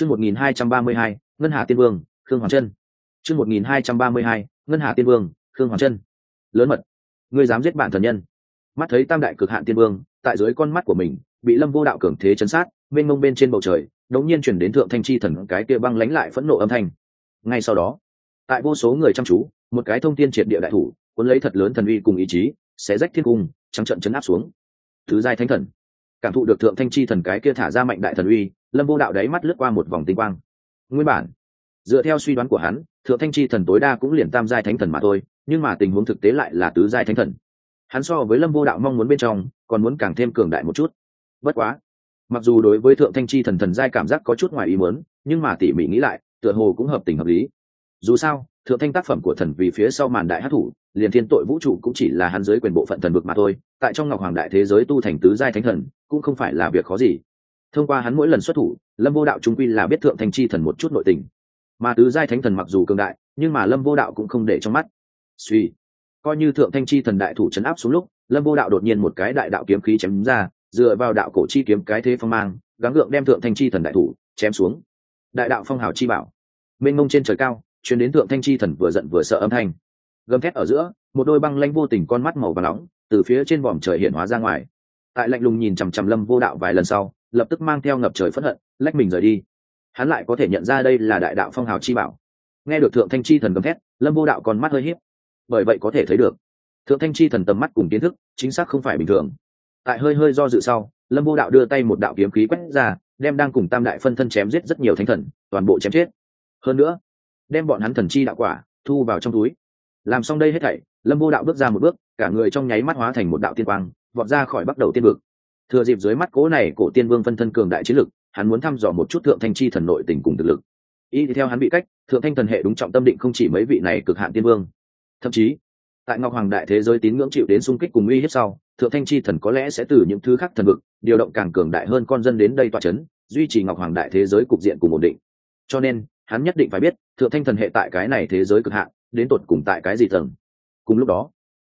chương một nghìn hai trăm ba mươi hai, ngân hà tiên vương, khương hoàng chân chương một nghìn hai trăm ba mươi hai, ngân hà tiên vương, khương hoàng chân lớn mật. Ngươi dám giết bản thần nhân. Mắt thấy tam đại cực hạn tiên vương, tại dưới con mắt của mình, bị lâm vô đạo cường thế chấn sát, mênh mông bên trên bầu trời, đống nhiên chuyển đến thượng thanh chi thần cái kia băng lánh lại phẫn nộ âm thanh. Ngay sau đó, tại vô số người chăm chú, một cái thông tin triệt địa đại thủ, cuốn lấy thật lớn thần uy cùng ý chí sẽ rách thiên cung, trắng trận chấn áp xuống. Thứ giai thánh thần cảm thụ được thượng thanh chi thần cái kia thả ra mạnh đại thần uy, lâm vô đạo đáy mắt lướt qua một vòng tinh quang. Nguyên bản, dựa theo suy đoán của hắn, thượng thanh chi thần tối đa cũng liền tam giai thánh thần mà thôi, nhưng mà tình huống thực tế lại là tứ giai thánh thần. Hắn so với lâm vô đạo mong muốn bên trong, còn muốn càng thêm cường đại một chút. Bất quá, mặc dù đối với thượng thanh chi thần thần giai cảm giác có chút ngoài ý muốn, nhưng mà tỉ mỉ nghĩ lại, tựa hồ cũng hợp tình hợp lý. Dù sao, thượng thanh tác phẩm của thần vì phía sau màn đại hát thủ liền thiên tội vũ trụ cũng chỉ là hắn giới quyền bộ phận thần vực mà thôi, tại trong ngọc hoàng đại thế giới tu thành tứ giai thánh thần, cũng không phải là việc khó gì. Thông qua hắn mỗi lần xuất thủ, lâm vô đạo trung quy là biết thượng thanh chi thần một chút nội tình. Mà tứ giai thánh thần mặc dù cường đại, nhưng mà lâm vô đạo cũng không để trong mắt. Suy, coi như thượng thanh chi thần đại thủ chấn áp xuống lúc, lâm vô đạo đột nhiên một cái đại đạo kiếm khí chém ra, dựa vào đạo cổ chi kiếm cái thế phong mang, gắng gượng đem thượng thanh chi thần đại thủ chém xuống. Đại đạo phong hào chi bảo. Mênh mông trên trời cao chuyến đến thượng thanh chi thần vừa giận vừa sợ âm thanh gầm thét ở giữa, một đôi băng lanh vô tình con mắt màu và nóng từ phía trên vòm trời hiện hóa ra ngoài. Tại lạnh lùng nhìn chằm chằm lâm vô đạo vài lần sau, lập tức mang theo ngập trời phất hận, lách mình rời đi. Hắn lại có thể nhận ra đây là đại đạo phong hào chi bảo. Nghe được thượng thanh chi thần gầm thét, lâm vô đạo con mắt hơi hiếp bởi vậy có thể thấy được, thượng thanh chi thần tầm mắt cùng kiến thức chính xác không phải bình thường. Tại hơi hơi do dự sau, lâm vô đạo đưa tay một đạo kiếm khí quét ra, đem đang cùng tam đại phân thân chém giết rất nhiều thánh thần, toàn bộ chém chết. Hơn nữa, đem bọn hắn thần chi đạo quả thu vào trong túi làm xong đây hết thảy, lâm vô đạo bước ra một bước, cả người trong nháy mắt hóa thành một đạo tiên quang, vọt ra khỏi bắt đầu tiên vực. Thừa dịp dưới mắt cố này cổ tiên vương phân thân cường đại chiến lực, hắn muốn thăm dò một chút thượng thanh chi thần nội tình cùng thực lực. Y theo hắn bị cách, thượng thanh thần hệ đúng trọng tâm định không chỉ mấy vị này cực hạn tiên vương. Thậm chí, tại ngọc hoàng đại thế giới tín ngưỡng chịu đến xung kích cùng uy hiếp sau, thượng thanh chi thần có lẽ sẽ từ những thứ khác thần vực, điều động càng cường đại hơn con dân đến đây toa c h ấ n duy trì ngọc hoàng đại thế giới cục diện cùng ổn định. Cho nên, hắn nhất định phải biết, thượng thanh thần hệ tại cái này thế giới cực hạn đến tột cùng tại cái gì tầng. Cùng lúc đó,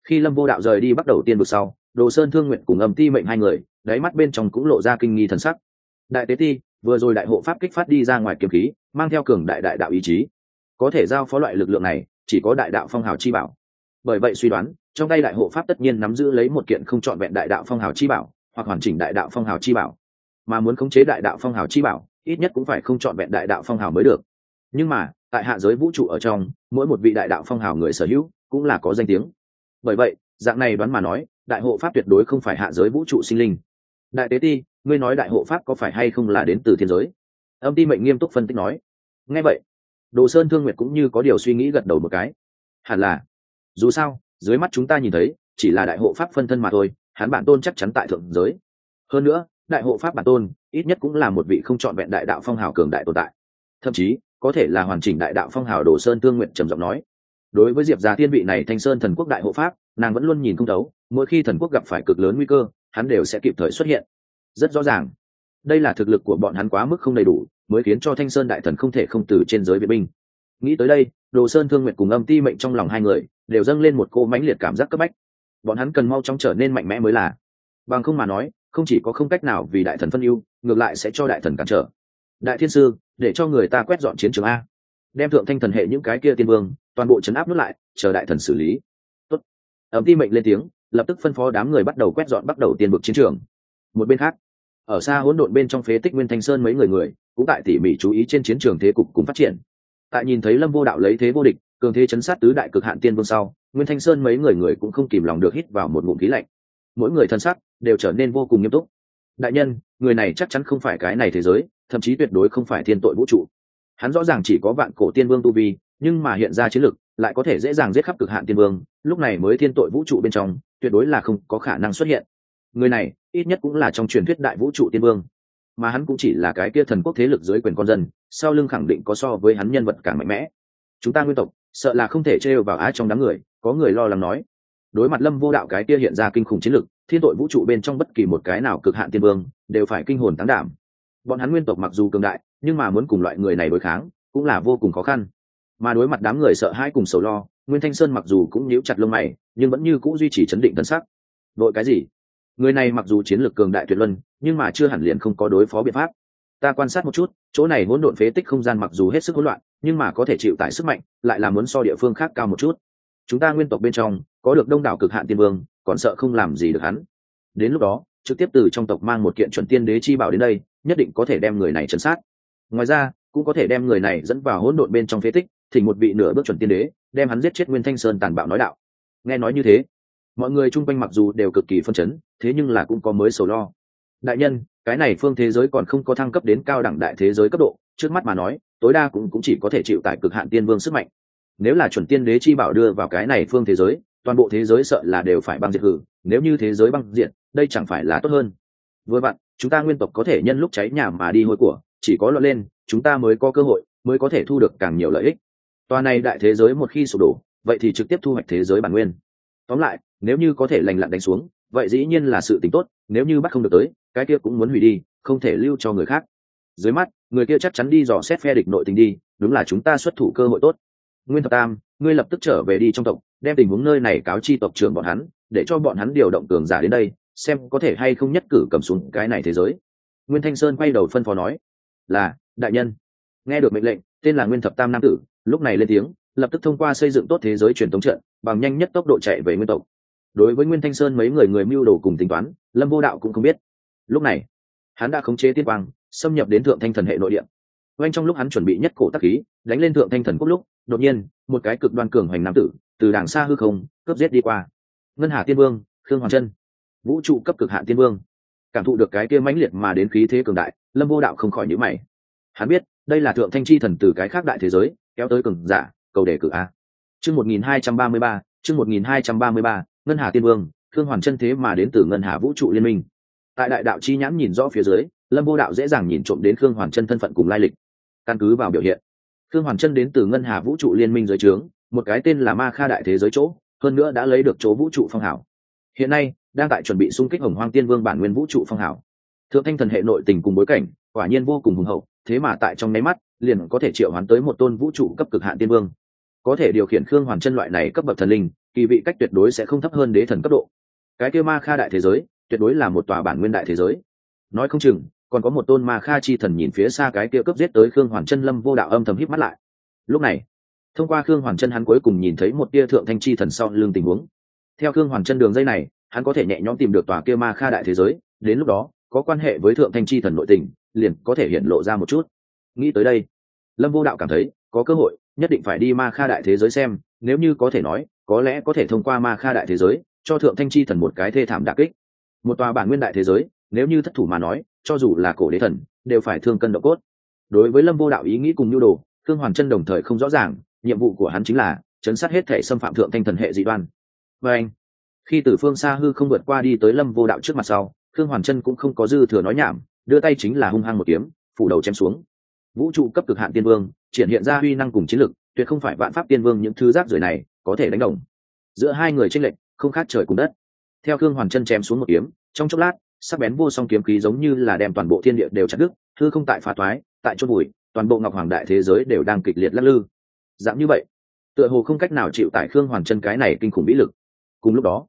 khi lâm vô đạo rời đi bắt đầu tiên vực sau, đồ sơn thương nguyện cùng âm ti mệnh hai người, đáy mắt bên trong cũng lộ ra kinh nghi thần sắc. Đại tế ti, vừa rồi đại hộ pháp kích phát đi ra ngoài kiếm khí, mang theo cường đại đại đạo ý chí. Có thể giao phó loại lực lượng này, chỉ có đại đạo phong hào chi bảo. Bởi vậy suy đoán, trong tay đại hộ pháp tất nhiên nắm giữ lấy một kiện không trọn vẹn đại đạo phong hào chi bảo, hoặc hoàn chỉnh đại đạo phong hào chi bảo. Mà muốn khống chế đại đạo phong hào chi bảo, ít nhất cũng phải không trọn vẹn đại đạo phong hào mới được nhưng mà, tại hạ giới vũ trụ ở trong, mỗi một vị đại đạo phong hào người sở hữu cũng là có danh tiếng. Bởi vậy, dạng này đoán mà nói, đại hộ pháp tuyệt đối không phải hạ giới vũ trụ sinh linh. Đại tế ti, ngươi nói đại hộ pháp có phải hay không là đến từ thiên giới? Âm ti mệnh nghiêm túc phân tích nói. Nghe vậy, đồ sơn thương nguyệt cũng như có điều suy nghĩ gật đầu một cái. Hẳn là, dù sao, dưới mắt chúng ta nhìn thấy, chỉ là đại hộ pháp phân thân mà thôi, hắn bản tôn chắc chắn tại thượng giới. Hơn nữa, đại hộ pháp bản tôn, ít nhất cũng là một vị không trọn vẹn đại đạo phong hào cường đại tồn tại. Thậm chí có thể là hoàn chỉnh đại đạo phong hào đồ sơn tương nguyện trầm giọng nói. Đối với diệp gia thiên vị này thanh sơn thần quốc đại hộ pháp, nàng vẫn luôn nhìn không thấu, mỗi khi thần quốc gặp phải cực lớn nguy cơ, hắn đều sẽ kịp thời xuất hiện. Rất rõ ràng, đây là thực lực của bọn hắn quá mức không đầy đủ, mới khiến cho thanh sơn đại thần không thể không từ trên giới viện binh. Nghĩ tới đây, đồ sơn thương nguyện cùng âm ti mệnh trong lòng hai người đều dâng lên một cô mãnh liệt cảm giác cấp bách. Bọn hắn cần mau chóng trở nên mạnh mẽ mới là. Bằng không mà nói, không chỉ có không cách nào vì đại thần phân ưu, ngược lại sẽ cho đại thần cản trở đại thiên sư, để cho người ta quét dọn chiến trường a. Đem thượng thanh thần hệ những cái kia tiên vương, toàn bộ chấn áp nuốt lại, chờ đại thần xử lý. Tốt. ẩm ti mệnh lên tiếng, lập tức phân phó đám người bắt đầu quét dọn bắt đầu tiên vực chiến trường. Một bên khác, ở xa hỗn độn bên trong phế tích nguyên thanh sơn mấy người người, cũng tại tỉ mỉ chú ý trên chiến trường thế cục cùng phát triển. Tại nhìn thấy lâm vô đạo lấy thế vô địch, cường thế chấn sát tứ đại cực hạn tiên vương sau, nguyên thanh sơn mấy người người cũng không kìm lòng được hít vào một ngụm khí lạnh. Mỗi người thân sắc đều trở nên vô cùng nghiêm túc. Đại nhân, người này chắc chắn không phải cái này thế giới thậm chí tuyệt đối không phải thiên tội vũ trụ. Hắn rõ ràng chỉ có vạn cổ tiên vương tu vi, nhưng mà hiện ra chiến lực, lại có thể dễ dàng giết khắp cực hạn tiên vương, lúc này mới thiên tội vũ trụ bên trong, tuyệt đối là không có khả năng xuất hiện. Người này, ít nhất cũng là trong truyền thuyết đại vũ trụ tiên vương. Mà hắn cũng chỉ là cái kia thần quốc thế lực dưới quyền con dân, sau lưng khẳng định có so với hắn nhân vật càng mạnh mẽ. Chúng ta nguyên tộc, sợ là không thể trêu vào á trong đám người, có người lo lắng nói. Đối mặt lâm vô đạo cái kia hiện ra kinh khủng chiến lực, thiên tội vũ trụ bên trong bất kỳ một cái nào cực hạn tiên vương, đều phải kinh hồn tán đảm bọn hắn nguyên tộc mặc dù cường đại, nhưng mà muốn cùng loại người này đối kháng, cũng là vô cùng khó khăn. Mà đối mặt đám người sợ hãi cùng sầu lo, nguyên thanh sơn mặc dù cũng nhíu chặt lông mày, nhưng vẫn như c ũ duy trì chấn định thân sắc. Đội cái gì? Người này mặc dù chiến lược cường đại tuyệt luân, nhưng mà chưa hẳn liền không có đối phó biện pháp. Ta quan sát một chút, chỗ này hỗn độn phế tích không gian mặc dù hết sức hỗn loạn, nhưng mà có thể chịu tải sức mạnh, lại là muốn so địa phương khác cao một chút. Chúng ta nguyên tộc bên trong, có được đông đảo cực hạn tiên vương, còn sợ không làm gì được hắn. Đến lúc đó, trực tiếp từ trong tộc mang một kiện chuẩn tiên đế chi bảo đến đây nhất định có thể đem người này chấn sát. Ngoài ra cũng có thể đem người này dẫn vào hỗn độn bên trong phế tích Thỉnh một vị nửa bước chuẩn tiên đế đem hắn giết chết nguyên thanh sơn tàn bạo nói đạo. Nghe nói như thế mọi người chung quanh mặc dù đều cực kỳ phân chấn thế nhưng là cũng có mới sầu lo. Đại nhân cái này phương thế giới còn không có thăng cấp đến cao đẳng đại thế giới cấp độ trước mắt mà nói tối đa cũng, cũng chỉ có thể chịu tại cực hạn tiên vương sức mạnh. Nếu là chuẩn tiên đế chi bảo đưa vào cái này phương thế giới toàn bộ thế giới sợ là đều phải băng diệt hử nếu như thế giới băng diệt đây chẳng phải là tốt hơn. Vừa bạn chúng ta nguyên tộc có thể nhân lúc cháy nhà mà đi hôi của, chỉ có lọt lên, chúng ta mới có cơ hội, mới có thể thu được càng nhiều lợi ích. Tòa này đại thế giới một khi sụp đổ, vậy thì trực tiếp thu hoạch thế giới bản nguyên. Tóm lại, nếu như có thể lành lặn đánh xuống, vậy dĩ nhiên là sự tính tốt, nếu như bắt không được tới, cái kia cũng muốn hủy đi, không thể lưu cho người khác. Dưới mắt, người kia chắc chắn đi dò xét phe địch nội tình đi, đúng là chúng ta xuất thủ cơ hội tốt. Nguyên thập tam, ngươi lập tức trở về đi trong tộc, đem tình huống nơi này cáo chi tộc trưởng bọn hắn, để cho bọn hắn điều động cường giả đến đây xem có thể hay không nhất cử cầm xuống cái này thế giới. Nguyên thanh sơn quay đầu phân phó nói, là, đại nhân. Nghe được mệnh lệnh, tên là nguyên thập tam nam tử, lúc này lên tiếng, lập tức thông qua xây dựng tốt thế giới truyền thống trận, bằng nhanh nhất tốc độ chạy về nguyên tộc. Đối với nguyên thanh sơn mấy người người mưu đồ cùng tính toán, lâm vô đạo cũng không biết. Lúc này, hắn đã khống chế tiên quang, xâm nhập đến thượng thanh thần hệ nội địa. Oanh trong lúc hắn chuẩn bị nhất cổ tắc khí, đánh lên thượng thanh thần quốc lúc, đột nhiên, một cái cực đoan cường hoành nam tử, từ đàng xa hư không, cướp giết đi qua. Ngân hà tiên vương, khương hoàng chân vũ trụ cấp cực hạn tiên vương. Cảm thụ được cái kia mãnh liệt mà đến khí thế cường đại, lâm vô đạo không khỏi nhữ mày. Hắn biết, đây là thượng thanh chi thần từ cái khác đại thế giới, kéo tới cường giả, cầu đề cử a. Chương một nghìn hai trăm ba mươi ba, chương một nghìn hai trăm ba mươi ba, ngân hà tiên vương thương hoàn chân thế mà đến từ ngân hà vũ trụ liên minh. Tại đại đạo chi nhãn nhìn rõ phía dưới, lâm vô đạo dễ dàng nhìn trộm đến khương hoàn chân thân phận cùng lai lịch. Căn cứ vào biểu hiện, khương hoàn chân đến từ ngân hà vũ trụ liên minh dưới trướng, một cái tên là ma kha đại thế giới chỗ, hơn nữa đã lấy được chỗ vũ trụ phong hảo hiện nay đang tại chuẩn bị xung kích hồng hoang tiên vương bản nguyên vũ trụ phong hảo thượng thanh thần hệ nội tình cùng bối cảnh, quả nhiên vô cùng hùng hậu, thế mà tại trong nháy mắt, liền có thể triệu hoán tới một tôn vũ trụ cấp cực hạn tiên vương. Có thể điều khiển khương hoàn chân loại này cấp bậc thần linh, kỳ vị cách tuyệt đối sẽ không thấp hơn đế thần cấp độ. Cái kêu ma kha đại thế giới, tuyệt đối là một tòa bản nguyên đại thế giới. Nói không chừng, còn có một tôn ma kha chi thần nhìn phía xa cái kia cấp giết tới khương hoàn chân lâm vô đạo âm thầm híp mắt lại. Lúc này, thông qua khương hoàn chân hắn cuối cùng nhìn thấy một tia thượng thanh chi thần sau lưng tình huống. Theo khương hoàn chân đường dây này hắn có thể nhẹ nhõm tìm được tòa kia ma kha đại thế giới, đến lúc đó, có quan hệ với thượng thanh chi thần nội tình, liền có thể hiện lộ ra một chút. Nghĩ tới đây, lâm vô đạo cảm thấy, có cơ hội, nhất định phải đi ma kha đại thế giới xem, nếu như có thể nói, có lẽ có thể thông qua ma kha đại thế giới, cho thượng thanh chi thần một cái thê thảm đà kích. Một tòa bản nguyên đại thế giới, nếu như thất thủ mà nói, cho dù là cổ đế thần, đều phải thương cân độ cốt. Đối với lâm vô đạo ý nghĩ cùng nhu đồ thương hoàn chân đồng thời không rõ ràng, nhiệm vụ của hắn chính là chấn sát hết thể xâm phạm thượng thanh thần hệ dị đoan. Và anh khi từ phương xa hư không vượt qua đi tới lâm vô đạo trước mặt sau thương hoàn chân cũng không có dư thừa nói nhảm, đưa tay chính là hung hăng một kiếm, phủ đầu chém xuống. Vũ trụ cấp cực hạn tiên vương, triển hiện ra huy năng cùng chiến lực, tuyệt không phải vạn pháp tiên vương những thứ rác rưởi này có thể đánh đồng. Giữa hai người tranh lệch, không khác trời cùng đất. Theo thương hoàn chân chém xuống một kiếm, trong chốc lát, sắc bén vô song kiếm khí giống như là đem toàn bộ thiên địa đều chặt đứt thư không tại phá toái, tại chốt bụi toàn bộ ngọc hoàng đại thế giới đều đang kịch liệt lắc lư. Dạng như vậy, tựa hồ không cách nào chịu tại khương hoàn chân cái này kinh khủng vĩ lực. Cùng lúc đó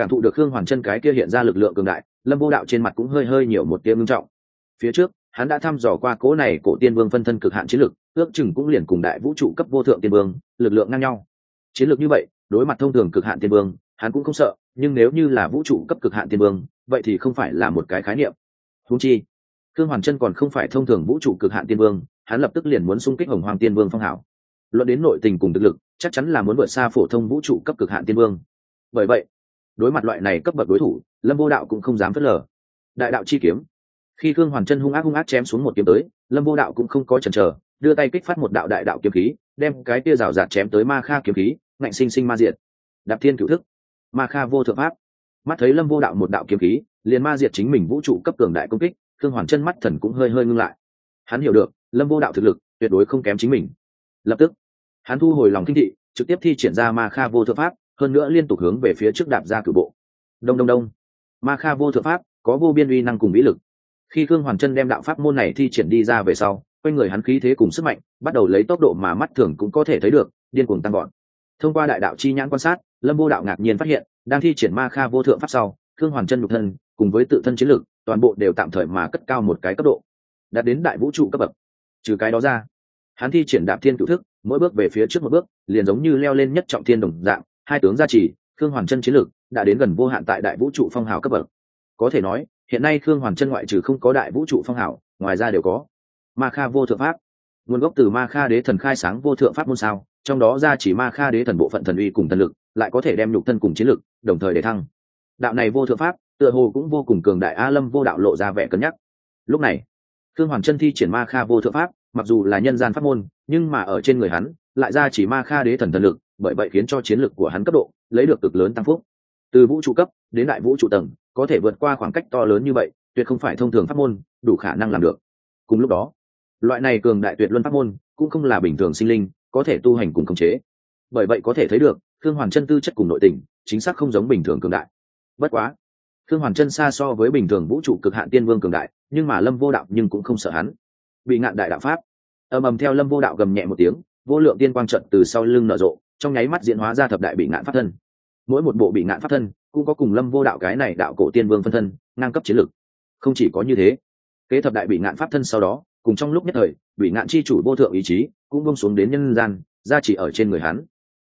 cảm thụ được khương hoàn chân cái kia hiện ra lực lượng cường đại, lâm vô đạo trên mặt cũng hơi hơi nhiều một tiếng ngưng trọng. Phía trước, hắn đã thăm dò qua cố này cổ tiên vương phân thân cực hạn chiến lực, ước chừng cũng liền cùng đại vũ trụ cấp vô thượng tiên vương, lực lượng ngang nhau. Chiến lược như vậy, đối mặt thông thường cực hạn tiên vương, hắn cũng không sợ, nhưng nếu như là vũ trụ cấp cực hạn tiên vương, vậy thì không phải là một cái khái niệm. Húng chi, khương hoàn chân còn không phải thông thường vũ trụ cực hạn tiên vương, hắn lập tức liền muốn xung kích hồng hoàng tiên vương phong hảo luận đến nội tình cùng thực lực, chắc chắn là muốn vượt xa phổ thông vũ trụ cấp cực hạn tiên vương. Bởi vậy đối mặt loại này cấp bậc đối thủ, lâm vô đạo cũng không dám phớt lờ. Đại đạo chi kiếm. Khi khương hoàn chân hung ác hung ác chém xuống một kiếm tới, lâm vô đạo cũng không có chần chờ, đưa tay kích phát một đạo đại đạo kiếm khí, đem cái tia rào rạt chém tới ma kha kiếm khí, ngạnh sinh sinh ma diệt. Đạp thiên cựu thức. Ma kha vô thượng pháp. Mắt thấy lâm vô đạo một đạo kiếm khí, liền ma diệt chính mình vũ trụ cấp cường đại công kích, khương hoàn chân mắt thần cũng hơi hơi ngưng lại. Hắn hiểu được, lâm vô đạo thực lực tuyệt đối không kém chính mình. Lập tức, hắn thu hồi lòng kinh thị, trực tiếp thi triển ra ma kha vô thượng pháp hơn nữa liên tục hướng về phía trước đạp ra cử bộ. Đông đông đông. Ma kha vô thượng pháp, có vô biên uy năng cùng vĩ lực. Khi khương hoàn chân đem đạo pháp môn này thi triển đi ra về sau, quanh người hắn khí thế cùng sức mạnh, bắt đầu lấy tốc độ mà mắt thường cũng có thể thấy được, điên cuồng tăng gọn thông qua đại đạo chi nhãn quan sát, lâm vô đạo ngạc nhiên phát hiện, đang thi triển ma kha vô thượng pháp sau, khương hoàn chân nhục thân, cùng với tự thân chiến lực, toàn bộ đều tạm thời mà cất cao một cái cấp độ. Đạt đến đại vũ trụ cấp bậc. Trừ cái đó ra, hắn thi triển đạp thiên cựu thức, mỗi bước về phía trước một bước, liền giống như leo lên nhất trọng thiên đồng dạng hai tướng gia trì, khương hoàn chân chiến lược, đã đến gần vô hạn tại đại vũ trụ phong hào cấp bậc. Có thể nói, hiện nay khương hoàn chân ngoại trừ không có đại vũ trụ phong hào, ngoài ra đều có ma kha vô thượng pháp. Nguồn gốc từ ma kha đế thần khai sáng vô thượng pháp môn sao, trong đó ra chỉ ma kha đế thần bộ phận thần uy cùng thần lực, lại có thể đem nhục thân cùng chiến lực, đồng thời để thăng. Đạo này vô thượng pháp, tựa hồ cũng vô cùng cường đại a lâm vô đạo lộ ra vẻ cân nhắc. Lúc này, khương hoàn chân thi triển ma kha vô thượng pháp, mặc dù là nhân gian pháp môn, nhưng mà ở trên người hắn, lại ra chỉ ma kha đế thần thần lực bởi vậy khiến cho chiến lược của hắn cấp độ lấy được cực lớn tăng phúc. Từ vũ trụ cấp đến đại vũ trụ tầng, có thể vượt qua khoảng cách to lớn như vậy, tuyệt không phải thông thường pháp môn, đủ khả năng làm được. Cùng lúc đó, loại này cường đại tuyệt luân pháp môn cũng không là bình thường sinh linh, có thể tu hành cùng khống chế. Bởi vậy có thể thấy được thương hoàn chân tư chất cùng nội tình, chính xác không giống bình thường cường đại. Bất quá thương hoàn chân xa so với bình thường vũ trụ cực hạn tiên vương cường đại, nhưng mà lâm vô đạo nhưng cũng không sợ hắn. Bị ngạn đại đạo pháp, ầm ầm theo lâm vô đạo gầm nhẹ một tiếng, vô lượng tiên quang trận từ sau lưng nở rộ trong nháy mắt diễn hóa ra thập đại bị ngạn pháp thân. Mỗi một bộ bị ngạn pháp thân cũng có cùng lâm vô đạo cái này đạo cổ tiên vương phân thân, ngang cấp chiến lực không chỉ có như thế, kế thập đại bị ngạn pháp thân sau đó, cùng trong lúc nhất thời, bị ngạn chi chủ vô thượng ý chí cũng bông xuống đến nhân gian ra chỉ ở trên người hắn.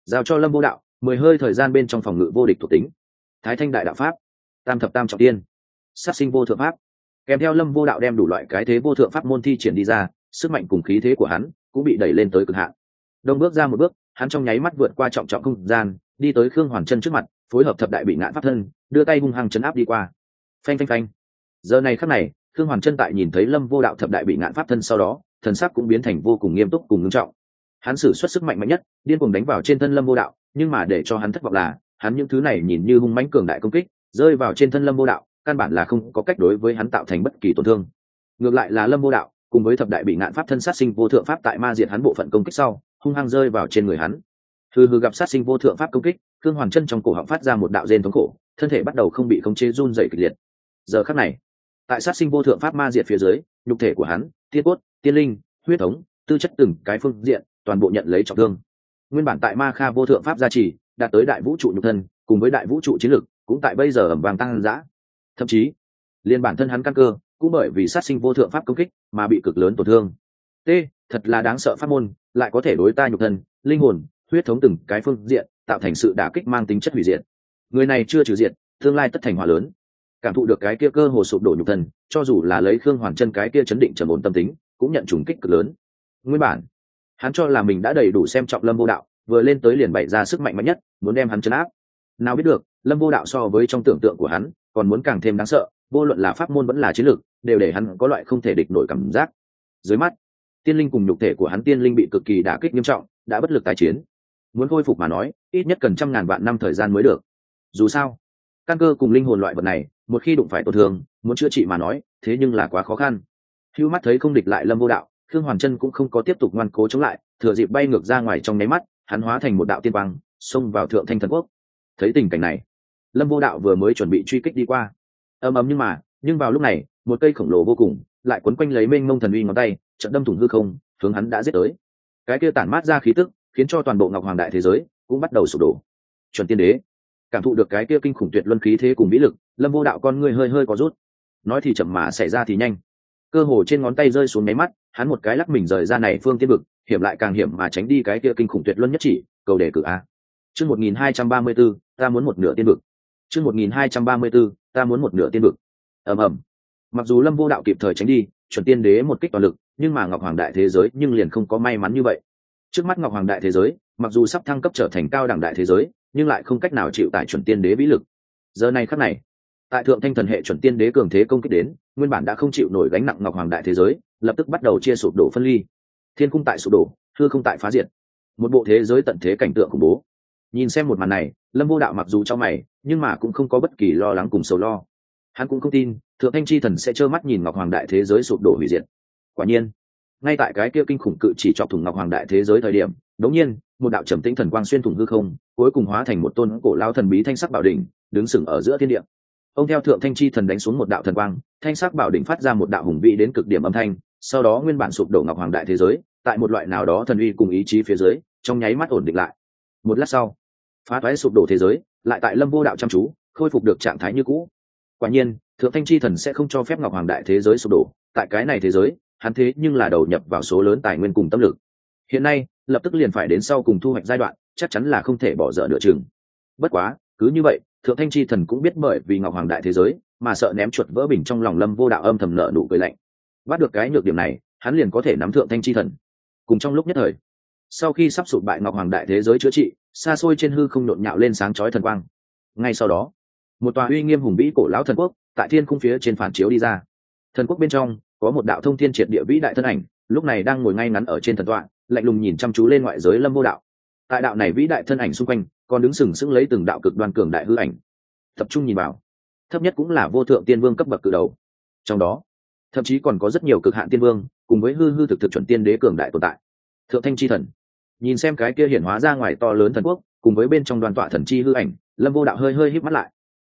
Giao cho lâm vô đạo, mười hơi thời gian bên trong phòng ngự vô địch thuộc tính. Thái thanh đại đạo pháp, tam thập tam trọng tiên, sát sinh vô thượng pháp. Kèm theo lâm vô đạo đem đủ loại cái thế vô thượng pháp môn thi triển đi ra, sức mạnh cùng khí thế của hắn cũng bị đẩy lên tới cực hạn. Đông bước ra một bước hắn trong nháy mắt vượt qua trọng trọng không gian, đi tới khương hoàn chân trước mặt, phối hợp thập đại bị ngạn pháp thân, đưa tay hung hăng chấn áp đi qua. Phanh phanh phanh. Giờ này khắc này, khương hoàn chân tại nhìn thấy lâm vô đạo thập đại bị ngạn pháp thân sau đó, thần sắc cũng biến thành vô cùng nghiêm túc cùng ngưng trọng. Hắn sử xuất sức mạnh mạnh nhất, điên cuồng đánh vào trên thân lâm vô đạo, nhưng mà để cho hắn thất vọng là, hắn những thứ này nhìn như hung mãnh cường đại công kích, rơi vào trên thân lâm vô đạo, căn bản là không có cách đối với hắn tạo thành bất kỳ tổn thương. Ngược lại là lâm vô đạo, cùng với thập đại bị ngạn pháp thân sát sinh vô thượng pháp tại ma diệt hắn bộ phận công kích sau hung hăng rơi vào trên người hắn. Hừ hừ gặp sát sinh vô thượng pháp công kích thương hoàn chân trong cổ họng phát ra một đạo rên thống khổ, thân thể bắt đầu không bị khống chế run dày kịch liệt. Giờ khắc này, tại sát sinh vô thượng pháp ma diệt phía dưới, nhục thể của hắn, tiên cốt, tiên linh, huyết thống, tư chất từng cái phương diện, toàn bộ nhận lấy trọng thương. Nguyên bản tại ma kha vô thượng pháp gia trì, đạt tới đại vũ trụ nhục thân, cùng với đại vũ trụ chiến lực, cũng tại bây giờ ẩm vàng tăng giã thậm chí, liên bản thân hắn căn cơ, cũng bởi vì sát sinh vô thượng pháp công kích mà bị cực lớn tổn thương t, thật là đáng sợ pháp môn, lại có thể đối ta nhục thân, linh hồn, huyết thống từng cái phương diện, tạo thành sự đả kích mang tính chất hủy diệt. Người này chưa trừ diệt, tương lai tất thành hòa lớn. Cảm thụ được cái kia cơ hồ sụp đổ nhục thân, cho dù là lấy khương hoàn chân cái kia chấn định trầm ổn tâm tính, cũng nhận trùng kích cực lớn. Nguyên bản, hắn cho là mình đã đầy đủ xem trọng lâm vô đạo, vừa lên tới liền bày ra sức mạnh mạnh nhất, muốn đem hắn chấn áp. Nào biết được, lâm vô đạo so với trong tưởng tượng của hắn, còn muốn càng thêm đáng sợ, vô luận là pháp môn vẫn là chiến lược, đều để hắn có loại không thể địch nổi cảm giác. Dưới mắt tiên linh cùng nhục thể của hắn tiên linh bị cực kỳ đả kích nghiêm trọng, đã bất lực tái chiến. Muốn khôi phục mà nói, ít nhất cần trăm ngàn vạn năm thời gian mới được. Dù sao, căn cơ cùng linh hồn loại vật này, một khi đụng phải tổn thương, muốn chữa trị mà nói, thế nhưng là quá khó khăn. Hữu mắt thấy không địch lại lâm vô đạo, khương hoàn chân cũng không có tiếp tục ngoan cố chống lại, thừa dịp bay ngược ra ngoài trong nháy mắt, hắn hóa thành một đạo tiên quang, xông vào thượng thanh thần quốc. Thấy tình cảnh này, lâm vô đạo vừa mới chuẩn bị truy kích đi qua. Ầm ầm nhưng mà, nhưng vào lúc này, một cây khổng lồ vô cùng, lại quấn quanh lấy mênh mông thần uy ngón tay trận đâm thủng hư không, hướng hắn đã giết tới. Cái kia tản mát ra khí tức, khiến cho toàn bộ ngọc hoàng đại thế giới cũng bắt đầu sụp đổ. Chuẩn tiên đế, cảm thụ được cái kia kinh khủng tuyệt luân khí thế cùng vĩ lực, lâm vô đạo con ngươi hơi hơi có rút. Nói thì chậm mà xảy ra thì nhanh. Cơ hồ trên ngón tay rơi xuống nháy mắt, hắn một cái lắc mình rời ra này phương tiên vực, hiểm lại càng hiểm mà tránh đi cái kia kinh khủng tuyệt luân nhất chỉ, cầu đề cử a. Chương một nghìn hai trăm ba mươi b ta muốn một nửa tiên vực. Chương một nghìn hai trăm ba mươi b ta muốn một nửa tiên vực. Ầm ầm. Mặc dù lâm vô đạo kịp thời tránh đi chuẩn tiên đế một kích toàn lực, nhưng mà ngọc hoàng đại thế giới nhưng liền không có may mắn như vậy. Trước mắt ngọc hoàng đại thế giới, mặc dù sắp thăng cấp trở thành cao đẳng đại thế giới, nhưng lại không cách nào chịu tại chuẩn tiên đế vĩ lực. Giờ này khắc này, tại thượng thanh thần hệ chuẩn tiên đế cường thế công kích đến, nguyên bản đã không chịu nổi gánh nặng ngọc hoàng đại thế giới, lập tức bắt đầu chia sụp đổ phân ly. Thiên cung tại sụp đổ, hư không tại phá diệt. Một bộ thế giới tận thế cảnh tượng khủng bố. Nhìn xem một màn này, lâm vô đạo mặc dù trong mày, nhưng mà cũng không có bất kỳ lo lắng cùng sầu lo hắn cũng không tin, thượng thanh chi thần sẽ trơ mắt nhìn ngọc hoàng đại thế giới sụp đổ hủy diệt. Quả nhiên, ngay tại cái kia kinh khủng cự chỉ chọc thủng ngọc hoàng đại thế giới thời điểm, đống nhiên, một đạo trầm tĩnh thần quang xuyên thủng hư không, cuối cùng hóa thành một tôn cổ lao thần bí thanh sắc bảo đỉnh, đứng sừng ở giữa thiên địa. Ông theo thượng thanh chi thần đánh xuống một đạo thần quang, thanh sắc bảo đỉnh phát ra một đạo hùng vị đến cực điểm âm thanh, sau đó nguyên bản sụp đổ ngọc hoàng đại thế giới, tại một loại nào đó thần uy cùng ý chí phía dưới, trong nháy mắt ổn định lại. Một lát sau, phá toái sụp đổ thế giới, lại tại lâm vô đạo chăm chú, khôi phục được trạng thái như cũ quả nhiên, thượng thanh chi thần sẽ không cho phép ngọc hoàng đại thế giới sụp đổ, tại cái này thế giới, hắn thế nhưng là đầu nhập vào số lớn tài nguyên cùng tâm lực. Hiện nay, lập tức liền phải đến sau cùng thu hoạch giai đoạn, chắc chắn là không thể bỏ dở nửa chừng. Bất quá, cứ như vậy, thượng thanh chi thần cũng biết bởi vì ngọc hoàng đại thế giới, mà sợ ném chuột vỡ bình trong lòng lâm vô đạo âm thầm nợ nụ cười lạnh. Bắt được cái nhược điểm này, hắn liền có thể nắm thượng thanh chi thần. Cùng trong lúc nhất thời, sau khi sắp sụp bại ngọc hoàng đại thế giới chữa trị, xa xôi trên hư không nhộn nhạo lên sáng chói thần quang. Ngay sau đó một tòa uy nghiêm hùng vĩ cổ lão thần quốc, tại thiên khung phía trên phản chiếu đi ra. Thần quốc bên trong, có một đạo thông thiên triệt địa vĩ đại thân ảnh, lúc này đang ngồi ngay ngắn ở trên thần tọa, lạnh lùng nhìn chăm chú lên ngoại giới lâm vô đạo. Tại đạo này vĩ đại thân ảnh xung quanh, còn đứng sừng sững lấy từng đạo cực đoan cường đại hư ảnh. Tập trung nhìn vào, thấp nhất cũng là vô thượng tiên vương cấp bậc cự đầu. Trong đó, thậm chí còn có rất nhiều cực hạn tiên vương, cùng với hư hư thực thực chuẩn tiên đế cường đại tồn tại. Thượng thanh chi thần, nhìn xem cái kia hiển hóa ra ngoài to lớn thần quốc, cùng với bên trong đoàn tọa thần chi hư ảnh, lâm vô đạo hơi hơi hít mắt lại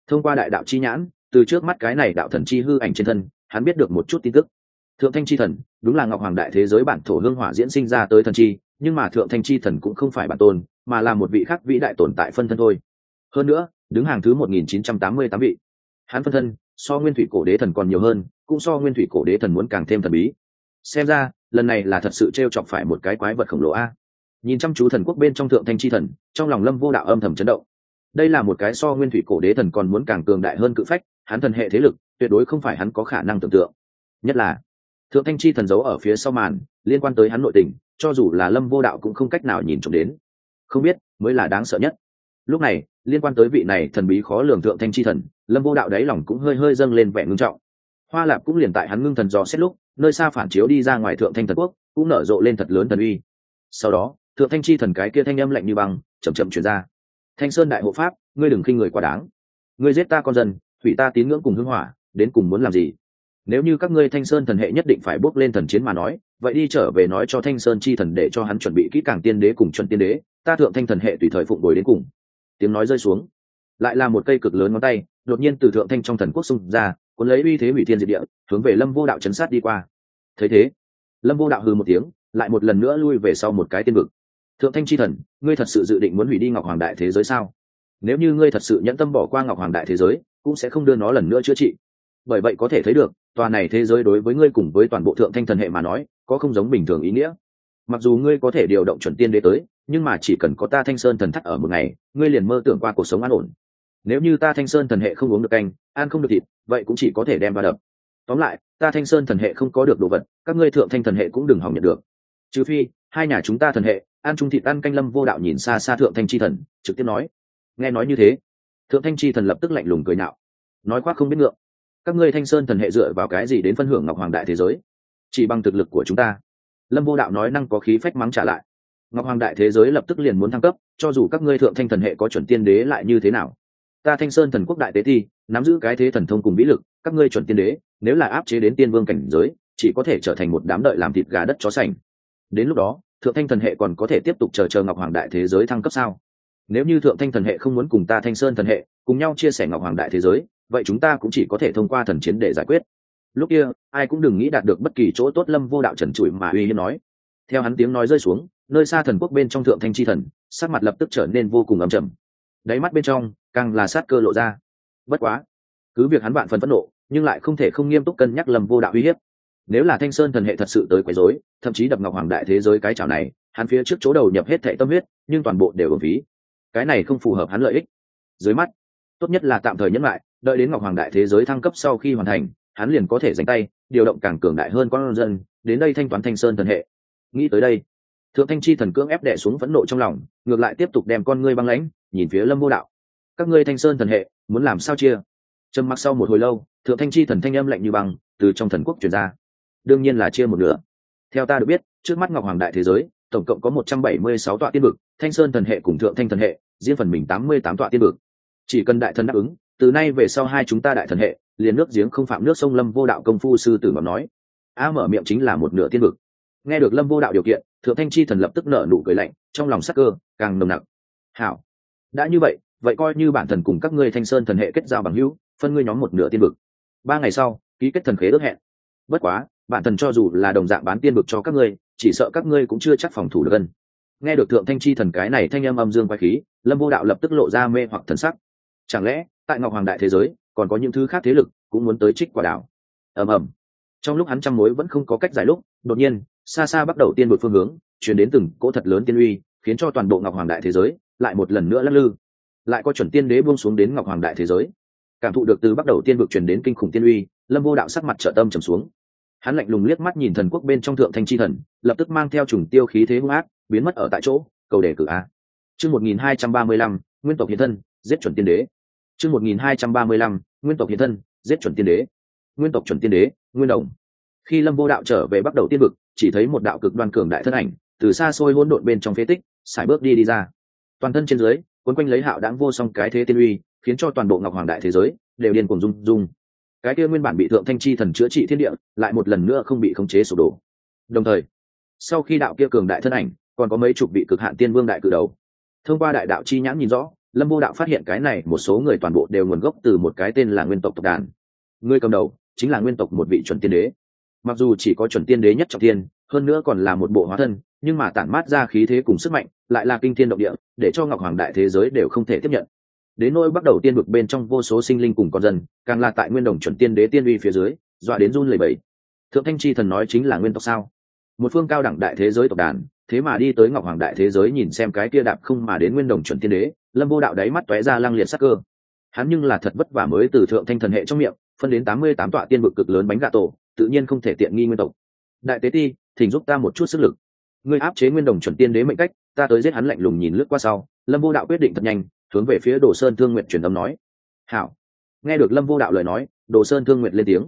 thông qua đại đạo chi nhãn, từ trước mắt cái này đạo thần chi hư ảnh trên thân, hắn biết được một chút tin tức. Thượng thanh chi thần, đúng là ngọc hoàng đại thế giới bản thổ hương hỏa diễn sinh ra tới thần chi, nhưng mà thượng thanh chi thần cũng không phải bản tôn, mà là một vị khác vĩ đại tồn tại phân thân thôi. Hơn nữa, đứng hàng thứ một nghìn chín trăm tám mươi tám vị. Hắn phân thân, so nguyên thủy cổ đế thần còn nhiều hơn, cũng so nguyên thủy cổ đế thần muốn càng thêm thần bí. Xem ra, lần này là thật sự t r e o chọc phải một cái quái vật khổng lồ a. Nhìn chăm chú thần quốc bên trong thượng thanh chi thần, trong lòng lâm vô đạo âm thầm chấn động đây là một cái so nguyên thủy cổ đế thần còn muốn càng cường đại hơn cự phách, hắn thần hệ thế lực, tuyệt đối không phải hắn có khả năng tưởng tượng. Nhất là, thượng thanh chi thần giấu ở phía sau màn, liên quan tới hắn nội tình, cho dù là lâm vô đạo cũng không cách nào nhìn trộm đến. Không biết, mới là đáng sợ nhất. Lúc này, liên quan tới vị này thần bí khó lường thượng thanh chi thần, lâm vô đạo đáy lòng cũng hơi hơi dâng lên vẻ ngưng trọng. Hoa lạp cũng liền tại hắn ngưng thần dò xét lúc, nơi xa phản chiếu đi ra ngoài thượng thanh thần quốc, cũng nở rộ lên thật lớn thần uy. Sau đó, thượng thanh chi thần cái kia thanh âm lạnh như băng, chậm chậm chuyển ra thanh sơn đại hộ pháp, ngươi đừng khinh người quá đáng. Ngươi giết ta con dân thủy ta tín ngưỡng cùng hưng hỏa, đến cùng muốn làm gì? Nếu như các ngươi thanh sơn thần hệ nhất định phải bước lên thần chiến mà nói, vậy đi trở về nói cho thanh sơn chi thần để cho hắn chuẩn bị kỹ càng tiên đế cùng chuẩn tiên đế, ta thượng thanh thần hệ tùy thời phụng bồi đến cùng. Tiếng nói rơi xuống, lại là một cây cực lớn ngón tay, đột nhiên từ thượng thanh trong thần quốc xung ra, cuốn lấy uy thế hủy thiên diệt địa, hướng về lâm vô đạo chấn sát đi qua. Thấy thế, lâm vô đạo hư một tiếng, lại một lần nữa lui về sau một cái tiên vực thượng thanh chi thần, ngươi thật sự dự định muốn hủy đi ngọc hoàng đại thế giới sao? Nếu như ngươi thật sự nhẫn tâm bỏ qua ngọc hoàng đại thế giới, cũng sẽ không đưa nó lần nữa chữa trị. Bởi vậy có thể thấy được, tòa này thế giới đối với ngươi cùng với toàn bộ thượng thanh thần hệ mà nói, có không giống bình thường ý nghĩa. Mặc dù ngươi có thể điều động chuẩn tiên đế tới, nhưng mà chỉ cần có ta thanh sơn thần thắt ở một ngày, ngươi liền mơ tưởng qua cuộc sống an ổn. Nếu như ta thanh sơn thần hệ không uống được canh, ăn không được thịt, vậy cũng chỉ có thể đem vào đập. Tóm lại, ta thanh sơn thần hệ không có được đồ vật, các ngươi thượng thanh thần hệ cũng đừng hỏng nhận được trừ phi, hai nhà chúng ta thần hệ ăn trung thịt ăn canh lâm vô đạo nhìn xa xa thượng thanh chi thần, trực tiếp nói. Nghe nói như thế, thượng thanh chi thần lập tức lạnh lùng cười nạo nói khoác không biết ngượng. Các ngươi thanh sơn thần hệ dựa vào cái gì đến phân hưởng ngọc hoàng đại thế giới? Chỉ bằng thực lực của chúng ta. Lâm vô đạo nói năng có khí phách mắng trả lại. Ngọc hoàng đại thế giới lập tức liền muốn thăng cấp, cho dù các ngươi thượng thanh thần hệ có chuẩn tiên đế lại như thế nào? Ta thanh sơn thần quốc đại tế thi, nắm giữ cái thế thần thông cùng vĩ lực, các ngươi chuẩn tiên đế, nếu là áp chế đến tiên vương cảnh giới, chỉ có thể trở thành một đám đợi làm thịt gà đất chó sành đến lúc đó, thượng thanh thần hệ còn có thể tiếp tục chờ chờ ngọc hoàng đại thế giới thăng cấp sao? Nếu như thượng thanh thần hệ không muốn cùng ta thanh sơn thần hệ cùng nhau chia sẻ ngọc hoàng đại thế giới, vậy chúng ta cũng chỉ có thể thông qua thần chiến để giải quyết. Lúc kia, ai cũng đừng nghĩ đạt được bất kỳ chỗ tốt lâm vô đạo trần trụi mà uy hiếp nói. Theo hắn tiếng nói rơi xuống, nơi xa thần quốc bên trong thượng thanh chi thần, sắc mặt lập tức trở nên vô cùng ầm trầm. Đáy mắt bên trong, càng là sát cơ lộ ra. Bất quá, cứ việc hắn bạn phần phẫn nộ, nhưng lại không thể không nghiêm túc cân nhắc lâm vô đạo uy hiếp nếu là thanh sơn thần hệ thật sự tới quấy rối, thậm chí đập ngọc hoàng đại thế giới cái chảo này, hắn phía trước chỗ đầu nhập hết thệ tâm huyết, nhưng toàn bộ đều ở phí. Cái này không phù hợp hắn lợi ích. Dưới mắt, tốt nhất là tạm thời nhẫn lại, đợi đến ngọc hoàng đại thế giới thăng cấp sau khi hoàn thành, hắn liền có thể dành tay, điều động càng cường đại hơn con dân, đến đây thanh toán thanh sơn thần hệ. Nghĩ tới đây, thượng thanh chi thần cưỡng ép đẻ xuống phẫn nộ trong lòng, ngược lại tiếp tục đem con ngươi băng lãnh, nhìn phía lâm vô đạo. Các ngươi thanh sơn thần hệ, muốn làm sao chia? Trầm mặc sau một hồi lâu, thượng thanh chi thần thanh âm lạnh như băng, từ trong thần quốc truyền ra đương nhiên là chia một nửa. Theo ta được biết, trước mắt ngọc hoàng đại thế giới, tổng cộng có một trăm bảy mươi sáu tọa tiên vực, thanh sơn thần hệ cùng thượng thanh thần hệ, riêng phần mình tám mươi tám tọa tiên vực. Chỉ cần đại thần đáp ứng, từ nay về sau hai chúng ta đại thần hệ, liền nước giếng không phạm nước sông lâm vô đạo công phu sư tử ngọc nói. A mở miệng chính là một nửa tiên vực. Nghe được lâm vô đạo điều kiện, thượng thanh chi thần lập tức nở nụ cười lạnh, trong lòng sắc cơ càng nồng nặc. Hảo. Đã như vậy vậy coi như bản thần cùng các ngươi thanh sơn thần hệ kết giao bằng hữu, phân ngươi nhóm một nửa tiên vực. Ba ngày sau, ký kết thần khế ước hẹn. Bất quá bản thần cho dù là đồng dạng bán tiên vực cho các ngươi, chỉ sợ các ngươi cũng chưa chắc phòng thủ được gần. Nghe được thượng thanh chi thần cái này thanh âm âm dương quay khí, lâm vô đạo lập tức lộ ra mê hoặc thần sắc. Chẳng lẽ, tại ngọc hoàng đại thế giới, còn có những thứ khác thế lực cũng muốn tới trích quả đảo? Ầm ầm. Trong lúc hắn trăm mối vẫn không có cách giải lúc, đột nhiên, xa xa bắt đầu tiên vực phương hướng, chuyển đến từng cỗ thật lớn tiên uy, khiến cho toàn bộ ngọc hoàng đại thế giới lại một lần nữa lắc lư. Lại có chuẩn tiên đế buông xuống đến ngọc hoàng đại thế giới. Cảm thụ được từ bắt đầu tiên vực truyền đến kinh khủng tiên uy, lâm vô đạo sắc mặt trợ tâm trầm xuống hắn lạnh lùng liếc mắt nhìn thần quốc bên trong thượng thanh chi thần, lập tức mang theo trùng tiêu khí thế hung ác, biến mất ở tại chỗ, cầu đề cử a. Chương một nghìn hai trăm ba mươi lăm, nguyên tộc hiện thân, giết chuẩn tiên đế. Chương một nghìn hai trăm ba mươi lăm, nguyên tộc hiện thân, giết chuẩn tiên đế. Nguyên tộc chuẩn tiên đế, nguyên đồng. Khi lâm vô đạo trở về bắt đầu tiên vực, chỉ thấy một đạo cực đoan cường đại thân ảnh, từ xa xôi hỗn độn bên trong phế tích, sải bước đi đi ra. Toàn thân trên dưới quấn quanh lấy hạo đáng vô song cái thế tiên uy, khiến cho toàn bộ ngọc hoàng đại thế giới, đều điên cuồng rung rung cái kia nguyên bản bị thượng thanh chi thần chữa trị thiên địa, lại một lần nữa không bị khống chế sụp đổ. Đồng thời, sau khi đạo kia cường đại thân ảnh, còn có mấy chục vị cực hạn tiên vương đại cử đầu. Thông qua đại đạo chi nhãn nhìn rõ, lâm vô đạo phát hiện cái này một số người toàn bộ đều nguồn gốc từ một cái tên là nguyên tộc tộc đàn. Người cầm đầu chính là nguyên tộc một vị chuẩn tiên đế. Mặc dù chỉ có chuẩn tiên đế nhất trọng tiên, hơn nữa còn là một bộ hóa thân, nhưng mà tản mát ra khí thế cùng sức mạnh, lại là kinh thiên động địa, để cho ngọc hoàng đại thế giới đều không thể tiếp nhận đến nỗi bắt đầu tiên vực bên trong vô số sinh linh cùng con dân, càng là tại nguyên đồng chuẩn tiên đế tiên uy phía dưới, dọa đến run lẩy bẩy. Thượng thanh chi thần nói chính là nguyên tộc sao? Một phương cao đẳng đại thế giới tộc đàn, thế mà đi tới ngọc hoàng đại thế giới nhìn xem cái kia đạp không mà đến nguyên đồng chuẩn tiên đế, lâm vô đạo đáy mắt tóe ra lăng liệt sắc cơ. Hắn nhưng là thật vất vả mới từ thượng thanh thần hệ trong miệng, phân đến tám mươi tám tọa tiên vực cực lớn bánh gà tổ, tự nhiên không thể tiện nghi nguyên tộc. Đại tế ti, thỉnh giúp ta một chút sức lực. Ngươi áp chế nguyên đồng chuẩn tiên đế mệnh cách, ta tới giết hắn lạnh lùng nhìn lướt qua sau. Lâm vô đạo quyết định thật nhanh hướng về phía đồ sơn thương nguyện truyền âm nói. Hảo. Nghe được lâm vô đạo lời nói, đồ sơn thương nguyện lên tiếng.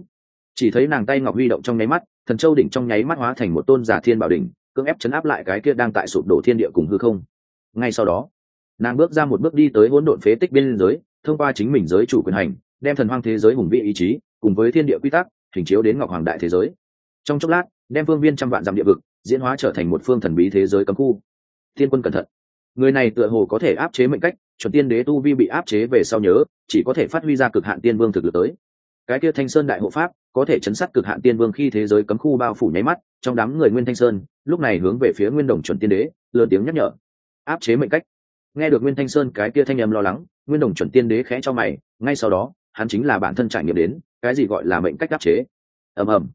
Chỉ thấy nàng tay ngọc huy động trong nháy mắt, thần châu đỉnh trong nháy mắt hóa thành một tôn giả thiên bảo đỉnh, cưỡng ép chấn áp lại cái kia đang tại sụp đổ thiên địa cùng hư không. Ngay sau đó, nàng bước ra một bước đi tới hỗn độn phế tích bên giới thông qua chính mình giới chủ quyền hành, đem thần hoang thế giới hùng vị ý chí, cùng với thiên địa quy tắc, hình chiếu đến ngọc hoàng đại thế giới. Trong chốc lát, đem phương viên trăm vạn dặm địa vực, diễn hóa trở thành một phương thần bí thế giới cấm khu. Thiên quân cẩn thận. Người này tựa hồ có thể áp chế mệnh cách chuẩn tiên đế tu vi bị áp chế về sau nhớ, chỉ có thể phát huy ra cực hạn tiên vương thực lực tới. Cái kia thanh sơn đại hộ pháp, có thể chấn sát cực hạn tiên vương khi thế giới cấm khu bao phủ nháy mắt, trong đám người nguyên thanh sơn, lúc này hướng về phía nguyên đồng chuẩn tiên đế, lớn tiếng nhắc nhở. Áp chế mệnh cách. Nghe được nguyên thanh sơn cái kia thanh âm lo lắng, nguyên đồng chuẩn tiên đế khẽ cho mày, ngay sau đó, hắn chính là bản thân trải nghiệm đến, cái gì gọi là mệnh cách áp chế. Ầm ầm.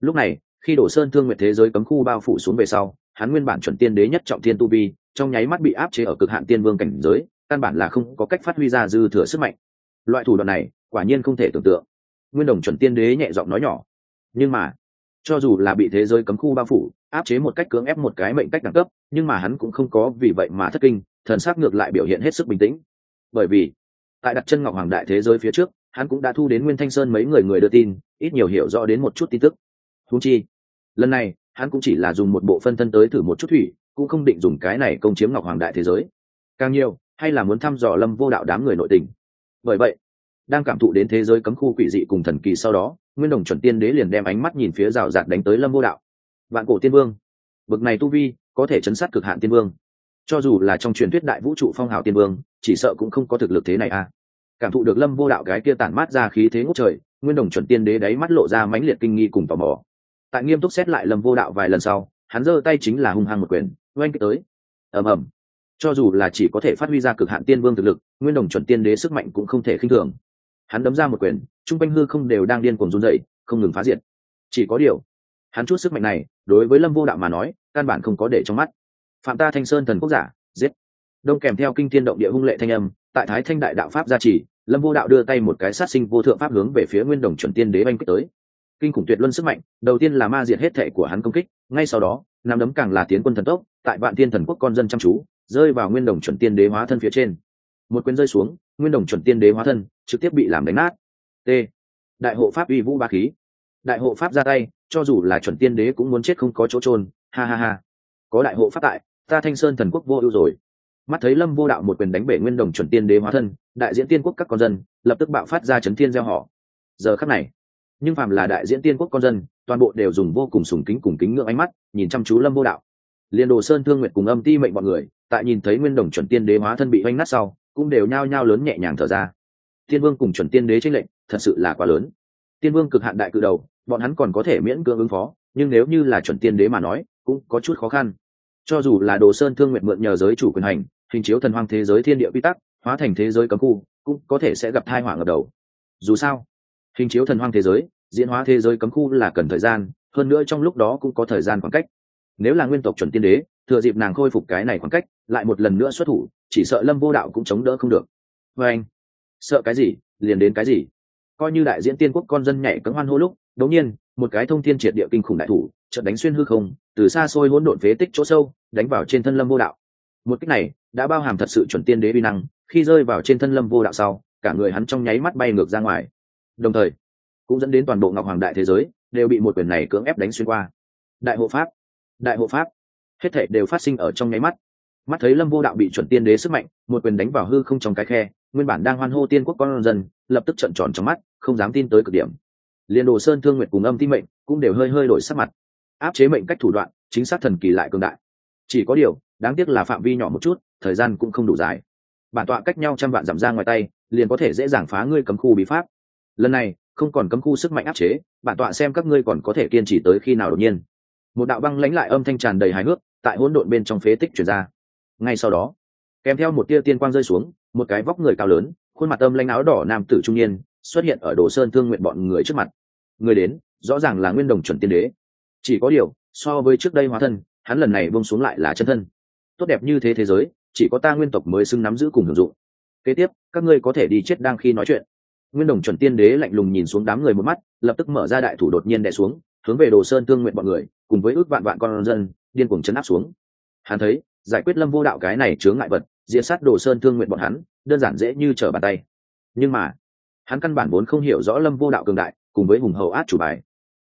Lúc này, khi đổ sơn thương nguyện thế giới cấm khu bao phủ xuống về sau, hắn nguyên bản chuẩn tiên đế nhất trọng tiên tu vi, trong nháy mắt bị áp chế ở cực hạn tiên vương cảnh giới căn bản là không có cách phát huy ra dư thừa sức mạnh. Loại thủ đoạn này, quả nhiên không thể tưởng tượng. Nguyên đồng chuẩn tiên đế nhẹ giọng nói nhỏ. Nhưng mà, cho dù là bị thế giới cấm khu bao phủ, áp chế một cách cưỡng ép một cái mệnh cách đẳng cấp, nhưng mà hắn cũng không có vì vậy mà thất kinh, thần sắc ngược lại biểu hiện hết sức bình tĩnh. Bởi vì, tại đặt chân ngọc hoàng đại thế giới phía trước, hắn cũng đã thu đến nguyên thanh sơn mấy người người đưa tin, ít nhiều hiểu rõ đến một chút tin tức. Húng chi, lần này, hắn cũng chỉ là dùng một bộ phân thân tới thử một chút thủy, cũng không định dùng cái này công chiếm ngọc hoàng đại thế giới. Càng nhiều hay là muốn thăm dò lâm vô đạo đám người nội tình? Bởi vậy, đang cảm thụ đến thế giới cấm khu quỷ dị cùng thần kỳ sau đó, nguyên đồng chuẩn tiên đế liền đem ánh mắt nhìn phía rào rạt đánh tới lâm vô đạo. Vạn cổ tiên vương, bực này tu vi, có thể chấn sát cực hạn tiên vương. Cho dù là trong truyền thuyết đại vũ trụ phong hào tiên vương, chỉ sợ cũng không có thực lực thế này à. Cảm thụ được lâm vô đạo cái kia tản mát ra khí thế ngốc trời, nguyên đồng chuẩn tiên đế đáy mắt lộ ra mãnh liệt kinh nghi cùng tò mò. Tại nghiêm túc xét lại lâm vô đạo vài lần sau, hắn giơ tay chính là hung hăng một quyền, oanh kích tới. Ầm ầm cho dù là chỉ có thể phát huy ra cực hạn tiên vương thực lực, nguyên đồng chuẩn tiên đế sức mạnh cũng không thể khinh thường. Hắn đấm ra một quyền, trung quanh hư không đều đang điên cuồng run dậy không ngừng phá diệt. Chỉ có điều, hắn chút sức mạnh này, đối với lâm vô đạo mà nói, căn bản không có để trong mắt. Phạm ta thanh sơn thần quốc giả, giết. Đông kèm theo kinh thiên động địa hung lệ thanh âm, tại thái thanh đại đạo pháp gia trì, lâm vô đạo đưa tay một cái sát sinh vô thượng pháp hướng về phía nguyên đồng chuẩn tiên đế banh kích tới. Kinh khủng tuyệt luân sức mạnh, đầu tiên là ma diệt hết thệ của hắn công kích, ngay sau đó nằm đấm càng là tiến quân thần tốc, tại vạn tiên thần quốc con dân chăm chú rơi vào nguyên đồng chuẩn tiên đế hóa thân phía trên. Một quyền rơi xuống, nguyên đồng chuẩn tiên đế hóa thân, trực tiếp bị làm đánh nát. T. Đại hộ pháp uy vũ ba khí. Đại hộ pháp ra tay, cho dù là chuẩn tiên đế cũng muốn chết không có chỗ trôn ha ha ha. Có đại hộ pháp tại, ta thanh sơn thần quốc vô ưu rồi. Mắt thấy lâm vô đạo một quyền đánh bể nguyên đồng chuẩn tiên đế hóa thân, đại diễn tiên quốc các con dân, lập tức bạo phát ra chấn thiên gieo họ. Giờ khắc này, nhưng phàm là đại diễn tiên quốc con dân, toàn bộ đều dùng vô cùng sùng kính cùng kính ngưỡng ánh mắt, nhìn chăm chú lâm vô đạo. Liền đồ sơn thương nguyện cùng âm ti mệnh mọi người tại nhìn thấy nguyên đồng chuẩn tiên đế hóa thân bị oanh nát sau, cũng đều nhao nhao lớn nhẹ nhàng thở ra. Tiên vương cùng chuẩn tiên đế tranh lệnh, thật sự là quá lớn. Tiên vương cực hạn đại cự đầu, bọn hắn còn có thể miễn cưỡng ứng phó, nhưng nếu như là chuẩn tiên đế mà nói, cũng có chút khó khăn. Cho dù là đồ sơn thương nguyện mượn nhờ giới chủ quyền hành, hình chiếu thần hoang thế giới thiên địa quy tắc, hóa thành thế giới cấm khu, cũng có thể sẽ gặp thai họa ngập đầu. Dù sao, hình chiếu thần hoang thế giới, diễn hóa thế giới cấm khu là cần thời gian, hơn nữa trong lúc đó cũng có thời gian khoảng cách. Nếu là nguyên tộc chuẩn tiên đế thừa dịp nàng khôi phục cái này khoảng cách, lại một lần nữa xuất thủ, chỉ sợ lâm vô đạo cũng chống đỡ không được. Vê anh, sợ cái gì? Liền đến cái gì? Coi như đại diễn tiên quốc con dân nhảy cấm hoan hô lúc, đống nhiên, một cái thông thiên triệt địa kinh khủng đại thủ trận đánh xuyên hư không, từ xa xôi hỗn độn phế tích chỗ sâu, đánh vào trên thân lâm vô đạo. Một cách này, đã bao hàm thật sự chuẩn tiên đế vi năng, khi rơi vào trên thân lâm vô đạo sau, cả người hắn trong nháy mắt bay ngược ra ngoài. Đồng thời, cũng dẫn đến toàn bộ ngọc hoàng đại thế giới, đều bị một quyền này cưỡng ép đánh xuyên qua. Đại hộ pháp, đại hộ pháp hết thảy đều phát sinh ở trong nháy mắt. Mắt thấy lâm vô đạo bị chuẩn tiên đế sức mạnh, một quyền đánh vào hư không trong cái khe, nguyên bản đang hoan hô tiên quốc con dân, lập tức trận tròn trong mắt, không dám tin tới cực điểm. Liền đồ sơn, thương nguyện cùng âm tin mệnh cũng đều hơi hơi đổi sắc mặt. Áp chế mệnh cách thủ đoạn, chính xác thần kỳ lại cường đại. Chỉ có điều, đáng tiếc là phạm vi nhỏ một chút, thời gian cũng không đủ dài. Bản tọa cách nhau trăm vạn giảm ra ngoài tay, liền có thể dễ dàng phá ngươi cấm khu bí pháp. Lần này, không còn cấm khu sức mạnh áp chế, bản tọa xem các ngươi còn có thể kiên trì tới khi nào đột nhiên. Một đạo băng lãnh lại âm thanh tràn đầy hài hước tại hỗn độn bên trong phế tích chuyển ra. Ngay sau đó, kèm theo một tia tiên quang rơi xuống, một cái vóc người cao lớn, khuôn mặt âm lãnh áo đỏ nam tử trung niên xuất hiện ở đồ sơn thương nguyện bọn người trước mặt. Người đến, rõ ràng là nguyên đồng chuẩn tiên đế. Chỉ có điều, so với trước đây hóa thân, hắn lần này bông xuống lại là chân thân. Tốt đẹp như thế thế giới, chỉ có ta nguyên tộc mới xưng nắm giữ cùng hưởng dụng. Kế tiếp, các ngươi có thể đi chết đang khi nói chuyện. Nguyên đồng chuẩn tiên đế lạnh lùng nhìn xuống đám người một mắt, lập tức mở ra đại thủ đột nhiên đè xuống, hướng về đồ sơn thương nguyện bọn người, cùng với ước vạn vạn con dân điên cuồng chấn áp xuống. Hắn thấy, giải quyết lâm vô đạo cái này chướng ngại vật diễn sát đồ sơn thương nguyện bọn hắn, đơn giản dễ như trở bàn tay. Nhưng mà, hắn căn bản vốn không hiểu rõ lâm vô đạo cường đại, cùng với hùng hậu át chủ bài.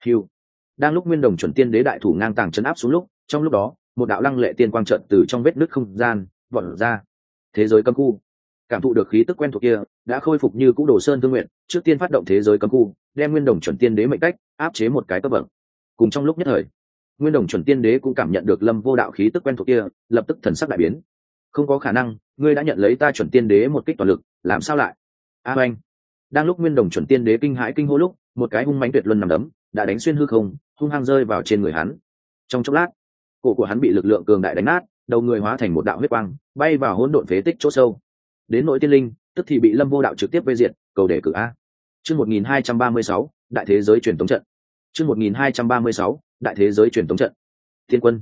Hiu đang lúc nguyên đồng chuẩn tiên đế đại thủ ngang tàng chấn áp xuống lúc, trong lúc đó, một đạo lăng lệ tiên quang trận từ trong vết nứt không gian, vọt ra. Thế giới cấm khu. Cảm thụ được khí tức quen thuộc kia, đã khôi phục như cũ đồ sơn thương nguyện, trước tiên phát động thế giới cấm khu, đem nguyên đồng chuẩn tiên đế mệnh cách, áp chế một cái cấp bậc. Cùng trong lúc nhất thời nguyên đồng chuẩn tiên đế cũng cảm nhận được lâm vô đạo khí tức quen thuộc kia lập tức thần sắc đại biến. Không có khả năng ngươi đã nhận lấy ta chuẩn tiên đế một kích toàn lực làm sao lại? A à, đang lúc nguyên đồng chuẩn tiên đế kinh hãi kinh hô lúc một cái hung mánh tuyệt luân nằm đấm đã đánh xuyên hư không hung hăng rơi vào trên người hắn. Trong chốc lát cổ của hắn bị lực lượng cường đại đánh nát đầu người hóa thành một đạo huyết quang bay vào hỗn độn phế tích chỗ sâu. Đến nội tiên linh tức thì bị lâm vô đạo trực tiếp vây diệt cầu đề cử a. Chương một nghìn hai trăm ba mươi sáu đại thế giới truyền thống trận chương một nghìn hai trăm ba mươi sáu, đại thế giới truyền thống trận. Thiên quân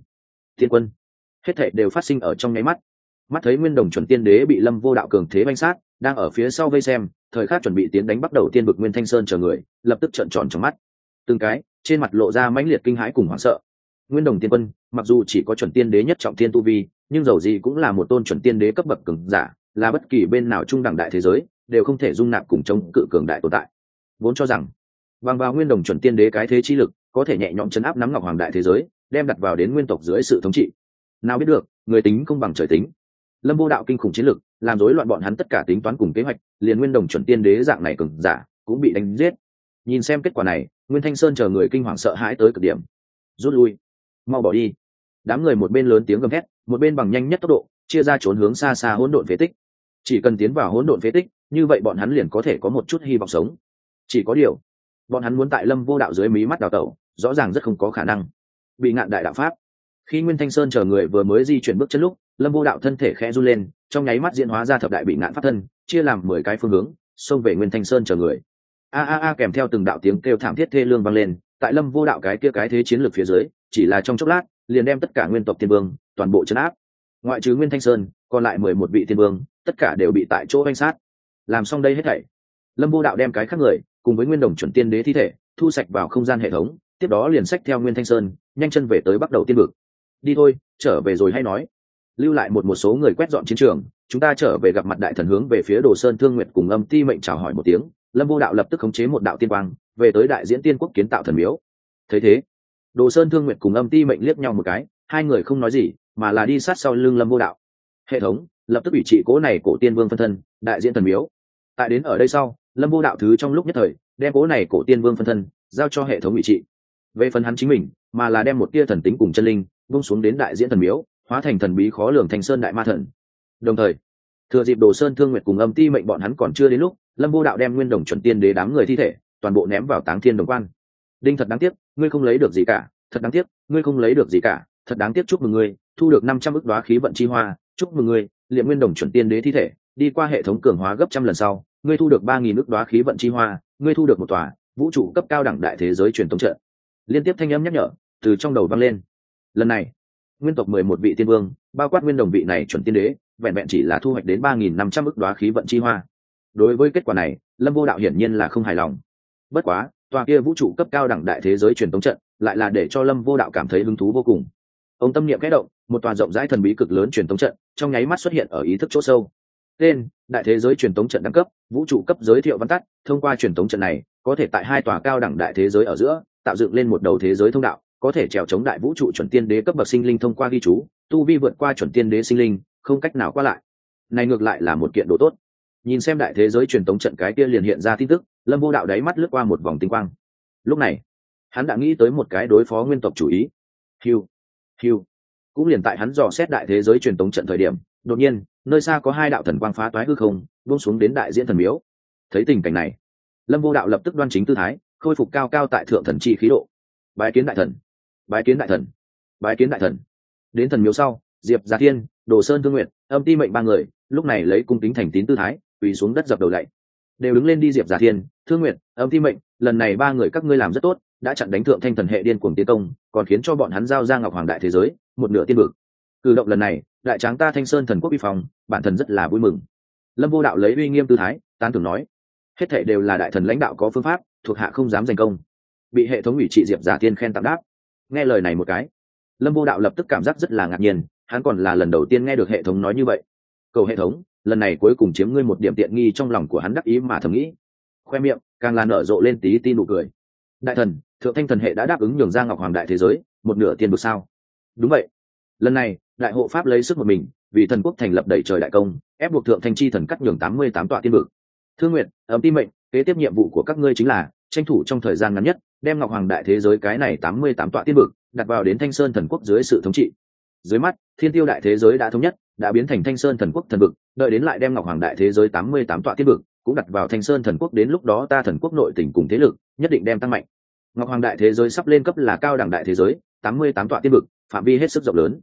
thiên quân. Hết thệ đều phát sinh ở trong nháy mắt. Mắt thấy nguyên đồng chuẩn tiên đế bị lâm vô đạo cường thế banh sát, đang ở phía sau vây xem, thời khắc chuẩn bị tiến đánh bắt đầu tiên bực nguyên thanh sơn chờ người, lập tức trợn tròn trong mắt. Từng cái, trên mặt lộ ra mãnh liệt kinh hãi cùng hoảng sợ. Nguyên đồng tiên quân, mặc dù chỉ có chuẩn tiên đế nhất trọng tiên tu vi, nhưng dầu gì cũng là một tôn chuẩn tiên đế cấp bậc cường giả, là bất kỳ bên nào trung đẳng đại thế giới, đều không thể dung nạp cùng chống cự cường đại tồn tại. Vốn cho rằng bằng vào nguyên đồng chuẩn tiên đế cái thế chi lực, có thể nhẹ nhõm chấn áp nắm ngọc hoàng đại thế giới, đem đặt vào đến nguyên tộc dưới sự thống trị. Nào biết được, người tính không bằng trời tính. Lâm vô đạo kinh khủng chiến lực, làm rối loạn bọn hắn tất cả tính toán cùng kế hoạch, liền nguyên đồng chuẩn tiên đế dạng này cường giả, cũng bị đánh giết. Nhìn xem kết quả này, nguyên thanh sơn chờ người kinh hoàng sợ hãi tới cực điểm. Rút lui. Mau bỏ đi. Đám người một bên lớn tiếng gầm hét một bên bằng nhanh nhất tốc độ, chia ra trốn hướng xa xa hỗn độn phế tích. Chỉ cần tiến vào hỗn độn phế tích, như vậy bọn hắn liền có thể có một chút hy vọng sống. Chỉ có điều bọn hắn muốn tại lâm vô đạo dưới mí mắt đào tẩu, rõ ràng rất không có khả năng. Bị ngạn đại đạo pháp. Khi nguyên thanh sơn chờ người vừa mới di chuyển bước chân lúc, lâm vô đạo thân thể khẽ run lên, trong nháy mắt diễn hóa ra thập đại bị ngạn pháp thân, chia làm mười cái phương hướng, xông về nguyên thanh sơn chờ người. A a a kèm theo từng đạo tiếng kêu thảm thiết thê lương vang lên, tại lâm vô đạo cái kia cái thế chiến lược phía dưới, chỉ là trong chốc lát, liền đem tất cả nguyên tộc thiên vương, toàn bộ chấn áp. Ngoại trừ nguyên thanh sơn, còn lại mười một vị thiên vương, tất cả đều bị tại chỗ oanh sát. Làm xong đây hết thảy, lâm vô đạo đem cái khác người cùng với nguyên đồng chuẩn tiên đế thi thể, thu sạch vào không gian hệ thống, tiếp đó liền sách theo nguyên thanh sơn, nhanh chân về tới bắt đầu tiên vực. Đi thôi, trở về rồi hay nói. Lưu lại một một số người quét dọn chiến trường, chúng ta trở về gặp mặt đại thần hướng về phía đồ sơn thương nguyệt cùng âm ti mệnh chào hỏi một tiếng. Lâm vô đạo lập tức khống chế một đạo tiên quang, về tới đại diễn tiên quốc kiến tạo thần miếu. Thấy thế, đồ sơn thương nguyệt cùng âm ti mệnh liếc nhau một cái, hai người không nói gì, mà là đi sát sau lưng lâm vô đạo. Hệ thống, lập tức ủy trị cố này cổ tiên vương phân thân, đại diễn thần miếu. Tại đến ở đây sau lâm vô đạo thứ trong lúc nhất thời, đem cố này cổ tiên vương phân thân giao cho hệ thống ủy trị. Về phần hắn chính mình, mà là đem một tia thần tính cùng chân linh bung xuống đến đại diễn thần miếu, hóa thành thần bí khó lường thành sơn đại ma thần. Đồng thời, thừa dịp đồ sơn thương nguyệt cùng âm ti mệnh bọn hắn còn chưa đến lúc, lâm vô đạo đem nguyên đồng chuẩn tiên đế đám người thi thể toàn bộ ném vào táng thiên đồng quan. Đinh thật đáng tiếc, ngươi không lấy được gì cả, thật đáng tiếc, ngươi không lấy được gì cả, thật đáng tiếc chúc mừng ngươi, thu được năm trăm ức đoá khí vận chi hoa, chúc mừng ngươi, liệm nguyên đồng chuẩn tiên đế thi thể, đi qua hệ thống cường hóa gấp trăm lần sau ngươi thu được ba nghìn nước đoá khí vận chi hoa, ngươi thu được một tòa vũ trụ cấp cao đẳng đại thế giới truyền thống trận. Liên tiếp thanh âm nhắc nhở từ trong đầu vang lên. Lần này, nguyên tộc mười một vị tiên vương, bao quát nguyên đồng vị này chuẩn tiên đế, vẹn vẹn chỉ là thu hoạch đến ba nghìn năm trăm ức đoá khí vận chi hoa. Đối với kết quả này, lâm vô đạo hiển nhiên là không hài lòng. Bất quá, tòa kia vũ trụ cấp cao đẳng đại thế giới truyền thống trận lại là để cho lâm vô đạo cảm thấy hứng thú vô cùng. Ông tâm niệm kẽ động, một tòa rộng rãi thần bí cực lớn truyền thống trận trong nháy mắt xuất hiện ở ý thức chỗ sâu tên, đại thế giới truyền thống trận đẳng cấp, vũ trụ cấp giới thiệu văn tắt, thông qua truyền thống trận này, có thể tại hai tòa cao đẳng đại thế giới ở giữa, tạo dựng lên một đầu thế giới thông đạo, có thể trèo chống đại vũ trụ chuẩn tiên đế cấp bậc sinh linh thông qua ghi chú, tu vi vượt qua chuẩn tiên đế sinh linh, không cách nào qua lại. Này ngược lại là một kiện đồ tốt. Nhìn xem đại thế giới truyền thống trận cái kia liền hiện ra tin tức, lâm vô đạo đáy mắt lướt qua một vòng tinh quang. Lúc này, hắn đã nghĩ tới một cái đối phó nguyên tộc chủ ý. Hiu hiu cũng liền tại hắn dò xét đại thế giới truyền thống trận thời điểm, đột nhiên nơi xa có hai đạo thần quang phá toái hư không, buông xuống đến đại diễn thần miếu. Thấy tình cảnh này, lâm vô đạo lập tức đoan chính tư thái, khôi phục cao cao tại thượng thần chi khí độ. Bái kiến đại thần, bái kiến đại thần, bái kiến đại thần. Đến thần miếu sau, diệp gia thiên, đồ sơn thương nguyện âm ti mệnh ba người, lúc này lấy cung kính thành tín tư thái, quỳ xuống đất dập đầu lạy đều đứng lên đi diệp gia thiên, thương nguyện âm ti mệnh, lần này ba người các ngươi làm rất tốt, đã chặn đánh thượng thanh thần hệ điên cuồng tiến công, còn khiến cho bọn hắn giao ra ngọc hoàng đại thế giới, một nửa tiên vực. Cử động lần này đại tráng ta thanh sơn thần quốc vi phòng bản thân rất là vui mừng. Lâm vô đạo lấy uy nghiêm tư thái, tán tưởng nói, hết thệ đều là đại thần lãnh đạo có phương pháp, thuộc hạ không dám giành công. Bị hệ thống ủy trị diệp giả tiên khen tặng đáp. Nghe lời này một cái, lâm vô đạo lập tức cảm giác rất là ngạc nhiên, hắn còn là lần đầu tiên nghe được hệ thống nói như vậy. Cầu hệ thống, lần này cuối cùng chiếm ngươi một điểm tiện nghi trong lòng của hắn đắc ý mà thầm nghĩ. Khoe miệng, càng là nở rộ lên tí tin nụ cười. Đại thần, thượng thanh thần hệ đã đáp ứng nhường ra ngọc hoàng đại thế giới, một nửa tiền được sao? Đúng vậy. Lần này đại hộ pháp lấy sức một mình, vì thần quốc thành lập đẩy trời đại công, ép buộc thượng thanh chi thần cắt nhường tám mươi tám tọa tiên vực. Thương nguyện ấm tim mệnh, kế tiếp nhiệm vụ của các ngươi chính là tranh thủ trong thời gian ngắn nhất, đem ngọc hoàng đại thế giới cái này tám mươi tám tọa tiên vực đặt vào đến thanh sơn thần quốc dưới sự thống trị. Dưới mắt, thiên tiêu đại thế giới đã thống nhất, đã biến thành thanh sơn thần quốc thần vực, đợi đến lại đem ngọc hoàng đại thế giới tám mươi tám tọa tiên vực cũng đặt vào thanh sơn thần quốc đến lúc đó ta thần quốc nội tỉnh cùng thế lực nhất định đem tăng mạnh. Ngọc hoàng đại thế giới sắp lên cấp là cao đẳng đại thế giới, tám mươi tám tọa tiên vực, phạm vi hết sức rộng lớn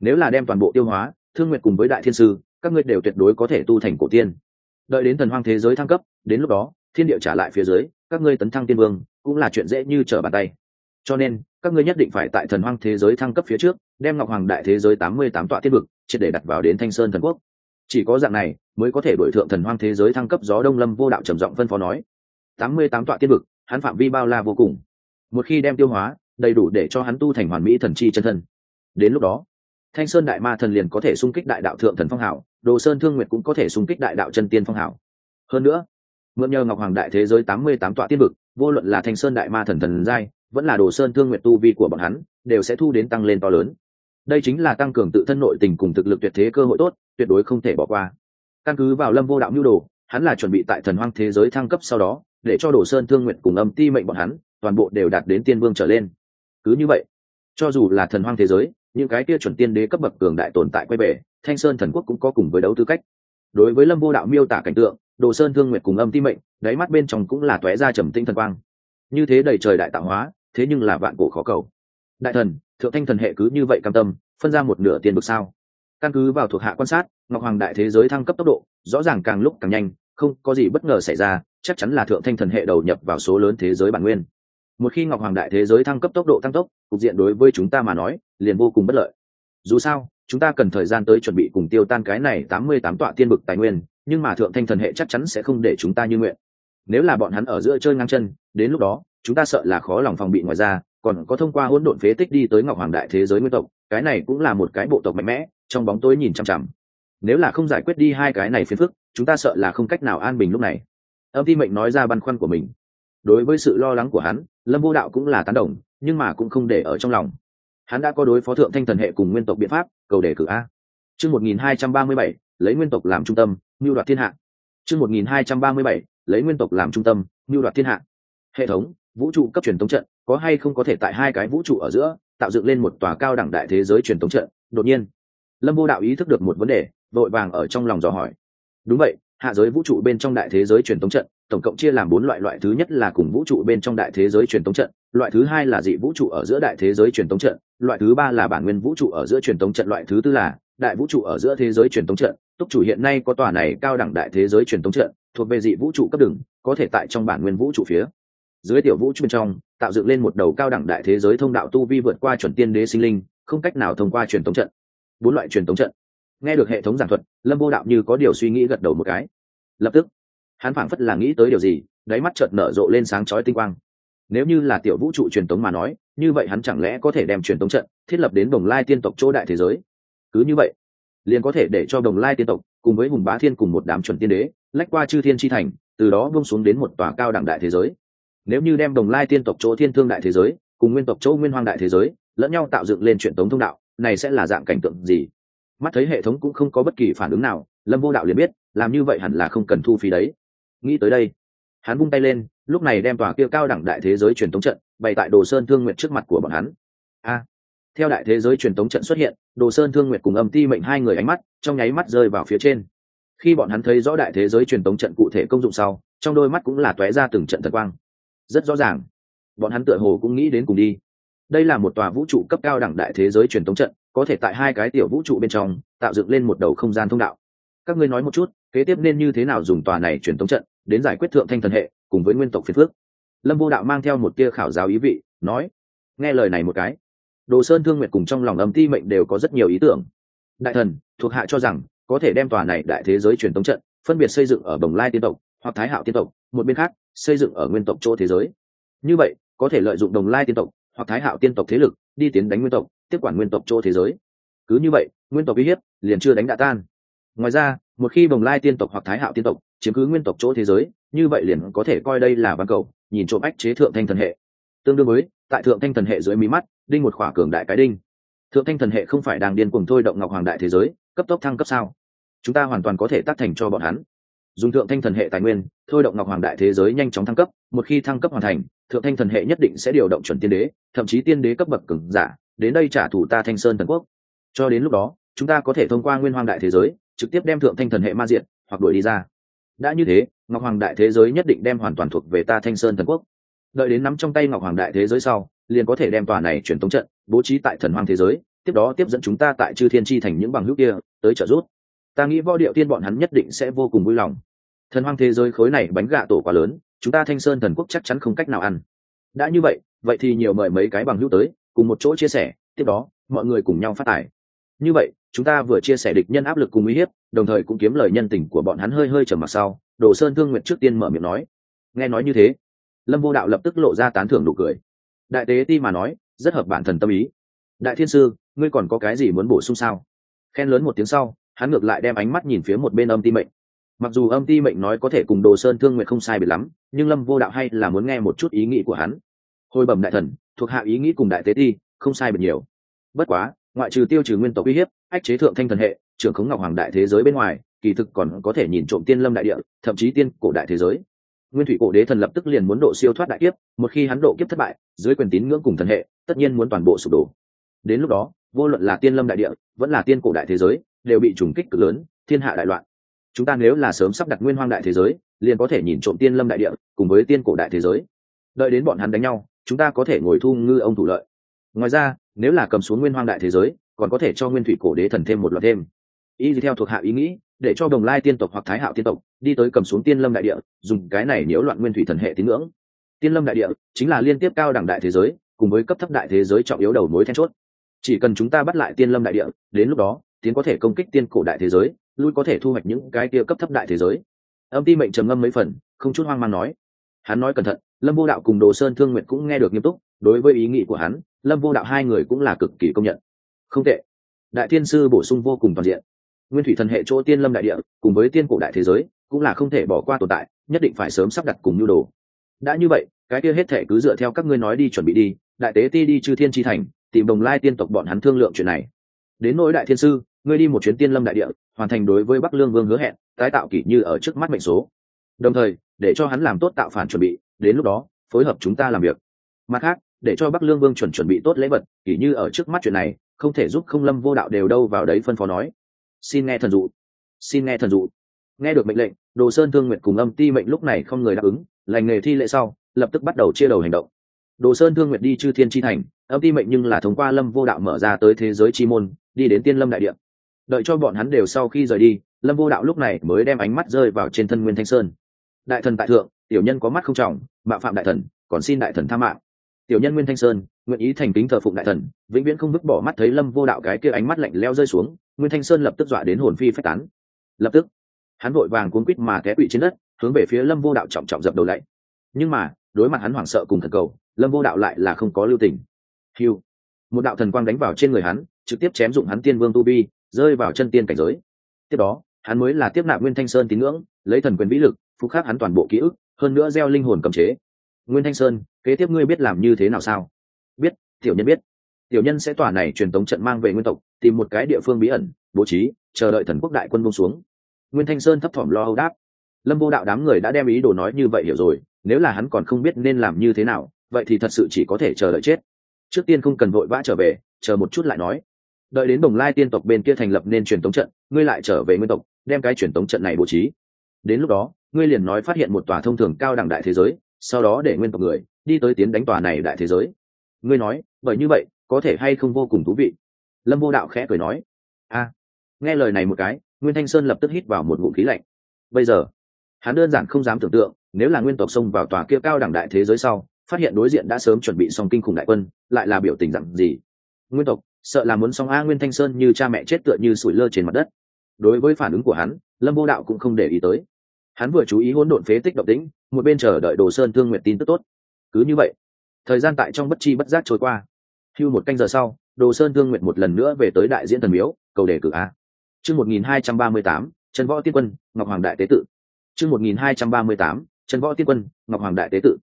nếu là đem toàn bộ tiêu hóa, thương nguyện cùng với đại thiên sư, các ngươi đều tuyệt đối có thể tu thành cổ tiên. Đợi đến thần hoang thế giới thăng cấp, đến lúc đó, thiên địa trả lại phía dưới, các ngươi tấn thăng tiên vương, cũng là chuyện dễ như trở bàn tay. Cho nên, các ngươi nhất định phải tại thần hoang thế giới thăng cấp phía trước, đem ngọc hoàng đại thế giới tám mươi tám tọa tiên vực, triệt để đặt vào đến thanh sơn thần quốc. Chỉ có dạng này, mới có thể đổi thượng thần hoang thế giới thăng cấp gió đông lâm vô đạo trầm giọng phân phó nói. tám mươi tám tọa tiên vực, hắn phạm vi bao la vô cùng. Một khi đem tiêu hóa, đầy đủ để cho hắn tu thành hoàn mỹ thần chi chân thân. Đến lúc đó thanh sơn đại ma thần liền có thể xung kích đại đạo thượng thần phong hảo, đồ sơn thương nguyệt cũng có thể xung kích đại đạo chân tiên phong hảo. Hơn nữa, mượn nhờ ngọc hoàng đại thế giới tám mươi tám tọa tiên vực, vô luận là thanh sơn đại ma thần thần giai, vẫn là đồ sơn thương nguyệt tu vi của bọn hắn, đều sẽ thu đến tăng lên to lớn. Đây chính là tăng cường tự thân nội tình cùng thực lực tuyệt thế cơ hội tốt, tuyệt đối không thể bỏ qua. Căn cứ vào lâm vô đạo nhu đồ, hắn là chuẩn bị tại thần hoang thế giới thăng cấp sau đó, để cho đồ sơn thương nguyện cùng âm ti mệnh bọn hắn, toàn bộ đều đạt đến tiên vương trở lên. Cứ như vậy, cho dù là thần hoang thế giới những cái kia chuẩn tiên đế cấp bậc cường đại tồn tại quay về, thanh sơn thần quốc cũng có cùng với đấu tư cách. Đối với lâm vô đạo miêu tả cảnh tượng, đồ sơn thương nguyệt cùng âm ti mệnh, đáy mắt bên trong cũng là tóe ra trầm tinh thần quang. Như thế đầy trời đại tạo hóa, thế nhưng là vạn cổ khó cầu. Đại thần, thượng thanh thần hệ cứ như vậy cam tâm, phân ra một nửa tiền được sao? Căn cứ vào thuộc hạ quan sát, ngọc hoàng đại thế giới thăng cấp tốc độ, rõ ràng càng lúc càng nhanh, không có gì bất ngờ xảy ra, chắc chắn là thượng thanh thần hệ đầu nhập vào số lớn thế giới bản nguyên một khi ngọc hoàng đại thế giới thăng cấp tốc độ tăng tốc, cục diện đối với chúng ta mà nói, liền vô cùng bất lợi. Dù sao, chúng ta cần thời gian tới chuẩn bị cùng tiêu tan cái này tám mươi tám tọa tiên bực tài nguyên, nhưng mà thượng thanh thần hệ chắc chắn sẽ không để chúng ta như nguyện. Nếu là bọn hắn ở giữa chơi ngang chân, đến lúc đó, chúng ta sợ là khó lòng phòng bị ngoài ra, còn có thông qua hỗn độn phế tích đi tới ngọc hoàng đại thế giới nguyên tộc, cái này cũng là một cái bộ tộc mạnh mẽ, trong bóng tối nhìn chằm chằm. Nếu là không giải quyết đi hai cái này phiền phức, chúng ta sợ là không cách nào an bình lúc này. Âm ti mệnh nói ra băn khoăn của mình đối với sự lo lắng của hắn, lâm vô đạo cũng là tán đồng, nhưng mà cũng không để ở trong lòng. Hắn đã có đối phó thượng thanh thần hệ cùng nguyên tộc biện pháp, cầu đề cử a. Chương một nghìn hai trăm ba mươi bảy, lấy nguyên tộc làm trung tâm, mưu đoạt thiên hạ. Chương một nghìn hai trăm ba mươi bảy, lấy nguyên tộc làm trung tâm, mưu đoạt thiên hạ. Hệ thống, vũ trụ cấp truyền thống trận, có hay không có thể tại hai cái vũ trụ ở giữa, tạo dựng lên một tòa cao đẳng đại thế giới truyền thống trận? Đột nhiên, lâm vô đạo ý thức được một vấn đề, vội vàng ở trong lòng dò hỏi. Đúng vậy, hạ giới vũ trụ bên trong đại thế giới truyền thống trận tổng cộng chia làm bốn loại loại. Thứ nhất là cùng vũ trụ bên trong đại thế giới truyền thống trận, loại thứ hai là dị vũ trụ ở giữa đại thế giới truyền thống trận, loại thứ ba là bản nguyên vũ trụ ở giữa truyền thống trận, loại thứ tư là đại vũ trụ ở giữa thế giới truyền thống trận. Túc chủ hiện nay có tòa này cao đẳng đại thế giới truyền thống trận, thuộc về dị vũ trụ cấp đường, có thể tại trong bản nguyên vũ trụ phía dưới tiểu vũ trụ bên trong, tạo dựng lên một đầu cao đẳng đại thế giới thông đạo tu vi vượt qua chuẩn tiên đế sinh linh, không cách nào thông qua truyền tống trận. Bốn loại truyền tống trận. Nghe được hệ thống giảng thuật, lâm vô đạo như có điều suy nghĩ gật đầu một cái. Lập tức hắn phảng phất là nghĩ tới điều gì, đáy mắt chợt nở rộ lên sáng chói tinh quang. Nếu như là tiểu vũ trụ truyền tống mà nói, như vậy hắn chẳng lẽ có thể đem truyền tống trận thiết lập đến đồng lai tiên tộc chỗ đại thế giới? Cứ như vậy, liền có thể để cho đồng lai tiên tộc cùng với hùng bá thiên cùng một đám chuẩn tiên đế, lách qua chư thiên tri thành, từ đó bông xuống đến một tòa cao đẳng đại thế giới. Nếu như đem đồng lai tiên tộc chỗ thiên thương đại thế giới cùng nguyên tộc chỗ nguyên hoang đại thế giới lẫn nhau tạo dựng lên truyền tống thông đạo, này sẽ là dạng cảnh tượng gì? Mắt thấy hệ thống cũng không có bất kỳ phản ứng nào, lâm vô đạo liền biết, làm như vậy hẳn là không cần thu phí đấy nghĩ tới đây, hắn vung tay lên, lúc này đem tòa kia cao đẳng đại thế giới truyền thống trận bày tại đồ sơn thương nguyện trước mặt của bọn hắn. A! Theo đại thế giới truyền thống trận xuất hiện, đồ sơn thương nguyện cùng âm ti mệnh hai người ánh mắt trong nháy mắt rơi vào phía trên. Khi bọn hắn thấy rõ đại thế giới truyền thống trận cụ thể công dụng sau, trong đôi mắt cũng là tóe ra từng trận thật quang. Rất rõ ràng, bọn hắn tựa hồ cũng nghĩ đến cùng đi. Đây là một tòa vũ trụ cấp cao đẳng đại thế giới truyền thống trận, có thể tại hai cái tiểu vũ trụ bên trong tạo dựng lên một đầu không gian thông đạo. Các ngươi nói một chút kế tiếp nên như thế nào dùng tòa này truyền tống trận đến giải quyết thượng thanh thần hệ cùng với nguyên tộc phiên phước? Lâm vô đạo mang theo một tia khảo giáo ý vị, nói, nghe lời này một cái. Đồ sơn thương nguyệt cùng trong lòng âm ti mệnh đều có rất nhiều ý tưởng. Đại thần, thuộc hạ cho rằng có thể đem tòa này đại thế giới truyền tống trận phân biệt xây dựng ở bồng lai tiên tộc hoặc thái hạo tiên tộc, một bên khác xây dựng ở nguyên tộc chỗ thế giới. Như vậy, có thể lợi dụng đồng lai tiên tộc hoặc thái hạo tiên tộc thế lực đi tiến đánh nguyên tộc, tiếp quản nguyên tộc chỗ thế giới. Cứ như vậy, nguyên tộc uy hiếp liền chưa đánh đã tan. Ngoài ra một khi bồng lai tiên tộc hoặc thái hạo tiên tộc chiếm cứ nguyên tộc chỗ thế giới, như vậy liền có thể coi đây là văn cầu, nhìn trộm ách chế thượng thanh thần hệ. Tương đương với, tại thượng thanh thần hệ dưới mí mắt, đinh một khỏa cường đại cái đinh. Thượng thanh thần hệ không phải đang điên cuồng thôi động ngọc hoàng đại thế giới, cấp tốc thăng cấp sao? Chúng ta hoàn toàn có thể tác thành cho bọn hắn. Dùng thượng thanh thần hệ tài nguyên, thôi động ngọc hoàng đại thế giới nhanh chóng thăng cấp, một khi thăng cấp hoàn thành, thượng thanh thần hệ nhất định sẽ điều động chuẩn tiên đế, thậm chí tiên đế cấp bậc cứng giả, đến đây trả thù ta thanh sơn thần quốc. Cho đến lúc đó, chúng ta có thể thông qua nguyên hoàng đại thế giới trực tiếp đem thượng thanh thần hệ ma diện, hoặc đuổi đi ra. Đã như thế, ngọc hoàng đại thế giới nhất định đem hoàn toàn thuộc về ta thanh sơn thần quốc. Đợi đến nắm trong tay ngọc hoàng đại thế giới sau, liền có thể đem tòa này chuyển tống trận bố trí tại thần hoàng thế giới, tiếp đó tiếp dẫn chúng ta tại chư thiên tri thành những bằng hữu kia tới trợ giúp. Ta nghĩ võ điệu tiên bọn hắn nhất định sẽ vô cùng vui lòng. Thần hoàng thế giới khối này bánh gà tổ quá lớn, chúng ta thanh sơn thần quốc chắc chắn không cách nào ăn. Đã như vậy vậy thì nhiều mời mấy cái bằng hữu tới, cùng một chỗ chia sẻ, tiếp đó, mọi người cùng nhau phát tài. Như vậy chúng ta vừa chia sẻ địch nhân áp lực cùng uy hiếp, đồng thời cũng kiếm lời nhân tình của bọn hắn hơi hơi trầm mặc sau, đồ sơn thương nguyện trước tiên mở miệng nói. Nghe nói như thế, lâm vô đạo lập tức lộ ra tán thưởng nụ cười. Đại tế ti mà nói, rất hợp bản thần tâm ý. Đại thiên sư, ngươi còn có cái gì muốn bổ sung sao? Khen lớn một tiếng sau, hắn ngược lại đem ánh mắt nhìn phía một bên âm ti mệnh. Mặc dù âm ti mệnh nói có thể cùng đồ sơn thương nguyện không sai biệt lắm, nhưng lâm vô đạo hay là muốn nghe một chút ý nghĩ của hắn. Hồi bẩm đại thần, thuộc hạ ý nghĩ cùng đại tế ti, không sai biệt nhiều. Bất quá, ngoại trừ tiêu trừ nguyên tộc uy hiếp ách chế thượng thanh thần hệ, trưởng khống ngọc hoàng đại thế giới bên ngoài, kỳ thực còn có thể nhìn trộm tiên lâm đại địa, thậm chí tiên cổ đại thế giới. Nguyên thủy cổ đế thần lập tức liền muốn độ siêu thoát đại kiếp, một khi hắn độ kiếp thất bại, dưới quyền tín ngưỡng cùng thần hệ, tất nhiên muốn toàn bộ sụp đổ. Đến lúc đó, vô luận là tiên lâm đại địa, vẫn là tiên cổ đại thế giới, đều bị trùng kích cực lớn, thiên hạ đại loạn. Chúng ta nếu là sớm sắp đặt nguyên hoang đại thế giới, liền có thể nhìn trộm tiên lâm đại địa, cùng với tiên cổ đại thế giới. Đợi đến bọn hắn đánh nhau, chúng ta có thể ngồi thu ngư ông thủ lợi. Ngoài ra, nếu là cầm xuống nguyên hoang đại thế giới còn có thể cho nguyên thủy cổ đế thần thêm một loạt thêm. Y theo thuộc hạ ý nghĩ, để cho đồng lai tiên tộc hoặc thái hạo tiên tộc đi tới cầm xuống tiên lâm đại địa, dùng cái này nhiễu loạn nguyên thủy thần hệ tín ngưỡng. Tiên lâm đại địa chính là liên tiếp cao đẳng đại thế giới, cùng với cấp thấp đại thế giới trọng yếu đầu mối then chốt. Chỉ cần chúng ta bắt lại tiên lâm đại địa, đến lúc đó, tiến có thể công kích tiên cổ đại thế giới, lui có thể thu hoạch những cái kia cấp thấp đại thế giới. Âm ti mệnh trầm ngâm mấy phần, không chút hoang mang nói. Hắn nói cẩn thận, lâm vô đạo cùng đồ sơn thương nguyện cũng nghe được nghiêm túc, đối với ý nghĩ của hắn, lâm vô đạo hai người cũng là cực kỳ công nhận không tệ. Đại thiên sư bổ sung vô cùng toàn diện. Nguyên thủy thần hệ chỗ tiên lâm đại địa, cùng với tiên cổ đại thế giới, cũng là không thể bỏ qua tồn tại, nhất định phải sớm sắp đặt cùng nhu đồ. Đã như vậy, cái kia hết thể cứ dựa theo các ngươi nói đi chuẩn bị đi, đại tế ti đi chư thiên tri thành, tìm đồng lai tiên tộc bọn hắn thương lượng chuyện này. Đến nỗi đại thiên sư, ngươi đi một chuyến tiên lâm đại địa, hoàn thành đối với bắc lương vương hứa hẹn, tái tạo kỷ như ở trước mắt mệnh số. Đồng thời, để cho hắn làm tốt tạo phản chuẩn bị, đến lúc đó, phối hợp chúng ta làm việc. Mặt khác, để cho bắc lương vương chuẩn chuẩn bị tốt lễ vật, kỷ như ở trước mắt chuyện này không thể giúp không lâm vô đạo đều đâu vào đấy phân phó nói. Xin nghe thần dụ. Xin nghe thần dụ. Nghe được mệnh lệnh, đồ sơn thương nguyện cùng âm ti mệnh lúc này không người đáp ứng, lành nghề thi lễ sau, lập tức bắt đầu chia đầu hành động. Đồ sơn thương nguyện đi chư thiên chi thành, âm ti mệnh nhưng là thông qua lâm vô đạo mở ra tới thế giới chi môn, đi đến tiên lâm đại địa. Đợi cho bọn hắn đều sau khi rời đi, lâm vô đạo lúc này mới đem ánh mắt rơi vào trên thân nguyên thanh sơn. Đại thần tại thượng, tiểu nhân có mắt không trọng mạ phạm đại thần, còn xin đại thần tha mạng tiểu nhân nguyên thanh sơn, nguyện ý thành kính thờ phụng đại thần, vĩnh viễn không vứt bỏ mắt thấy lâm vô đạo cái kia ánh mắt lạnh leo rơi xuống, nguyên thanh sơn lập tức dọa đến hồn phi phách tán. Lập tức, hắn vội vàng cuốn quít mà té quỵ trên đất, hướng về phía lâm vô đạo trọng trọng dập đầu lạy nhưng mà, đối mặt hắn hoảng sợ cùng thần cầu, lâm vô đạo lại là không có lưu tình. Hiu một đạo thần quang đánh vào trên người hắn, trực tiếp chém dụng hắn tiên vương tu vi, rơi vào chân tiên cảnh giới. Tiếp đó, hắn mới là tiếp nạp nguyên thanh sơn tín ngưỡng, lấy thần quyền vĩ lực, phục khắc hắn toàn bộ ký ức, hơn nữa gieo linh hồn cầm chế nguyên thanh sơn, kế tiếp ngươi biết làm như thế nào sao? Biết, tiểu nhân biết. Tiểu nhân sẽ tỏa này truyền tống trận mang về nguyên tộc, tìm một cái địa phương bí ẩn, bố trí, chờ đợi thần quốc đại quân bông xuống. Nguyên thanh sơn thấp thỏm lo âu đáp. Lâm vô đạo đám người đã đem ý đồ nói như vậy hiểu rồi, nếu là hắn còn không biết nên làm như thế nào, vậy thì thật sự chỉ có thể chờ đợi chết. Trước tiên không cần vội vã trở về, chờ một chút lại nói. Đợi đến đồng lai tiên tộc bên kia thành lập nên truyền tống trận, ngươi lại trở về nguyên tộc, đem cái truyền tống trận này bố trí. Đến lúc đó, ngươi liền nói phát hiện một tòa thông thường cao đẳng đại thế giới sau đó để nguyên tộc người đi tới tiến đánh tòa này đại thế giới. Ngươi nói, bởi như vậy, có thể hay không vô cùng thú vị? Lâm vô đạo khẽ cười nói, a, nghe lời này một cái, nguyên thanh sơn lập tức hít vào một ngụm khí lạnh. Bây giờ, hắn đơn giản không dám tưởng tượng, nếu là nguyên tộc xông vào tòa kia cao đẳng đại thế giới sau, phát hiện đối diện đã sớm chuẩn bị xong kinh khủng đại quân, lại là biểu tình rằng gì? Nguyên tộc, sợ là muốn xong a nguyên thanh sơn như cha mẹ chết tựa như sủi lơ trên mặt đất. Đối với phản ứng của hắn, lâm vô đạo cũng không để ý tới hắn vừa chú ý hỗn độn phế tích động tĩnh, một bên chờ đợi đồ sơn thương nguyện tin tức tốt. Cứ như vậy, thời gian tại trong bất chi bất giác trôi qua. Hưu một canh giờ sau, đồ sơn thương nguyện một lần nữa về tới đại diễn thần miếu, cầu đề cử a. Chương một nghìn hai trăm ba mươi tám, trần võ tiên quân, ngọc hoàng đại tế tự. Chương một nghìn hai trăm ba mươi tám, trần võ tiên quân, ngọc hoàng đại tế tự.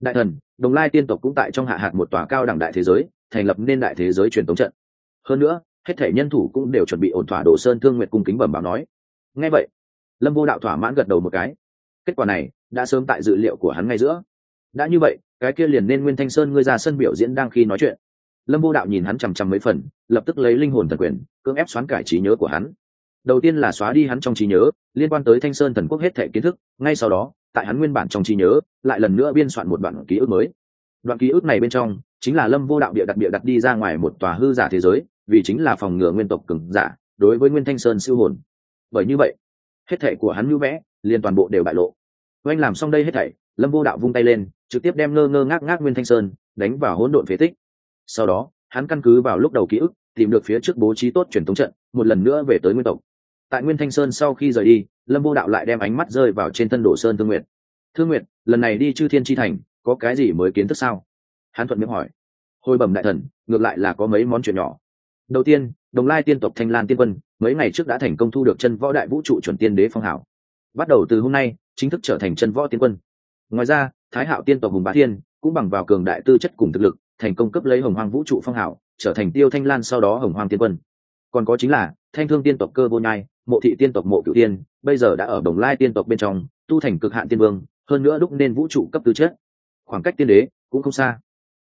Đại thần, đồng lai tiên tộc cũng tại trong hạ hạt một tòa cao đẳng đại thế giới, thành lập nên đại thế giới truyền thống trận. Hơn nữa, hết thể nhân thủ cũng đều chuẩn bị ổn thỏa đồ sơn thương nguyện cung kính bẩm báo nói. Ngay vậy lâm vô đạo thỏa mãn gật đầu một cái. Kết quả này, đã sớm tại dự liệu của hắn ngay giữa. Đã như vậy, cái kia liền nên nguyên thanh sơn ngươi ra sân biểu diễn đang khi nói chuyện. Lâm vô đạo nhìn hắn chằm chằm mấy phần, lập tức lấy linh hồn thần quyền, cưỡng ép xoán cải trí nhớ của hắn. Đầu tiên là xóa đi hắn trong trí nhớ, liên quan tới thanh sơn thần quốc hết thể kiến thức, ngay sau đó, tại hắn nguyên bản trong trí nhớ, lại lần nữa biên soạn một đoạn ký ức mới. Đoạn ký ức này bên trong, chính là lâm vô đạo địa đặt địa đặt đi ra ngoài một tòa hư giả thế giới, vì chính là phòng ngừa nguyên tộc cứng giả, đối với nguyên thanh sơn siêu hồn. Bởi như vậy hết thảy của hắn nhu vẽ, liền toàn bộ đều bại lộ. Oanh làm xong đây hết thảy, lâm vô đạo vung tay lên, trực tiếp đem ngơ ngơ ngác ngác nguyên thanh sơn đánh vào hỗn độn phế tích. Sau đó, hắn căn cứ vào lúc đầu ký ức, tìm được phía trước bố trí tốt truyền thống trận, một lần nữa về tới nguyên tộc. Tại nguyên thanh sơn sau khi rời đi, lâm vô đạo lại đem ánh mắt rơi vào trên thân đổ sơn thương nguyệt. Thương nguyệt, lần này đi chư thiên tri thành, có cái gì mới kiến thức sao? Hắn thuận miệng hỏi. Hồi bẩm đại thần, ngược lại là có mấy món chuyện nhỏ. Đầu tiên, đồng lai tiên tộc thanh lan tiên quân mấy ngày trước đã thành công thu được chân võ đại vũ trụ chuẩn tiên đế phong hảo. Bắt đầu từ hôm nay, chính thức trở thành chân võ tiên quân. Ngoài ra, thái hạo tiên tộc hùng bá thiên cũng bằng vào cường đại tư chất cùng thực lực, thành công cấp lấy hồng hoang vũ trụ phong hảo, trở thành tiêu thanh lan sau đó hồng hoang tiên quân. Còn có chính là, thanh thương tiên tộc cơ vô nhai, mộ thị tiên tộc mộ cựu tiên, bây giờ đã ở đồng lai tiên tộc bên trong, tu thành cực hạn tiên vương, hơn nữa đúc nên vũ trụ cấp tư chất. Khoảng cách tiên đế cũng không xa.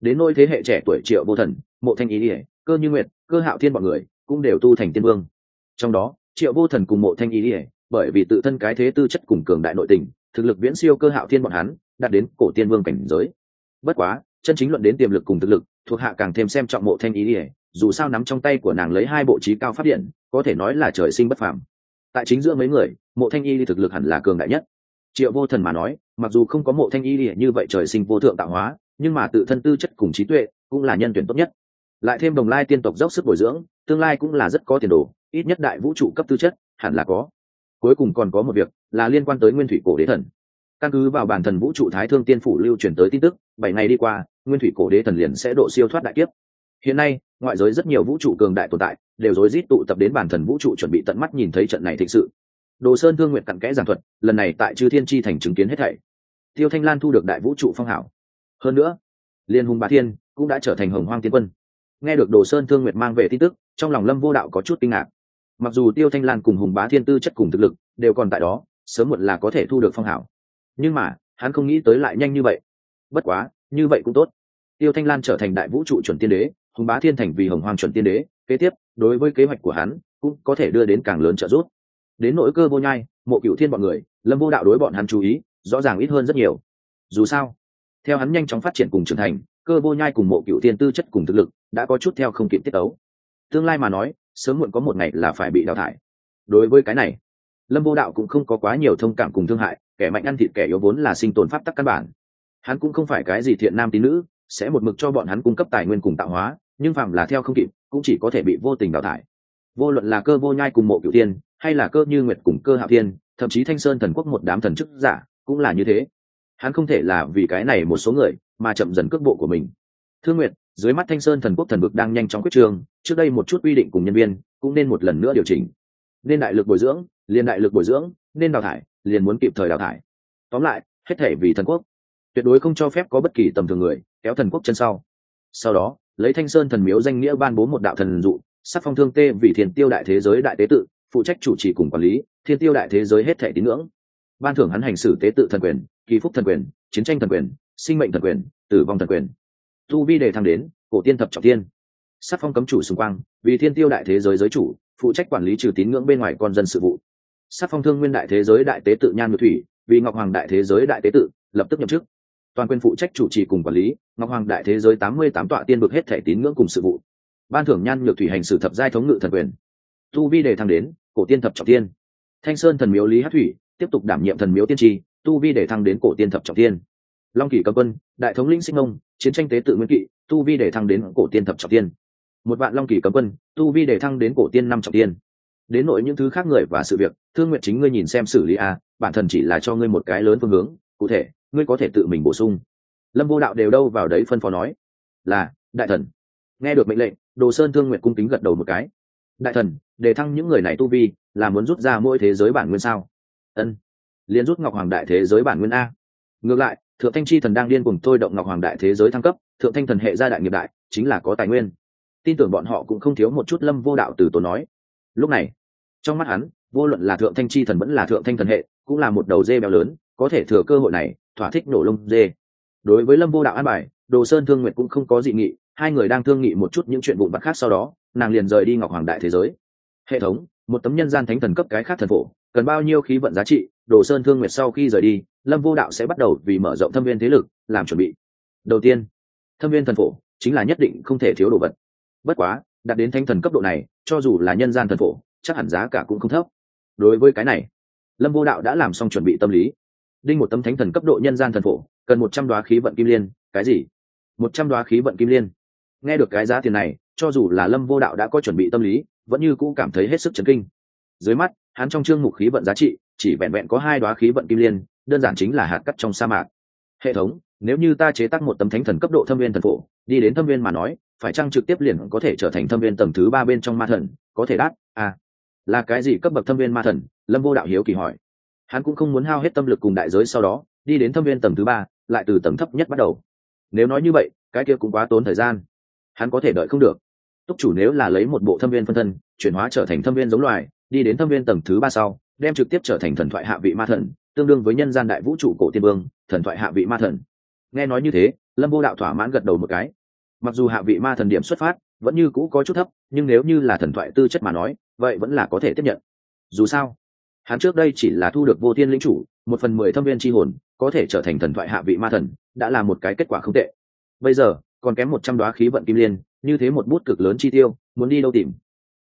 Đến nôi thế hệ trẻ tuổi triệu vô thần, mộ thanh ý ỉa cơ như nguyệt, cơ hạo thiên bọn người cũng đều tu thành tiên vương trong đó, triệu vô thần cùng mộ thanh y ỉa bởi vì tự thân cái thế tư chất cùng cường đại nội tình, thực lực viễn siêu cơ hạo thiên bọn hắn, đạt đến cổ tiên vương cảnh giới. Bất quá, chân chính luận đến tiềm lực cùng thực lực, thuộc hạ càng thêm xem trọng mộ thanh y ỉa dù sao nắm trong tay của nàng lấy hai bộ trí cao phát điện, có thể nói là trời sinh bất phàm. Tại chính giữa mấy người, mộ thanh y thực lực hẳn là cường đại nhất. Triệu vô thần mà nói, mặc dù không có mộ thanh y như vậy trời sinh vô thượng tạo hóa, nhưng mà tự thân tư chất cùng trí tuệ cũng là nhân tuyển tốt nhất. Lại thêm đồng lai tiên tộc dốc sức bồi dưỡng, tương lai cũng là rất có tiền đồ ít nhất đại vũ trụ cấp tư chất, hẳn là có. Cuối cùng còn có một việc, là liên quan tới nguyên thủy cổ đế thần. Căn cứ vào bản thần vũ trụ thái thương tiên phủ lưu truyền tới tin tức, bảy ngày đi qua, nguyên thủy cổ đế thần liền sẽ độ siêu thoát đại kiếp. Hiện nay, ngoại giới rất nhiều vũ trụ cường đại tồn tại, đều rối rít tụ tập đến bản thần vũ trụ chuẩn bị tận mắt nhìn thấy trận này thực sự. Đồ sơn thương nguyện cặn kẽ giảng thuật, lần này tại chư thiên tri thành chứng kiến hết thảy. Tiêu thanh lan thu được đại vũ trụ phong hảo. Hơn nữa, liên hùng bá thiên cũng đã trở thành hồng hoang tiên quân. Nghe được đồ sơn thương nguyệt mang về tin tức, trong lòng lâm vô đạo có chút kinh ngạc mặc dù tiêu thanh lan cùng hùng bá thiên tư chất cùng thực lực đều còn tại đó, sớm muộn là có thể thu được phong hảo. Nhưng mà, hắn không nghĩ tới lại nhanh như vậy. Bất quá, như vậy cũng tốt. Tiêu thanh lan trở thành đại vũ trụ chuẩn tiên đế, hùng bá thiên thành vì hồng hoàng chuẩn tiên đế, kế tiếp, đối với kế hoạch của hắn cũng có thể đưa đến càng lớn trợ giúp. Đến nỗi cơ vô nhai, mộ cựu thiên bọn người, lâm vô đạo đối bọn hắn chú ý, rõ ràng ít hơn rất nhiều. Dù sao, theo hắn nhanh chóng phát triển cùng trưởng thành, cơ vô nhai cùng mộ cựu thiên tư chất cùng thực lực đã có chút theo không kịp tiết ấu tương lai mà nói sớm muộn có một ngày là phải bị đào thải. Đối với cái này, lâm vô đạo cũng không có quá nhiều thông cảm cùng thương hại, kẻ mạnh ăn thịt kẻ yếu vốn là sinh tồn pháp tắc căn bản. Hắn cũng không phải cái gì thiện nam tín nữ, sẽ một mực cho bọn hắn cung cấp tài nguyên cùng tạo hóa, nhưng phạm là theo không kịp, cũng chỉ có thể bị vô tình đào thải. Vô luận là cơ vô nhai cùng mộ cửu tiên hay là cơ như nguyệt cùng cơ hạo tiên thậm chí thanh sơn thần quốc một đám thần chức giả, cũng là như thế. Hắn không thể là vì cái này một số người mà chậm dần cước bộ của mình. Thương nguyệt dưới mắt thanh sơn thần quốc thần vực đang nhanh chóng quyết trường, trước đây một chút quy định cùng nhân viên cũng nên một lần nữa điều chỉnh. Nên đại lực bồi dưỡng, liền đại lực bồi dưỡng, nên đào thải, liền muốn kịp thời đào thải. Tóm lại, hết thể vì thần quốc. Tuyệt đối không cho phép có bất kỳ tầm thường người kéo thần quốc chân sau. Sau đó, lấy thanh sơn thần miếu danh nghĩa ban bố một đạo thần dụ, sắc phong thương tê vì thiền tiêu đại thế giới đại tế tự, phụ trách chủ trì cùng quản lý, thiên tiêu đại thế giới hết thể tín ngưỡng. Ban thưởng hắn hành xử tế tự thần quyền, kỳ phúc thần quyền, chiến tranh thần quyền, sinh mệnh thần quyền, tử vong thần quyền tu vi đề thăng đến, cổ tiên thập trọng tiên sắc phong cấm chủ xung quanh vì thiên tiêu đại thế giới giới chủ, phụ trách quản lý trừ tín ngưỡng bên ngoài con dân sự vụ. Sắc phong thương nguyên đại thế giới đại tế tự nhan ngự thủy, vì ngọc hoàng đại thế giới đại tế tự, lập tức nhậm chức. Toàn quyền phụ trách chủ trì cùng quản lý, ngọc hoàng đại thế giới tám mươi tám tọa tiên vực hết thể tín ngưỡng cùng sự vụ. Ban thưởng nhan nhược thủy hành xử thập giai thống ngự thần quyền. Tu vi đề thăng đến, cổ tiên thập trọng tiên thanh sơn thần miếu lý hát thủy, tiếp tục đảm nhiệm thần miếu tiên tri, tu vi để thăng đến cổ tiên thập trọng tiên long kỷ cầm quân, đại thống lĩnh sinh ông chiến tranh tế tự nguyên kỵ, tu vi để thăng đến cổ tiên thập trọng tiên. Một vạn long kỷ cầm quân, tu vi để thăng đến cổ tiên năm trọng tiên. Đến nội những thứ khác người và sự việc, thương nguyện chính ngươi nhìn xem xử lý a, bản thân chỉ là cho ngươi một cái lớn phương hướng, cụ thể, ngươi có thể tự mình bổ sung. Lâm vô đạo đều đâu vào đấy phân phó nói, là, đại thần. Nghe được mệnh lệnh, đồ sơn thương nguyện cung kính gật đầu một cái. Đại thần, để thăng những người này tu vi, là muốn rút ra mỗi thế giới bản nguyên sao? Ân liên rút ngọc hoàng đại thế giới bản nguyên a. Ngược lại thượng thanh chi thần đang điên cùng tôi động ngọc hoàng đại thế giới thăng cấp, thượng thanh thần hệ gia đại nghiệp đại, chính là có tài nguyên. Tin tưởng bọn họ cũng không thiếu một chút lâm vô đạo từ tốn nói. Lúc này, trong mắt hắn, vô luận là thượng thanh chi thần vẫn là thượng thanh thần hệ, cũng là một đầu dê béo lớn, có thể thừa cơ hội này, thỏa thích nổ lông dê. Đối với lâm vô đạo an bài, đồ sơn thương nguyện cũng không có dị nghị, hai người đang thương nghị một chút những chuyện vụn vặt khác sau đó, nàng liền rời đi ngọc hoàng đại thế giới. Hệ thống, một tấm nhân gian thánh thần cấp cái khác thần phổ, cần bao nhiêu khí vận giá trị, đồ sơn thương nguyệt sau khi rời đi lâm vô đạo sẽ bắt đầu vì mở rộng thâm viên thế lực làm chuẩn bị. Đầu tiên, thâm viên thần phổ chính là nhất định không thể thiếu đồ vật. Bất quá, đạt đến thanh thần cấp độ này, cho dù là nhân gian thần phổ, chắc hẳn giá cả cũng không thấp. Đối với cái này, lâm vô đạo đã làm xong chuẩn bị tâm lý. Đinh một tấm thánh thần cấp độ nhân gian thần phổ, cần một trăm đoá khí vận kim liên, cái gì? Một trăm đoá khí vận kim liên. Nghe được cái giá tiền này, cho dù là lâm vô đạo đã có chuẩn bị tâm lý, vẫn như cũ cảm thấy hết sức chấn kinh. Dưới mắt, hắn trong chương mục khí vận giá trị chỉ vẹn vẹn có hai đoá khí vận kim liên đơn giản chính là hạt cắt trong sa mạc. Hệ thống, nếu như ta chế tác một tấm thánh thần cấp độ thâm viên thần phổ, đi đến thâm viên mà nói, phải chăng trực tiếp liền có thể trở thành thâm viên tầng thứ ba bên trong ma thần? Có thể đáp à. Là cái gì cấp bậc thâm viên ma thần? Lâm vô đạo hiếu kỳ hỏi. Hắn cũng không muốn hao hết tâm lực cùng đại giới sau đó, đi đến thâm viên tầng thứ ba, lại từ tầng thấp nhất bắt đầu. Nếu nói như vậy, cái kia cũng quá tốn thời gian. Hắn có thể đợi không được. Túc chủ nếu là lấy một bộ thâm viên phân thân, chuyển hóa trở thành thâm viên giống loài, đi đến thâm viên tầng thứ ba sau, đem trực tiếp trở thành thần thoại hạ vị ma thần tương đương với nhân gian đại vũ trụ cổ tiên vương, thần thoại hạ vị ma thần. Nghe nói như thế, lâm vô đạo thỏa mãn gật đầu một cái. Mặc dù hạ vị ma thần điểm xuất phát vẫn như cũ có chút thấp, nhưng nếu như là thần thoại tư chất mà nói, vậy vẫn là có thể tiếp nhận. Dù sao, hắn trước đây chỉ là thu được vô tiên lĩnh chủ, một phần mười thâm viên tri hồn, có thể trở thành thần thoại hạ vị ma thần, đã là một cái kết quả không tệ. Bây giờ, còn kém một trăm đoá khí vận kim liên, như thế một bút cực lớn chi tiêu, muốn đi đâu tìm?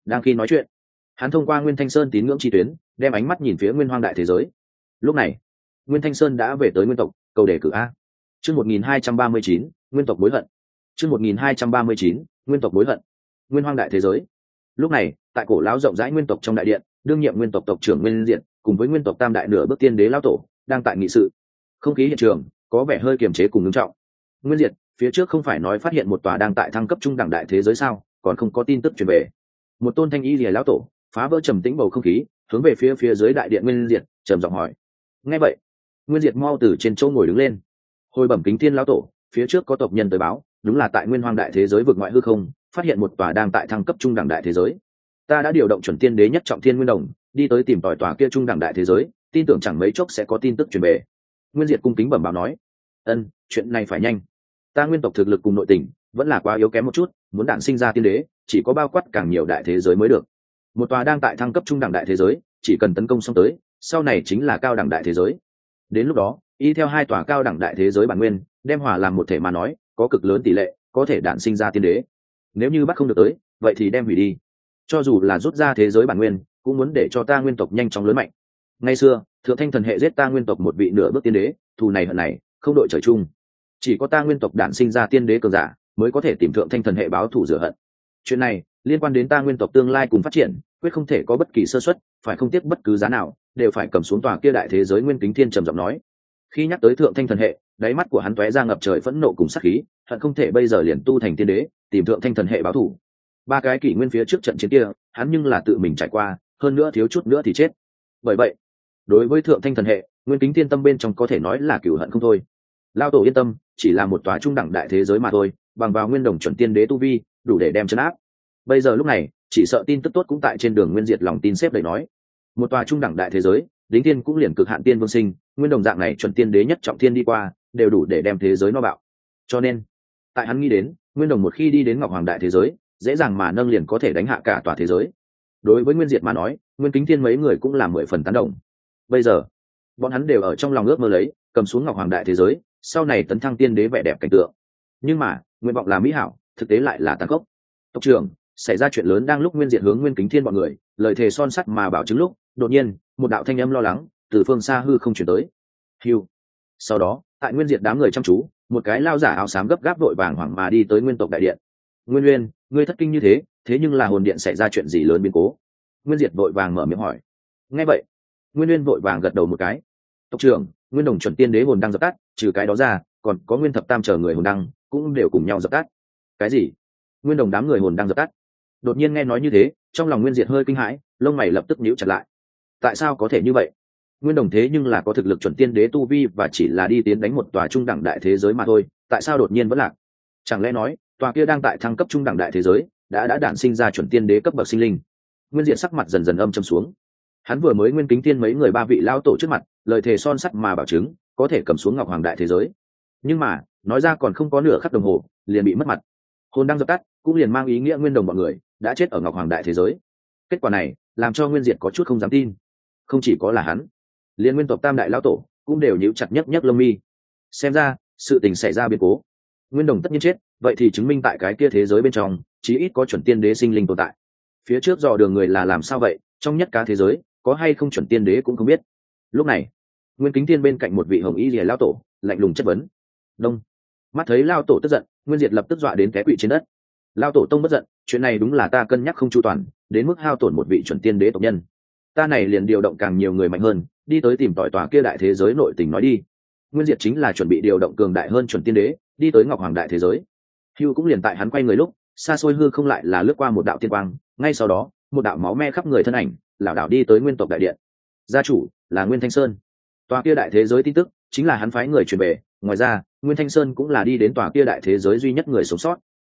Đang khi nói chuyện, hắn thông qua nguyên thanh sơn tín ngưỡng chi tuyến, đem ánh mắt nhìn phía nguyên hoang đại thế giới lúc này, nguyên thanh sơn đã về tới nguyên tộc, cầu đề cử a. Chương một nghìn hai trăm ba mươi chín, nguyên tộc bối hận. Chương một nghìn hai trăm ba mươi chín, nguyên tộc bối hận. Nguyên hoang đại thế giới. Lúc này, tại cổ lão rộng rãi nguyên tộc trong đại điện, đương nhiệm nguyên tộc tộc trưởng nguyên diện, cùng với nguyên tộc tam đại nửa bước tiên đế lão tổ, đang tại nghị sự. Không khí hiện trường, có vẻ hơi kiềm chế cùng ngưng trọng. Nguyên diệt, phía trước không phải nói phát hiện một tòa đang tại thăng cấp trung đẳng đại thế giới sao, còn không có tin tức truyền về. Một tôn thanh y lìa lão tổ, phá vỡ trầm tĩnh bầu không khí, hướng về phía phía dưới đại điện nguyên diệt, trầm giọng hỏi nghe vậy, nguyên diệt mau từ trên chỗ ngồi đứng lên. Hồi bẩm kính thiên lão tổ, phía trước có tộc nhân tới báo, đúng là tại nguyên hoang đại thế giới vực ngoại hư không, phát hiện một tòa đang tại thăng cấp trung đẳng đại thế giới. Ta đã điều động chuẩn tiên đế nhất trọng thiên nguyên đồng, đi tới tìm tòi tòa kia trung đẳng đại thế giới, tin tưởng chẳng mấy chốc sẽ có tin tức truyền về. Nguyên diệt cung kính bẩm báo nói, ân, chuyện này phải nhanh. Ta nguyên tộc thực lực cùng nội tình, vẫn là quá yếu kém một chút, muốn đản sinh ra tiên đế, chỉ có bao quát càng nhiều đại thế giới mới được. Một tòa đang tại thăng cấp trung đẳng đại thế giới, chỉ cần tấn công xong tới sau này chính là cao đẳng đại thế giới. Đến lúc đó, y theo hai tòa cao đẳng đại thế giới bản nguyên, đem hòa làm một thể mà nói, có cực lớn tỷ lệ, có thể đản sinh ra tiên đế. Nếu như bắt không được tới, vậy thì đem hủy đi. Cho dù là rút ra thế giới bản nguyên, cũng muốn để cho ta nguyên tộc nhanh chóng lớn mạnh. Ngày xưa, thượng thanh thần hệ giết ta nguyên tộc một vị nửa bước tiên đế, thù này hận này, không đội trời chung. Chỉ có ta nguyên tộc đản sinh ra tiên đế cường giả, mới có thể tìm thượng thanh thần hệ báo thù rửa hận. Chuyện này, liên quan đến ta nguyên tộc tương lai cùng phát triển, quyết không thể có bất kỳ sơ xuất phải không tiếc bất cứ giá nào, đều phải cầm xuống tòa kia đại thế giới nguyên kính thiên trầm giọng nói. Khi nhắc tới thượng thanh thần hệ, đáy mắt của hắn tóe ra ngập trời phẫn nộ cùng sắc khí hận không thể bây giờ liền tu thành tiên đế, tìm thượng thanh thần hệ báo thù ba cái kỷ nguyên phía trước trận chiến kia, hắn nhưng là tự mình trải qua, hơn nữa thiếu chút nữa thì chết. Bởi vậy, đối với thượng thanh thần hệ, nguyên kính thiên tâm bên trong có thể nói là cửu hận không thôi. Lao tổ yên tâm, chỉ là một tòa trung đẳng đại thế giới mà thôi, bằng vào nguyên đồng chuẩn tiên đế tu vi, đủ để đem chấn áp. Bây giờ lúc này chỉ sợ tin tức tốt cũng tại trên đường nguyên diệt lòng tin xếp đầy nói. Một tòa trung đẳng đại thế giới, đính tiên cũng liền cực hạn tiên vương sinh, nguyên đồng dạng này chuẩn tiên đế nhất trọng thiên đi qua, đều đủ để đem thế giới nó bạo. Cho nên, tại hắn nghĩ đến, nguyên đồng một khi đi đến ngọc hoàng đại thế giới, dễ dàng mà nâng liền có thể đánh hạ cả tòa thế giới. Đối với nguyên diệt mà nói, nguyên kính thiên mấy người cũng là mười phần tán đồng. Bây giờ, bọn hắn đều ở trong lòng ước mơ lấy, cầm xuống ngọc hoàng đại thế giới, sau này tấn thăng tiên đế vẻ đẹp cảnh tượng. Nhưng mà, nguyện vọng là mỹ hảo, thực tế lại là tàn khốc. Tộc trưởng xảy ra chuyện lớn đang lúc nguyên diện hướng nguyên kính thiên bọn người, lời thề son sắt mà bảo chứng lúc, đột nhiên, một đạo thanh âm lo lắng, từ phương xa hư không chuyển tới. Hiu sau đó, tại nguyên diện đám người chăm chú, một cái lao giả áo xám gấp gáp vội vàng hoảng mà đi tới nguyên tộc đại điện. Nguyên nguyên ngươi thất kinh như thế thế nhưng là hồn điện xảy ra chuyện gì lớn biến cố? Nguyên diệt vội vàng mở miệng hỏi. Nghe vậy, nguyên nguyên vội vàng gật đầu một cái. Tộc trưởng, nguyên đồng chuẩn tiên đế hồn đang dập tắt, trừ cái đó ra, còn có nguyên thập tam chờ người hồn đăng, cũng đều cùng nhau dập tắt. Cái gì? Nguyên đồng đám người hồn đang dập tắt đột nhiên nghe nói như thế, trong lòng nguyên diệt hơi kinh hãi, lông mày lập tức nhíu chặt lại. Tại sao có thể như vậy? Nguyên đồng thế nhưng là có thực lực chuẩn tiên đế tu vi và chỉ là đi tiến đánh một tòa trung đẳng đại thế giới mà thôi, tại sao đột nhiên vẫn lạc? Chẳng lẽ nói, tòa kia đang tại thăng cấp trung đẳng đại thế giới, đã đã đản sinh ra chuẩn tiên đế cấp bậc sinh linh? Nguyên diện sắc mặt dần dần âm châm xuống. Hắn vừa mới nguyên kính tiên mấy người ba vị lao tổ trước mặt, lời thề son sắt mà bảo chứng, có thể cầm xuống ngọc hoàng đại thế giới. Nhưng mà, nói ra còn không có nửa khắc đồng hồ, liền bị mất mặt. Hồn đang dập tắt, cũng liền mang ý nghĩa nguyên đồng mọi người đã chết ở ngọc hoàng đại thế giới. Kết quả này làm cho nguyên diệt có chút không dám tin. Không chỉ có là hắn, liên nguyên tộc tam đại lão tổ cũng đều nhíu chặt nhất nhất lông mi. Xem ra, sự tình xảy ra biến cố. Nguyên đồng tất nhiên chết, vậy thì chứng minh tại cái kia thế giới bên trong, chí ít có chuẩn tiên đế sinh linh tồn tại. Phía trước dò đường người là làm sao vậy, trong nhất cá thế giới, có hay không chuẩn tiên đế cũng không biết. Lúc này, nguyên kính tiên bên cạnh một vị hồng y rìa lao tổ, lạnh lùng chất vấn. Đông. Mắt thấy lao tổ tức giận, nguyên diệt lập tức dọa đến té quỵ trên đất lao tổ tông bất giận, chuyện này đúng là ta cân nhắc không chu toàn, đến mức hao tổn một vị chuẩn tiên đế tộc nhân. Ta này liền điều động càng nhiều người mạnh hơn, đi tới tìm tỏi tòa kia đại thế giới nội tình nói đi. Nguyên diệt chính là chuẩn bị điều động cường đại hơn chuẩn tiên đế, đi tới ngọc hoàng đại thế giới. Hưu cũng liền tại hắn quay người lúc, xa xôi hư không lại là lướt qua một đạo tiên quang, ngay sau đó, một đạo máu me khắp người thân ảnh, lảo đảo đi tới nguyên tộc đại điện. Gia chủ là nguyên thanh sơn. Tòa kia đại thế giới tin tức chính là hắn phái người truyền về, ngoài ra, nguyên thanh sơn cũng là đi đến tòa kia đại thế giới duy nhất người sống sót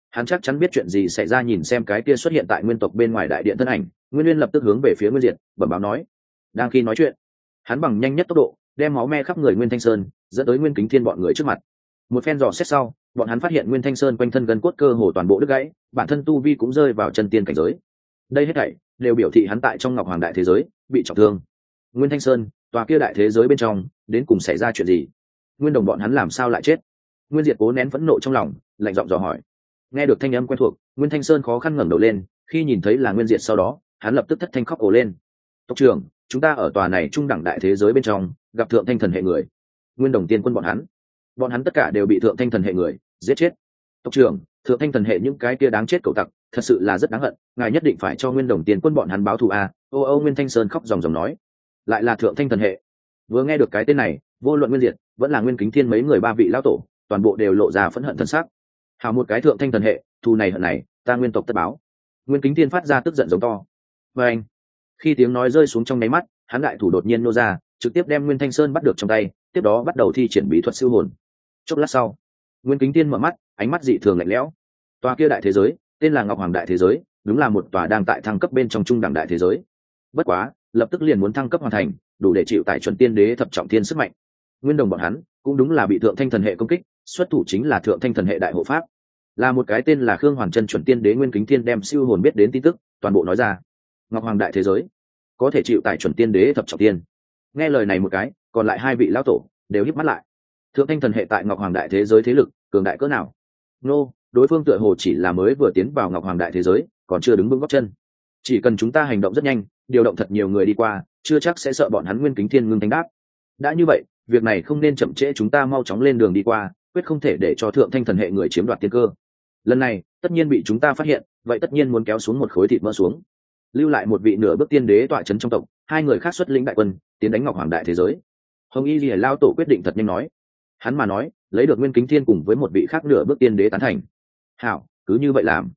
hắn chắc chắn biết chuyện gì xảy ra nhìn xem cái kia xuất hiện tại nguyên tộc bên ngoài đại điện thân ảnh, nguyên liên lập tức hướng về phía nguyên diệt, bẩm báo nói. Đang khi nói chuyện, hắn bằng nhanh nhất tốc độ, đem máu me khắp người nguyên thanh sơn, dẫn tới nguyên kính thiên bọn người trước mặt. Một phen dò xét sau, bọn hắn phát hiện nguyên thanh sơn quanh thân gần cốt cơ hồ toàn bộ đứt gãy, bản thân tu vi cũng rơi vào chân tiên cảnh giới. Đây hết thảy đều biểu thị hắn tại trong ngọc hoàng đại thế giới bị trọng thương. Nguyên thanh sơn, tòa kia đại thế giới bên trong, đến cùng xảy ra chuyện gì? Nguyên đồng bọn hắn làm sao lại chết? Nguyên diệt cố nén phẫn nộ trong lòng, lạnh giọng dò hỏi nghe được thanh âm quen thuộc, nguyên thanh sơn khó khăn ngẩng đầu lên, khi nhìn thấy là nguyên diệt sau đó, hắn lập tức thất thanh khóc ổ lên. Tộc trưởng, chúng ta ở tòa này trung đẳng đại thế giới bên trong, gặp thượng thanh thần hệ người. Nguyên đồng tiên quân bọn hắn. Bọn hắn tất cả đều bị thượng thanh thần hệ người giết chết. Tộc trưởng, thượng thanh thần hệ những cái kia đáng chết cậu tặc, thật sự là rất đáng hận, ngài nhất định phải cho nguyên đồng tiền quân bọn hắn báo thù a. Ô ô, nguyên thanh sơn khóc dòng dòng nói. Lại là thượng thanh thần hệ. Vừa nghe được cái tên này, vô luận nguyên diệt, vẫn là nguyên kính thiên mấy người ba vị lão tổ, toàn bộ đều lộ ra phẫn hận thân xác hào một cái thượng thanh thần hệ, thù này hận này, ta nguyên tộc tất báo. Nguyên kính thiên phát ra tức giận giống to. Và anh, khi tiếng nói rơi xuống trong nháy mắt, hắn đại thủ đột nhiên nô ra, trực tiếp đem nguyên thanh sơn bắt được trong tay, tiếp đó bắt đầu thi triển bí thuật siêu hồn. Chốc lát sau, nguyên kính tiên mở mắt, ánh mắt dị thường lạnh lẽo. Tòa kia đại thế giới, tên là ngọc hoàng đại thế giới, đúng là một tòa đang tại thăng cấp bên trong trung đẳng đại thế giới. Bất quá, lập tức liền muốn thăng cấp hoàn thành, đủ để chịu tại chuẩn tiên đế thập trọng thiên sức mạnh. Nguyên đồng bọn hắn, cũng đúng là bị thượng thanh thần hệ công kích xuất thủ chính là thượng thanh thần hệ đại hộ pháp. Là một cái tên là khương hoàn chân chuẩn tiên đế nguyên kính thiên đem siêu hồn biết đến tin tức, toàn bộ nói ra. Ngọc hoàng đại thế giới, có thể chịu tại chuẩn tiên đế thập trọng tiên. Nghe lời này một cái, còn lại hai vị lão tổ đều híp mắt lại. Thượng thanh thần hệ tại ngọc hoàng đại thế giới thế lực, cường đại cỡ nào? Nô, đối phương tựa hồ chỉ là mới vừa tiến vào ngọc hoàng đại thế giới, còn chưa đứng vững góc chân. Chỉ cần chúng ta hành động rất nhanh, điều động thật nhiều người đi qua, chưa chắc sẽ sợ bọn hắn nguyên kính thiên ngưng thánh đáp. Đã như vậy, việc này không nên chậm trễ chúng ta mau chóng lên đường đi qua quyết không thể để cho thượng thanh thần hệ người chiếm đoạt tiên cơ. Lần này, tất nhiên bị chúng ta phát hiện, vậy tất nhiên muốn kéo xuống một khối thịt mỡ xuống. Lưu lại một vị nửa bước tiên đế tọa trấn trong tộc, hai người khác xuất lĩnh đại quân, tiến đánh ngọc hoàng đại thế giới. Hồng y lìa lao tổ quyết định thật nhanh nói. Hắn mà nói, lấy được nguyên kính thiên cùng với một vị khác nửa bước tiên đế tán thành. Hảo, cứ như vậy làm.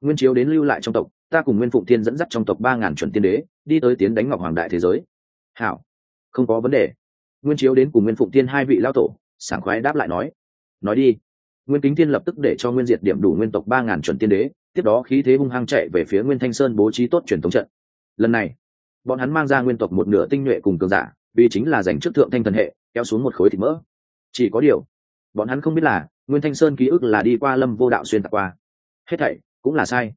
Nguyên chiếu đến lưu lại trong tộc, ta cùng nguyên phụng thiên dẫn dắt trong tộc ba ngàn chuẩn tiên đế, đi tới tiến đánh ngọc hoàng đại thế giới. Hảo, không có vấn đề. Nguyên chiếu đến cùng nguyên phụng thiên hai vị lao tổ, sảng khoái đáp lại nói nói đi. Nguyên kính thiên lập tức để cho nguyên diệt điểm đủ nguyên tộc ba ngàn chuẩn tiên đế, tiếp đó khí thế hung hăng chạy về phía nguyên thanh sơn bố trí tốt truyền thống trận. Lần này, bọn hắn mang ra nguyên tộc một nửa tinh nhuệ cùng cường giả, vì chính là giành trước thượng thanh thần hệ, kéo xuống một khối thịt mỡ. Chỉ có điều, bọn hắn không biết là, nguyên thanh sơn ký ức là đi qua lâm vô đạo xuyên tạc qua. Hết thảy cũng là sai.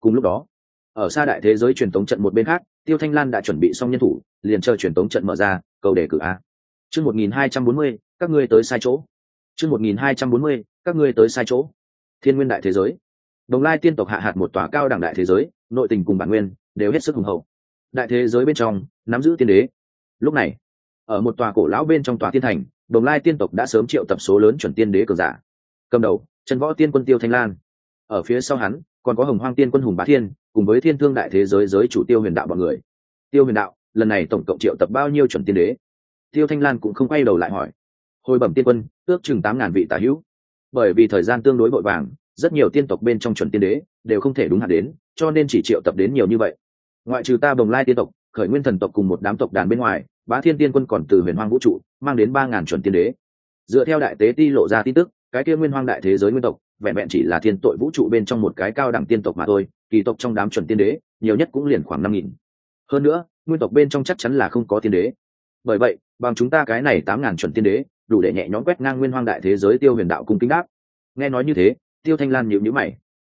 Cùng lúc đó, ở xa đại thế giới truyền tống trận một bên khác, tiêu thanh lan đã chuẩn bị xong nhân thủ, liền chờ truyền tống trận mở ra, cầu đề cử a. Chương một nghìn hai trăm bốn mươi, các ngươi tới sai chỗ chương một nghìn hai trăm bốn mươi, các ngươi tới sai chỗ. Thiên nguyên đại thế giới. Đồng lai tiên tộc hạ hạt một tòa cao đẳng đại thế giới, nội tình cùng bản nguyên đều hết sức hùng hậu. Đại thế giới bên trong, nắm giữ tiên đế. Lúc này, ở một tòa cổ lão bên trong tòa Tiên thành, đồng lai tiên tộc đã sớm triệu tập số lớn chuẩn tiên đế cường giả. Cầm đầu, trần võ tiên quân tiêu thanh lan. Ở phía sau hắn, còn có hồng hoang tiên quân hùng bá thiên, cùng với thiên thương đại thế giới giới chủ tiêu huyền đạo bọn người. Tiêu huyền đạo, lần này tổng cộng triệu tập bao nhiêu chuẩn tiên đế? Tiêu thanh lan cũng không quay đầu lại hỏi hồi bẩm tiên quân, ước chừng tám ngàn vị tả hữu. Bởi vì thời gian tương đối vội vàng, rất nhiều tiên tộc bên trong chuẩn tiên đế đều không thể đúng hạn đến, cho nên chỉ triệu tập đến nhiều như vậy. Ngoại trừ ta bồng lai tiên tộc, khởi nguyên thần tộc cùng một đám tộc đàn bên ngoài, bá thiên tiên quân còn từ huyền hoang vũ trụ, mang đến ba ngàn chuẩn tiên đế. Dựa theo đại tế ti lộ ra tin tức, cái kia nguyên hoang đại thế giới nguyên tộc, vẹn vẹn chỉ là thiên tội vũ trụ bên trong một cái cao đẳng tiên tộc mà thôi, kỳ tộc trong đám chuẩn tiên đế, nhiều nhất cũng liền khoảng năm nghìn. Hơn nữa, nguyên tộc bên trong chắc chắn là không có tiên đế. Bởi vậy, bằng chúng ta cái này tám ngàn chuẩn tiên đế đủ để nhẹ nhõm quét ngang nguyên hoang đại thế giới tiêu huyền đạo cung kính đáp nghe nói như thế, tiêu thanh lan nhịu nhữ mày.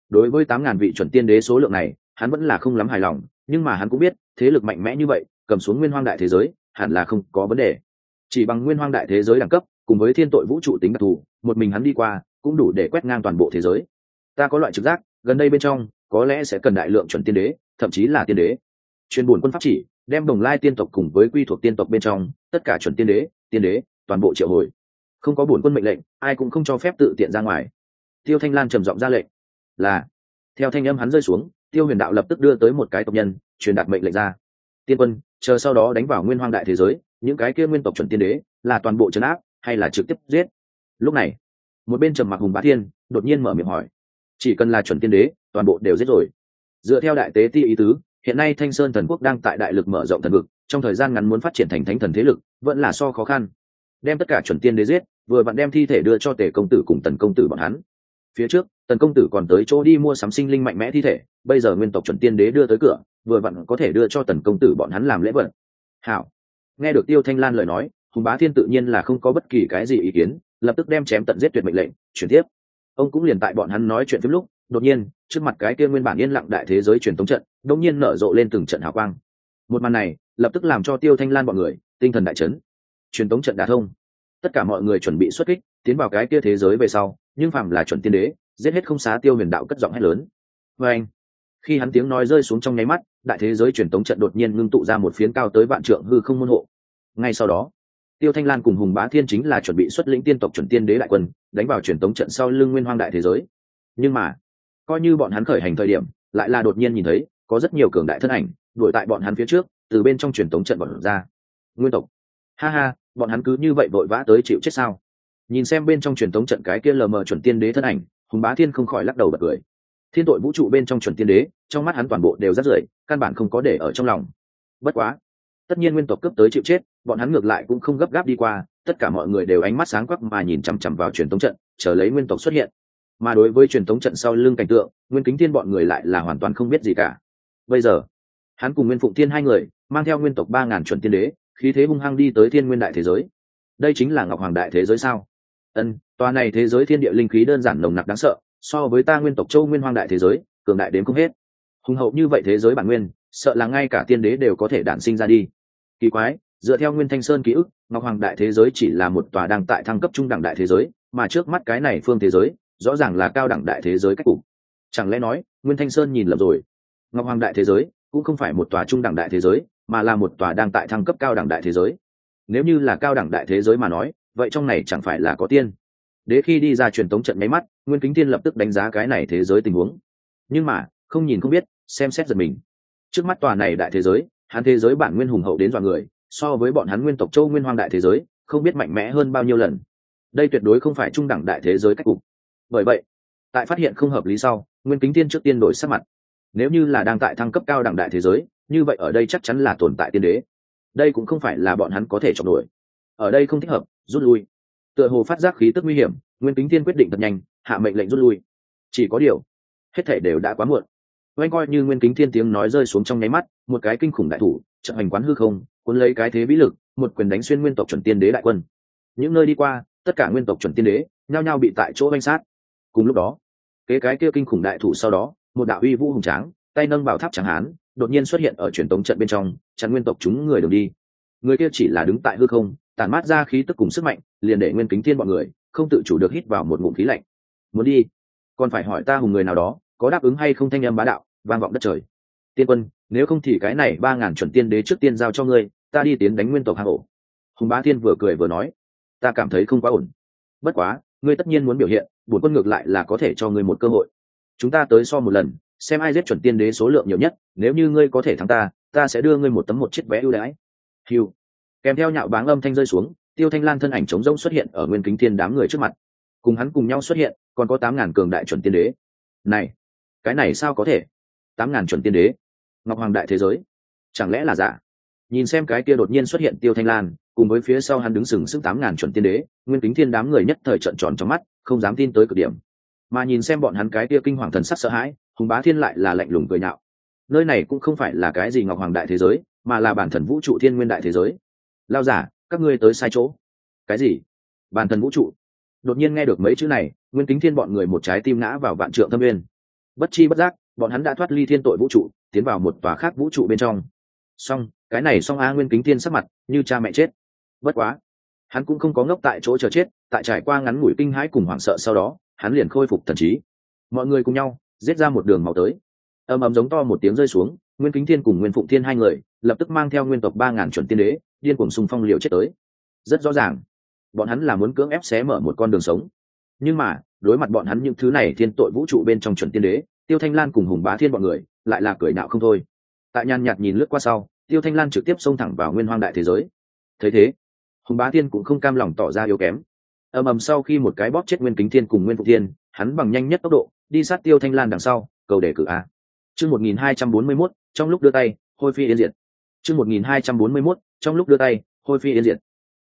Đối với tám ngàn vị chuẩn tiên đế số lượng này, hắn vẫn là không lắm hài lòng, nhưng mà hắn cũng biết, thế lực mạnh mẽ như vậy, cầm xuống nguyên hoang đại thế giới, hẳn là không có vấn đề. Chỉ bằng nguyên hoang đại thế giới đẳng cấp, cùng với thiên tội vũ trụ tính đặc thù, một mình hắn đi qua, cũng đủ để quét ngang toàn bộ thế giới. Ta có loại trực giác, gần đây bên trong, có lẽ sẽ cần đại lượng chuẩn tiên đế, thậm chí là tiên đế. Chuyên buồn quân pháp chỉ, đem đồng lai tiên tộc cùng với quy thuộc tiên tộc bên trong, tất cả chuẩn tiên đế tiên đế toàn bộ triệu hồi. Không có bổn quân mệnh lệnh, ai cũng không cho phép tự tiện ra ngoài. Tiêu thanh lan trầm giọng ra lệnh, là. Theo thanh âm hắn rơi xuống, tiêu huyền đạo lập tức đưa tới một cái tộc nhân, truyền đạt mệnh lệnh ra. Tiên quân, chờ sau đó đánh vào nguyên hoang đại thế giới, những cái kia nguyên tộc chuẩn tiên đế là toàn bộ trấn áp hay là trực tiếp giết? Lúc này, một bên trầm mặc hùng bá thiên đột nhiên mở miệng hỏi, chỉ cần là chuẩn tiên đế, toàn bộ đều giết rồi. Dựa theo đại tế ti ý tứ, hiện nay thanh sơn thần quốc đang tại đại lực mở rộng thần vực, trong thời gian ngắn muốn phát triển thành thánh thần thế lực, vẫn là so khó khăn đem tất cả chuẩn tiên đế giết, vừa vặn đem thi thể đưa cho tề công tử cùng tần công tử bọn hắn. Phía trước, tần công tử còn tới chỗ đi mua sắm sinh linh mạnh mẽ thi thể, bây giờ nguyên tộc chuẩn tiên đế đưa tới cửa, vừa vặn có thể đưa cho tần công tử bọn hắn làm lễ vật. Hảo. Nghe được tiêu thanh lan lời nói, hùng bá thiên tự nhiên là không có bất kỳ cái gì ý kiến, lập tức đem chém tận giết tuyệt mệnh lệnh, chuyển tiếp. Ông cũng liền tại bọn hắn nói chuyện phim lúc, đột nhiên, trước mặt cái kia nguyên bản yên lặng đại thế giới truyền thống trận, đột nhiên nở rộ lên từng trận hào quang. Một màn này, lập tức làm cho tiêu thanh lan bọn người, tinh thần đại chấn truyền thống trận đả thông. Tất cả mọi người chuẩn bị xuất kích, tiến vào cái kia thế giới về sau, nhưng phạm là chuẩn tiên đế, giết hết không xá tiêu huyền đạo cất giọng hét lớn. Và anh, khi hắn tiếng nói rơi xuống trong nháy mắt, đại thế giới truyền tống trận đột nhiên ngưng tụ ra một phiến cao tới vạn trượng hư không môn hộ. Ngay sau đó, tiêu thanh lan cùng hùng bá thiên chính là chuẩn bị xuất lĩnh tiên tộc chuẩn tiên đế đại quân, đánh vào truyền tống trận sau lưng nguyên hoang đại thế giới. Nhưng mà, coi như bọn hắn khởi hành thời điểm, lại là đột nhiên nhìn thấy, có rất nhiều cường đại thân ảnh đuổi tại bọn hắn phía trước, từ bên trong truyền tống trận bọn ra. Nguyên tộc ha ha, bọn hắn cứ như vậy vội vã tới chịu chết sao? Nhìn xem bên trong truyền thống trận cái kia lờ mờ chuẩn tiên đế thân ảnh, hùng bá thiên không khỏi lắc đầu bật cười. Thiên tội vũ trụ bên trong chuẩn tiên đế, trong mắt hắn toàn bộ đều rất rưởi, căn bản không có để ở trong lòng. Bất quá, tất nhiên nguyên tộc cấp tới chịu chết, bọn hắn ngược lại cũng không gấp gáp đi qua, tất cả mọi người đều ánh mắt sáng quắc mà nhìn chằm chằm vào truyền thống trận, chờ lấy nguyên tộc xuất hiện. Mà đối với truyền thống trận sau lưng cảnh tượng, nguyên kính thiên bọn người lại là hoàn toàn không biết gì cả. Bây giờ, hắn cùng nguyên phụng thiên hai người, mang theo nguyên tộc ba ngàn chuẩn tiên đế khí thế hung hăng đi tới thiên nguyên đại thế giới. Đây chính là ngọc hoàng đại thế giới sao? Ân, tòa này thế giới thiên địa linh khí đơn giản nồng nặc đáng sợ, so với ta nguyên tộc châu nguyên hoang đại thế giới, cường đại đến không hết. Hùng hậu như vậy thế giới bản nguyên, sợ là ngay cả tiên đế đều có thể đản sinh ra đi. Kỳ quái, dựa theo nguyên thanh sơn ký ức, ngọc hoàng đại thế giới chỉ là một tòa đang tại thăng cấp trung đẳng đại thế giới, mà trước mắt cái này phương thế giới, rõ ràng là cao đẳng đại thế giới cách cục. Chẳng lẽ nói, nguyên thanh sơn nhìn lầm rồi? Ngọc hoàng đại thế giới cũng không phải một tòa trung đẳng đại thế giới mà là một tòa đang tại thăng cấp cao đẳng đại thế giới. Nếu như là cao đẳng đại thế giới mà nói, vậy trong này chẳng phải là có tiên. Đế khi đi ra truyền tống trận máy mắt, nguyên kính tiên lập tức đánh giá cái này thế giới tình huống. Nhưng mà, không nhìn không biết, xem xét giật mình. Trước mắt tòa này đại thế giới, hắn thế giới bản nguyên hùng hậu đến dọa người, so với bọn hắn nguyên tộc châu nguyên hoang đại thế giới, không biết mạnh mẽ hơn bao nhiêu lần. Đây tuyệt đối không phải trung đẳng đại thế giới cách cục. Bởi vậy, tại phát hiện không hợp lý sau, nguyên kính tiên trước tiên đổi sắc mặt. Nếu như là đang tại thăng cấp cao đẳng đại thế giới như vậy ở đây chắc chắn là tồn tại tiên đế. Đây cũng không phải là bọn hắn có thể chọn đuổi. Ở đây không thích hợp, rút lui. Tựa hồ phát giác khí tức nguy hiểm, nguyên kính tiên quyết định thật nhanh, hạ mệnh lệnh rút lui. Chỉ có điều, hết thể đều đã quá muộn. Oanh coi như nguyên kính thiên tiếng nói rơi xuống trong nháy mắt, một cái kinh khủng đại thủ trận hành quán hư không, cuốn lấy cái thế vĩ lực, một quyền đánh xuyên nguyên tộc chuẩn tiên đế đại quân. Những nơi đi qua, tất cả nguyên tộc chuẩn tiên đế, nhao nhao bị tại chỗ oanh sát. Cùng lúc đó, kế cái kia kinh khủng đại thủ sau đó, một đạo uy vũ hùng tráng, tay nâng bảo tháp chẳng hán đột nhiên xuất hiện ở truyền tống trận bên trong, chặn nguyên tộc chúng người đường đi. Người kia chỉ là đứng tại hư không, tản mát ra khí tức cùng sức mạnh, liền để nguyên kính thiên bọn người không tự chủ được hít vào một ngụm khí lạnh. Muốn đi? Còn phải hỏi ta hùng người nào đó, có đáp ứng hay không thanh âm bá đạo, vang vọng đất trời. Tiên quân, nếu không thì cái này ba ngàn chuẩn tiên đế trước tiên giao cho ngươi, ta đi tiến đánh nguyên tộc hang ổ. Hùng bá thiên vừa cười vừa nói, ta cảm thấy không quá ổn. Bất quá, ngươi tất nhiên muốn biểu hiện bổn quân ngược lại là có thể cho ngươi một cơ hội. Chúng ta tới so một lần xem ai giết chuẩn tiên đế số lượng nhiều nhất, nếu như ngươi có thể thắng ta ta sẽ đưa ngươi một tấm một chiếc vé ưu đãi. Hiu kèm theo nhạo báng âm thanh rơi xuống, tiêu thanh lan thân ảnh trống rỗng xuất hiện ở nguyên kính thiên đám người trước mặt. Cùng hắn cùng nhau xuất hiện, còn có tám ngàn cường đại chuẩn tiên đế. Này, cái này sao có thể? Tám ngàn chuẩn tiên đế. Ngọc hoàng đại thế giới. Chẳng lẽ là giả? Nhìn xem cái kia đột nhiên xuất hiện tiêu thanh lan, cùng với phía sau hắn đứng sừng sững tám ngàn chuẩn tiên đế, nguyên kính thiên đám người nhất thời trận tròn trong mắt, không dám tin tới cực điểm. Mà nhìn xem bọn hắn cái kia kinh hoàng thần sắc sợ hãi hùng bá thiên lại là lạnh lùng cười nhạo. Nơi này cũng không phải là cái gì ngọc hoàng đại thế giới, mà là bản thần vũ trụ thiên nguyên đại thế giới. Lao giả, các ngươi tới sai chỗ. Cái gì? Bản thần vũ trụ? Đột nhiên nghe được mấy chữ này, nguyên kính thiên bọn người một trái tim ngã vào vạn trượng thâm nguyên. Bất chi bất giác, bọn hắn đã thoát ly thiên tội vũ trụ, tiến vào một tòa khác vũ trụ bên trong. Song cái này song a nguyên kính thiên sắc mặt như cha mẹ chết. Bất quá, hắn cũng không có ngốc tại chỗ chờ chết, tại trải qua ngắn ngủi kinh hãi cùng hoảng sợ sau đó, hắn liền khôi phục thần trí. Mọi người cùng nhau giết ra một đường màu tới. Ầm ầm giống to một tiếng rơi xuống, nguyên kính thiên cùng nguyên phụng thiên hai người lập tức mang theo nguyên tộc ba ngàn chuẩn tiên đế, điên cuồng xung phong liều chết tới. Rất rõ ràng, bọn hắn là muốn cưỡng ép xé mở một con đường sống. Nhưng mà, đối mặt bọn hắn những thứ này thiên tội vũ trụ bên trong chuẩn tiên đế, tiêu thanh lan cùng hùng bá thiên bọn người lại là cười nạo không thôi. Tại nhàn nhạt nhìn lướt qua sau, tiêu thanh lan trực tiếp xông thẳng vào nguyên hoang đại thế giới. Thấy thế, hùng bá thiên cũng không cam lòng tỏ ra yếu kém. Ầm ầm sau khi một cái bóp chết nguyên kính thiên cùng nguyên phụ thiên, hắn bằng nhanh nhất tốc độ đi sát tiêu thanh lan đằng sau, cầu đề cử a. Chương một nghìn hai trăm bốn mươi mốt, trong lúc đưa tay hôi phi yên diệt. Chương một nghìn hai trăm bốn mươi mốt, trong lúc đưa tay hôi phi yên diệt.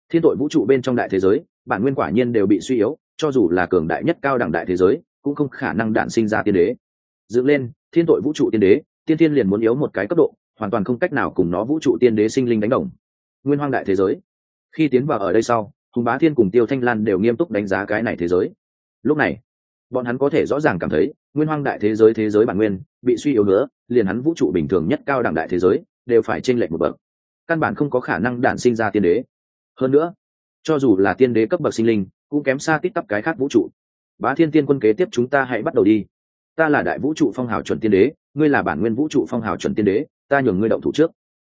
Thiên tội vũ trụ bên trong đại thế giới, bản nguyên quả nhiên đều bị suy yếu, cho dù là cường đại nhất cao đẳng đại thế giới, cũng không khả năng đản sinh ra tiên đế. Dựng lên, thiên tội vũ trụ tiên đế, tiên tiên liền muốn yếu một cái cấp độ, hoàn toàn không cách nào cùng nó vũ trụ tiên đế sinh linh đánh đồng. Nguyên hoang đại thế giới. Khi tiến vào ở đây sau, hùng bá thiên cùng tiêu thanh lan đều nghiêm túc đánh giá cái này thế giới. Lúc này bọn hắn có thể rõ ràng cảm thấy, nguyên hoang đại thế giới thế giới bản nguyên, bị suy yếu nữa liền hắn vũ trụ bình thường nhất cao đẳng đại thế giới, đều phải chênh lệch một bậc. Căn bản không có khả năng đản sinh ra tiên đế. Hơn nữa, cho dù là tiên đế cấp bậc sinh linh, cũng kém xa tít tắp cái khác vũ trụ. Bá thiên tiên quân kế tiếp chúng ta hãy bắt đầu đi. Ta là đại vũ trụ phong hào chuẩn tiên đế, ngươi là bản nguyên vũ trụ phong hào chuẩn tiên đế, ta nhường ngươi động thủ trước.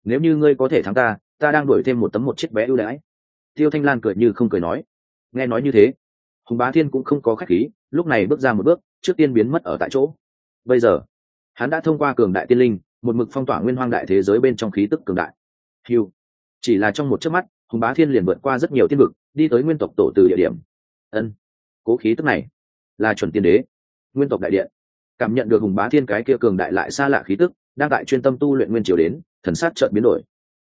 Nếu như ngươi có thể thắng ta ta đang đổi thêm một tấm một chiếc vé ưu đãi. Tiêu thanh lan cười như không cười nói. Nghe nói như thế hùng bá thiên cũng không có khách khí, lúc này bước ra một bước, trước tiên biến mất ở tại chỗ. Bây giờ, hắn đã thông qua cường đại tiên linh, một mực phong tỏa nguyên hoang đại thế giới bên trong khí tức cường đại. Hiu chỉ là trong một chớp mắt, hùng bá thiên liền vượt qua rất nhiều tiên vực, đi tới nguyên tộc tổ từ địa điểm. Ân. Cố khí tức này là chuẩn tiên đế. Nguyên tộc đại điện. Cảm nhận được hùng bá thiên cái kia cường đại lại xa lạ khí tức, đang tại chuyên tâm tu luyện nguyên triều đến, thần sát trợn biến đổi.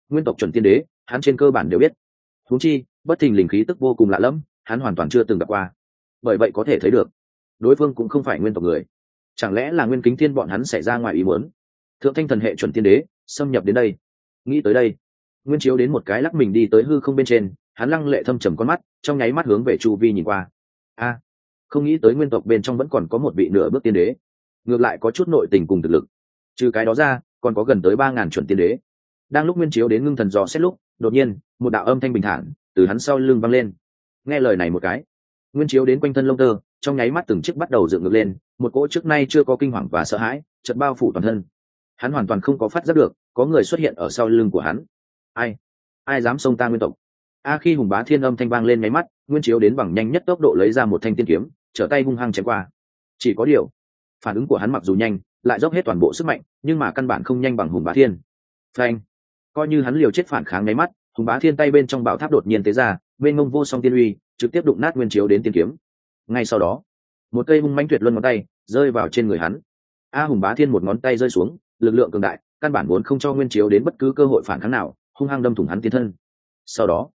Nguyên tộc chuẩn tiên đế, hắn trên cơ bản đều biết. Húng chi, bất thình lình khí tức vô cùng lạ lẫm hắn hoàn toàn chưa từng gặp qua. Bởi vậy có thể thấy được, đối phương cũng không phải nguyên tộc người. Chẳng lẽ là nguyên kính thiên bọn hắn xảy ra ngoài ý muốn? Thượng thanh thần hệ chuẩn tiên đế, xâm nhập đến đây. Nghĩ tới đây, nguyên chiếu đến một cái lắc mình đi tới hư không bên trên, hắn lăng lệ thâm trầm con mắt, trong nháy mắt hướng về chu vi nhìn qua. A, không nghĩ tới nguyên tộc bên trong vẫn còn có một vị nửa bước tiên đế. Ngược lại có chút nội tình cùng thực lực. Trừ cái đó ra, còn có gần tới ba ngàn chuẩn tiên đế. Đang lúc nguyên chiếu đến ngưng thần dò xét lúc, đột nhiên, một đạo âm thanh bình thản từ hắn sau lưng văng lên nghe lời này một cái, nguyên chiếu đến quanh thân lông tơ, trong nháy mắt từng chiếc bắt đầu dựng ngược lên, một cỗ trước nay chưa có kinh hoàng và sợ hãi chật bao phủ toàn thân. Hắn hoàn toàn không có phát giác được, có người xuất hiện ở sau lưng của hắn. Ai? Ai dám xông ta nguyên tộc? A khi hùng bá thiên âm thanh vang lên nháy mắt, nguyên chiếu đến bằng nhanh nhất tốc độ lấy ra một thanh tiên kiếm, trở tay hung hăng chém qua. Chỉ có điều, phản ứng của hắn mặc dù nhanh, lại dốc hết toàn bộ sức mạnh, nhưng mà căn bản không nhanh bằng hùng bá thiên. Phanh! Coi như hắn liều chết phản kháng nháy mắt, hùng bá thiên tay bên trong bảo tháp đột nhiên tế ra bên ngông vô song tiên uy, trực tiếp đụng nát nguyên chiếu đến tiên kiếm. Ngay sau đó, một cây hung manh tuyệt luân ngón tay rơi vào trên người hắn. A hùng bá thiên một ngón tay rơi xuống, lực lượng cường đại, căn bản vốn không cho nguyên chiếu đến bất cứ cơ hội phản kháng nào, hung hăng đâm thủng hắn tiên thân. Sau đó,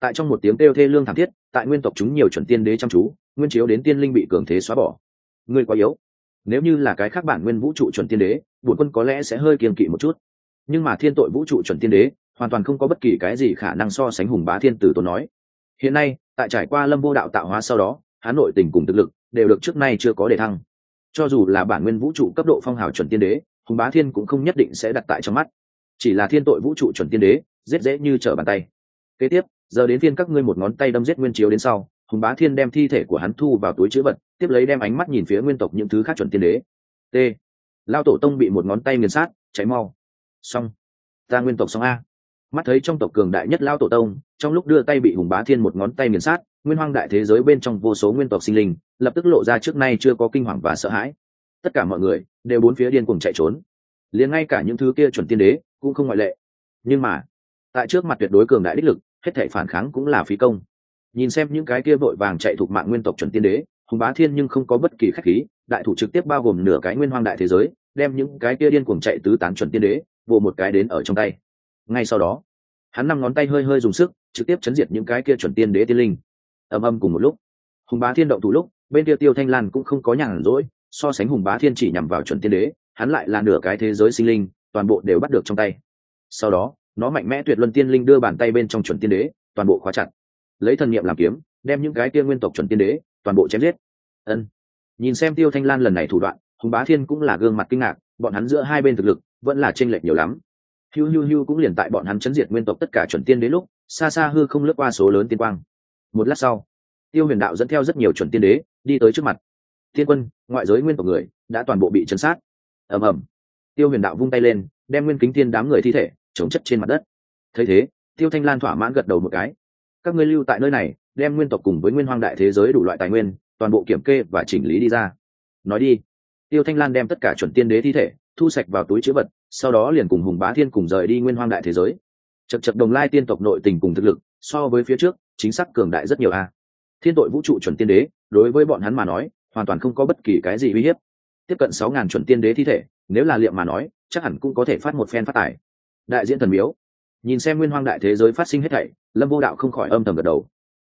tại trong một tiếng kêu thê lương thảm thiết, tại nguyên tộc chúng nhiều chuẩn tiên đế chăm chú, nguyên chiếu đến tiên linh bị cường thế xóa bỏ. Người quá yếu. Nếu như là cái khác bản nguyên vũ trụ chuẩn tiên đế, bổn quân có lẽ sẽ hơi kiềm kỵ một chút. Nhưng mà thiên tội vũ trụ chuẩn tiên đế, hoàn toàn không có bất kỳ cái gì khả năng so sánh hùng bá thiên tử tôn nói hiện nay, tại trải qua lâm vô đạo tạo hóa sau đó hà nội tình cùng thực lực đều được trước nay chưa có đề thăng. Cho dù là bản nguyên vũ trụ cấp độ phong hào chuẩn tiên đế, hùng bá thiên cũng không nhất định sẽ đặt tại trong mắt. Chỉ là thiên tội vũ trụ chuẩn tiên đế giết dễ như trở bàn tay. Kế tiếp, giờ đến phiên các ngươi một ngón tay đâm giết nguyên chiếu đến sau, hùng bá thiên đem thi thể của hắn thu vào túi chữ vật, tiếp lấy đem ánh mắt nhìn phía nguyên tộc những thứ khác chuẩn tiên đế. T. Lao tổ tông bị một ngón tay nghiền sát cháy mau. Xong. Ta nguyên tộc xong a mắt thấy trong tộc cường đại nhất lao tổ tông, trong lúc đưa tay bị hùng bá thiên một ngón tay miền sát, nguyên hoang đại thế giới bên trong vô số nguyên tộc sinh linh, lập tức lộ ra trước nay chưa có kinh hoàng và sợ hãi. Tất cả mọi người đều bốn phía điên cùng chạy trốn. Liền ngay cả những thứ kia chuẩn tiên đế cũng không ngoại lệ. Nhưng mà, tại trước mặt tuyệt đối cường đại đích lực, hết thể phản kháng cũng là phí công. Nhìn xem những cái kia vội vàng chạy thuộc mạng nguyên tộc chuẩn tiên đế, hùng bá thiên nhưng không có bất kỳ khách khí, đại thủ trực tiếp bao gồm nửa cái nguyên hoang đại thế giới, đem những cái kia điên cuồng chạy tứ tán chuẩn tiên đế, vồ một cái đến ở trong tay ngay sau đó, hắn năm ngón tay hơi hơi dùng sức, trực tiếp chấn diệt những cái kia chuẩn tiên đế tiên linh. Ầm ầm cùng một lúc, hùng bá thiên động thủ lúc, bên kia tiêu thanh lan cũng không có nhàn rỗi, so sánh hùng bá thiên chỉ nhằm vào chuẩn tiên đế, hắn lại là nửa cái thế giới sinh linh, toàn bộ đều bắt được trong tay. Sau đó, nó mạnh mẽ tuyệt luân tiên linh đưa bàn tay bên trong chuẩn tiên đế, toàn bộ khóa chặt. Lấy thần nghiệm làm kiếm, đem những cái kia nguyên tộc chuẩn tiên đế, toàn bộ chém giết. Ân. Nhìn xem tiêu thanh lan lần này thủ đoạn, hùng bá thiên cũng là gương mặt kinh ngạc, bọn hắn giữa hai bên thực lực vẫn là tranh lệch nhiều lắm hiu hiu hiu cũng liền tại bọn hắn chấn diệt nguyên tộc tất cả chuẩn tiên đế lúc, xa xa hư không lướt qua số lớn tiên quang. Một lát sau, tiêu huyền đạo dẫn theo rất nhiều chuẩn tiên đế, đi tới trước mặt. Tiên quân, ngoại giới nguyên tộc người, đã toàn bộ bị chấn sát. Ầm ầm. Tiêu huyền đạo vung tay lên, đem nguyên kính tiên đám người thi thể, chống chất trên mặt đất. Thấy thế, tiêu thanh lan thỏa mãn gật đầu một cái. Các ngươi lưu tại nơi này, đem nguyên tộc cùng với nguyên hoang đại thế giới đủ loại tài nguyên, toàn bộ kiểm kê và chỉnh lý đi ra. Nói đi. Tiêu thanh lan đem tất cả chuẩn tiên đế thi thể, thu sạch vào túi chữ vật sau đó liền cùng hùng bá thiên cùng rời đi nguyên hoang đại thế giới. Chật chật đồng lai tiên tộc nội tình cùng thực lực, so với phía trước, chính xác cường đại rất nhiều a. Thiên tội vũ trụ chuẩn tiên đế, đối với bọn hắn mà nói, hoàn toàn không có bất kỳ cái gì uy hiếp. Tiếp cận sáu ngàn chuẩn tiên đế thi thể, nếu là liệm mà nói, chắc hẳn cũng có thể phát một phen phát tài. Đại diễn thần miếu. Nhìn xem nguyên hoang đại thế giới phát sinh hết thảy, lâm vô đạo không khỏi âm thầm gật đầu.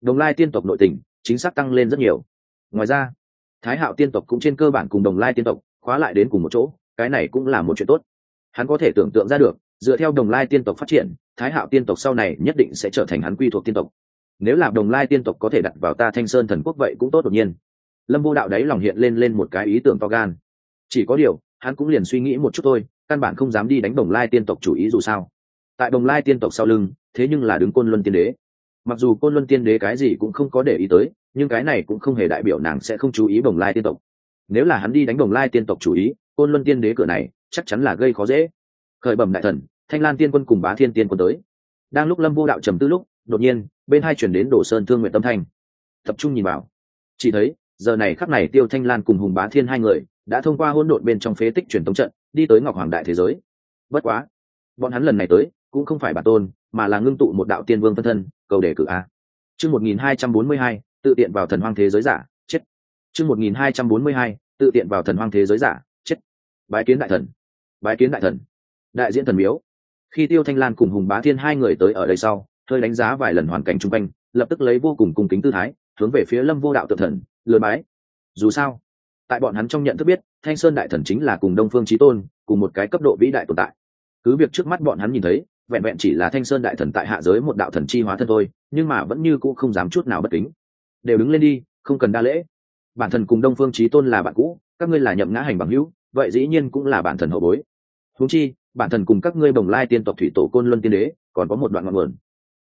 Đồng lai tiên tộc nội tình, chính xác tăng lên rất nhiều. Ngoài ra, thái hạo tiên tộc cũng trên cơ bản cùng đồng lai tiên tộc, khóa lại đến cùng một chỗ, cái này cũng là một chuyện tốt hắn có thể tưởng tượng ra được, dựa theo đồng lai tiên tộc phát triển, thái hạo tiên tộc sau này nhất định sẽ trở thành hắn quy thuộc tiên tộc. Nếu là đồng lai tiên tộc có thể đặt vào ta thanh sơn thần quốc vậy cũng tốt đột nhiên. Lâm vô đạo đấy lòng hiện lên lên một cái ý tưởng to gan. Chỉ có điều, hắn cũng liền suy nghĩ một chút thôi, căn bản không dám đi đánh đồng lai tiên tộc chủ ý dù sao. Tại đồng lai tiên tộc sau lưng, thế nhưng là đứng côn luân tiên đế. Mặc dù côn luân tiên đế cái gì cũng không có để ý tới, nhưng cái này cũng không hề đại biểu nàng sẽ không chú ý đồng lai tiên tộc. Nếu là hắn đi đánh đồng lai tiên tộc chủ ý, côn luân tiên đế cửa này chắc chắn là gây khó dễ. Khởi bẩm đại thần, thanh lan tiên quân cùng bá thiên tiên quân tới. Đang lúc lâm vô đạo trầm tư lúc, đột nhiên, bên hai chuyển đến đổ sơn thương nguyện tâm thanh. Tập trung nhìn vào. Chỉ thấy, giờ này khắc này tiêu thanh lan cùng hùng bá thiên hai người đã thông qua hỗn độn bên trong phế tích truyền tống trận, đi tới ngọc hoàng đại thế giới. Bất quá, bọn hắn lần này tới cũng không phải bản tôn, mà là ngưng tụ một đạo tiên vương phân thân, cầu đề cử a. Chương một nghìn hai trăm bốn mươi hai, tự tiện vào thần hoang thế giới giả, chết. Chương một nghìn hai trăm bốn mươi hai, tự tiện vào thần hoang thế giới giả, chết. Bái kiến đại thần bái kiến đại thần. Đại diễn thần miếu. Khi tiêu thanh lan cùng hùng bá thiên hai người tới ở đây sau, hơi đánh giá vài lần hoàn cảnh chung quanh, lập tức lấy vô cùng cung kính tư thái, hướng về phía lâm vô đạo tự thần lừa bái. Dù sao, tại bọn hắn trong nhận thức biết, thanh sơn đại thần chính là cùng đông phương trí tôn, cùng một cái cấp độ vĩ đại tồn tại. Cứ việc trước mắt bọn hắn nhìn thấy, vẹn vẹn chỉ là thanh sơn đại thần tại hạ giới một đạo thần chi hóa thân thôi, nhưng mà vẫn như cũ không dám chút nào bất kính. Đều đứng lên đi, không cần đa lễ. Bản thần cùng đông phương trí tôn là bạn cũ, các ngươi là nhậm ngã hành bằng hữu, vậy dĩ nhiên cũng là bản thần hậu bối. Huống chi, bản thần cùng các ngươi bồng lai tiên tộc thủy tổ côn luân tiên đế, còn có một đoạn ngọn nguồn.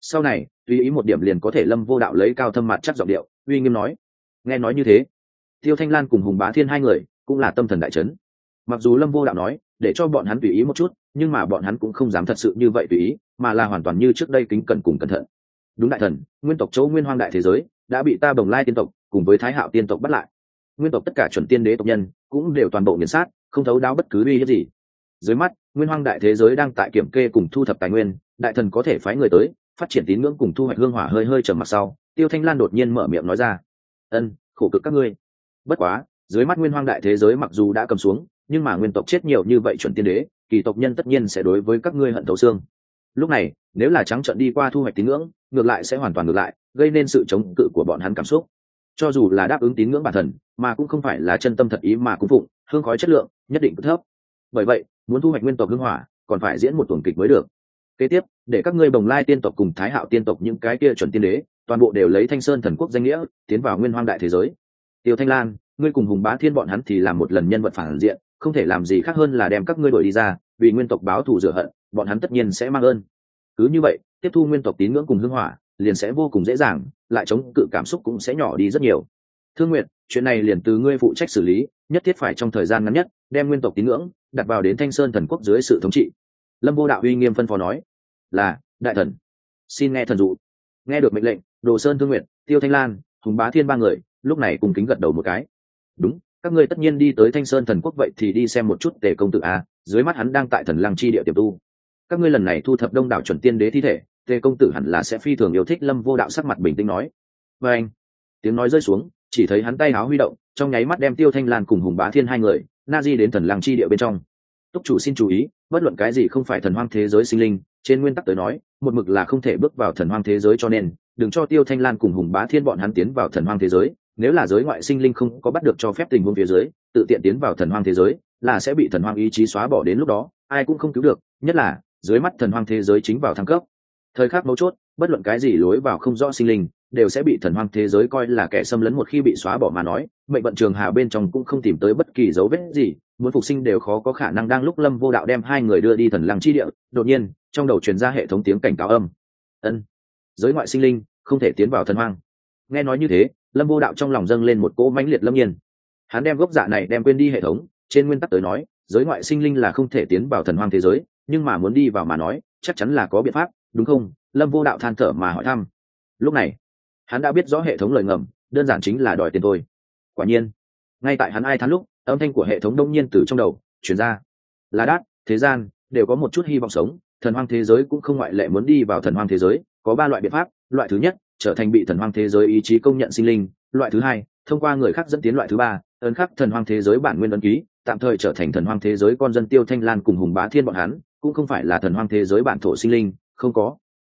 Sau này, tùy ý một điểm liền có thể lâm vô đạo lấy cao thâm mặt chắc giọng điệu, uy nghiêm nói. Nghe nói như thế, tiêu thanh lan cùng hùng bá thiên hai người cũng là tâm thần đại trấn mặc dù lâm vô đạo nói, để cho bọn hắn tùy ý một chút, nhưng mà bọn hắn cũng không dám thật sự như vậy tùy ý, mà là hoàn toàn như trước đây kính cẩn cùng cẩn thận. Đúng đại thần, nguyên tộc châu nguyên hoang đại thế giới, đã bị ta bồng lai tiên tộc cùng với thái hạo tiên tộc bắt lại. Nguyên tộc tất cả chuẩn tiên đế tộc nhân cũng đều toàn bộ nghiền sát, không thấu đáo bất cứ uy hiếp gì dưới mắt, nguyên hoang đại thế giới đang tại kiểm kê cùng thu thập tài nguyên, đại thần có thể phái người tới, phát triển tín ngưỡng cùng thu hoạch hương hỏa hơi hơi trầm mặc sau, tiêu thanh lan đột nhiên mở miệng nói ra, ân, khổ cực các ngươi. Bất quá, dưới mắt nguyên hoang đại thế giới mặc dù đã cầm xuống, nhưng mà nguyên tộc chết nhiều như vậy chuẩn tiên đế, kỳ tộc nhân tất nhiên sẽ đối với các ngươi hận thấu xương. Lúc này, nếu là trắng trận đi qua thu hoạch tín ngưỡng, ngược lại sẽ hoàn toàn ngược lại, gây nên sự chống cự của bọn hắn cảm xúc. Cho dù là đáp ứng tín ngưỡng bản thần, mà cũng không phải là chân tâm thật ý mà cung phụng, hương khói chất lượng, nhất định thấp. Bởi vậy muốn thu hoạch nguyên tộc hương hỏa, còn phải diễn một tuần kịch mới được. Kế tiếp, để các ngươi bồng lai tiên tộc cùng thái hạo tiên tộc những cái kia chuẩn tiên đế, toàn bộ đều lấy thanh sơn thần quốc danh nghĩa, tiến vào nguyên hoang đại thế giới. Tiêu thanh lan, ngươi cùng hùng bá thiên bọn hắn thì làm một lần nhân vật phản diện, không thể làm gì khác hơn là đem các ngươi đuổi đi ra, vì nguyên tộc báo thù rửa hận, bọn hắn tất nhiên sẽ mang ơn. Cứ như vậy, tiếp thu nguyên tộc tín ngưỡng cùng hưng hỏa, liền sẽ vô cùng dễ dàng, lại chống cự cảm xúc cũng sẽ nhỏ đi rất nhiều. Thương nguyện chuyện này liền từ ngươi phụ trách xử lý, nhất thiết phải trong thời gian ngắn nhất, đem nguyên tộc tín ngưỡng đặt vào đến thanh sơn thần quốc dưới sự thống trị. Lâm vô đạo uy nghiêm phân phó nói, là, đại thần, xin nghe thần dụ. Nghe được mệnh lệnh, đồ sơn thương nguyện tiêu thanh lan, hùng bá thiên ba người, lúc này cùng kính gật đầu một cái. Đúng, các ngươi tất nhiên đi tới thanh sơn thần quốc vậy thì đi xem một chút tề công tử a, dưới mắt hắn đang tại thần lăng chi địa tiềm tu. Các ngươi lần này thu thập đông đảo chuẩn tiên đế thi thể, tề công tử hẳn là sẽ phi thường yêu thích. Lâm vô đạo sắc mặt bình tĩnh nói. Và anh tiếng nói rơi xuống, chỉ thấy hắn tay áo huy động, trong nháy mắt đem tiêu thanh lan cùng hùng bá thiên hai người na di đến thần lăng chi địa bên trong. Túc chủ xin chú ý, bất luận cái gì không phải thần hoang thế giới sinh linh, trên nguyên tắc tới nói, một mực là không thể bước vào thần hoang thế giới cho nên, đừng cho tiêu thanh lan cùng hùng bá thiên bọn hắn tiến vào thần hoang thế giới. Nếu là giới ngoại sinh linh không có bắt được cho phép tình huống phía dưới, tự tiện tiến vào thần hoang thế giới, là sẽ bị thần hoang ý chí xóa bỏ đến lúc đó, ai cũng không cứu được, nhất là, dưới mắt thần hoang thế giới chính vào thăng cấp. Thời khắc mấu chốt, bất luận cái gì lối vào không rõ sinh linh đều sẽ bị thần hoang thế giới coi là kẻ xâm lấn một khi bị xóa bỏ mà nói, mệnh vận trường hà bên trong cũng không tìm tới bất kỳ dấu vết gì, muốn phục sinh đều khó có khả năng. Đang lúc lâm vô đạo đem hai người đưa đi thần lăng chi địa, đột nhiên, trong đầu truyền ra hệ thống tiếng cảnh cáo âm. Ân, giới ngoại sinh linh, không thể tiến vào thần hoang. Nghe nói như thế, lâm vô đạo trong lòng dâng lên một cỗ mãnh liệt lâm nhiên. Hắn đem gốc dạ này đem quên đi hệ thống, trên nguyên tắc tới nói, giới ngoại sinh linh là không thể tiến vào thần hoang thế giới, nhưng mà muốn đi vào mà nói, chắc chắn là có biện pháp, đúng không? Lâm vô đạo than thở mà hỏi thăm. Lúc này hắn đã biết rõ hệ thống lời ngầm, đơn giản chính là đòi tiền thôi. Quả nhiên, ngay tại hắn ai thán lúc, âm thanh của hệ thống đông nhiên từ trong đầu chuyển ra. Là đát, thế gian, đều có một chút hy vọng sống. Thần hoang thế giới cũng không ngoại lệ muốn đi vào thần hoang thế giới. Có ba loại biện pháp, loại thứ nhất, trở thành bị thần hoang thế giới ý chí công nhận sinh linh. Loại thứ hai, thông qua người khác dẫn tiến loại thứ ba, ấn khắc thần hoang thế giới bản nguyên ấn ký, tạm thời trở thành thần hoang thế giới con dân tiêu thanh lan cùng hùng bá thiên bọn hắn, cũng không phải là thần hoang thế giới bản thổ sinh linh, không có.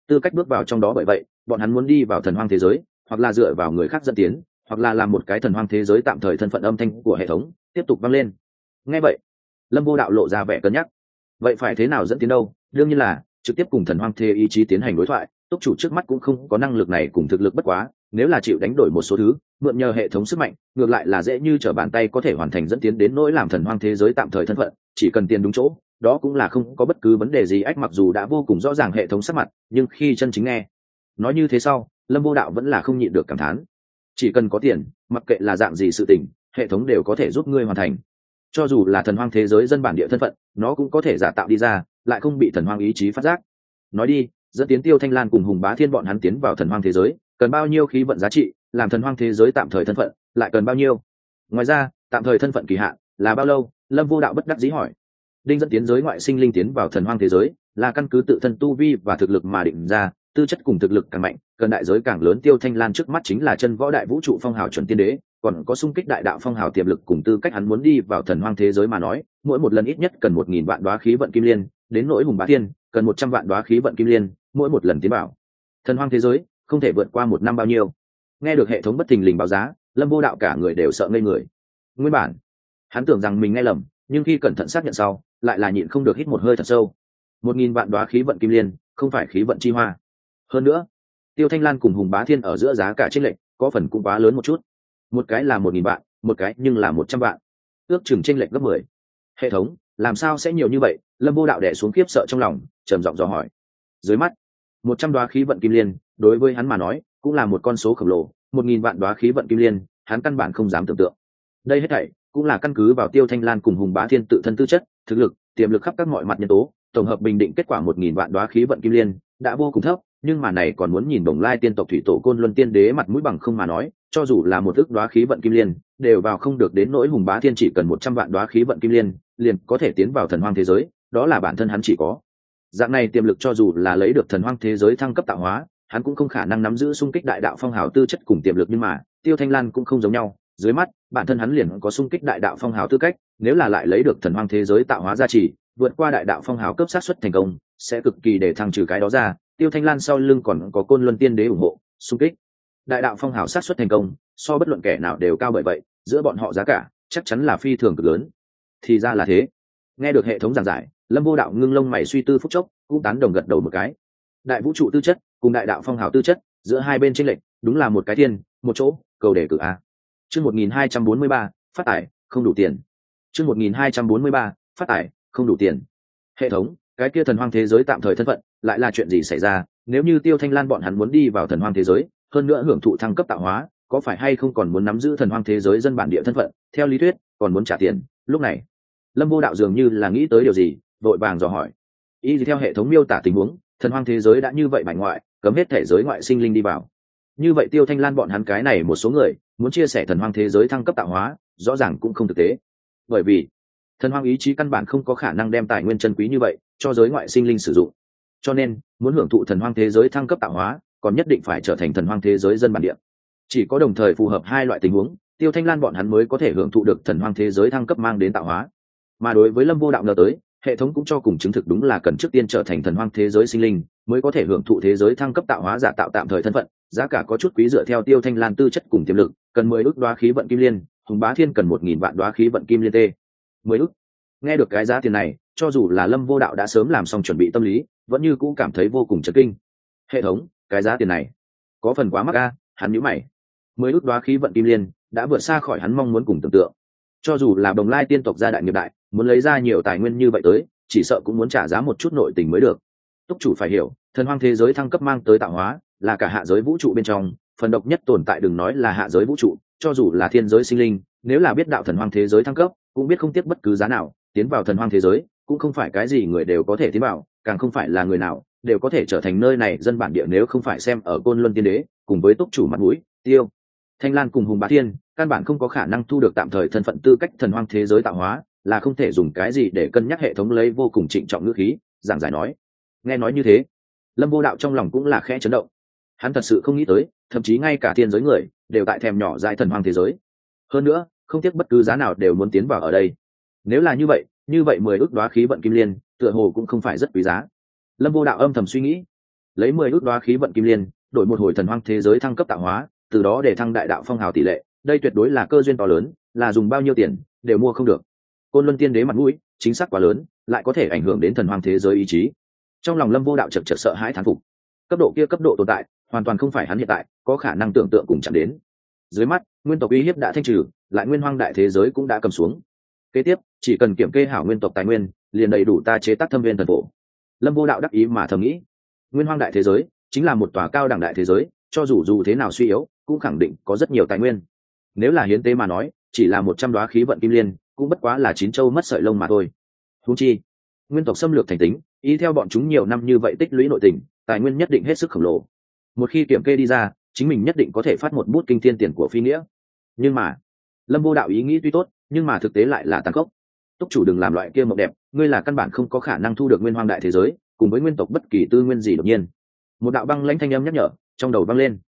Tư cách bước vào trong đó bởi vậy bọn hắn muốn đi vào thần hoang thế giới, hoặc là dựa vào người khác dẫn tiến, hoặc là làm một cái thần hoang thế giới tạm thời thân phận âm thanh của hệ thống, tiếp tục vang lên. Ngay vậy, lâm vô đạo lộ ra vẻ cân nhắc. Vậy phải thế nào dẫn tiến đâu? Đương nhiên là, trực tiếp cùng thần hoang thế ý chí tiến hành đối thoại, túc chủ trước mắt cũng không có năng lực này cùng thực lực bất quá, nếu là chịu đánh đổi một số thứ, mượn nhờ hệ thống sức mạnh, ngược lại là dễ như t r ở bàn tay có thể hoàn thành dẫn tiến đến nỗi làm thần hoang thế giới tạm thời thân phận, chỉ cần tiền đúng chỗ, đó cũng là không có bất cứ vấn đề gì, ách mặc dù đã vô cùng rõ ràng hệ thống sắc mặt, nhưng khi chân chính nghe nói như thế sau, lâm vô đạo vẫn là không nhịn được cảm thán. Chỉ cần có tiền, mặc kệ là dạng gì sự tình, hệ thống đều có thể giúp ngươi hoàn thành. Cho dù là thần hoang thế giới dân bản địa thân phận, nó cũng có thể giả tạo đi ra, lại không bị thần hoang ý chí phát giác. Nói đi, dẫn tiến tiêu thanh lan cùng hùng bá thiên bọn hắn tiến vào thần hoang thế giới, cần bao nhiêu khí vận giá trị, làm thần hoang thế giới tạm thời thân phận, lại cần bao nhiêu? Ngoài ra, tạm thời thân phận kỳ hạn là bao lâu? Lâm vô đạo bất đắc dĩ hỏi. Đinh dẫn tiến giới ngoại sinh linh tiến vào thần hoang thế giới, là căn cứ tự thân tu vi và thực lực mà định ra tư chất cùng thực lực càng mạnh cần đại giới càng lớn, tiêu thanh lan trước mắt chính là chân võ đại vũ trụ phong hào chuẩn tiên đế, còn có sung kích đại đạo phong hào tiềm lực cùng tư cách hắn muốn đi vào thần hoang thế giới mà nói, mỗi một lần ít nhất cần một nghìn vạn đoá khí vận kim liên, đến nỗi hùng bá thiên, cần một trăm vạn đoá khí vận kim liên, mỗi một lần tiến bảo thần hoang thế giới, không thể vượt qua một năm bao nhiêu. Nghe được hệ thống bất thình lình báo giá, lâm vô đạo cả người đều sợ ngây người. Nguyên bản, hắn tưởng rằng mình nghe lầm, nhưng khi cẩn thận xác nhận sau, lại là nhịn không được hít một hơi thật sâu. Một nghìn vạn đoá khí vận kim liên, không phải khí vận chi hoa hơn nữa, tiêu thanh lan cùng hùng bá thiên ở giữa giá cả trích lệnh có phần cũng quá lớn một chút. Một cái là một nghìn vạn, một cái nhưng là một trăm vạn. Ước chừng tranh lệch gấp mười. Hệ thống, làm sao sẽ nhiều như vậy? Lâm vô đạo đẻ xuống khiếp sợ trong lòng, trầm giọng dò hỏi. Dưới mắt, một trăm đoá khí vận kim liên, đối với hắn mà nói, cũng là một con số khổng lồ. Một nghìn vạn đoá khí vận kim liên, hắn căn bản không dám tưởng tượng. Đây hết thảy cũng là căn cứ vào tiêu thanh lan cùng hùng bá thiên tự thân tư chất, thực lực, tiềm lực khắp các mọi mặt nhân tố, tổng hợp bình định kết quả một nghìn vạn đoá khí vận kim liên, đã vô cùng thấp nhưng mà này còn muốn nhìn đồng lai tiên tộc thủy tổ côn luân tiên đế mặt mũi bằng không mà nói, cho dù là một ước đoá khí vận kim liên, đều vào không được đến nỗi hùng bá thiên chỉ cần một trăm vạn đoá khí vận kim liên, liền có thể tiến vào thần hoang thế giới, đó là bản thân hắn chỉ có. Dạng này tiềm lực cho dù là lấy được thần hoang thế giới thăng cấp tạo hóa, hắn cũng không khả năng nắm giữ sung kích đại đạo phong hào tư chất cùng tiềm lực nhưng mà, tiêu thanh lan cũng không giống nhau, dưới mắt, bản thân hắn liền có sung kích đại đạo phong hào tư cách, nếu là lại lấy được thần hoang thế giới tạo hóa gia trì, vượt qua đại đạo phong hào cấp sát xuất thành công, sẽ cực kỳ để thăng trừ cái đó ra tiêu thanh lan sau lưng còn có côn luân tiên đế ủng hộ, xung kích. Đại đạo phong hào sát xuất thành công, so bất luận kẻ nào đều cao bởi vậy, giữa bọn họ giá cả chắc chắn là phi thường cực lớn. Thì ra là thế. Nghe được hệ thống giảng giải, lâm vô đạo ngưng lông mày suy tư phúc chốc, cũng tán đồng gật đầu một cái. Đại vũ trụ tư chất cùng đại đạo phong hào tư chất giữa hai bên tranh lệch, đúng là một cái thiên, một chỗ, cầu đề cử a. Chương một nghìn hai trăm bốn mươi ba, phát tải, không đủ tiền. Chương một nghìn hai trăm bốn mươi ba, phát tải, không đủ tiền. Hệ thống, cái kia thần hoang thế giới tạm thời thân phận lại là chuyện gì xảy ra, nếu như tiêu thanh lan bọn hắn muốn đi vào thần hoang thế giới, hơn nữa hưởng thụ thăng cấp tạo hóa, có phải hay không còn muốn nắm giữ thần hoang thế giới dân bản địa thân phận, theo lý thuyết, còn muốn trả tiền, lúc này. Lâm vô đạo dường như là nghĩ tới điều gì, vội vàng dò hỏi. Y theo hệ thống miêu tả tình huống, thần hoang thế giới đã như vậy mạnh ngoại, cấm hết thể giới ngoại sinh linh đi vào. Như vậy tiêu thanh lan bọn hắn cái này một số người, muốn chia sẻ thần hoang thế giới thăng cấp tạo hóa, rõ ràng cũng không thực tế. Bởi vì, thần hoang ý chí căn bản không có khả năng đem tài nguyên chân quý như vậy cho giới ngoại sinh linh sử dụng cho nên, muốn hưởng thụ thần hoang thế giới thăng cấp tạo hóa, còn nhất định phải trở thành thần hoang thế giới dân bản địa. Chỉ có đồng thời phù hợp hai loại tình huống, tiêu thanh lan bọn hắn mới có thể hưởng thụ được thần hoang thế giới thăng cấp mang đến tạo hóa. Mà đối với lâm vô đạo ngờ tới, hệ thống cũng cho cùng chứng thực đúng là cần trước tiên trở thành thần hoang thế giới sinh linh, mới có thể hưởng thụ thế giới thăng cấp tạo hóa giả tạo tạm thời thân phận, giá cả có chút quý dựa theo tiêu thanh lan tư chất cùng tiềm lực, cần mười ước đoá khí vận kim liên, hùng bá thiên cần một nghìn vạn đoá khí vận kim liên tê. Mười ước. Nghe được cái giá tiền này, cho dù là lâm vô đạo đã sớm làm xong chuẩn bị tâm lý vẫn như cũ cảm thấy vô cùng chấn kinh. Hệ thống, cái giá tiền này, có phần quá mắc a, hắn nhíu mày. Mới ước đoá khí vận kim liên đã vượt xa khỏi hắn mong muốn cùng tưởng tượng. Cho dù là đồng lai tiên tộc gia đại nghiệp đại, muốn lấy ra nhiều tài nguyên như vậy tới, chỉ sợ cũng muốn trả giá một chút nội tình mới được. Túc chủ phải hiểu, thần hoang thế giới thăng cấp mang tới tạo hóa, là cả hạ giới vũ trụ bên trong, phần độc nhất tồn tại đừng nói là hạ giới vũ trụ, cho dù là thiên giới sinh linh, nếu là biết đạo thần hoang thế giới thăng cấp, cũng biết không tiếc bất cứ giá nào, tiến vào thần hoang thế giới, cũng không phải cái gì người đều có thể tiến vào càng không phải là người nào đều có thể trở thành nơi này, dân bản địa nếu không phải xem ở côn luân tiên đế cùng với túc chủ mặt mũi, tiêu, thanh lan cùng hùng bá thiên, căn bản không có khả năng thu được tạm thời thân phận tư cách thần hoang thế giới tạo hóa, là không thể dùng cái gì để cân nhắc hệ thống lấy vô cùng trịnh trọng ngữ khí, giảng giải nói. Nghe nói như thế, lâm vô đạo trong lòng cũng là khẽ chấn động. Hắn thật sự không nghĩ tới, thậm chí ngay cả thiên giới người đều tại thèm nhỏ dại thần hoang thế giới. Hơn nữa, không tiếc bất cứ giá nào đều muốn tiến vào ở đây. Nếu là như vậy như vậy mười ước đoá khí vận kim liên tựa hồ cũng không phải rất quý giá. Lâm vô đạo âm thầm suy nghĩ, lấy mười ước đoá khí vận kim liên, đổi một hồi thần hoang thế giới thăng cấp tạo hóa, từ đó để thăng đại đạo phong hào tỷ lệ, đây tuyệt đối là cơ duyên to lớn, là dùng bao nhiêu tiền đều mua không được. Côn luân tiên đế mặt mũi, chính xác quá lớn, lại có thể ảnh hưởng đến thần hoang thế giới ý chí. Trong lòng lâm vô đạo chật chật sợ hãi thán phục. Cấp độ kia cấp độ tồn tại, hoàn toàn không phải hắn hiện tại, có khả năng tưởng tượng cùng chạm đến. Dưới mắt, nguyên tộc uy hiếp đã thanh trừ, lại nguyên hoang đại thế giới cũng đã cầm xuống. Kế tiếp, chỉ cần kiểm kê hảo nguyên tộc tài nguyên liền đầy đủ ta chế tác thâm viên thần phổ. Lâm vô đạo đắc ý mà thầm nghĩ, nguyên hoang đại thế giới chính là một tòa cao đẳng đại thế giới, cho dù dù thế nào suy yếu, cũng khẳng định có rất nhiều tài nguyên. Nếu là hiến tế mà nói, chỉ là một trăm đoá khí vận kim liên, cũng bất quá là chín châu mất sợi lông mà thôi. Húng chi, nguyên tộc xâm lược thành tính, ý theo bọn chúng nhiều năm như vậy tích lũy nội tình, tài nguyên nhất định hết sức khổng lồ. Một khi kiểm kê đi ra, chính mình nhất định có thể phát một bút kinh thiên tiền của phi nghĩa. Nhưng mà, lâm vô đạo ý nghĩ tuy tốt, nhưng mà thực tế lại là tàn khốc túc chủ đừng làm loại kia mộng đẹp, ngươi là căn bản không có khả năng thu được nguyên hoang đại thế giới, cùng với nguyên tộc bất kỳ tư nguyên gì đột nhiên. Một đạo băng lãnh thanh âm nhắc nhở, trong đầu băng lên.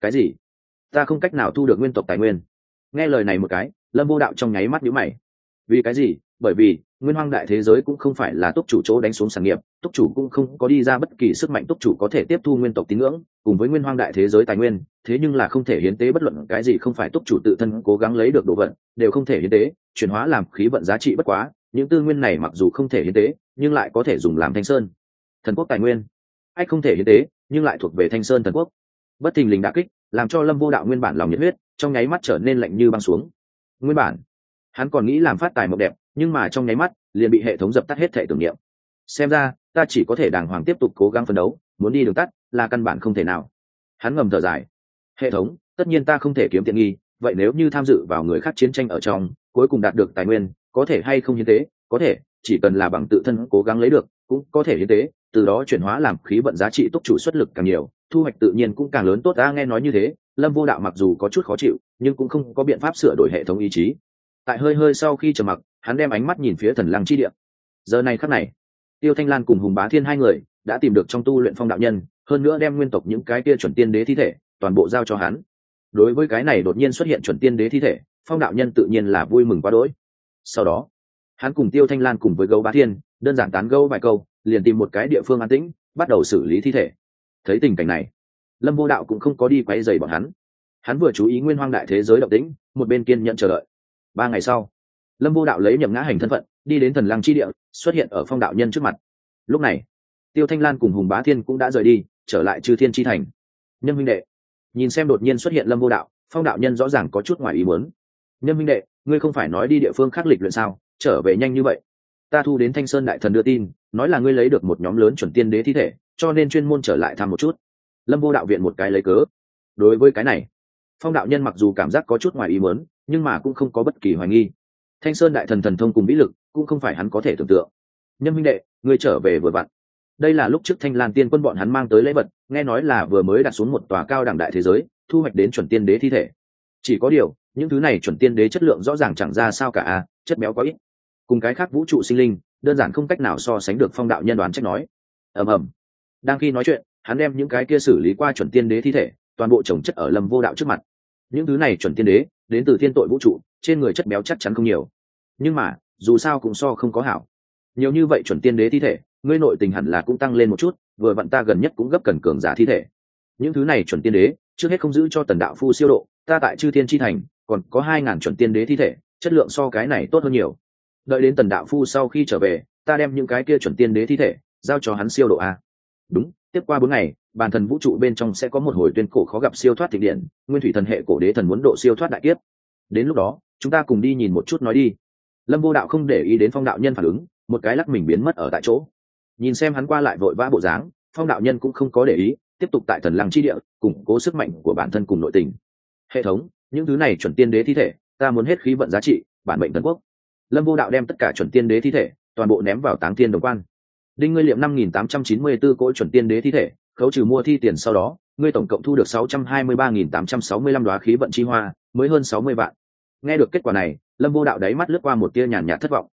Cái gì? Ta không cách nào thu được nguyên tộc tài nguyên. Nghe lời này một cái, lâm vô đạo trong nháy mắt nhíu mày. Vì cái gì? Bởi vì, nguyên hoang đại thế giới cũng không phải là túc chủ chỗ đánh xuống sản nghiệp, túc chủ cũng không có đi ra bất kỳ sức mạnh túc chủ có thể tiếp thu nguyên tộc tín ngưỡng, cùng với nguyên hoang đại thế giới tài nguyên, thế nhưng là không thể hiến tế bất luận cái gì không phải túc chủ tự thân cố gắng lấy được đồ vận đều không thể hiến tế chuyển hóa làm khí vận giá trị bất quá, những tư nguyên này mặc dù không thể hiến tế, nhưng lại có thể dùng làm thanh sơn. Thần quốc tài nguyên. Ách không thể hiến tế, nhưng lại thuộc về thanh sơn thần quốc. Bất thình lình đã kích, làm cho lâm vô đạo nguyên bản lòng nhiệt huyết, trong nháy mắt trở nên lạnh như băng xuống. Nguyên bản, hắn còn nghĩ làm phát tài mộng đẹp, nhưng mà trong nháy mắt, liền bị hệ thống dập tắt hết thể tưởng niệm. Xem ra, ta chỉ có thể đàng hoàng tiếp tục cố gắng phấn đấu, muốn đi đường tắt, là căn bản không thể nào. Hắn ngầm thở dài. Hệ thống, tất nhiên ta không thể kiếm tiện nghi, vậy nếu như tham dự vào người khác chiến tranh ở trong cuối cùng đạt được tài nguyên, có thể hay không như thế có thể, chỉ cần là bằng tự thân cố gắng lấy được, cũng có thể hiến tế, từ đó chuyển hóa làm khí vận giá trị túc chủ xuất lực càng nhiều, thu hoạch tự nhiên cũng càng lớn tốt. Ta nghe nói như thế, lâm vô đạo mặc dù có chút khó chịu, nhưng cũng không có biện pháp sửa đổi hệ thống ý chí. Tại hơi hơi sau khi trầm mặc, hắn đem ánh mắt nhìn phía thần lăng chi địa. Giờ này khắc này, tiêu thanh lan cùng hùng bá thiên hai người đã tìm được trong tu luyện phong đạo nhân, hơn nữa đem nguyên tộc những cái kia chuẩn tiên đế thi thể toàn bộ giao cho hắn đối với cái này đột nhiên xuất hiện chuẩn tiên đế thi thể, phong đạo nhân tự nhiên là vui mừng quá đỗi. Sau đó, hắn cùng tiêu thanh lan cùng với gấu bá thiên, đơn giản tán gấu vài câu, liền tìm một cái địa phương an tĩnh, bắt đầu xử lý thi thể. Thấy tình cảnh này, lâm vô đạo cũng không có đi quay dày bọn hắn. Hắn vừa chú ý nguyên hoang đại thế giới động tĩnh, một bên kiên nhận chờ đợi. Ba ngày sau, lâm vô đạo lấy nhậm ngã hành thân phận, đi đến thần lăng chi địa, xuất hiện ở phong đạo nhân trước mặt. Lúc này, tiêu thanh lan cùng hùng bá thiên cũng đã rời đi, trở lại chư thiên chi thành. Nhân huynh đệ nhìn xem đột nhiên xuất hiện lâm vô đạo, phong đạo nhân rõ ràng có chút ngoài ý muốn. Nhân minh đệ, ngươi không phải nói đi địa phương khác lịch luyện sao? Trở về nhanh như vậy. Ta thu đến thanh sơn đại thần đưa tin, nói là ngươi lấy được một nhóm lớn chuẩn tiên đế thi thể, cho nên chuyên môn trở lại thăm một chút. Lâm vô đạo viện một cái lấy cớ. Đối với cái này, phong đạo nhân mặc dù cảm giác có chút ngoài ý muốn, nhưng mà cũng không có bất kỳ hoài nghi. Thanh sơn đại thần thần thông cùng vĩ lực, cũng không phải hắn có thể tưởng tượng. Nhân minh đệ, ngươi trở về vừa vặn. Đây là lúc trước thanh lan tiên quân bọn hắn mang tới lễ vật nghe nói là vừa mới đặt xuống một tòa cao đẳng đại thế giới, thu hoạch đến chuẩn tiên đế thi thể. Chỉ có điều, những thứ này chuẩn tiên đế chất lượng rõ ràng chẳng ra sao cả a, chất béo có ít. Cùng cái khác vũ trụ sinh linh, đơn giản không cách nào so sánh được phong đạo nhân đoán trách nói. Ầm ầm. Đang khi nói chuyện, hắn đem những cái kia xử lý qua chuẩn tiên đế thi thể, toàn bộ trồng chất ở lâm vô đạo trước mặt. Những thứ này chuẩn tiên đế, đến từ thiên tội vũ trụ, trên người chất béo chắc chắn không nhiều. Nhưng mà, dù sao cũng so không có hảo. Nhiều như vậy chuẩn tiên đế thi thể, ngươi nội tình hẳn là cũng tăng lên một chút vừa vặn ta gần nhất cũng gấp cần cường giả thi thể. Những thứ này chuẩn tiên đế, trước hết không giữ cho tần đạo phu siêu độ, ta tại chư thiên tri thành, còn có hai ngàn chuẩn tiên đế thi thể, chất lượng so cái này tốt hơn nhiều. Đợi đến tần đạo phu sau khi trở về, ta đem những cái kia chuẩn tiên đế thi thể, giao cho hắn siêu độ a. Đúng, tiếp qua bốn ngày, bản thần vũ trụ bên trong sẽ có một hồi tuyên cổ khó gặp siêu thoát thịnh điện, nguyên thủy thần hệ cổ đế thần muốn độ siêu thoát đại kiếp. Đến lúc đó, chúng ta cùng đi nhìn một chút nói đi. Lâm vô đạo không để ý đến phong đạo nhân phản ứng, một cái lắc mình biến mất ở tại chỗ nhìn xem hắn qua lại vội vã bộ dáng, phong đạo nhân cũng không có để ý, tiếp tục tại thần lăng chi địa, củng cố sức mạnh của bản thân cùng nội tình. Hệ thống, những thứ này chuẩn tiên đế thi thể, ta muốn hết khí vận giá trị, bản mệnh tấn quốc. Lâm vô đạo đem tất cả chuẩn tiên đế thi thể, toàn bộ ném vào táng tiên đồng quan. Đinh ngươi liệm năm nghìn tám trăm chín mươi b ố cỗ chuẩn tiên đế thi thể, khấu trừ mua thi tiền sau đó, ngươi tổng cộng thu được sáu trăm hai mươi ba nghìn tám trăm sáu mươi lăm đoá khí vận chi hoa, mới hơn sáu mươi vạn. Nghe được kết quả này, lâm vô đạo đáy mắt lướt qua một tia nhàn nhạt thất vọng.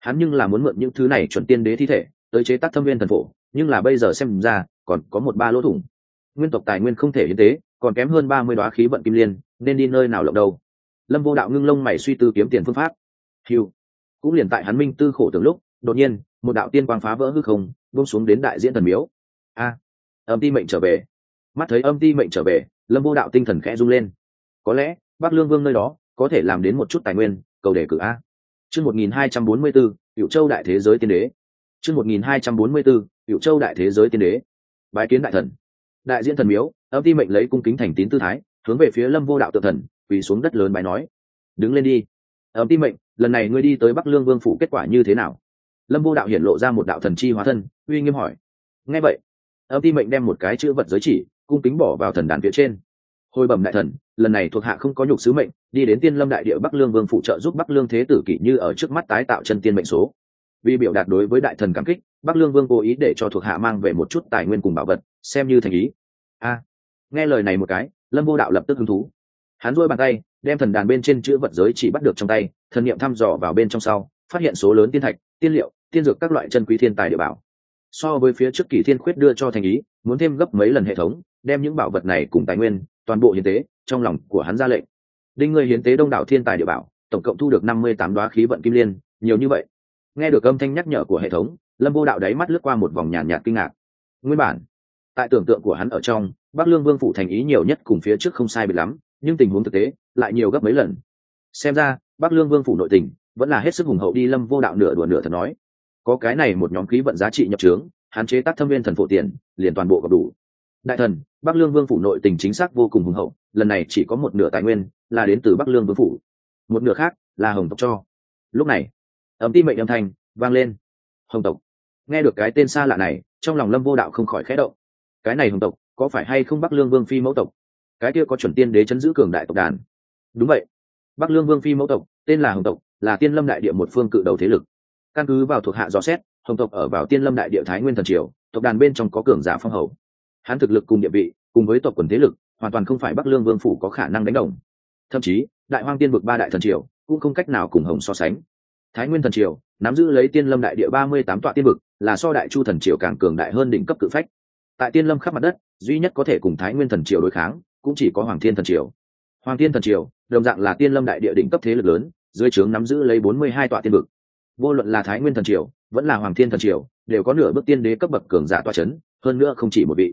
Hắn nhưng là muốn mượn những thứ này chuẩn tiên đế thi thể tới chế tác thâm viên thần phổ, nhưng là bây giờ xem ra, còn có một ba lỗ thủng. Nguyên tộc tài nguyên không thể hiến tế, còn kém hơn ba mươi đoá khí vận kim liên, nên đi nơi nào lộng đâu. Lâm vô đạo ngưng lông mày suy tư kiếm tiền phương pháp. Hiu cũng liền tại hắn minh tư khổ tưởng lúc, đột nhiên, một đạo tiên quang phá vỡ hư không bông xuống đến đại diễn thần miếu. A. Âm ti mệnh trở về. Mắt thấy âm ti mệnh trở về, lâm vô đạo tinh thần khẽ rung lên. Có lẽ, bắc lương vương nơi đó, có thể làm đến một chút tài nguyên, cầu đề cử a. Chương một nghìn hai trăm bốn mươi bốn cựu châu đại thế giới tiên đế chương 1244, Vũ châu đại thế giới tiên đế. Bái kiến đại thần. Đại diễn thần miếu âm ti mệnh lấy cung kính thành tín tư thái hướng về phía lâm vô đạo tự thần quỳ xuống đất lớn bài nói. Đứng lên đi. Âm ti mệnh lần này ngươi đi tới bắc lương vương phủ kết quả như thế nào? Lâm vô đạo hiển lộ ra một đạo thần chi hóa thân uy nghiêm hỏi. Nghe vậy âm ti mệnh đem một cái chữ vật giới chỉ cung kính bỏ vào thần đàn phía trên. Hồi bẩm đại thần lần này thuộc hạ không có nhục sứ mệnh đi đến tiên lâm đại địa bắc lương vương phụ trợ giúp bắc lương thế tử kỷ như ở trước mắt tái tạo chân tiên mệnh số vì biểu đạt đối với đại thần cảm kích, bắc lương vương cố ý để cho thuộc hạ mang về một chút tài nguyên cùng bảo vật, xem như thành ý. A. Nghe lời này một cái, lâm vô đạo lập tức hứng thú. Hắn dôi bàn tay, đem thần đàn bên trên chữ vật giới chỉ bắt được trong tay, thần niệm thăm dò vào bên trong sau, phát hiện số lớn tiên thạch, tiên liệu, tiên dược các loại chân quý thiên tài địa bảo. So với phía trước kỷ thiên khuyết đưa cho thành ý, muốn thêm gấp mấy lần hệ thống, đem những bảo vật này cùng tài nguyên, toàn bộ hiến tế, trong lòng của hắn ra lệnh. Đinh người hiến tế đông đảo thiên tài địa bảo, tổng cộng thu được năm mươi tám đoá khí vận kim liên, nhiều như vậy nghe được âm thanh nhắc nhở của hệ thống, lâm vô đạo đáy mắt lướt qua một vòng nhàn nhạt kinh ngạc. Nguyên bản, tại tưởng tượng của hắn ở trong, bắc lương vương phủ thành ý nhiều nhất cùng phía trước không sai bị lắm, nhưng tình huống thực tế lại nhiều gấp mấy lần. Xem ra, bắc lương vương phủ nội tình vẫn là hết sức hùng hậu đi, lâm vô đạo nửa đùa nửa thật nói. Có cái này một nhóm khí vận giá trị nhập trướng, hạn chế tác thâm viên thần phổ tiền, liền toàn bộ gặp đủ. Đại thần, bắc lương vương phủ nội tình chính xác vô cùng hùng hậu, lần này chỉ có một nửa tài nguyên là đến từ bắc lương vương phủ. Một nửa khác là hồng tộc cho. Lúc này ấm ti mệnh âm thanh vang lên. Hồng tộc. Nghe được cái tên xa lạ này, trong lòng lâm vô đạo không khỏi khẽ động. Cái này hồng tộc, có phải hay không bắc lương vương phi mẫu tộc? Cái kia có chuẩn tiên đế chấn giữ cường đại tộc đàn. Đúng vậy. Bắc lương vương phi mẫu tộc, tên là hồng tộc, là tiên lâm đại địa một phương cự đầu thế lực. Căn cứ vào thuộc hạ dò xét, hồng tộc ở vào tiên lâm đại địa thái nguyên thần triều, tộc đàn bên trong có cường giả phong hầu. Hắn thực lực cùng địa vị, cùng với tộc quần thế lực, hoàn toàn không phải bắc lương vương phủ có khả năng đánh đồng. Thậm chí, đại hoang tiên vực ba đại thần triều cũng không cách nào cùng hồng so sánh thái nguyên thần triều, nắm giữ lấy tiên lâm đại địa ba mươi tám tọa tiên vực, là so đại chu thần triều càng cường đại hơn đỉnh cấp cự phách. Tại tiên lâm khắp mặt đất, duy nhất có thể cùng thái nguyên thần triều đối kháng, cũng chỉ có hoàng thiên thần triều. Hoàng thiên thần triều, đồng dạng là tiên lâm đại địa đỉnh cấp thế lực lớn, dưới trướng nắm giữ lấy bốn mươi hai tọa tiên vực. Vô luận là thái nguyên thần triều, vẫn là hoàng thiên thần triều, đều có nửa bước tiên đế cấp bậc cường giả toa c h ấ n hơn nữa không chỉ một vị.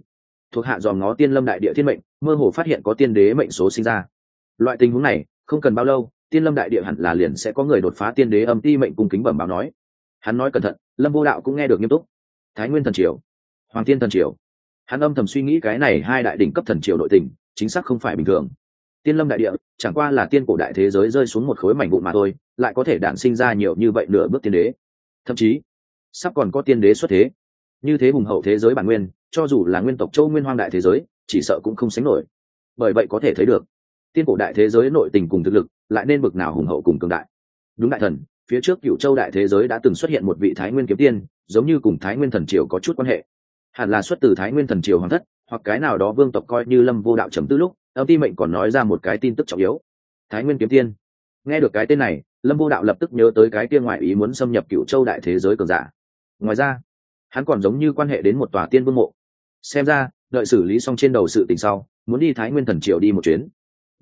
Thuộc hạ dòm ngó tiên lâm đại địa thiên mệnh, mơ hồ phát hiện có tiên đế mệnh số sinh ra. Loại tình huống này, không cần bao lâu tiên lâm đại địa hẳn là liền sẽ có người đột phá tiên đế âm ti mệnh cung kính bẩm báo nói. Hắn nói cẩn thận, lâm vô đạo cũng nghe được nghiêm túc. Thái nguyên thần triều, hoàng thiên thần triều. Hắn âm thầm suy nghĩ cái này hai đại đỉnh cấp thần triều nội tình, chính xác không phải bình thường. Tiên lâm đại địa, chẳng qua là tiên cổ đại thế giới rơi xuống một khối mảnh vụn mà thôi, lại có thể đản sinh ra nhiều như vậy nửa bước tiên đế. Thậm chí, sắp còn có tiên đế xuất thế. Như thế hùng hậu thế giới bản nguyên, cho dù là nguyên tộc châu nguyên hoang đại thế giới, chỉ sợ cũng không sánh nổi. Bởi vậy có thể thấy được tiên cổ đại thế giới nội tình cùng thực lực, lại nên bực nào hùng hậu cùng cường đại. Đúng đại thần, phía trước cựu châu đại thế giới đã từng xuất hiện một vị thái nguyên kiếm tiên, giống như cùng thái nguyên thần triều có chút quan hệ. Hẳn là xuất từ thái nguyên thần triều hoàng thất, hoặc cái nào đó vương tộc coi như lâm vô đạo trầm tư lúc, âm ti mệnh còn nói ra một cái tin tức trọng yếu. Thái nguyên kiếm tiên. Nghe được cái tên này, lâm vô đạo lập tức nhớ tới cái kia ngoại ý muốn xâm nhập cựu châu đại thế giới cường giả. Ngoài ra, hắn còn giống như quan hệ đến một tòa tiên vương mộ. Xem ra, đợi xử lý xong trên đầu sự tình sau, muốn đi thái nguyên thần triều đi một chuyến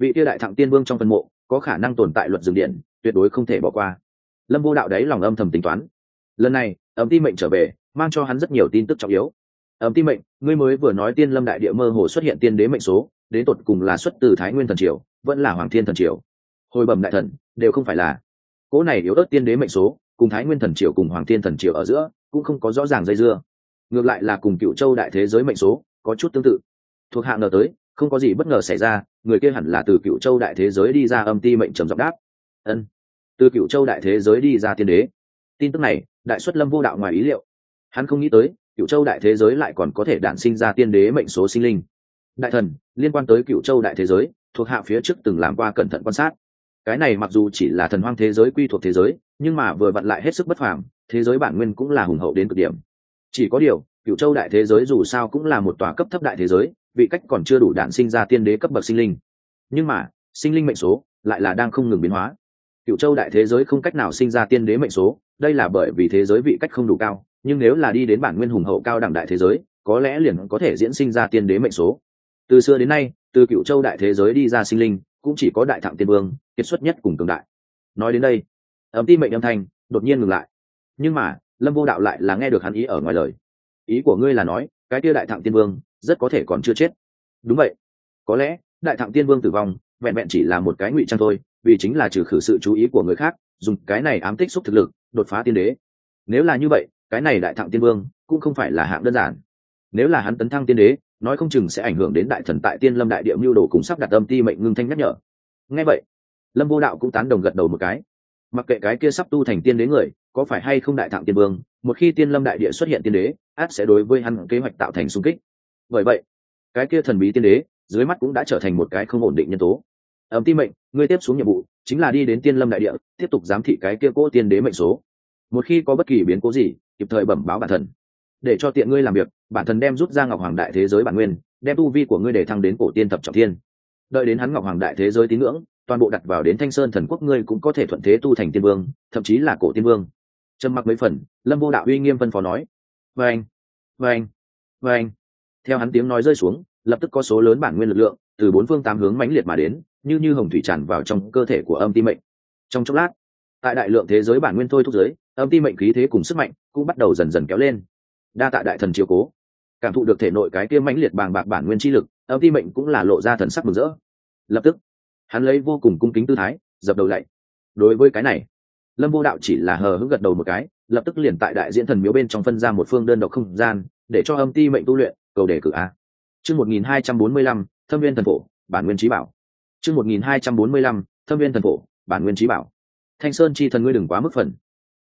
vị kia đại thặng tiên vương trong phân mộ, có khả năng tồn tại luật dừng điện, tuyệt đối không thể bỏ qua. Lâm vô đạo đấy lòng âm thầm tính toán. Lần này ấm ti mệnh trở về, mang cho hắn rất nhiều tin tức trọng yếu. Ấm ti mệnh, ngươi mới vừa nói tiên lâm đại địa mơ hồ xuất hiện tiên đế mệnh số, đến tột cùng là xuất từ thái nguyên thần triều, vẫn là hoàng thiên thần triều. Hồi bẩm đại thần, đều không phải là. Cỗ này yếu ớt tiên đế mệnh số, cùng thái nguyên thần triều cùng hoàng thiên thần triều ở giữa, cũng không có rõ ràng dây dưa. Ngược lại là cùng cựu châu đại thế giới mệnh số, có chút tương tự. Thuộc hạng ngờ tới không có gì bất ngờ xảy ra, người kia hẳn là từ cựu châu đại thế giới đi ra âm ti mệnh trầm giọng đáp. Ân. Từ cựu châu đại thế giới đi ra tiên đế. Tin tức này, đại xuất lâm vô đạo ngoài ý liệu. Hắn không nghĩ tới cựu châu đại thế giới lại còn có thể đản sinh ra tiên đế mệnh số sinh linh. Đại thần, liên quan tới cựu châu đại thế giới, thuộc hạ phía trước từng làm qua cẩn thận quan sát. Cái này mặc dù chỉ là thần hoang thế giới quy thuộc thế giới, nhưng mà vừa vặn lại hết sức bất phàm, thế giới bản nguyên cũng là hùng hậu đến cực điểm. Chỉ có điều cựu châu đại thế giới dù sao cũng là một tòa cấp thấp đại thế giới vị cách còn chưa đủ đạn sinh ra tiên đế cấp bậc sinh linh. Nhưng mà, sinh linh mệnh số lại là đang không ngừng biến hóa. Cựu châu đại thế giới không cách nào sinh ra tiên đế mệnh số, đây là bởi vì thế giới vị cách không đủ cao, nhưng nếu là đi đến bản nguyên hùng hậu cao đẳng đại thế giới, có lẽ liền có thể diễn sinh ra tiên đế mệnh số. Từ xưa đến nay, từ cựu châu đại thế giới đi ra sinh linh, cũng chỉ có đại thạng tiên vương, kiệt xuất nhất cùng cường đại. Nói đến đây ấm ti mệnh âm thanh đột nhiên ngừng lại. Nhưng mà, lâm vô đạo lại là nghe được hắn ý ở ngoài lời. Ý của ngươi là nói, cái kia đại thạng tiên vương rất có thể còn chưa chết. Đúng vậy. Có lẽ, đại thạng tiên vương tử vong, vẹn vẹn chỉ là một cái ngụy trang thôi, vì chính là trừ khử sự chú ý của người khác, dùng cái này ám tích xúc thực lực, đột phá tiên đế. Nếu là như vậy, cái này đại thạng tiên vương cũng không phải là hạng đơn giản. Nếu là hắn tấn thăng tiên đế, nói không chừng sẽ ảnh hưởng đến đại thần tại tiên lâm đại địa mưu đồ cùng sắp đặt âm ti mệnh ngưng thanh nhắc nhở. Ngay vậy, lâm vô đạo cũng tán đồng gật đầu một cái. Mặc kệ cái kia sắp tu thành tiên đế người, có phải hay không đại thạng tiên vương, một khi tiên lâm đại địa xuất hiện tiên đế, át sẽ đối với hắn kế hoạch tạo thành xung kích bởi vậy, cái kia thần bí tiên đế, dưới mắt cũng đã trở thành một cái không ổn định nhân tố. Ấm ti mệnh, ngươi tiếp xuống nhiệm vụ chính là đi đến tiên lâm đại địa, tiếp tục giám thị cái kia cỗ tiên đế mệnh số. Một khi có bất kỳ biến cố gì, kịp thời bẩm báo bản thần để cho tiện ngươi làm việc, bản thần đem rút ra ngọc hoàng đại thế giới bản nguyên, đem tu vi của ngươi để thăng đến cổ tiên thập trọng thiên. Đợi đến hắn ngọc hoàng đại thế giới tín ngưỡng, toàn bộ đặt vào đến thanh sơn thần quốc ngươi cũng có thể thuận thế tu thành tiên vương, thậm chí là cổ tiên vương. Trầm mặc mấy phần, lâm vô đạo uy nghiêm phân phó nói. Vâng vâng vâng theo hắn tiếng nói rơi xuống, lập tức có số lớn bản nguyên lực lượng từ bốn phương tám hướng mãnh liệt mà đến, như như hồng thủy tràn vào trong cơ thể của âm ti mệnh. Trong chốc lát, tại đại lượng thế giới bản nguyên thôi thúc giới, âm ti mệnh khí thế cùng sức mạnh cũng bắt đầu dần dần kéo lên. Đa tại đại thần chiều cố. Cảm thụ được thể nội cái kia mãnh liệt bàng bạc bản nguyên chi lực, âm ti mệnh cũng là lộ ra thần sắc mừng rỡ. Lập tức, hắn lấy vô cùng cung kính tư thái, dập đầu lạy. Đối với cái này, lâm vô đạo chỉ là hờ hững gật đầu một cái, lập tức liền tại đại diễn thần miếu bên trong phân ra một phương đơn độc không gian, để cho âm ti mệnh tu luyện cầu đề cử a. Chương một nghìn hai trăm bốn mươi lăm, thâm viên thần phổ, bản nguyên trí bảo. Chương một nghìn hai trăm bốn mươi lăm, thâm viên thần phổ, bản nguyên trí bảo. Thanh sơn chi thần ngươi đừng quá mức phần.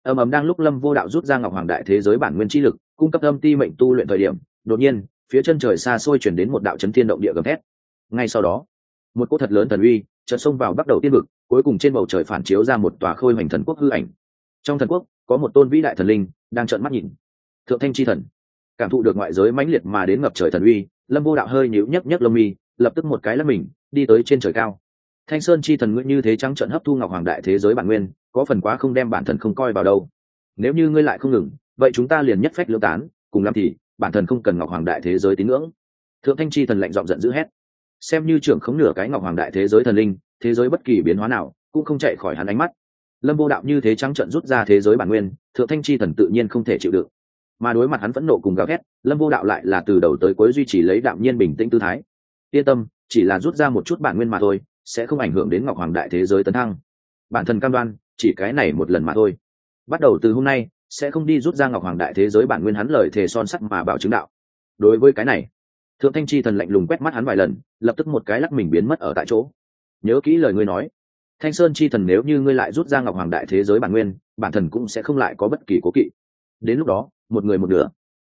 Ầm ầm đang lúc lâm vô đạo rút ra ngọc hoàng đại thế giới bản nguyên chi lực, cung cấp âm ti mệnh tu luyện thời điểm, đột nhiên, phía chân trời xa xôi chuyển đến một đạo chấn thiên động địa gầm thét. Ngay sau đó, một cỗ thật lớn thần uy chợt xông vào bắt đầu tiên vực, cuối cùng trên bầu trời phản chiếu ra một tòa khôi hoành thần quốc hư ảnh. Trong thần quốc, có một tôn vĩ đại thần linh đang trợn mắt nhìn. Thượng thanh chi thần cảm thụ được ngoại giới mãnh liệt mà đến ngập trời thần uy, lâm vô đạo hơi nhíu nhấc nhấc lông mi, lập tức một cái lắp mình, đi tới trên trời cao. Thanh sơn chi thần ngươi như thế trắng trận hấp thu ngọc hoàng đại thế giới bản nguyên, có phần quá không đem bản thân không coi vào đâu. Nếu như ngươi lại không ngừng, vậy chúng ta liền nhất phách lưỡng tán, cùng làm thì, bản thân không cần ngọc hoàng đại thế giới tín ngưỡng. Thượng thanh chi thần lạnh giọng giận dữ hét. Xem như trưởng không nửa cái ngọc hoàng đại thế giới thần linh, thế giới bất kỳ biến hóa nào, cũng không chạy khỏi hắn ánh mắt. Lâm vô đạo như thế trắng trận rút ra thế giới bản nguyên, thượng thanh chi thần tự nhiên không thể chịu đựng mà đối mặt hắn vẫn nộ cùng gào ghét lâm vô đạo lại là từ đầu tới cuối duy trì lấy đạm nhiên bình tĩnh tư thái. Yên tâm, chỉ là rút ra một chút bản nguyên mà thôi, sẽ không ảnh hưởng đến ngọc hoàng đại thế giới tấn thăng. Bản thân cam đoan, chỉ cái này một lần mà thôi. Bắt đầu từ hôm nay, sẽ không đi rút ra ngọc hoàng đại thế giới bản nguyên hắn lời thề son sắt mà bảo chứng đạo. Đối với cái này, thượng thanh chi thần lạnh lùng quét mắt hắn vài lần, lập tức một cái lắc mình biến mất ở tại chỗ. Nhớ kỹ lời ngươi nói, thanh sơn chi thần nếu như ngươi lại rút ra ngọc hoàng đại thế giới bản nguyên, bản thần cũng sẽ không lại có bất kỳ cố kỵ đến lúc đó, một người một nửa.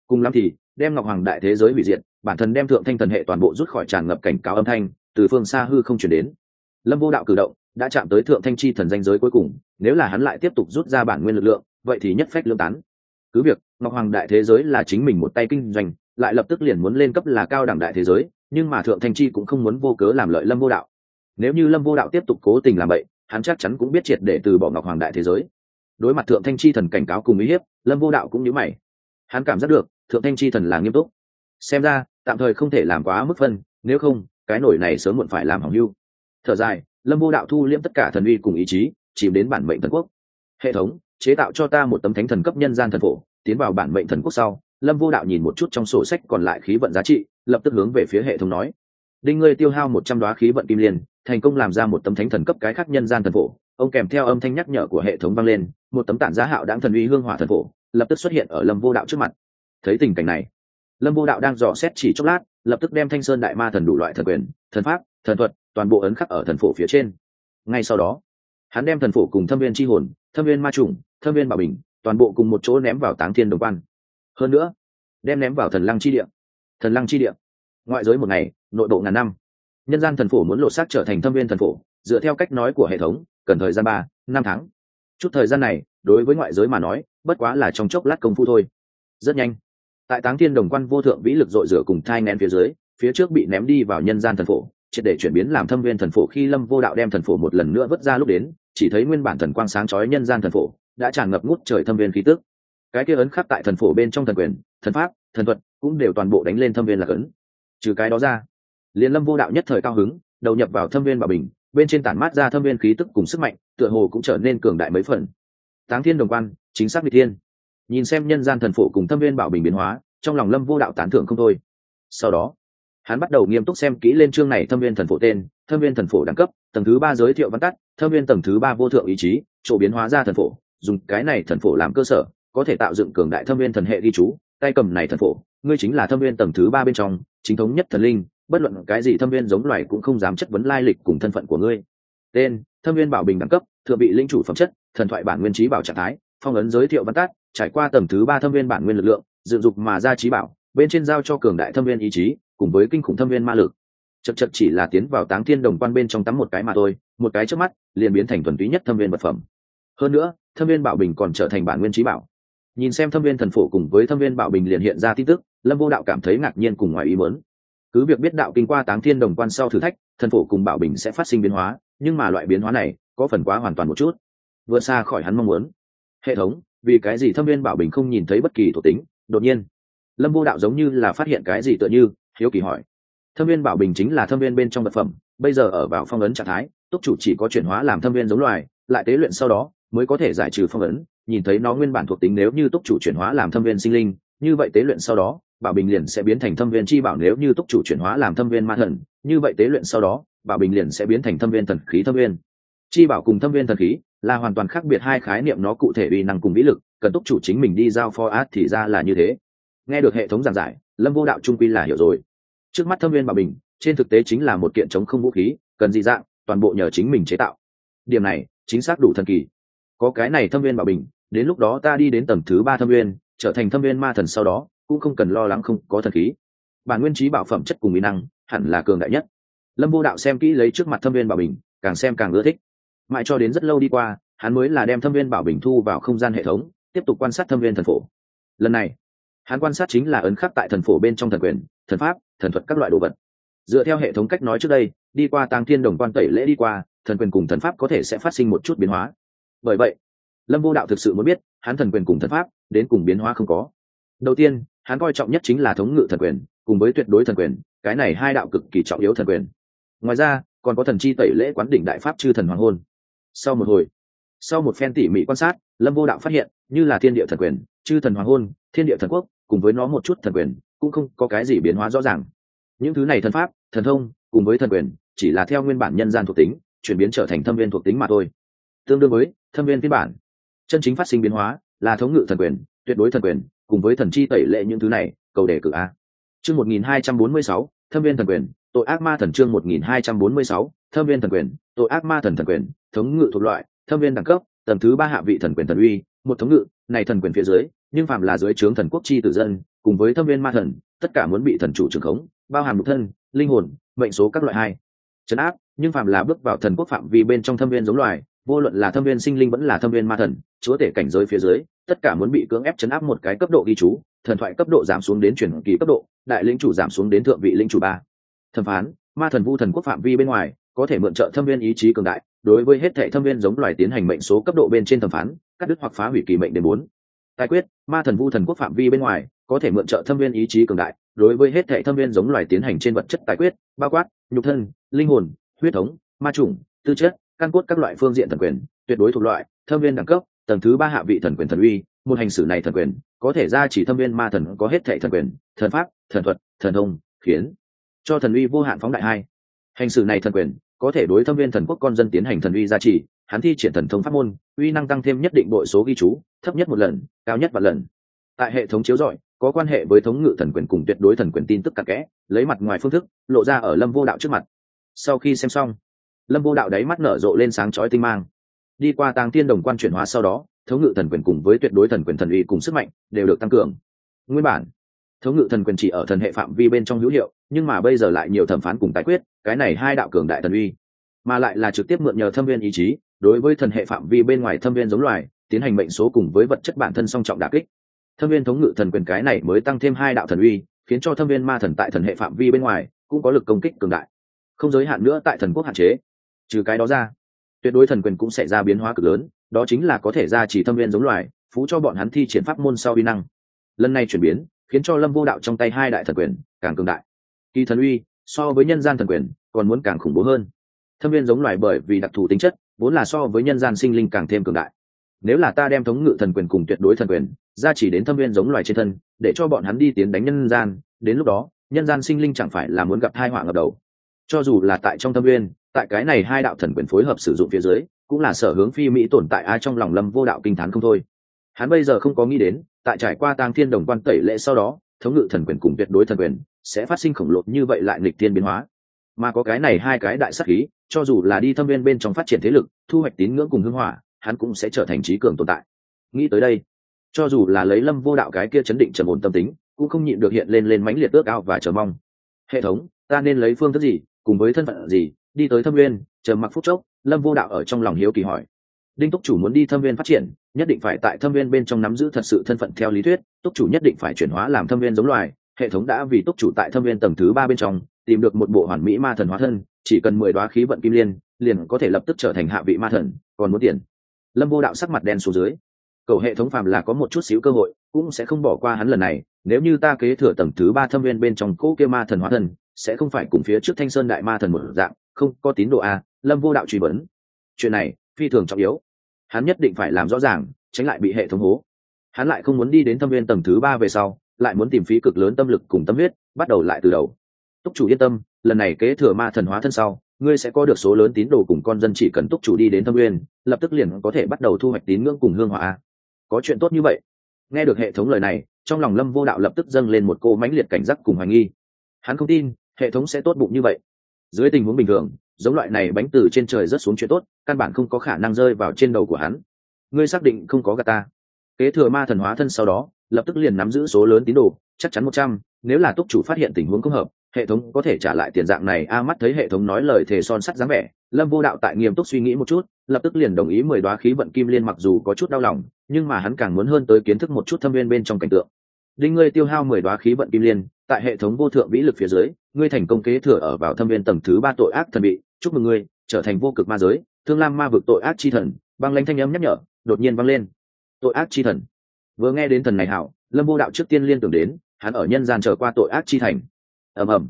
Cùng lắm thì, đem ngọc hoàng đại thế giới hủy diệt, bản thân đem thượng thanh thần hệ toàn bộ rút khỏi tràn ngập cảnh cáo âm thanh, từ phương xa hư không chuyển đến. Lâm vô đạo cử động, đã chạm tới thượng thanh chi thần danh giới cuối cùng, nếu là hắn lại tiếp tục rút ra bản nguyên lực lượng, vậy thì nhất phách lương tán. Cứ việc, ngọc hoàng đại thế giới là chính mình một tay kinh doanh, lại lập tức liền muốn lên cấp là cao đẳng đại thế giới, nhưng mà thượng thanh chi cũng không muốn vô cớ làm lợi lâm vô đạo. Nếu như lâm vô đạo tiếp tục cố tình làm vậy, hắn chắc chắn cũng biết triệt để từ bỏ ngọc hoàng đại thế giới đối mặt thượng thanh chi thần cảnh cáo cùng ý hiếp, lâm vô đạo cũng nhớ mày. Hắn cảm giác được, thượng thanh chi thần là nghiêm túc. Xem ra, tạm thời không thể làm quá mức phân, nếu không, cái nổi này sớm muộn phải làm hỏng hưu. Thở dài, lâm vô đạo thu liễm tất cả thần uy cùng ý chí, chìm đến bản mệnh thần quốc. Hệ thống, chế tạo cho ta một tấm thánh thần cấp nhân gian thần phổ, tiến vào bản mệnh thần quốc sau, lâm vô đạo nhìn một chút trong sổ sách còn lại khí vận giá trị, lập tức hướng về phía hệ thống nói. Đinh ngươi tiêu hao một trăm đoá khí vận kim liên, thành công làm ra một tấm thánh thần cấp cái khác nhân gian thần phổ ông kèm theo âm thanh nhắc nhở của hệ thống vang lên, một tấm tản giá hạo đáng thần uy hương hỏa thần phổ, lập tức xuất hiện ở lâm vô đạo trước mặt. Thấy tình cảnh này, lâm vô đạo đang dò xét chỉ chốc lát, lập tức đem thanh sơn đại ma thần đủ loại thần quyền, thần pháp, thần thuật, toàn bộ ấn khắc ở thần phổ phía trên. Ngay sau đó, hắn đem thần phổ cùng thâm viên c h i hồn, thâm viên ma trùng thâm viên bảo bình, toàn bộ cùng một chỗ ném vào táng thiên đồng quan. Hơn nữa, đem ném vào thần lăng chi địa. Thần lăng chi địa. Ngoại giới một ngày, nội bộ ngàn năm, nhân gian thần phổ muốn lột xác trở thành thâm viên thần phổ, dựa theo cách nói của hệ thống cần thời gian ba, năm tháng. Chút thời gian này, đối với ngoại giới mà nói, bất quá là trong chốc lát công phu thôi. Rất nhanh. Tại táng thiên đồng quan vô thượng vĩ lực dội rửa cùng thai nén phía dưới, phía trước bị ném đi vào nhân gian thần phổ, triệt để chuyển biến làm thâm viên thần phổ khi lâm vô đạo đem thần phổ một lần nữa vứt ra lúc đến, chỉ thấy nguyên bản thần quang sáng chói nhân gian thần phổ đã tràn ngập ngút trời thâm viên khí tức. Cái kia ấn khắc tại thần phổ bên trong thần quyền, thần pháp, thần thuật cũng đều toàn bộ đánh lên thâm viên là ấn. Trừ cái đó ra, liền lâm vô đạo nhất thời cao hứng, đầu nhập vào thâm viên bảo bình bên trên tản mát ra thâm viên khí tức cùng sức mạnh, tựa hồ cũng trở nên cường đại mấy phần. Táng thiên đồng quan, chính xác vị thiên. Nhìn xem nhân gian thần phổ cùng thâm viên bảo bình biến hóa, trong lòng lâm vô đạo tán thưởng không thôi. Sau đó, hắn bắt đầu nghiêm túc xem kỹ lên chương này thâm viên thần phổ tên, thâm viên thần phổ đẳng cấp, tầng thứ ba giới thiệu văn tắt, thâm viên tầng thứ ba vô thượng ý chí, chỗ biến hóa ra thần phổ, dùng cái này thần phổ làm cơ sở, có thể tạo dựng cường đại thâm viên thần hệ ghi chú, tay cầm này thần phổ, ngươi chính là thâm viên tầng thứ ba bên trong, chính thống nhất thần linh bất luận cái gì thâm viên giống loài cũng không dám chất vấn lai lịch cùng thân phận của ngươi. Tên, thâm viên bảo bình đẳng cấp, thượng vị linh chủ phẩm chất, thần thoại bản nguyên trí bảo trạng thái, phong ấn giới thiệu văn tát trải qua tầng thứ ba thâm viên bản nguyên lực lượng, dựng dục mà ra trí bảo, bên trên giao cho cường đại thâm viên ý chí, cùng với kinh khủng thâm viên ma lực. Chật chật chỉ là tiến vào táng thiên đồng quan bên trong tắm một cái mà thôi, một cái trước mắt, liền biến thành thuần túy nhất thâm viên vật phẩm. Hơn nữa, thâm viên bảo bình còn trở thành bản nguyên trí bảo. Nhìn xem thâm viên thần phổ cùng với thâm viên bảo bình liền hiện ra tin tức, lâm vô đạo cảm thấy ngạc nhiên cùng ngoài ý mớn cứ việc biết đạo kinh qua táng thiên đồng quan sau thử thách, thần phổ cùng bảo bình sẽ phát sinh biến hóa, nhưng mà loại biến hóa này có phần quá hoàn toàn một chút. Vượt xa khỏi hắn mong muốn. Hệ thống, vì cái gì thâm viên bảo bình không nhìn thấy bất kỳ thuộc tính? Đột nhiên, lâm vô đạo giống như là phát hiện cái gì tựa như, hiếu kỳ hỏi. Thâm viên bảo bình chính là thâm viên bên trong vật phẩm, bây giờ ở vào phong ấn trạng thái túc chủ chỉ có chuyển hóa làm thâm viên giống loài, lại tế luyện sau đó mới có thể giải trừ phong ấn, nhìn thấy nó nguyên bản thuộc tính nếu như túc chủ chuyển hóa làm thâm viên sinh linh, như vậy tế luyện sau đó bảo bình liền sẽ biến thành thâm viên chi bảo nếu như túc chủ chuyển hóa làm thâm viên ma thần, như vậy tế luyện sau đó, bảo bình liền sẽ biến thành thâm viên thần khí thâm viên. Chi bảo cùng thâm viên thần khí là hoàn toàn khác biệt hai khái niệm nó cụ thể uy năng cùng vĩ lực, cần túc chủ chính mình đi giao phó át thì ra là như thế. Nghe được hệ thống giảng giải, lâm vô đạo trung quy là hiểu rồi. Trước mắt thâm viên bảo bình, trên thực tế chính là một kiện chống không vũ khí, cần gì dạng, toàn bộ nhờ chính mình chế tạo. Điểm này, chính xác đủ thần kỳ. Có cái này thâm viên bảo bình, đến lúc đó ta đi đến tầng thứ ba thâm viên, trở thành thâm viên ma thần sau đó cũng không cần lo lắng không có thần khí. Bản nguyên trí bảo phẩm chất cùng mỹ năng, hẳn là cường đại nhất. Lâm vô đạo xem kỹ lấy trước mặt thâm viên bảo bình, càng xem càng ưa thích. Mãi cho đến rất lâu đi qua, hắn mới là đem thâm viên bảo bình thu vào không gian hệ thống, tiếp tục quan sát thâm viên thần phổ. Lần này, hắn quan sát chính là ấn khắc tại thần phổ bên trong thần quyền, thần pháp, thần thuật các loại đồ vật. Dựa theo hệ thống cách nói trước đây, đi qua tăng thiên đồng quan tẩy lễ đi qua, thần quyền cùng thần pháp có thể sẽ phát sinh một chút biến hóa. Bởi vậy, lâm vô đạo thực sự muốn biết, hắn thần quyền cùng thần pháp đến cùng biến hóa không có đầu tiên, hắn coi trọng nhất chính là thống ngự thần quyền, cùng với tuyệt đối thần quyền, cái này hai đạo cực kỳ trọng yếu thần quyền. Ngoài ra, còn có thần chi tẩy lễ quán đỉnh đại pháp chư thần hoàng hôn. Sau một hồi, sau một phen tỉ mỉ quan sát, lâm vô đạo phát hiện, như là thiên địa thần quyền, chư thần hoàng hôn, thiên địa thần quốc, cùng với nó một chút thần quyền, cũng không có cái gì biến hóa rõ ràng. Những thứ này thần pháp, thần thông, cùng với thần quyền, chỉ là theo nguyên bản nhân gian thuộc tính, chuyển biến trở thành thâm viên thuộc tính mà thôi. Tương đương với thâm viên phiên bản. Chân chính phát sinh biến hóa là thống ngự thần quyền, tuyệt đối thần quyền cùng với thần chi tẩy lệ những thứ này, cầu đề cử a. Chương một nghìn hai trăm bốn mươi sáu, thâm viên thần quyền, tội ác ma thần chương một nghìn hai trăm bốn mươi sáu, thâm viên thần quyền, tội ác ma thần thần quyền, thống ngự thuộc loại, thâm viên đẳng cấp, tầng thứ ba hạ vị thần quyền thần uy, một thống ngự, này thần quyền phía dưới, nhưng phạm là dưới trướng thần quốc chi tử dân, cùng với thâm viên ma thần, tất cả muốn bị thần chủ trưởng khống, bao hàm một thân, linh hồn, mệnh số các loại hai. Trấn áp, nhưng phạm là bước vào thần quốc phạm vi bên trong thâm viên giống loài, vô luận là thâm viên sinh linh vẫn là thâm viên ma thần, chúa tể cảnh giới phía dưới tất cả muốn bị cưỡng ép chấn áp một cái cấp độ ghi chú, thần thoại cấp độ giảm xuống đến chuyển kỳ cấp độ, đại lĩnh chủ giảm xuống đến thượng vị lĩnh chủ ba. Thẩm phán, ma thần vu thần quốc phạm vi bên ngoài, có thể mượn trợ thâm viên ý chí cường đại, đối với hết thệ thâm viên giống loài tiến hành mệnh số cấp độ bên trên thẩm phán, cắt đứt hoặc phá hủy kỳ mệnh đến bốn. Tài quyết, ma thần vu thần quốc phạm vi bên ngoài, có thể mượn trợ thâm viên ý chí cường đại, đối với hết thệ thâm viên giống loài tiến hành trên vật chất tài quyết, bao quát, nhục thân, linh hồn, huyết thống, ma chủng, tư chất, căn cốt các loại phương diện thần quyền, tuyệt đối thuộc loại, thâm viên đẳng cấp tầng thứ ba hạ vị thần quyền thần uy, một hành xử này thần quyền, có thể ra chỉ thâm viên ma thần, có hết thệ thần quyền, thần pháp, thần thuật, thần thông, khiến cho thần uy vô hạn phóng đại hai. Hành xử này thần quyền, có thể đối thâm viên thần quốc con dân tiến hành thần uy gia trì, hắn thi triển thần thông pháp môn, uy năng tăng thêm nhất định đội số ghi chú, thấp nhất một lần, cao nhất vạn lần. Tại hệ thống chiếu rọi, có quan hệ với thống ngự thần quyền cùng tuyệt đối thần quyền tin tức cặn kẽ, lấy mặt ngoài phương thức, lộ ra ở lâm vô đạo trước mặt. Sau khi xem xong, lâm vô đạo đáy mắt nở rộ lên sáng chói tinh mang đi qua tàng tiên đồng quan chuyển hóa sau đó, thống ngự thần quyền cùng với tuyệt đối thần quyền thần uy cùng sức mạnh đều được tăng cường. Nguyên bản, thống ngự thần quyền chỉ ở thần hệ phạm vi bên trong hữu hiệu, nhưng mà bây giờ lại nhiều thẩm phán cùng tái quyết, cái này hai đạo cường đại thần uy, mà lại là trực tiếp mượn nhờ thâm viên ý chí, đối với thần hệ phạm vi bên ngoài thâm viên giống loài, tiến hành mệnh số cùng với vật chất bản thân song trọng đà kích. Thâm viên thống ngự thần quyền cái này mới tăng thêm hai đạo thần uy, khiến cho thâm viên ma thần tại thần hệ phạm vi bên ngoài cũng có lực công kích cường đại. Không giới hạn nữa tại thần quốc hạn chế, trừ cái đó ra tuyệt đối thần quyền cũng sẽ ra biến hóa cực lớn, đó chính là có thể ra chỉ thâm viên giống loài, phú cho bọn hắn thi triển pháp môn sau uy năng. Lần này chuyển biến, khiến cho lâm vô đạo trong tay hai đại thần quyền càng cường đại. Kỳ thần uy, so với nhân gian thần quyền, còn muốn càng khủng bố hơn. Thâm viên giống loài bởi vì đặc thù tính chất, vốn là so với nhân gian sinh linh càng thêm cường đại. Nếu là ta đem thống ngự thần quyền cùng tuyệt đối thần quyền, ra chỉ đến thâm viên giống loài trên thân, để cho bọn hắn đi tiến đánh nhân gian, đến lúc đó, nhân gian sinh linh chẳng phải là muốn gặp hai họa ngập đầu cho dù là tại trong thâm viên, tại cái này hai đạo thần quyền phối hợp sử dụng phía dưới, cũng là sở hướng phi mỹ tồn tại ai trong lòng lâm vô đạo kinh thán không thôi. Hắn bây giờ không có nghĩ đến, tại trải qua tang thiên đồng quan tẩy lệ sau đó, thống ngự thần quyền cùng tuyệt đối thần quyền, sẽ phát sinh khổng lồ như vậy lại nghịch tiên biến hóa. Mà có cái này hai cái đại sắc khí, cho dù là đi thâm viên bên trong phát triển thế lực, thu hoạch tín ngưỡng cùng hưng hỏa, hắn cũng sẽ trở thành trí cường tồn tại. Nghĩ tới đây, cho dù là lấy lâm vô đạo cái kia chấn định trầm ổn tâm tính, cũng không nhịn được hiện lên lên mãnh liệt ước ao và chờ mong. Hệ thống, ta nên lấy phương thức gì? Cùng với thân phận gì, đi tới thâm viên chờ mặc phút chốc, lâm vô đạo ở trong lòng hiếu kỳ hỏi. Đinh túc chủ muốn đi thâm viên phát triển, nhất định phải tại thâm viên bên trong nắm giữ thật sự thân phận theo lý thuyết, túc chủ nhất định phải chuyển hóa làm thâm viên giống loài. Hệ thống đã vì túc chủ tại thâm viên tầng thứ ba bên trong, tìm được một bộ hoàn mỹ ma thần hóa thân, chỉ cần mười đoá khí vận kim liên, liền có thể lập tức trở thành hạ vị ma thần, còn muốn tiền. Lâm vô đạo sắc mặt đen xuống dưới cầu hệ thống phàm là có một chút xíu cơ hội cũng sẽ không bỏ qua hắn lần này. Nếu như ta kế thừa tầng thứ ba thâm viên bên trong cỗ kia ma thần hóa Thần, sẽ không phải cùng phía trước thanh sơn đại ma thần một dạng không có tín đồ a lâm vô đạo truy vấn. Chuyện này phi thường trọng yếu. Hắn nhất định phải làm rõ ràng tránh lại bị hệ thống hố. Hắn lại không muốn đi đến thâm viên tầng thứ ba về sau lại muốn tìm phí cực lớn tâm lực cùng tâm huyết bắt đầu lại từ đầu. Túc chủ yên tâm lần này kế thừa ma thần hóa thân sau ngươi sẽ có được số lớn tín đồ cùng con dân chỉ cần túc chủ đi đến thâm nguyên lập tức liền có thể bắt đầu thu hoạch tín ngưỡng cùng hương hỏa có chuyện tốt như vậy. Nghe được hệ thống lời này, trong lòng lâm vô đạo lập tức dâng lên một cô mãnh liệt cảnh giác cùng hoài nghi. Hắn không tin, hệ thống sẽ tốt bụng như vậy. Dưới tình huống bình thường, giống loại này bánh từ trên trời rất xuống chuyện tốt, căn bản không có khả năng rơi vào trên đầu của hắn. Ngươi xác định không có gà ta. Kế thừa ma thần hóa thân sau đó, lập tức liền nắm giữ số lớn tín đồ, chắc chắn một trăm, nếu là túc chủ phát hiện tình huống không hợp hệ thống có thể trả lại tiền dạng này, a mắt thấy hệ thống nói lời thề son sắt dáng vẻ, lâm vô đạo tại nghiêm túc suy nghĩ một chút, lập tức liền đồng ý mười đoá khí vận kim liên mặc dù có chút đau lòng, nhưng mà hắn càng muốn hơn tới kiến thức một chút thâm viên bên trong cảnh tượng. Đinh ngươi tiêu hao mười đoá khí vận kim liên, tại hệ thống vô thượng vĩ lực phía dưới, ngươi thành công kế thừa ở vào thâm viên tầng thứ ba tội ác thần bị, chúc mừng ngươi, trở thành vô cực ma giới, thương lam ma vực tội ác chi thần, băng lanh thanh âm nhắc nhở, đột nhiên vang lên. Tội ác chi thần. Vừa nghe đến thần này hảo, lâm vô đạo trước tiên liên tưởng đến, hắn ở nhân gian trở qua tội ác chi thành ầm ầm.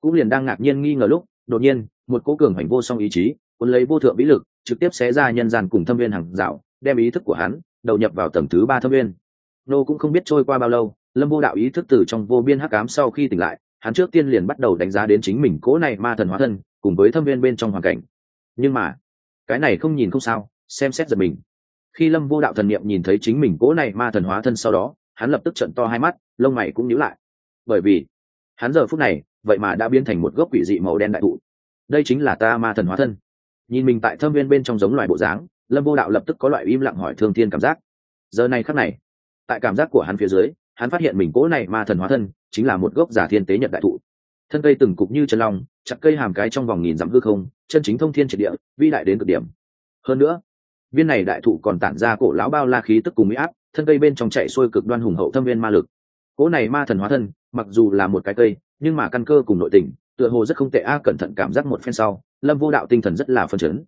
Cũng liền đang ngạc nhiên nghi ngờ lúc, đột nhiên, một cố cường hành vô song ý chí, cuốn lấy vô thượng vĩ lực, trực tiếp xé ra nhân gian cùng thâm viên hàng rào, đem ý thức của hắn đầu nhập vào tầng thứ ba thâm viên. Nô cũng không biết trôi qua bao lâu, lâm vô đạo ý thức từ trong vô biên hắc ám sau khi tỉnh lại, hắn trước tiên liền bắt đầu đánh giá đến chính mình cố này ma thần hóa thân, cùng với thâm viên bên trong hoàn cảnh. Nhưng mà, cái này không nhìn không sao, xem xét giật mình. Khi lâm vô đạo thần niệm nhìn thấy chính mình cố này ma thần hóa thân sau đó, hắn lập tức trận to hai mắt, lông mày cũng nhíu lại. Bởi vì hắn giờ phút này, vậy mà đã biến thành một gốc quỷ dị màu đen đại thụ. Đây chính là ta ma thần hóa thân. Nhìn mình tại thâm viên bên trong giống loài bộ dáng, lâm vô đạo lập tức có loại im lặng hỏi thương thiên cảm giác. Giờ này khắc này, tại cảm giác của hắn phía dưới, hắn phát hiện mình cỗ này ma thần hóa thân, chính là một gốc giả thiên tế nhật đại thụ. Thân cây từng cục như chân long, chặt cây hàm cái trong vòng nghìn dặm hư không, chân chính thông thiên triệt địa, vĩ đại đến cực điểm. Hơn nữa, viên này đại thụ còn tản ra cổ lão bao la khí tức cùng mỹ áp, thân cây bên trong chạy xuôi cực đoan hùng hậu thâm viên ma lực cỗ này ma thần hóa thân, mặc dù là một cái cây, nhưng mà căn cơ cùng nội tình, tựa hồ rất không tệ a, cẩn thận cảm giác một phen sau, lâm vô đạo tinh thần rất là phân chấn.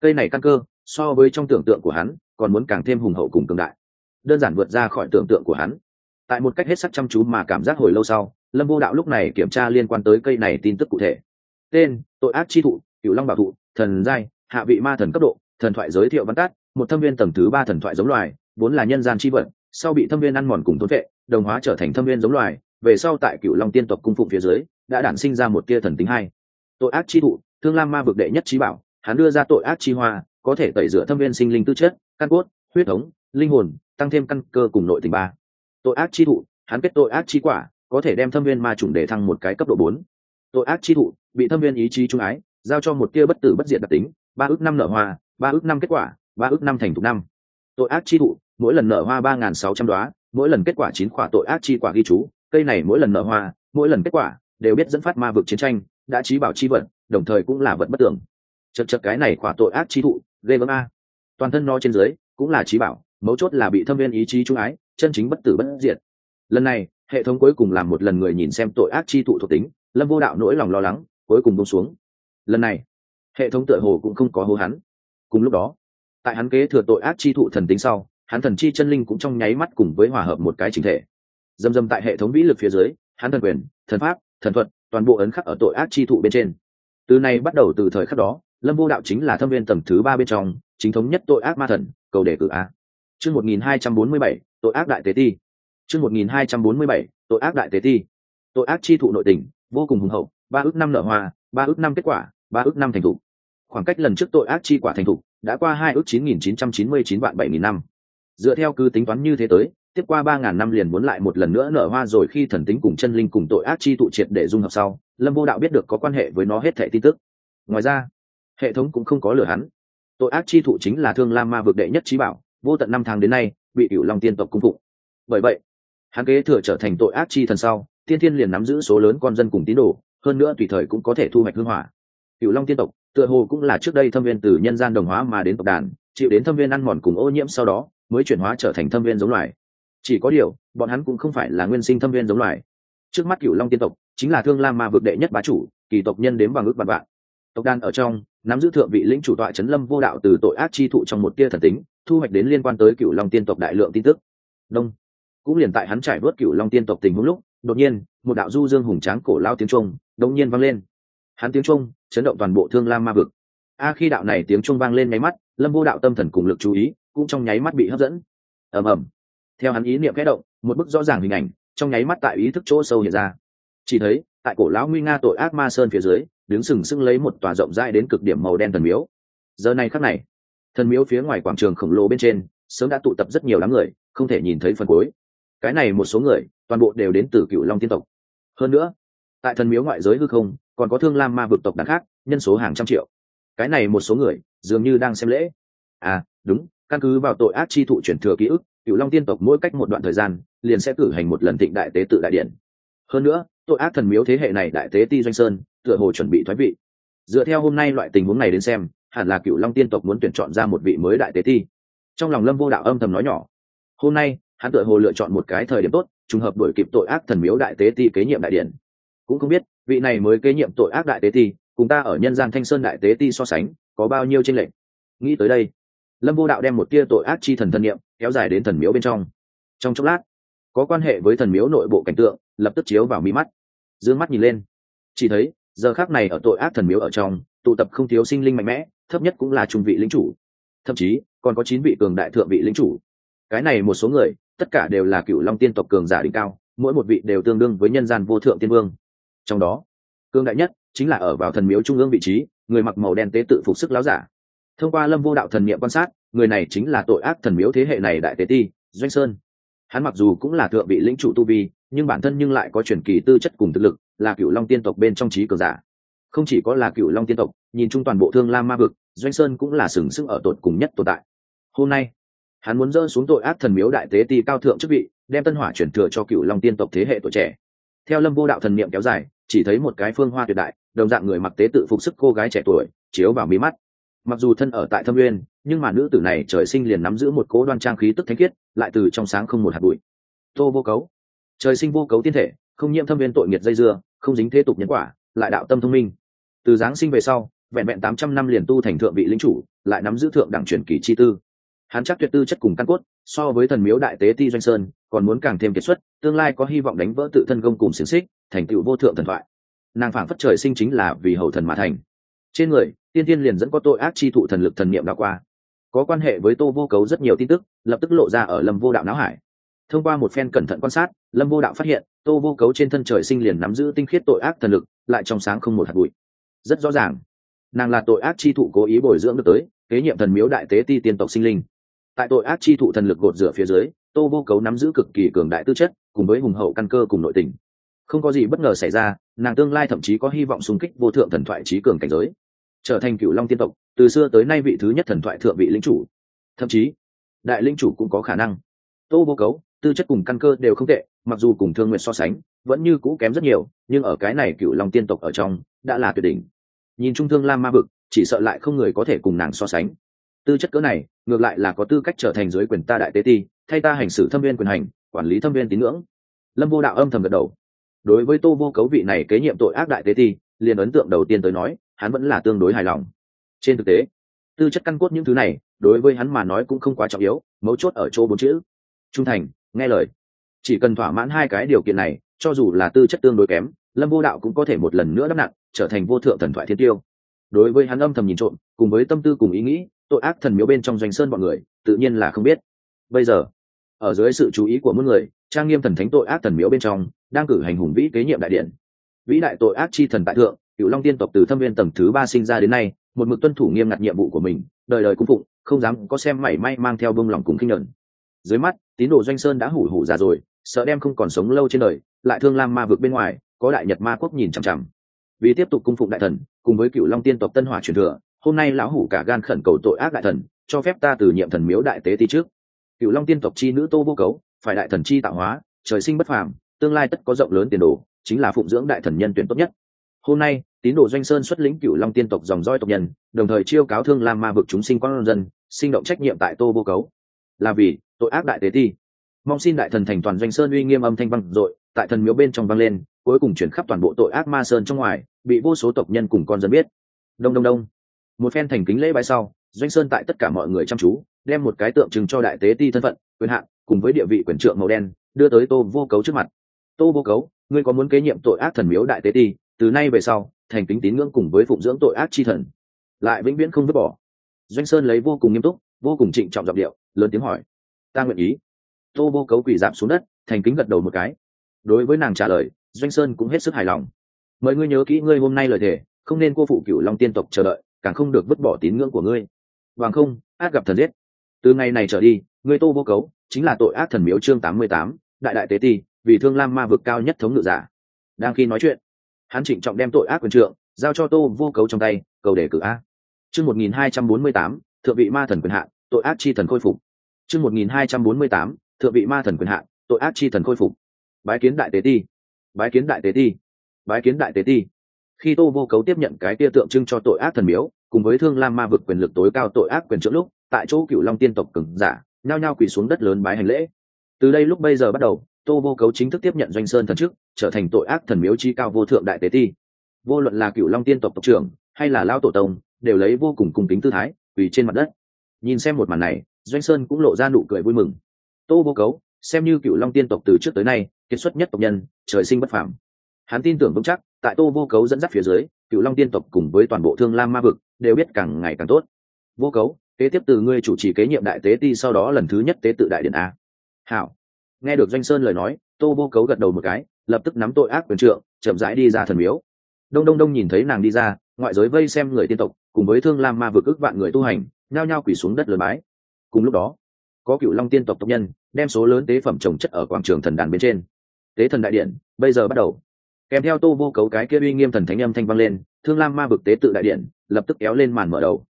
Cây này căn cơ, so với trong tưởng tượng của hắn, còn muốn càng thêm hùng hậu cùng cường đại. Đơn giản vượt ra khỏi tưởng tượng của hắn. Tại một cách hết sắc chăm chú mà cảm giác hồi lâu sau, lâm vô đạo lúc này kiểm tra liên quan tới cây này tin tức cụ thể. Tên, tội ác chi thụ cựu long bảo thụ, thần giai, hạ vị ma thần cấp độ, thần thoại giới thiệu văn tát một thâm viên tầng thứ ba thần thoại giống loài, vốn là nhân gian chi vận sau bị thâm viên ăn mòn cùng thốn vệ, đồng hóa trở thành thâm viên giống loài, về sau tại cựu long tiên tộc cung phụng phía dưới, đã đản sinh ra một tia thần tính hai. Tội ác chi thụ, thương lam ma vực đệ nhất trí bảo, hắn đưa ra tội ác chi hoa, có thể tẩy rửa thâm viên sinh linh tư chất, căn cốt, huyết thống, linh hồn, tăng thêm căn cơ cùng nội tình ba. Tội ác chi thụ, hắn kết tội ác chi quả, có thể đem thâm viên ma trùng để thăng một cái cấp độ bốn. Tội ác chi thụ, bị thâm viên ý chí trung ái, giao cho một tia bất tử bất diệt đặc tính, ba ước năm nở hoa, ba ước năm kết quả, ba ước năm thành thục năm. Tội ác chi thụ mỗi lần nở hoa ba nghìn sáu trăm đoá, mỗi lần kết quả chín quả tội ác chi quả ghi chú, cây này mỗi lần nở hoa, mỗi lần kết quả đều biết dẫn phát ma vực chiến tranh, đã trí bảo chi vật, đồng thời cũng là vật bất tường. chật chật cái này quả tội ác chi thụ, ghê gớm a. Toàn thân nó trên dưới cũng là trí bảo, mấu chốt là bị thâm viên ý chí trung ái, chân chính bất tử bất diệt. Lần này, hệ thống cuối cùng làm một lần người nhìn xem tội ác chi thụ thuộc tính, lâm vô đạo nỗi lòng lo lắng, cuối cùng bông xuống. Lần này, hệ thống tựa hồ cũng không có hô hắn. Cùng lúc đó, tại hắn kế thừa tội ác chi thụ thần tính sau hắn thần chi chân linh cũng trong nháy mắt cùng với hòa hợp một cái chính thể. Dầm dầm tại hệ thống vĩ lực phía dưới, hắn thần quyền, thần pháp, thần thuật, toàn bộ ấn khắc ở tội ác chi thụ bên trên. Từ nay bắt đầu từ thời khắc đó, lâm vô đạo chính là thâm viên tầng thứ ba bên trong, chính thống nhất tội ác ma thần, cầu đề cử a. Chương một nghìn hai trăm bốn mươi bảy, tội ác đại tế ti. Chương một nghìn hai trăm bốn mươi bảy, tội ác đại tế ti. Tội ác chi thụ nội tình, vô cùng hùng hậu, ba ước năm nợ hoa, ba ước năm kết quả, ba ước năm thành thục. Khoảng cách lần trước tội ác chi quả thành thục, đã qua hai ước chín nghìn chín trăm chín mươi chín vạn bảy nghìn năm dựa theo cứ tính toán như thế tới, tiếp qua ba ngàn năm liền muốn lại một lần nữa nở hoa rồi khi thần tính cùng chân linh cùng tội ác chi tụ triệt để dung hợp sau, lâm vô đạo biết được có quan hệ với nó hết thẻ tin tức. Ngoài ra, hệ thống cũng không có lừa hắn. Tội ác chi thụ chính là thương lam ma vực đệ nhất trí bảo, vô tận năm tháng đến nay, bị cựu long tiên tộc cung phục bởi vậy, hắn kế thừa trở thành tội ác chi thần sau tiên thiên liền nắm giữ số lớn con dân cùng tín đồ, hơn nữa tùy thời cũng có thể thu hoạch hương hỏa. Cựu long tiên tộc, tựa hồ cũng là trước đây thâm viên từ nhân gian đồng hóa mà đến tộc đàn, chịu đến thâm viên ăn mòn cùng ô nhiễm sau đó mới chuyển hóa trở thành thâm viên giống loài. Chỉ có điều, bọn hắn cũng không phải là nguyên sinh thâm viên giống loài. Trước mắt cựu long tiên tộc, chính là thương lam ma vực đệ nhất bá chủ, kỳ tộc nhân đếm bằng ước vạn vạn. Tộc đan ở trong, nắm giữ thượng vị lĩnh chủ tọa chấn lâm vô đạo từ tội ác chi thụ trong một tia thần tính, thu hoạch đến liên quan tới cựu long tiên tộc đại lượng tin tức. Đông. Cũng liền tại hắn trải vớt cựu long tiên tộc tình huống lúc, đột nhiên, một đạo du dương hùng tráng cổ lao tiếng trung đột nhiên vang lên. Hắn tiếng trung chấn động toàn bộ thương lam ma vực. A khi đạo này tiếng trung vang lên nháy mắt, lâm vô đạo tâm thần cùng lực chú ý cũng trong nháy mắt bị hấp dẫn. Ầm ầm. Theo hắn ý niệm kẽ động, một bức rõ ràng hình ảnh trong nháy mắt tại ý thức chỗ sâu hiện ra. Chỉ thấy, tại cổ lão nguy nga tội ác ma sơn phía dưới, đứng sừng sững lấy một tòa rộng rãi đến cực điểm màu đen thần miếu. Giờ này khắc này, thần miếu phía ngoài quảng trường khổng lồ bên trên, sớm đã tụ tập rất nhiều đám người, không thể nhìn thấy phần cuối. Cái này một số người, toàn bộ đều đến từ cựu long tiên tộc. Hơn nữa, tại thần miếu ngoại giới hư không, còn có thương lam ma vực tộc đàn khác, nhân số hàng trăm triệu. Cái này một số người, dường như đang xem lễ. À đúng căn cứ vào tội ác chi thụ chuyển thừa ký ức cựu long tiên tộc mỗi cách một đoạn thời gian, liền sẽ cử hành một lần thịnh đại tế tự đại điện. Hơn nữa, tội ác thần miếu thế hệ này đại tế ti doanh sơn, tựa hồ chuẩn bị thoái vị. Dựa theo hôm nay loại tình huống này đến xem, hẳn là cựu long tiên tộc muốn tuyển chọn ra một vị mới đại tế ti. Trong lòng lâm vô đạo âm thầm nói nhỏ, hôm nay, hắn tựa hồ lựa chọn một cái thời điểm tốt, trùng hợp đổi kịp tội ác thần miếu đại tế ti kế nhiệm đại điển cũng không biết, vị này mới kế nhiệm tội ác đại tế ti, cùng ta ở nhân gian thanh sơn đại tế ti so sánh, có bao nhiêu tranh lệch? Nghĩ tới đây lâm vô đạo đem một tia tội ác chi thần thân nhiệm kéo dài đến thần miếu bên trong. Trong chốc lát, có quan hệ với thần miếu nội bộ cảnh tượng lập tức chiếu vào mi mắt d ư ơ n g mắt nhìn lên. Chỉ thấy, giờ khác này ở tội ác thần miếu ở trong, tụ tập không thiếu sinh linh mạnh mẽ, thấp nhất cũng là trung vị lính chủ. Thậm chí, còn có chín vị cường đại thượng vị lính chủ. Cái này một số người, tất cả đều là cựu long tiên tộc cường giả đỉnh cao, mỗi một vị đều tương đương với nhân gian vô thượng tiên vương. Trong đó cương đại nhất chính là ở vào thần miếu trung ương vị trí, người mặc màu đen tế tự phục sức láo giả thông qua lâm vô đạo thần n i ệ m quan sát, người này chính là tội ác thần miếu thế hệ này đại tế ti, doanh sơn. Hắn mặc dù cũng là thượng vị lĩnh chủ tu vi, nhưng bản thân nhưng lại có truyền kỳ tư chất cùng thực lực, là cựu long tiên tộc bên trong trí cường giả. Không chỉ có là cựu long tiên tộc, nhìn chung toàn bộ thương lam ma vực, doanh sơn cũng là sừng sững ở tột cùng nhất tồn tại. Hôm nay, hắn muốn dỡ xuống tội ác thần miếu đại tế ti cao thượng chức vị, đem tân hỏa chuyển thừa cho cựu long tiên tộc thế hệ tuổi trẻ. Theo lâm vô đạo thần niệm kéo dài, chỉ thấy một cái phương hoa tuyệt đại, đồng dạng người mặc tế tự phục sức cô gái trẻ tuổi, chiếu vào mí mắt mặc dù thân ở tại thâm uyên nhưng mà nữ tử này trời sinh liền nắm giữ một cố đoan trang khí tức thánh khiết, lại từ trong sáng không một hạt bụi. Tô vô cấu. Trời sinh vô cấu tiên thể, không nhiễm thâm viên tội nghiệt dây dưa, không dính thế tục nhân quả, lại đạo tâm thông minh. Từ giáng sinh về sau, vẹn vẹn tám trăm năm liền tu thành thượng vị lính chủ, lại nắm giữ thượng đẳng truyền kỳ chi tư. Hắn chắc tuyệt tư chất cùng căn cốt, so với thần miếu đại tế ti doanh sơn, còn muốn càng thêm kiệt xuất, tương lai có hy vọng đánh vỡ tự thân công cùng xiềng xích, thành tựu vô thượng thần thoại. Nàng phảng phất trời sinh chính là vì hậu thần mà thành. Trên người tiên tiên liền dẫn có tội ác chi thụ thần lực thần niệm đã qua. Có quan hệ với tô vô cấu rất nhiều tin tức, lập tức lộ ra ở lâm vô đạo não hải. Thông qua một phen cẩn thận quan sát, lâm vô đạo phát hiện, tô vô cấu trên thân trời sinh liền nắm giữ tinh khiết tội ác thần lực, lại trong sáng không một hạt bụi. Rất rõ ràng, nàng là tội ác chi thụ cố ý bồi dưỡng được tới, kế nhiệm thần miếu đại tế ti tiên tộc sinh linh. Tại tội ác chi thụ thần lực gột rửa phía dưới, tô vô cấu nắm giữ cực kỳ cường đại tư chất, cùng với hùng hậu căn cơ cùng nội tình. Không có gì bất ngờ xảy ra, nàng tương lai thậm chí có hy vọng xung kích vô thượng thần thoại trí cường cảnh giới trở thành cựu long tiên tộc, từ xưa tới nay vị thứ nhất thần thoại thượng vị lĩnh chủ. Thậm chí, đại lĩnh chủ cũng có khả năng. Tô vô cấu, tư chất cùng căn cơ đều không tệ, mặc dù cùng thương nguyện so sánh, vẫn như cũ kém rất nhiều, nhưng ở cái này cựu long tiên tộc ở trong, đã là tuyệt đỉnh. Nhìn trung thương lam ma vực, chỉ sợ lại không người có thể cùng nàng so sánh. Tư chất cỡ này, ngược lại là có tư cách trở thành dưới quyền ta đại tế ti, thay ta hành xử thâm viên quyền hành, quản lý thâm viên tín ngưỡng. Lâm vô đạo âm thầm gật đầu. Đối với tô vô cấu vị này kế nhiệm tội ác đại tế ti, liền ấn tượng đầu tiên tới nói hắn vẫn là tương đối hài lòng. Trên thực tế, tư chất căn cốt những thứ này, đối với hắn mà nói cũng không quá trọng yếu, mấu chốt ở chỗ bốn chữ. Trung thành, nghe lời. Chỉ cần thỏa mãn hai cái điều kiện này, cho dù là tư chất tương đối kém, lâm vô đạo cũng có thể một lần nữa đắp nặng, trở thành vô thượng thần thoại thiên tiêu. Đối với hắn âm thầm nhìn trộm, cùng với tâm tư cùng ý nghĩ, tội ác thần miếu bên trong doanh sơn bọn người, tự nhiên là không biết. Bây giờ, ở dưới sự chú ý của mỗi người, trang nghiêm thần thánh tội ác thần miếu bên trong, đang cử hành hùng vĩ kế nhiệm đại điện vĩ đại tội ác chi thần tại thượng cựu long tiên tộc từ thâm viên tầng thứ ba sinh ra đến nay, một mực tuân thủ nghiêm ngặt nhiệm vụ của mình, đời đời cung phụng, không dám có xem mảy may mang theo bông lòng cùng kinh nhận dưới mắt, tín đồ doanh sơn đã hủ hủ già rồi, sợ đem không còn sống lâu trên đời, lại thương lam ma vực bên ngoài, có đại nhật ma quốc nhìn chằm chằm. Vì tiếp tục cung phụng đại thần, cùng với cựu long tiên tộc tân hỏa truyền thừa, hôm nay lão hủ cả gan khẩn cầu tội ác đại thần, cho phép ta từ nhiệm thần miếu đại tế ti trước. Cựu long tiên tộc chi nữ tô vô cấu, phải đại thần chi tạo hóa, trời sinh bất phàm, tương lai tất có rộng lớn tiền đồ chính là phụng dưỡng đại thần nhân tuyển tốt nhất. Hôm nay, tín đồ doanh sơn xuất lĩnh cựu long tiên tộc dòng roi tộc nhân, đồng thời chiêu cáo thương lam ma vực chúng sinh quang dân, sinh động trách nhiệm tại tô vô cấu. Là vì, tội ác đại tế ti. Mong xin đại thần thành toàn doanh sơn uy nghiêm âm thanh vang dội, tại thần miếu bên trong vang lên, cuối cùng chuyển khắp toàn bộ tội ác ma sơn trong ngoài, bị vô số tộc nhân cùng con dân biết. Đông đông đông. Một phen thành kính lễ bái sau, doanh sơn tại tất cả mọi người chăm chú, đem một cái tượng trưng cho đại tế ti thân phận, quyền hạn, cùng với địa vị quyền trượng màu đen, đưa tới tô vô cấu trước mặt. Tô vô cấu ngươi có muốn kế nhiệm tội ác thần miếu đại tế ti, từ nay về sau, thành kính tín ngưỡng cùng với phụng dưỡng tội ác chi thần. Lại vĩnh viễn không vứt bỏ. Doanh sơn lấy vô cùng nghiêm túc, vô cùng trịnh trọng giọng điệu, lớn tiếng hỏi, ta nguyện ý. Tô vô cấu quỳ giảm xuống đất, thành kính gật đầu một cái. Đối với nàng trả lời, doanh sơn cũng hết sức hài lòng. Mời ngươi nhớ kỹ ngươi hôm nay lời thề, không nên cô phụ cựu long tiên tộc chờ đợi, càng không được vứt bỏ tín ngưỡng của ngươi. Bằng không, ác gặp thần giết. Từ ngày này trở đi, ngươi tô vô cấu chính là tội ác thần miếu chương tám mươi tám, đại đại tế ti vì thương lam ma vực cao nhất thống ngự giả. Đang khi nói chuyện, hắn trịnh trọng đem tội ác quyền trượng giao cho tô vô cấu trong tay, cầu đề cử a. Chương một nghìn hai trăm bốn mươi tám, thượng vị ma thần quyền hạn, tội ác chi thần khôi phục. Chương một nghìn hai trăm bốn mươi tám, thượng vị ma thần quyền hạn, tội ác chi thần khôi phục. Bái kiến đại tế ti. Bái kiến đại tế ti. Bái kiến đại tế ti. Khi tô vô cấu tiếp nhận cái tia tượng trưng cho tội ác thần miếu, cùng với thương lam ma vực quyền lực tối cao tội ác quyền trượng lúc, tại chỗ cựu long tiên tộc cừng giả, nhao nhao quỳ xuống đất lớn bái hành lễ từ đây lúc bây giờ bắt đầu, tô vô cấu chính thức tiếp nhận doanh sơn thần chức, trở thành tội ác thần miếu chi cao vô thượng đại tế ti. Vô luận là cựu long tiên tộc tộc trưởng, hay là lao tổ tông, đều lấy vô cùng cung kính tư thái vì trên mặt đất. Nhìn xem một màn này, doanh sơn cũng lộ ra nụ cười vui mừng. Tô vô cấu, xem như cựu long tiên tộc từ trước tới nay, kiệt xuất nhất tộc nhân, trời sinh bất phàm. Hắn tin tưởng vững chắc, tại tô vô cấu dẫn dắt phía dưới cựu long tiên tộc cùng với toàn bộ thương lam ma vực, đều biết càng ngày càng tốt. Vô cấu, kế tiếp từ ngươi chủ trì kế nhiệm đại tế ti sau đó lần thứ nhất tế tự đại điện a hảo nghe được doanh sơn lời nói, tô vô cấu gật đầu một cái, lập tức nắm tội ác quyền trượng, chậm rãi đi ra thần miếu. Đông đông đông nhìn thấy nàng đi ra, ngoại giới vây xem người tiên tộc, cùng với thương lam ma vực ức vạn người tu hành, nhao nhao quỳ xuống đất lớn bái. Cùng lúc đó, có cựu long tiên tộc tộc nhân, đem số lớn tế phẩm trồng chất ở quảng trường thần đàn bên trên. Tế thần đại điện, bây giờ bắt đầu. Kèm theo tô vô cấu cái kia uy nghiêm thần thánh âm thanh vang lên, thương lam ma vực tế tự đại điện, lập tức kéo lên màn mở đầu.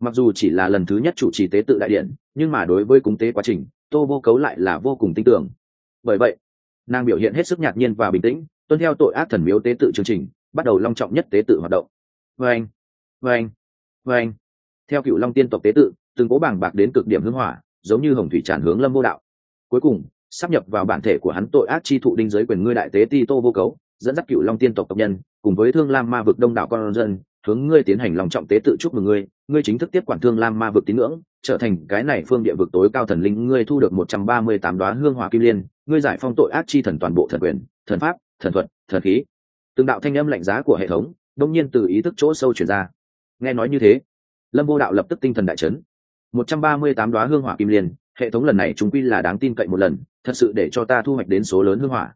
Mặc dù chỉ là lần thứ nhất chủ trì tế tự đại điện, nhưng mà đối với cúng tế quá trình tô vô cấu lại là vô cùng tin tưởng. Bởi vậy, nàng biểu hiện hết sức nhạt nhiên và bình tĩnh, tuân theo tội ác thần miếu tế tự chương trình, bắt đầu long trọng nhất tế tự hoạt động. Vê anh vê anh vê anh theo cựu long tiên tộc tế tự, từng cố bảng bạc đến cực điểm hưng hỏa, giống như hồng thủy tràn hướng lâm vô đạo. Cuối cùng, sắp nhập vào bản thể của hắn tội ác chi thụ đinh giới quyền ngươi đại tế ti tô vô cấu, dẫn dắt cựu long tiên tộc tộc nhân, cùng với thương lam ma vực đông đảo con dân hướng ngươi tiến hành lòng trọng tế tự chúc mừng ngươi ngươi chính thức tiếp quản thương lam ma vực tín ngưỡng, trở thành cái này phương địa vực tối cao thần linh, ngươi thu được một trăm ba mươi tám đoá hương hỏa kim liên, ngươi giải phong tội ác chi thần toàn bộ thần quyền, thần pháp, thần thuật, thần khí. Từng đạo thanh âm lạnh giá của hệ thống, đông nhiên từ ý thức chỗ sâu chuyển ra. Nghe nói như thế, lâm vô đạo lập tức tinh thần đại chấn. một trăm ba mươi tám đoá hương hỏa kim liên, hệ thống lần này chúng quy là đáng tin cậy một lần, thật sự để cho ta thu hoạch đến số lớn hương hỏa.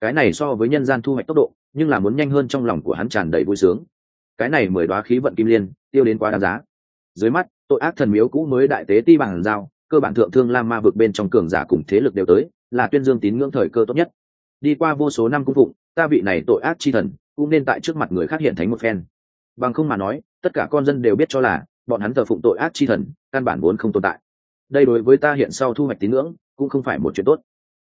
Cái này so với nhân gian thu hoạch tốc độ, nhưng là muốn nhanh hơn trong lòng của hắn tràn đầy vui sướng cái này mười đoá khí vận kim liên, tiêu đến quá đáng giá. Dưới mắt, tội ác thần miếu cũ mới đại tế ti bằng giao, cơ bản thượng thương lam ma vực bên trong cường giả cùng thế lực đều tới, là tuyên dương tín ngưỡng thời cơ tốt nhất. Đi qua vô số năm cung phụng, ta vị này tội ác chi thần, cũng nên tại trước mặt người khác hiện thánh một phen. Bằng không mà nói, tất cả con dân đều biết cho là, bọn hắn thờ phụng tội ác chi thần, căn bản vốn không tồn tại. Đây đối với ta hiện sau thu hoạch tín ngưỡng, cũng không phải một chuyện tốt.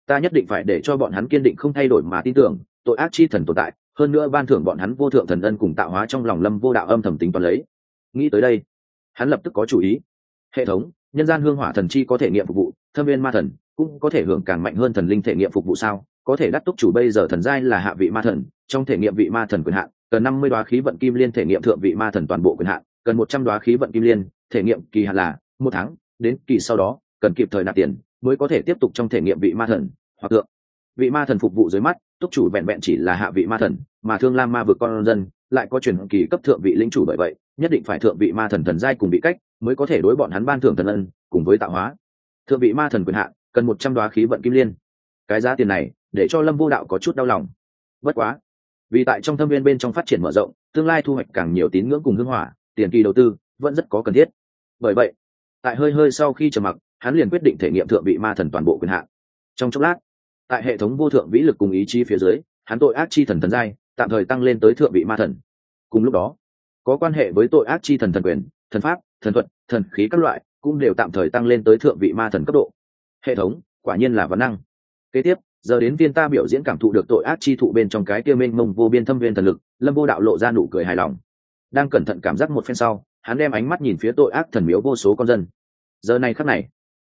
Ta nhất định phải để cho bọn hắn kiên định không thay đổi mà tin tưởng, tội ác chi thần tồn tại hơn nữa ban thưởng bọn hắn vô thượng thần ân cùng tạo hóa trong lòng lâm vô đạo âm thầm tính toán lấy. Nghĩ tới đây, hắn lập tức có chủ ý. Hệ thống, nhân gian hương hỏa thần chi có thể nghiệm phục vụ, thâm viên ma thần cũng có thể hưởng càng mạnh hơn thần linh thể nghiệm phục vụ sao? Có thể đắc túc chủ bây giờ thần giai là hạ vị ma thần, trong thể nghiệm vị ma thần quyền hạn, cần năm mươi đoá khí vận kim liên thể nghiệm thượng vị ma thần toàn bộ quyền hạn, cần một trăm đoá khí vận kim liên thể nghiệm kỳ hạn là một tháng, đến kỳ sau đó, cần kịp thời nạp tiền mới có thể tiếp tục trong thể nghiệm vị ma thần hoặc thượng. Vị ma thần phục vụ dưới mắt túc chủ vẹn vẹn chỉ là hạ vị ma thần, mà thương lam ma vực con dân lại có truyền kỳ cấp thượng vị lĩnh chủ bởi vậy, nhất định phải thượng vị ma thần thần giai cùng bị cách mới có thể đối bọn hắn ban thưởng thần ân, cùng với tạo hóa. Thượng vị ma thần quyền hạn cần một trăm đoá khí vận kim liên. Cái giá tiền này, để cho lâm vô đạo có chút đau lòng. Bất quá, vì tại trong thâm viên bên trong phát triển mở rộng, tương lai thu hoạch càng nhiều tín ngưỡng cùng hưng hỏa, tiền kỳ đầu tư vẫn rất có cần thiết. Bởi vậy, tại hơi hơi sau khi trầm mặc, hắn liền quyết định thể nghiệm thượng vị ma thần toàn bộ quyền hạn trong chốc lát tại hệ thống vô thượng vĩ lực cùng ý chí phía dưới, hắn tội ác chi thần thần giai, tạm thời tăng lên tới thượng vị ma thần. Cùng lúc đó, có quan hệ với tội ác chi thần thần quyền, thần pháp, thần thuật, thần khí các loại, cũng đều tạm thời tăng lên tới thượng vị ma thần cấp độ. Hệ thống, quả nhiên là vấn năng. Kế tiếp, giờ đến viên ta biểu diễn cảm thụ được tội ác chi thụ bên trong cái kia mênh mông vô biên thâm viên thần lực, lâm vô đạo lộ ra nụ cười hài lòng. Đang cẩn thận cảm giác một phen sau, hắn đem ánh mắt nhìn phía tội ác thần miếu vô số con dân. Giờ này khắc này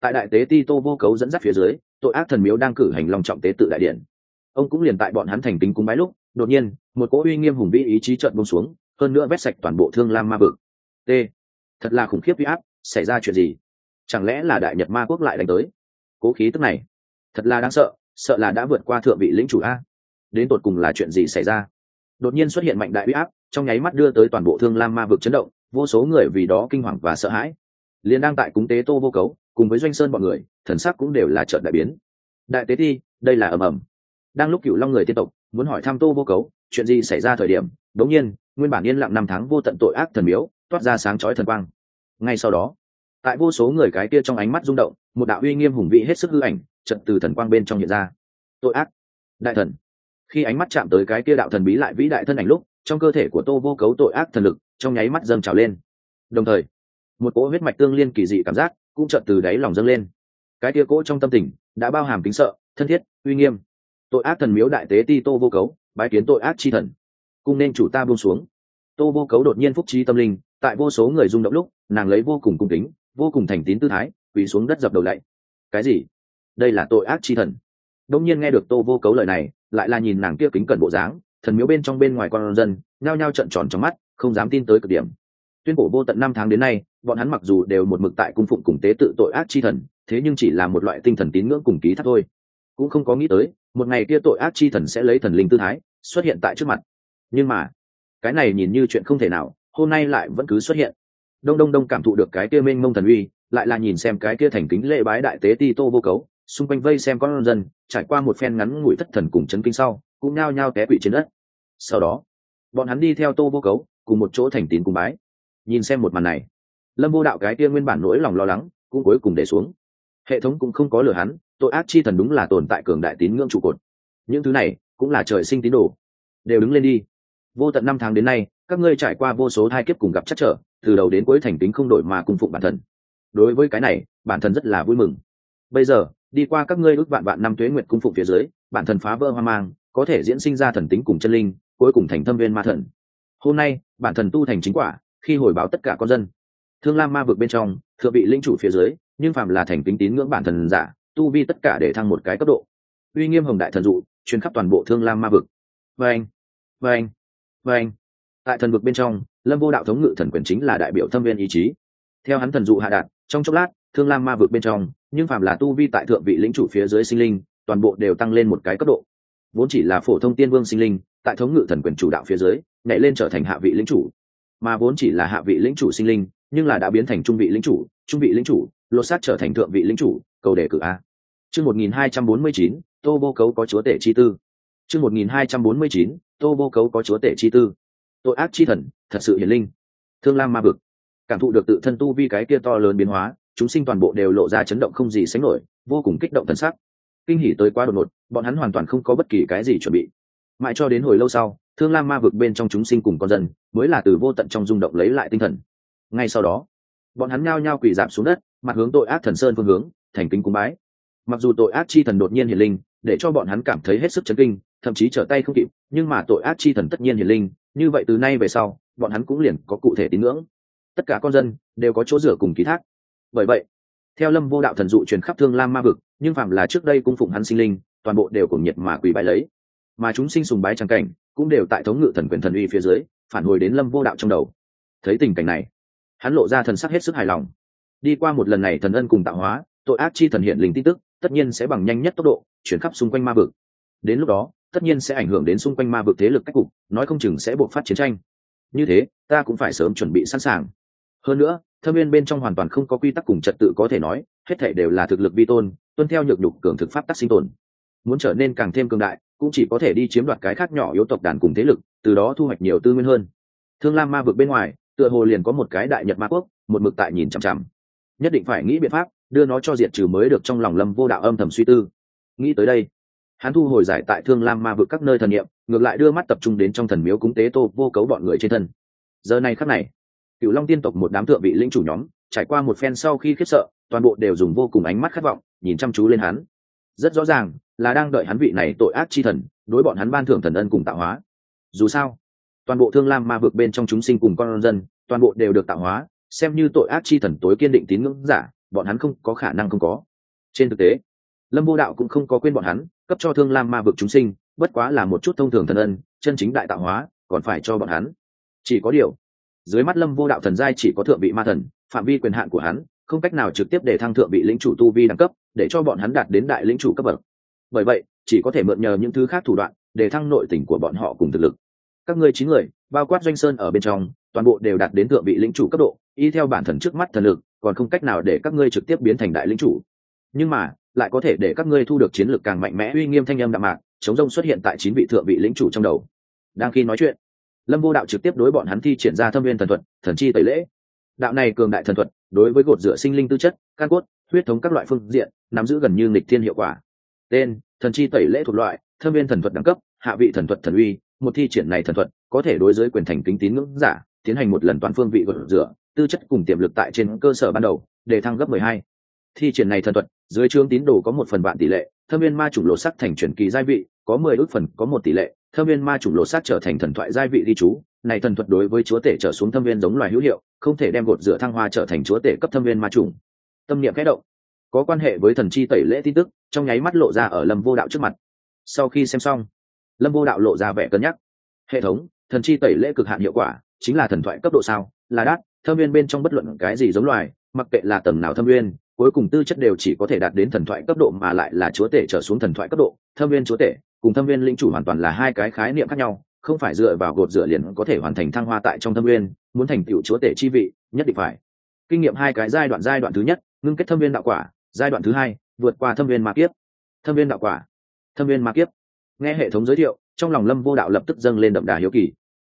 tại đại tế ti tô vô cấu dẫn dắt phía dưới, tội ác thần miếu đang cử hành lòng trọng tế tự đại điện. Ông cũng liền tại bọn hắn thành kính cúng bái lúc, đột nhiên, một cỗ uy nghiêm hùng vĩ ý chí trợn bông xuống, hơn nữa vét sạch toàn bộ thương lam ma vực. T, thật là khủng khiếp huy áp, xảy ra chuyện gì? Chẳng lẽ là đại nhật ma quốc lại đánh tới? Cố khí tức này, thật là đáng sợ sợ là đã vượt qua thượng vị lĩnh chủ a. Đến tột cùng là chuyện gì xảy ra? Đột nhiên xuất hiện mạnh đại huy áp, trong nháy mắt đưa tới toàn bộ thương lam ma vực chấn động, vô số người vì đó kinh hoàng và sợ hãi. Liền đang tại cúng tế tô vô cấu cùng với doanh sơn bọn người, thần sắc cũng đều là trợn đại biến. Đại tế thi đây là ầm ầm. Đang lúc cựu long người tiên tộc muốn hỏi thăm tô vô cấu, chuyện gì xảy ra thời điểm, đống nhiên, nguyên bản yên lặng năm tháng vô tận tội ác thần miếu, toát ra sáng chói thần quang. Ngay sau đó, tại vô số người cái kia trong ánh mắt rung động, một đạo uy nghiêm hùng vĩ hết sức hư ảnh trận từ thần quang bên trong hiện ra. Tội ác, đại thần. Khi ánh mắt chạm tới cái kia đạo thần bí lại vĩ đại thân ảnh lúc, trong cơ thể của tô vô cấu tội ác thần lực trong nháy mắt dâng trào lên. Đồng thời, một cỗ huyết mạch tương liên kỳ dị cảm giác cũng chợt từ đáy lòng dâng lên. Cái kia cỗ trong tâm tình đã bao hàm kính sợ, thân thiết, uy nghiêm. Tội ác thần miếu đại tế ti tô vô cấu, bái kiến tội ác chi thần. Cung nên chủ ta buông xuống. Tô vô cấu đột nhiên phúc trí tâm linh, tại vô số người rung động lúc, nàng lấy vô cùng cung kính, vô cùng thành tín tư thái, quỳ xuống đất dập đầu lạy cái gì? Đây là tội ác chi thần. Đông nhiên nghe được tô vô cấu lời này, lại là nhìn nàng kia kính cẩn bộ dáng, thần miếu bên trong bên ngoài con dân, nhao nhao trận tròn trong mắt, không dám tin tới cực điểm tuyên cổ vô tận năm tháng đến nay, bọn hắn mặc dù đều một mực tại cung phụng cùng tế tự tội ác chi thần, thế nhưng chỉ là một loại tinh thần tín ngưỡng cùng ký thác thôi. Cũng không có nghĩ tới, một ngày kia tội ác chi thần sẽ lấy thần linh tư thái xuất hiện tại trước mặt. Nhưng mà, cái này nhìn như chuyện không thể nào, hôm nay lại vẫn cứ xuất hiện. Đông đông đông cảm thụ được cái kia mênh mông thần uy, lại là nhìn xem cái kia thành kính lễ bái đại tế ti tô vô cấu, xung quanh vây xem con dân, trải qua một phen ngắn ngủi thất thần cùng chấn kinh sau, cũng nao nhao té quỵ trên đất. Sau đó, bọn hắn đi theo tô vô cấu, cùng một chỗ thành tín cùng bái nhìn xem một màn này. Lâm vô đạo cái kia nguyên bản nỗi lòng lo lắng cũng cuối cùng để xuống. Hệ thống cũng không có lừa hắn, tội ác chi thần đúng là tồn tại cường đại tín ngưỡng trụ cột. Những thứ này cũng là trời sinh tín đồ. Đều đứng lên đi. Vô tận năm tháng đến nay, các ngươi trải qua vô số thai kiếp cùng gặp chắc trở, từ đầu đến cuối thành tính không đổi mà cung phụng bản thân. Đối với cái này, bản thân rất là vui mừng. Bây giờ, đi qua các ngươi ước vạn vạn năm tuế nguyệt cung phụng phía dưới, bản thân phá vỡ hoang mang, có thể diễn sinh ra thần tính cùng chân linh, cuối cùng thành thâm viên ma thần. Hôm nay, bản thần tu thành chính quả khi hồi báo tất cả con dân. Thương lam ma vực bên trong thượng vị linh chủ phía dưới nhưng phàm là thành kính tín ngưỡng bản thần giả tu vi tất cả để thăng một cái cấp độ. Uy nghiêm hồng đại thần dụ chuyến khắp toàn bộ thương lam ma vực. Vâng vâng anh, tại thần vực bên trong lâm vô đạo thống ngự thần quyền chính là đại biểu thâm viên ý chí. Theo hắn thần dụ hạ đạt trong chốc lát thương lam ma vực bên trong nhưng phàm là tu vi tại thượng vị lĩnh chủ phía dưới sinh linh toàn bộ đều tăng lên một cái cấp độ. Vốn chỉ là phổ thông tiên vương sinh linh tại thống ngự thần quyền chủ đạo phía dưới nhảy lên trở thành hạ vị lĩnh chủ mà vốn chỉ là hạ vị lĩnh chủ sinh linh, nhưng là đã biến thành trung vị lĩnh chủ, trung vị lĩnh chủ, lột xác trở thành thượng vị lĩnh chủ, cầu đề cử a. Chương một nghìn hai trăm bốn mươi chín, tô vô cấu có chúa tể chi tư. Chương một nghìn hai trăm bốn mươi chín, tô vô cấu có chúa tể chi tư. Tội ác chi thần, thật sự hiển linh. Thương lam ma vực. Cảm thụ được tự thân tu vi cái kia to lớn biến hóa, chúng sinh toàn bộ đều lộ ra chấn động không gì sánh nổi, vô cùng kích động thần sắc. Kinh hỉ tới quá đột ngột, bọn hắn hoàn toàn không có bất kỳ cái gì chuẩn bị. Mãi cho đến hồi lâu sau thương lam ma vực bên trong chúng sinh cùng con dân mới là từ vô tận trong rung động lấy lại tinh thần. Ngay sau đó, bọn hắn nhao nhao quỳ giảm xuống đất, mặt hướng tội ác thần sơn phương hướng, thành kính cúng bái. Mặc dù tội ác chi thần đột nhiên hiển linh, để cho bọn hắn cảm thấy hết sức chấn kinh, thậm chí trở tay không kịp, nhưng mà tội ác chi thần tất nhiên hiển linh, như vậy từ nay về sau, bọn hắn cũng liền có cụ thể tín ngưỡng. Tất cả con dân đều có chỗ rửa cùng ký thác. Bởi vậy, theo lâm vô đạo thần dụ truyền khắp thương lam ma vực, nhưng phạm là trước đây cung phụng hắn sinh linh, toàn bộ đều cùng nhiệt mà quỳ bái lấy. Mà chúng sinh sùng bái trang cảnh cũng đều tại thống ngự thần quyền thần uy phía dưới, phản hồi đến lâm vô đạo trong đầu. Thấy tình cảnh này, hắn lộ ra thần sắc hết sức hài lòng. Đi qua một lần này thần ân cùng tạo hóa, tội ác chi thần hiện linh tin tức, tất nhiên sẽ bằng nhanh nhất tốc độ, chuyển khắp xung quanh ma vực. Đến lúc đó, tất nhiên sẽ ảnh hưởng đến xung quanh ma vực thế lực cách cục, nói không chừng sẽ buộc phát chiến tranh. Như thế, ta cũng phải sớm chuẩn bị sẵn sàng. Hơn nữa, thâm viên bên trong hoàn toàn không có quy tắc cùng trật tự có thể nói, hết thể đều là thực lực vi tôn, tuân theo nhược nhục cường thực pháp tắc sinh tồn. Muốn trở nên càng thêm cường đại cũng chỉ có thể đi chiếm đoạt cái khác nhỏ yếu tộc đàn cùng thế lực, từ đó thu hoạch nhiều tư nguyên hơn. Thương lam ma vực bên ngoài, tựa hồ liền có một cái đại nhật ma quốc, một mực tại nhìn chằm chằm. Nhất định phải nghĩ biện pháp, đưa nó cho diệt trừ mới được trong lòng lâm vô đạo âm thầm suy tư. Nghĩ tới đây, hắn thu hồi giải tại thương lam ma vực các nơi thần nghiệm ngược lại đưa mắt tập trung đến trong thần miếu cúng tế tô vô cấu bọn người trên thân. Giờ này khắc này cựu long tiên tộc một đám thượng vị lĩnh chủ nhóm, trải qua một phen sau khi khiếp sợ, toàn bộ đều dùng vô cùng ánh mắt khát vọng, nhìn chăm chú lên hắn. Rất rõ ràng là đang đợi hắn vị này tội ác chi thần, đối bọn hắn ban thưởng thần ân cùng tạo hóa. Dù sao, toàn bộ thương lam ma vực bên trong chúng sinh cùng con dân, toàn bộ đều được tạo hóa, xem như tội ác chi thần tối kiên định tín ngưỡng giả, bọn hắn không có khả năng không có. Trên thực tế, lâm vô đạo cũng không có quên bọn hắn, cấp cho thương lam ma vực chúng sinh, bất quá là một chút thông thường thần ân, chân chính đại tạo hóa, còn phải cho bọn hắn. Chỉ có điều, dưới mắt lâm vô đạo thần giai chỉ có thượng vị ma thần, phạm vi quyền hạn của hắn, không cách nào trực tiếp để thăng thượng vị lĩnh chủ tu vi đẳng cấp, để cho bọn hắn đạt đến đại lĩnh chủ cấp bậc bởi vậy, chỉ có thể mượn nhờ những thứ khác thủ đoạn để thăng nội tình của bọn họ cùng thực lực. Các ngươi chín người, bao quát doanh sơn ở bên trong, toàn bộ đều đạt đến thượng vị lĩnh chủ cấp độ, y theo bản thần trước mắt thần lực, còn không cách nào để các ngươi trực tiếp biến thành đại lĩnh chủ. Nhưng mà, lại có thể để các ngươi thu được chiến lược càng mạnh mẽ, uy nghiêm thanh âm đạm mạc, chống rông xuất hiện tại chín vị thượng vị lĩnh chủ trong đầu. Đang khi nói chuyện, lâm vô đạo trực tiếp đối bọn hắn thi triển ra thâm viên thần thuật, thần chi tẩy lễ. Đạo này cường đại thần thuật, đối với gột dựa sinh linh tư chất, căn cốt, huyết thống các loại phương diện, nắm giữ gần như nghịch thiên hiệu quả tên, thần chi tẩy lễ thuộc loại, thâm viên thần thuật đẳng cấp, hạ vị thần thuật thần uy, một thi triển này thần thuật, có thể đối với quyền thành kính tín ngưỡng giả, tiến hành một lần toàn phương vị gột dựa tư chất cùng tiềm lực tại trên cơ sở ban đầu, để thăng gấp mười hai. Thi triển này thần thuật, dưới chương tín đồ có một phần vạn tỷ lệ, thâm viên ma chủng lộ sắc thành truyền kỳ giai vị, có mười ước phần, có một tỷ lệ, thâm viên ma chủng lộ sắc trở thành thần thoại giai vị đi chú. Này thần thuật đối với chúa tể trở xuống thâm viên giống loài hữu hiệu, không thể đem gột rửa thăng hoa trở thành chúa tể cấp thâm viên ma chủng. Tâm niệm kẽ động có quan hệ với thần chi tẩy lễ tin tức, trong nháy mắt lộ ra ở lâm vô đạo trước mặt. Sau khi xem xong, lâm vô đạo lộ ra vẻ cân nhắc. Hệ thống, thần chi tẩy lễ cực hạn hiệu quả, chính là thần thoại cấp độ sao? Là đắt, thâm viên bên trong bất luận cái gì giống loài, mặc kệ là tầng nào thâm viên, cuối cùng tư chất đều chỉ có thể đạt đến thần thoại cấp độ mà lại là chúa tể trở xuống thần thoại cấp độ. Thâm viên chúa tể cùng thâm viên linh chủ hoàn toàn là hai cái khái niệm khác nhau, không phải dựa vào gột dựa liền có thể hoàn thành thăng hoa tại trong thâm viên, muốn thành tựu chúa tể chi vị, nhất định phải. Kinh nghiệm hai cái giai đoạn giai đoạn thứ nhất, ngưng kết thâm viên đạo quả giai đoạn thứ hai, vượt qua thâm viên ma kiếp. Thâm viên đạo quả. Thâm viên ma kiếp. Nghe hệ thống giới thiệu, trong lòng lâm vô đạo lập tức dâng lên đậm đà hiếu kỳ.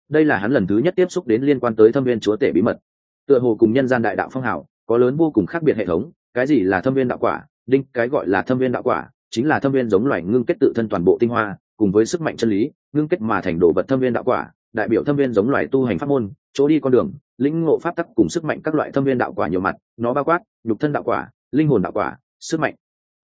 Đây là hắn lần thứ nhất tiếp xúc đến liên quan tới thâm viên chúa tể bí mật. Tựa hồ cùng nhân gian đại đạo phong hảo có lớn vô cùng khác biệt hệ thống, cái gì là thâm viên đạo quả, đinh, cái gọi là thâm viên đạo quả, chính là thâm viên giống loài ngưng kết tự thân toàn bộ tinh hoa, cùng với sức mạnh chân lý, ngưng kết mà thành đồ vật thâm viên đạo quả, đại biểu thâm viên giống loài tu hành pháp môn, chỗ đi con đường, lĩnh ngộ pháp tắc cùng sức mạnh các loại thâm viên đạo quả nhiều mặt, nó bao quát nhục thân đạo quả linh hồn đạo quả, sức mạnh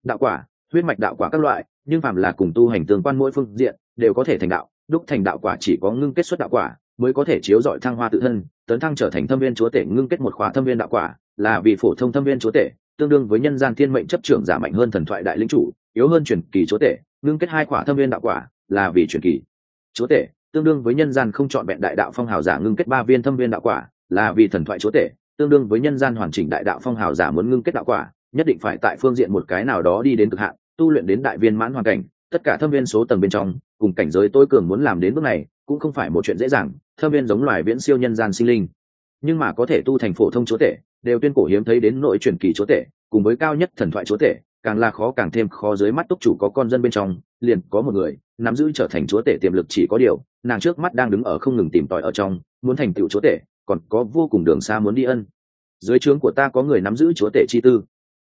đạo quả, huyết mạch đạo quả các loại, nhưng phạm là cùng tu hành tương quan mỗi phương diện, đều có thể thành đạo. Đúc thành đạo quả chỉ có ngưng kết xuất đạo quả, mới có thể chiếu dọi thăng hoa tự thân, tấn thăng trở thành thâm viên chúa tể, ngưng kết một khóa thâm viên đạo quả, là vì phổ thông thâm viên chúa tể, tương đương với nhân gian thiên mệnh chấp trưởng giả mạnh hơn thần thoại đại lĩnh chủ, yếu hơn truyền kỳ chúa tể, ngưng kết hai khỏa thâm viên đạo quả, là vì truyền kỳ chúa tể, tương đương với nhân gian không chọn vẹn đại đạo phong hào giả ngưng kết ba viên thâm viên đạo quả, là vì thần thoại chúa tể tương đương với nhân gian hoàn chỉnh đại đạo phong hào giả muốn ngưng kết đạo quả, nhất định phải tại phương diện một cái nào đó đi đến cực hạn, tu luyện đến đại viên mãn hoàn cảnh, tất cả thâm viên số tầng bên trong, cùng cảnh giới tối cường muốn làm đến bước này, cũng không phải một chuyện dễ dàng, thâm viên giống loài viễn siêu nhân gian sinh linh. Nhưng mà có thể tu thành phổ thông chúa tể, đều tuyên cổ hiếm thấy đến nội truyền kỳ chúa tể, cùng với cao nhất thần thoại chúa tể, càng là khó càng thêm khó dưới mắt túc chủ có con dân bên trong, liền có một người, nắm giữ trở thành chúa tể tiềm lực chỉ có điều, nàng trước mắt đang đứng ở không ngừng tìm tòi ở trong, muốn thành tựu chúa tể còn có vô cùng đường xa muốn đi ân. Dưới trướng của ta có người nắm giữ chúa tể chi tư.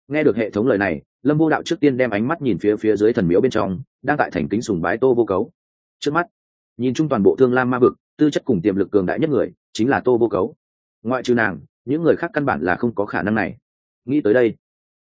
Nghe được hệ thống lời này, lâm vô đạo trước tiên đem ánh mắt nhìn phía phía dưới thần miếu bên trong, đang tại thành kính sùng bái tô vô cấu. Trước mắt, nhìn chung toàn bộ thương lam ma vực, tư chất cùng tiềm lực cường đại nhất người, chính là tô vô cấu. Ngoại trừ nàng, những người khác căn bản là không có khả năng này. Nghĩ tới đây,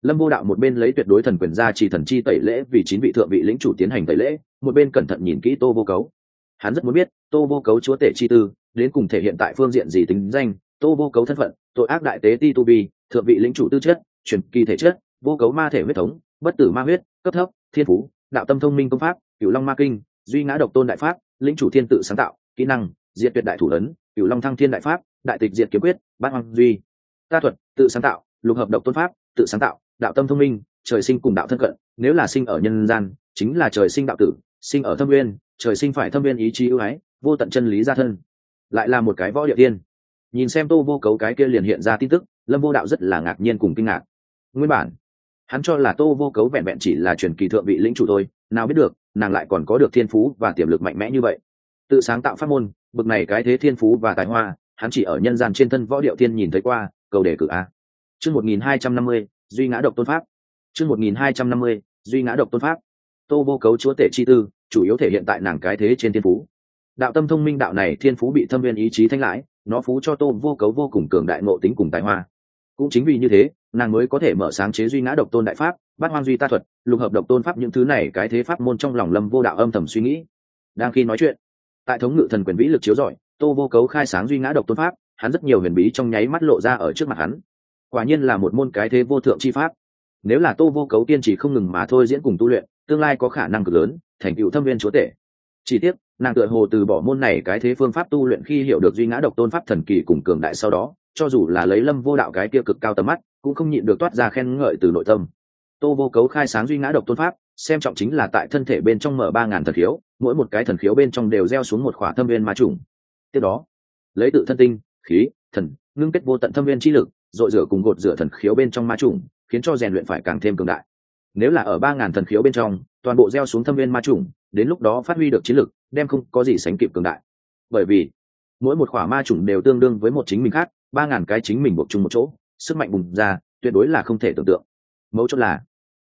lâm vô đạo một bên lấy tuyệt đối thần quyền ra chỉ thần chi tẩy lễ vì chín vị thượng vị lĩnh chủ tiến hành tẩy lễ, một bên cẩn thận nhìn kỹ tô vô cấu hắn rất muốn biết tô vô cấu chúa tể chi tư đến cùng thể hiện tại phương diện gì tính danh tô vô cấu thân phận tội ác đại tế ti tu vi thượng vị lĩnh chủ tư chất truyền kỳ thể chất vô cấu ma thể huyết thống bất tử ma huyết cấp thấp thiên phú đạo tâm thông minh công pháp cửu long ma kinh duy ngã độc tôn đại pháp lĩnh chủ thiên tự sáng tạo kỹ năng diệt tuyệt đại thủ lớn, cửu long thăng thiên đại pháp đại tịch diệt kiếm quyết bát hoang duy. Ta thuật tự sáng tạo lục hợp độc tôn pháp tự sáng tạo đạo tâm thông minh trời sinh cùng đạo thân cận nếu là sinh ở nhân gian chính là trời sinh đạo tử sinh ở thâm viên trời sinh phải thâm viên ý chí ưu ái, vô tận chân lý gia thân. Lại là một cái võ địa tiên. Nhìn xem tô vô cấu cái kia liền hiện ra tin tức, lâm vô đạo rất là ngạc nhiên cùng kinh ngạc. Nguyên bản, hắn cho là tô vô cấu vẹn vẹn chỉ là truyền kỳ thượng vị lĩnh chủ thôi, nào biết được, nàng lại còn có được thiên phú và tiềm lực mạnh mẽ như vậy. Tự sáng tạo pháp môn, bực này cái thế thiên phú và tài hoa, hắn chỉ ở nhân gian trên thân võ điệu Thiên nhìn thấy qua, cầu đề cử a. Chương một nghìn hai trăm năm mươi, duy ngã độc tôn pháp. Chương một nghìn hai trăm năm mươi, duy ngã độc tôn pháp tô vô cấu chúa tể chi tư, chủ yếu thể hiện tại nàng cái thế trên thiên phú. Đạo tâm thông minh đạo này thiên phú bị thâm viên ý chí thanh lãi, nó phú cho tô vô cấu vô cùng cường đại ngộ tính cùng tài hoa. Cũng chính vì như thế, nàng mới có thể mở sáng chế duy ngã độc tôn đại pháp, bát hoang duy ta thuật, lục hợp độc tôn pháp những thứ này cái thế pháp môn trong lòng lâm vô đạo âm thầm suy nghĩ. Đang khi nói chuyện, tại thống ngự thần quyền vĩ lực chiếu giỏi tô vô cấu khai sáng duy ngã độc tôn pháp, hắn rất nhiều huyền bí trong nháy mắt lộ ra ở trước mặt hắn. Quả nhiên là một môn cái thế vô thượng chi pháp. Nếu là tô vô cấu tiên chỉ không ngừng mà thôi diễn cùng tu luyện tương lai có khả năng cực lớn, thành cựu thâm viên chúa tể. Chỉ tiếc, nàng tựa hồ từ bỏ môn này cái thế phương pháp tu luyện khi hiểu được duy ngã độc tôn pháp thần kỳ cùng cường đại sau đó, cho dù là lấy lâm vô đạo cái kia cực cao tầm mắt, cũng không nhịn được toát ra khen ngợi từ nội tâm. Tô vô cấu khai sáng duy ngã độc tôn pháp, xem trọng chính là tại thân thể bên trong mở ba ngàn thần khiếu, mỗi một cái thần khiếu bên trong đều gieo xuống một khỏa thâm viên ma trùng tiếp đó, lấy tự thân tinh, khí, thần, ngưng kết vô tận thâm viên chi lực, dội rửa cùng gột rửa thần khiếu bên trong ma trùng khiến cho rèn luyện phải càng thêm cường đại nếu là ở ba ngàn thần khiếu bên trong, toàn bộ gieo xuống thâm viên ma trùng đến lúc đó phát huy được chiến lực, đem không có gì sánh kịp cường đại. Bởi vì, mỗi một khỏa ma trùng đều tương đương với một chính mình khác, ba ngàn cái chính mình buộc chung một chỗ, sức mạnh bùng ra, tuyệt đối là không thể tưởng tượng. Mấu chốt là,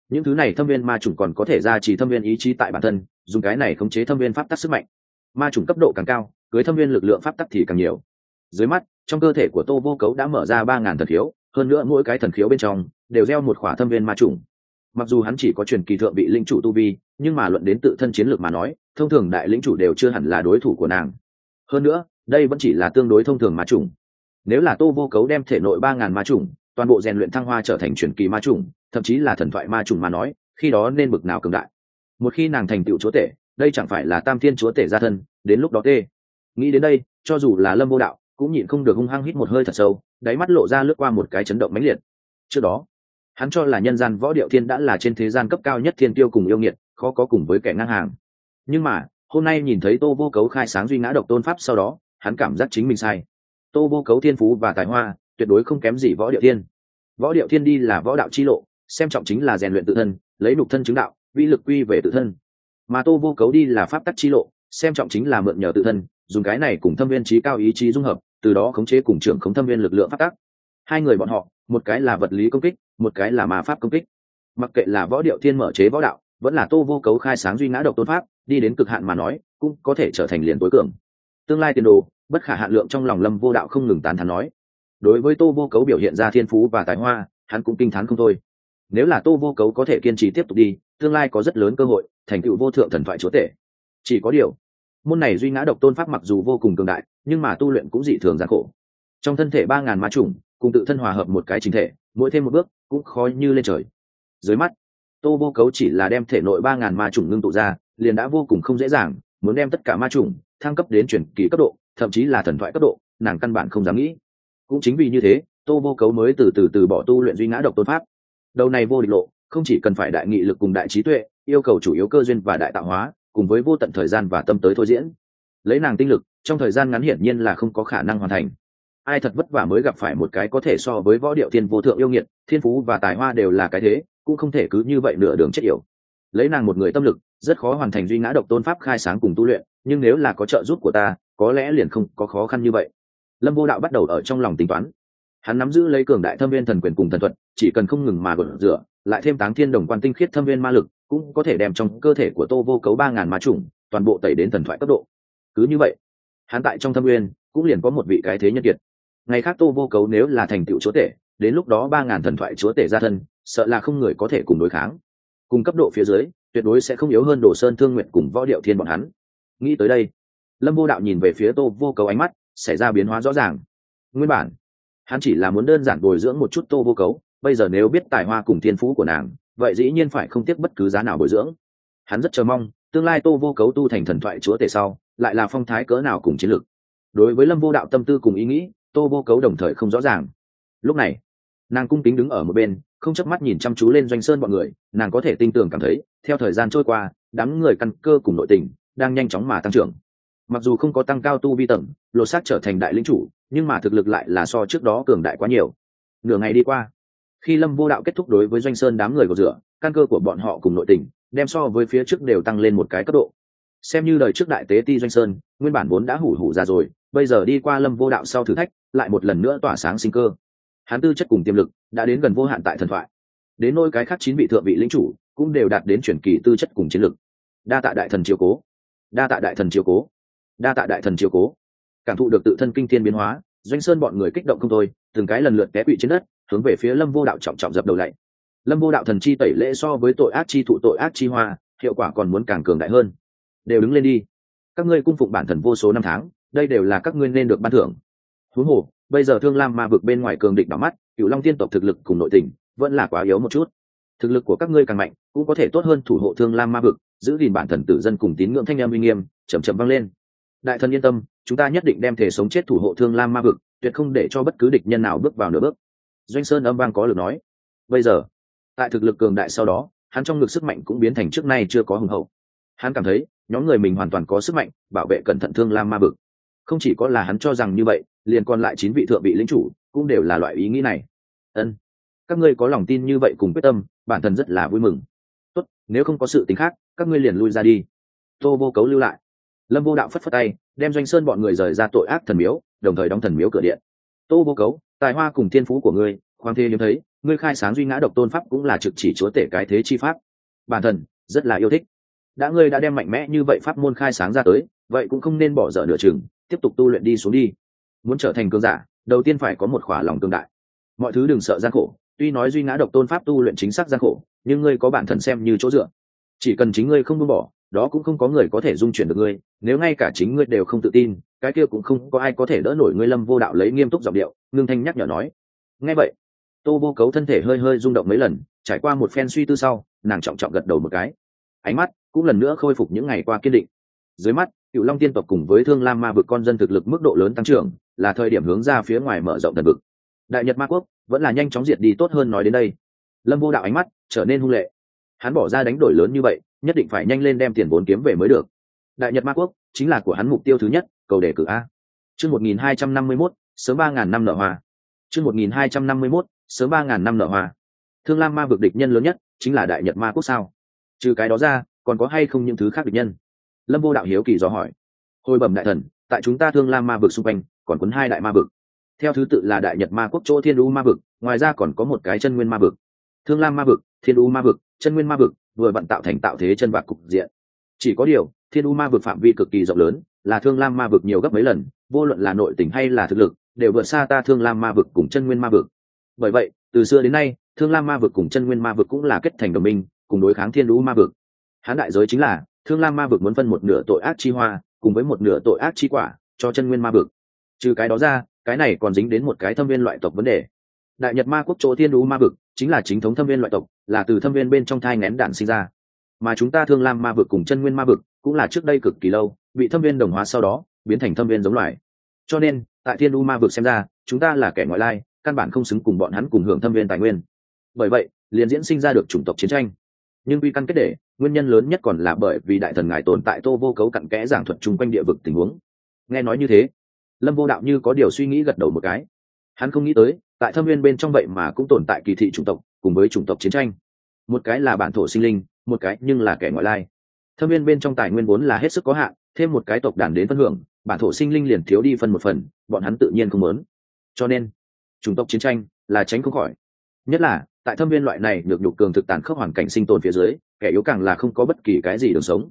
những thứ này thâm viên ma trùng còn có thể ra chỉ thâm viên ý chí tại bản thân, dùng cái này khống chế thâm viên pháp tắc sức mạnh. Ma trùng cấp độ càng cao, cưới thâm viên lực lượng pháp tắc thì càng nhiều. Dưới mắt, trong cơ thể của tô vô cấu đã mở ra ba ngàn thần khiếu, hơn nữa mỗi cái thần khiếu bên trong đều gieo một khỏa thâm viên ma trùng mặc dù hắn chỉ có truyền kỳ thượng bị linh chủ tu vi, nhưng mà luận đến tự thân chiến lược mà nói, thông thường đại lĩnh chủ đều chưa hẳn là đối thủ của nàng. Hơn nữa, đây vẫn chỉ là tương đối thông thường ma trùng nếu là tô vô cấu đem thể nội ba ngàn ma trùng toàn bộ rèn luyện thăng hoa trở thành truyền kỳ ma trùng thậm chí là thần thoại ma trùng mà nói, khi đó nên bực nào cường đại. Một khi nàng thành tựu chúa tể, đây chẳng phải là tam thiên chúa tể gia thân, đến lúc đó tê. Nghĩ đến đây, cho dù là lâm vô đạo, cũng nhịn không được hung hăng hít một hơi thật sâu, đáy mắt lộ ra lướt qua một cái chấn động mãnh liệt. Trước đó hắn cho là nhân gian võ điệu thiên đã là trên thế gian cấp cao nhất thiên tiêu cùng yêu nghiệt, khó có cùng với kẻ ngang hàng. Nhưng mà, hôm nay nhìn thấy tô vô cấu khai sáng duy ngã độc tôn pháp sau đó, hắn cảm giác chính mình sai. Tô vô cấu thiên phú và tài hoa, tuyệt đối không kém gì võ điệu thiên. Võ điệu thiên đi là võ đạo chi lộ, xem trọng chính là rèn luyện tự thân, lấy nục thân chứng đạo, vĩ lực quy về tự thân. Mà tô vô cấu đi là pháp tắc chi lộ, xem trọng chính là mượn nhờ tự thân, dùng cái này cùng thâm viên trí cao ý chí dung hợp, từ đó khống chế cùng trưởng khống thâm viên lực lượng pháp tắc. Hai người bọn họ một cái là vật lý công kích, một cái là ma pháp công kích. Mặc kệ là võ điệu thiên mở chế võ đạo, vẫn là tô vô cấu khai sáng duy ngã độc tôn pháp, đi đến cực hạn mà nói, cũng có thể trở thành liền tối cường. Tương lai tiền đồ, bất khả hạn lượng trong lòng lâm vô đạo không ngừng tán thán nói. Đối với tô vô cấu biểu hiện ra thiên phú và tài hoa, hắn cũng kinh t h á n không thôi. Nếu là tô vô cấu có thể kiên trì tiếp tục đi, tương lai có rất lớn cơ hội, thành tựu vô thượng thần thoại chúa tể. Chỉ có điều, môn này duy ngã độc tôn pháp mặc dù vô cùng cường đại, nhưng mà tu luyện cũng dị thường gian khổ. Trong thân thể ba ngàn ma trùng cùng tự thân hòa hợp một cái chính thể, mỗi thêm một bước cũng khó như lên trời. Dưới mắt, tô vô cấu chỉ là đem thể nội ba ngàn ma trùng ngưng tụ ra, liền đã vô cùng không dễ dàng, muốn đem tất cả ma trùng thăng cấp đến chuyển kỳ cấp độ, thậm chí là thần thoại cấp độ, nàng căn bản không dám nghĩ. Cũng chính vì như thế, tô vô cấu mới từ từ từ bỏ tu luyện duy ngã độc tôn pháp. Đầu này vô địch lộ, không chỉ cần phải đại nghị lực cùng đại trí tuệ, yêu cầu chủ yếu cơ duyên và đại tạo hóa, cùng với vô tận thời gian và tâm tới thôi diễn. Lấy nàng tinh lực, trong thời gian ngắn hiển nhiên là không có khả năng hoàn thành ai thật vất vả mới gặp phải một cái có thể so với võ điệu thiên vô thượng yêu nghiệt, thiên phú và tài hoa đều là cái thế, cũng không thể cứ như vậy nửa đường chết yểu. Lấy nàng một người tâm lực, rất khó hoàn thành duy ngã độc tôn pháp khai sáng cùng tu luyện, nhưng nếu là có trợ giúp của ta, có lẽ liền không có khó khăn như vậy. Lâm vô đạo bắt đầu ở trong lòng tính toán. Hắn nắm giữ lấy cường đại thâm viên thần quyền cùng thần thuật, chỉ cần không ngừng mà gột rửa, lại thêm táng thiên đồng quan tinh khiết thâm viên ma lực, cũng có thể đem trong cơ thể của tô vô cấu ba ngàn ma trùng toàn bộ tẩy đến thần thoại cấp độ. Cứ như vậy, hắn tại trong thâm viên, cũng liền có một vị cái thế nhân kiệt ngày khác tô vô cấu nếu là thành tựu chúa tể, đến lúc đó ba ngàn thần thoại chúa tể ra thân, sợ là không người có thể cùng đối kháng. Cùng cấp độ phía dưới, tuyệt đối sẽ không yếu hơn đồ sơn, thương nguyện cùng võ điệu thiên bọn hắn. Nghĩ tới đây, lâm vô đạo nhìn về phía tô vô cấu ánh mắt, xảy ra biến hóa rõ ràng. Nguyên bản, hắn chỉ là muốn đơn giản bồi dưỡng một chút tô vô cấu, bây giờ nếu biết tài hoa cùng thiên phú của nàng, vậy dĩ nhiên phải không tiếc bất cứ giá nào bồi dưỡng. Hắn rất chờ mong, tương lai tô vô cấu tu thành thần thoại chúa tể sau, lại là phong thái cỡ nào cùng chiến lược. Đối với lâm vô đạo tâm tư cùng ý nghĩ tô vô cấu đồng thời không rõ ràng. Lúc này, nàng cung kính đứng ở một bên, không chớp mắt nhìn chăm chú lên doanh sơn bọn người, nàng có thể tin tưởng cảm thấy, theo thời gian trôi qua, đám người căn cơ cùng nội tình đang nhanh chóng mà tăng trưởng. Mặc dù không có tăng cao tu vi tầng, lột xác trở thành đại lĩnh chủ, nhưng mà thực lực lại là so trước đó cường đại quá nhiều. Nửa ngày đi qua, khi lâm vô đạo kết thúc đối với doanh sơn đám người của rửa căn cơ của bọn họ cùng nội tình đem so với phía trước đều tăng lên một cái cấp độ. Xem như đời trước đại tế ti doanh sơn, nguyên bản vốn đã hủ hủ ra rồi, bây giờ đi qua lâm vô đạo sau thử thách lại một lần nữa tỏa sáng sinh cơ. Hắn tư chất cùng tiềm lực đã đến gần vô hạn tại thần thoại. Đến nôi cái khác chín vị thượng vị lĩnh chủ cũng đều đạt đến chuyển kỳ tư chất cùng chiến lực. Đa tạ đại thần chiều cố. Đa tạ đại thần chiều cố. Đa tạ đại thần chiều cố. Cảm thụ được tự thân kinh thiên biến hóa, doanh sơn bọn người kích động không thôi, từng cái lần lượt té quỵ trên đất, hướng về phía lâm vô đạo trọng trọng dập đầu lạy lâm vô đạo thần chi tẩy lễ so với tội ác chi thụ tội ác chi hoa, hiệu quả còn muốn càng cường đại hơn. Đều đứng lên đi. Các ngươi cung phụng bản thần vô số năm tháng, đây đều là các ngươi nên được ban thưởng huống hồ, bây giờ thương lam ma vực bên ngoài cường địch đỏ mắt cựu long tiên tộc thực lực cùng nội tình vẫn là quá yếu một chút. Thực lực của các ngươi càng mạnh, cũng có thể tốt hơn thủ hộ thương lam ma vực, giữ gìn bản thần tử dân cùng tín ngưỡng thanh em uy nghiêm chầm chậm vang lên. Đại thần yên tâm, chúng ta nhất định đem thể sống chết thủ hộ thương lam ma vực, tuyệt không để cho bất cứ địch nhân nào bước vào nửa bước. Doanh sơn âm vang có lực nói. Bây giờ, tại thực lực cường đại sau đó, hắn trong ngực sức mạnh cũng biến thành trước nay chưa có hùng hậu. Hắn cảm thấy, nhóm người mình hoàn toàn có sức mạnh, bảo vệ cẩn thận thương lam ma vực. Không chỉ có là hắn cho rằng như vậy liền còn lại chín vị thượng vị lĩnh chủ cũng đều là loại ý nghĩ này. Ân, các ngươi có lòng tin như vậy cùng quyết tâm, bản thân rất là vui mừng. Tốt, nếu không có sự tính khác, các ngươi liền lui ra đi. Tô vô cấu lưu lại. Lâm vô đạo phất phất tay, đem doanh sơn bọn người rời ra tội ác thần miếu, đồng thời đóng thần miếu cửa điện. Tô vô cấu, tài hoa cùng thiên phú của ngươi hoàng thế hiếm thấy, ngươi khai sáng duy ngã độc tôn pháp cũng là trực chỉ chúa tể cái thế chi pháp. Bản thân, rất là yêu thích. Đã ngươi đã đem mạnh mẽ như vậy pháp môn khai sáng ra tới, vậy cũng không nên bỏ dở nửa chừng, tiếp tục tu luyện đi xuống đi muốn trở thành cường giả, đầu tiên phải có một khỏa lòng tương đại. Mọi thứ đừng sợ gian khổ, tuy nói duy ngã độc tôn pháp tu luyện chính xác gian khổ, nhưng ngươi có bản thân xem như chỗ dựa. Chỉ cần chính ngươi không buông bỏ, đó cũng không có người có thể dung chuyển được ngươi, nếu ngay cả chính ngươi đều không tự tin, cái kia cũng không có ai có thể đỡ nổi ngươi lâm vô đạo lấy nghiêm túc giọng điệu, ngưng thanh nhắc nhở nói. Ngay vậy, tô vô cấu thân thể hơi hơi rung động mấy lần, trải qua một phen suy tư sau, nàng trọng trọng gật đầu một cái. Ánh mắt cũng lần nữa khôi phục những ngày qua kiên định. Dưới mắt cựu long tiên tộc cùng với thương lam ma vực con dân thực lực mức độ lớn tăng trưởng, là thời điểm hướng ra phía ngoài mở rộng thần vực. Đại nhật ma quốc vẫn là nhanh chóng diệt đi tốt hơn nói đến đây. Lâm vô đạo ánh mắt trở nên hung lệ. Hắn bỏ ra đánh đổi lớn như vậy, nhất định phải nhanh lên đem tiền vốn kiếm về mới được. Đại nhật ma quốc chính là của hắn mục tiêu thứ nhất, cầu đề cử a. Chương một nghìn hai trăm năm mươi mốt, sớm ba ngàn năm nở hoa chương một nghìn hai trăm năm mươi mốt, sớm ba ngàn năm nở hoa thương lam ma vực địch nhân lớn nhất chính là đại nhật ma quốc sao? Trừ cái đó ra, còn có hay không những thứ khác địch nhân? Lâm vô đạo hiếu kỳ dò hỏi. Hồi bẩm đại thần, tại chúng ta thương lam ma vực xung quanh, còn quấn hai đại ma vực. Theo thứ tự là đại nhật ma quốc chỗ thiên u ma vực, ngoài ra còn có một cái chân nguyên ma vực. Thương lam ma vực, thiên u ma vực, chân nguyên ma vực, vừa bận tạo thành tạo thế chân bạc cục diện. Chỉ có điều, thiên u ma vực phạm vi cực kỳ rộng lớn, là thương lam ma vực nhiều gấp mấy lần, vô luận là nội tình hay là thực lực, đều vượt xa ta thương lam ma vực cùng chân nguyên ma vực. Bởi vậy, từ xưa đến nay, thương lam ma vực cùng chân nguyên ma vực cũng là kết thành đồng minh, cùng đối kháng thiên u ma vực. Hán đại giới chính là thương lam ma vực muốn phân một nửa tội ác chi hoa, cùng với một nửa tội ác chi quả, cho chân nguyên ma vực. Trừ cái đó ra, cái này còn dính đến một cái thâm viên loại tộc vấn đề. Đại nhật ma quốc chỗ thiên đú ma vực, chính là chính thống thâm viên loại tộc, là từ thâm viên bên trong thai ngén đạn sinh ra. Mà chúng ta thương lam ma vực cùng chân nguyên ma vực, cũng là trước đây cực kỳ lâu, bị thâm viên đồng hóa sau đó, biến thành thâm viên giống loài. Cho nên, tại thiên đu ma vực xem ra, chúng ta là kẻ ngoại lai, căn bản không xứng cùng bọn hắn cùng hưởng thâm viên tài nguyên. Bởi vậy, liền diễn sinh ra được chủng tộc chiến tranh. Nhưng quy căn kết để nguyên nhân lớn nhất còn là bởi vì đại thần ngài tồn tại tô vô cấu cặn kẽ giảng thuật chung quanh địa vực tình huống. Nghe nói như thế, lâm vô đạo như có điều suy nghĩ gật đầu một cái. Hắn không nghĩ tới, tại thâm viên bên trong vậy mà cũng tồn tại kỳ thị chủng tộc, cùng với chủng tộc chiến tranh. Một cái là bản thổ sinh linh, một cái nhưng là kẻ ngoại lai. Thâm viên bên trong tài nguyên vốn là hết sức có hạn, thêm một cái tộc đàn đến phân hưởng, bản thổ sinh linh liền thiếu đi phân một phần, bọn hắn tự nhiên không muốn. Cho nên, chủng tộc chiến tranh là tránh không khỏi. Nhất là, tại thâm viên loại này được nhục cường thực tàn khốc hoàn cảnh sinh tồn phía dưới kẻ yếu càng là không có bất kỳ cái gì đường sống.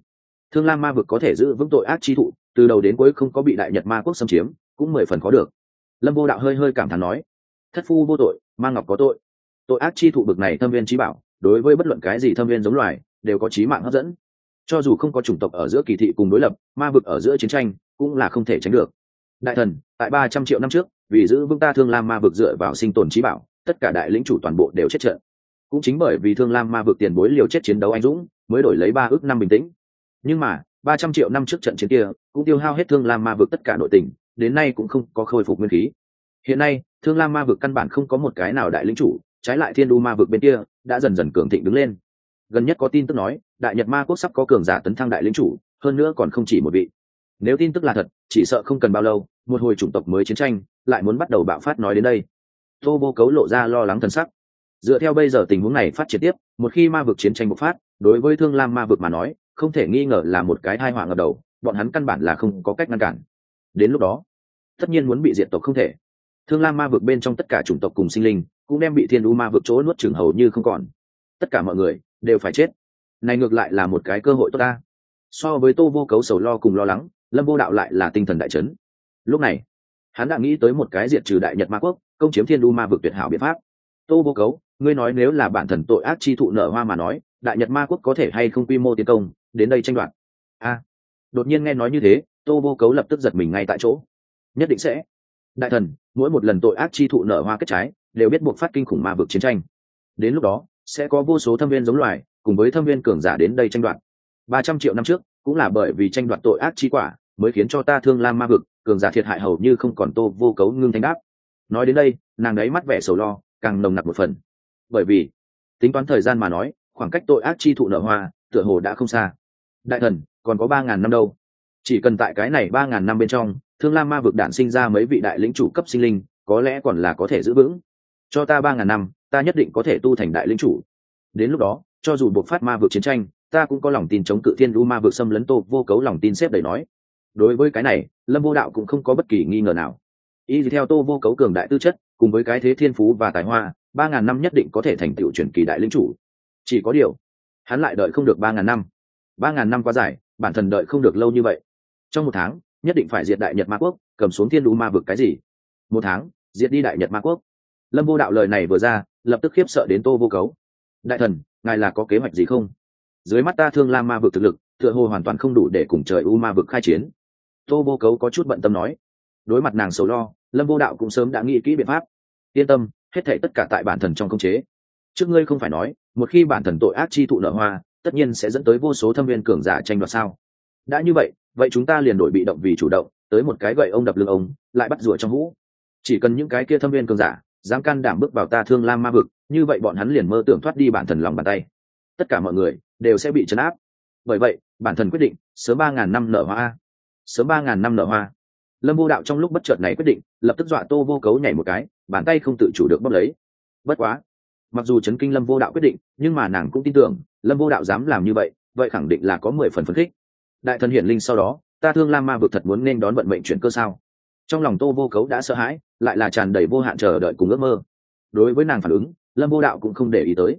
Thương lam ma vực có thể giữ vững tội ác chi thụ, từ đầu đến cuối không có bị đại nhật ma quốc xâm chiếm, cũng mười phần khó được. Lâm vô đạo hơi hơi cảm thán nói, thất phu vô tội, ma ngọc có tội. Tội ác chi thụ bực này thâm viên trí bảo, đối với bất luận cái gì thâm viên giống loài, đều có trí mạng hấp dẫn. Cho dù không có chủng tộc ở giữa kỳ thị cùng đối lập, ma vực ở giữa chiến tranh, cũng là không thể tránh được. Đại thần, tại ba trăm triệu năm trước, vì giữ vững ta thương lam ma vực dựa vào sinh tồn trí bảo, tất cả đại lĩnh chủ toàn bộ đều chết trận cũng chính bởi vì thương lam ma vực tiền bối liều chết chiến đấu anh dũng, mới đổi lấy ba ước năm bình tĩnh. Nhưng mà, ba trăm triệu năm trước trận chiến kia, cũng tiêu hao hết thương lam ma vực tất cả nội tình, đến nay cũng không có khôi phục nguyên khí. Hiện nay, thương lam ma vực căn bản không có một cái nào đại lính chủ, trái lại thiên đu ma vực bên kia đã dần dần cường thịnh đứng lên. Gần nhất có tin tức nói, đại nhật ma quốc sắp có cường giả tấn thăng đại lính chủ, hơn nữa còn không chỉ một vị. Nếu tin tức là thật, chỉ sợ không cần bao lâu, một hồi chủng tộc mới chiến tranh lại muốn bắt đầu bạo phát nói đến đây. Tô vô cấu lộ ra lo lắng thân sắc dựa theo bây giờ tình huống này phát triển tiếp, một khi ma vực chiến tranh bộc phát, đối với thương lam ma vực mà nói, không thể nghi ngờ là một cái hai họa ngập đầu, bọn hắn căn bản là không có cách ngăn cản. Đến lúc đó, tất nhiên muốn bị diệt tộc không thể. Thương lam ma vực bên trong tất cả chủng tộc cùng sinh linh, cũng đem bị thiên u ma vực chỗ nuốt chừng hầu như không còn. Tất cả mọi người, đều phải chết. Này ngược lại là một cái cơ hội tốt ta. So với tô vô cấu sầu lo cùng lo lắng, lâm vô đạo lại là tinh thần đại chấn. Lúc này, hắn đã nghĩ tới một cái diệt trừ đại nhật ma quốc, công chiếm thiên u ma vực tuyệt hảo biện pháp tô vô cấu, ngươi nói nếu là bản thần tội ác chi thụ nở hoa mà nói, đại nhật ma quốc có thể hay không quy mô tiến công, đến đây tranh đoạt. A. Đột nhiên nghe nói như thế, tô vô cấu lập tức giật mình ngay tại chỗ. Nhất định sẽ. Đại thần, mỗi một lần tội ác chi thụ nở hoa kết trái, đều biết buộc phát kinh khủng ma vực chiến tranh. Đến lúc đó, sẽ có vô số thâm viên giống loài, cùng với thâm viên cường giả đến đây tranh đoạt. Ba trăm triệu năm trước, cũng là bởi vì tranh đoạt tội ác chi quả, mới khiến cho ta thương lam ma vực, cường giả thiệt hại hầu như không còn tô vô cấu ngưng thanh đáp. Nói đến đây, nàng ấy mắt vẻ sầu lo càng nồng nặc một phần. Bởi vì, tính toán thời gian mà nói, khoảng cách tội ác chi thụ nở hoa, tựa hồ đã không xa. Đại thần, còn có ba ngàn năm đâu. Chỉ cần tại cái này ba ngàn năm bên trong, thương lam ma vực đản sinh ra mấy vị đại lĩnh chủ cấp sinh linh, có lẽ còn là có thể giữ vững. Cho ta ba ngàn năm, ta nhất định có thể tu thành đại lĩnh chủ. Đến lúc đó, cho dù buộc phát ma vực chiến tranh, ta cũng có lòng tin chống cự thiên đu ma vực xâm lấn tô vô cấu lòng tin xếp đầy nói. Đối với cái này, lâm vô đạo cũng không có bất kỳ nghi ngờ nào. Y theo tô vô cấu cường đại tư chất cùng với cái thế thiên phú và tài hoa, ba ngàn năm nhất định có thể thành tựu truyền kỳ đại lĩnh chủ. Chỉ có điều, hắn lại đợi không được ba ngàn năm. Ba ngàn năm quá dài, bản thân đợi không được lâu như vậy. Trong một tháng, nhất định phải diệt đại nhật ma quốc, cầm xuống thiên đu ma vực cái gì? Một tháng, diệt đi đại nhật ma quốc. Lâm vô đạo lời này vừa ra, lập tức khiếp sợ đến tô vô cấu. Đại thần, ngài là có kế hoạch gì không? Dưới mắt ta thương lam ma vực thực lực, tựa hồ hoàn toàn không đủ để cùng trời u ma vực khai chiến. Tô vô cấu có chút bận tâm nói. Đối mặt nàng sầu lo, lâm vô đạo cũng sớm đã nghĩ kỹ biện pháp yên tâm, hết thệ tất cả tại bản thần trong công chế. Trước ngươi không phải nói, một khi bản thần tội ác chi thụ nở hoa, tất nhiên sẽ dẫn tới vô số thâm viên cường giả tranh đoạt sao? Đã như vậy vậy chúng ta liền đổi bị động vì chủ động, tới một cái gậy ông đập lưng ông, lại bắt rủa trong hũ. Chỉ cần những cái kia thâm viên cường giả, dám can đảm bước vào ta thương lam ma vực, như vậy bọn hắn liền mơ tưởng thoát đi bản thần lòng bàn tay. Tất cả mọi người đều sẽ bị chấn áp. Bởi vậy, bản thần quyết định, sớm ba ngàn năm nở hoa. Sớm ba ngàn năm nở hoa. Lâm vô đạo trong lúc bất chợt này quyết định, lập tức dọa tô vô cấu nhảy một cái bàn tay không tự chủ được bóp lấy. Bất quá, mặc dù chấn kinh lâm vô đạo quyết định, nhưng mà nàng cũng tin tưởng, lâm vô đạo dám làm như vậy vậy khẳng định là có mười phần phấn khích. Đại thần hiển linh sau đó, ta thương lam ma vực thật muốn nên đón vận mệnh chuyển cơ sao? Trong lòng tô vô cấu đã sợ hãi, lại là tràn đầy vô hạn chờ đợi cùng ước mơ. Đối với nàng phản ứng, lâm vô đạo cũng không để ý tới.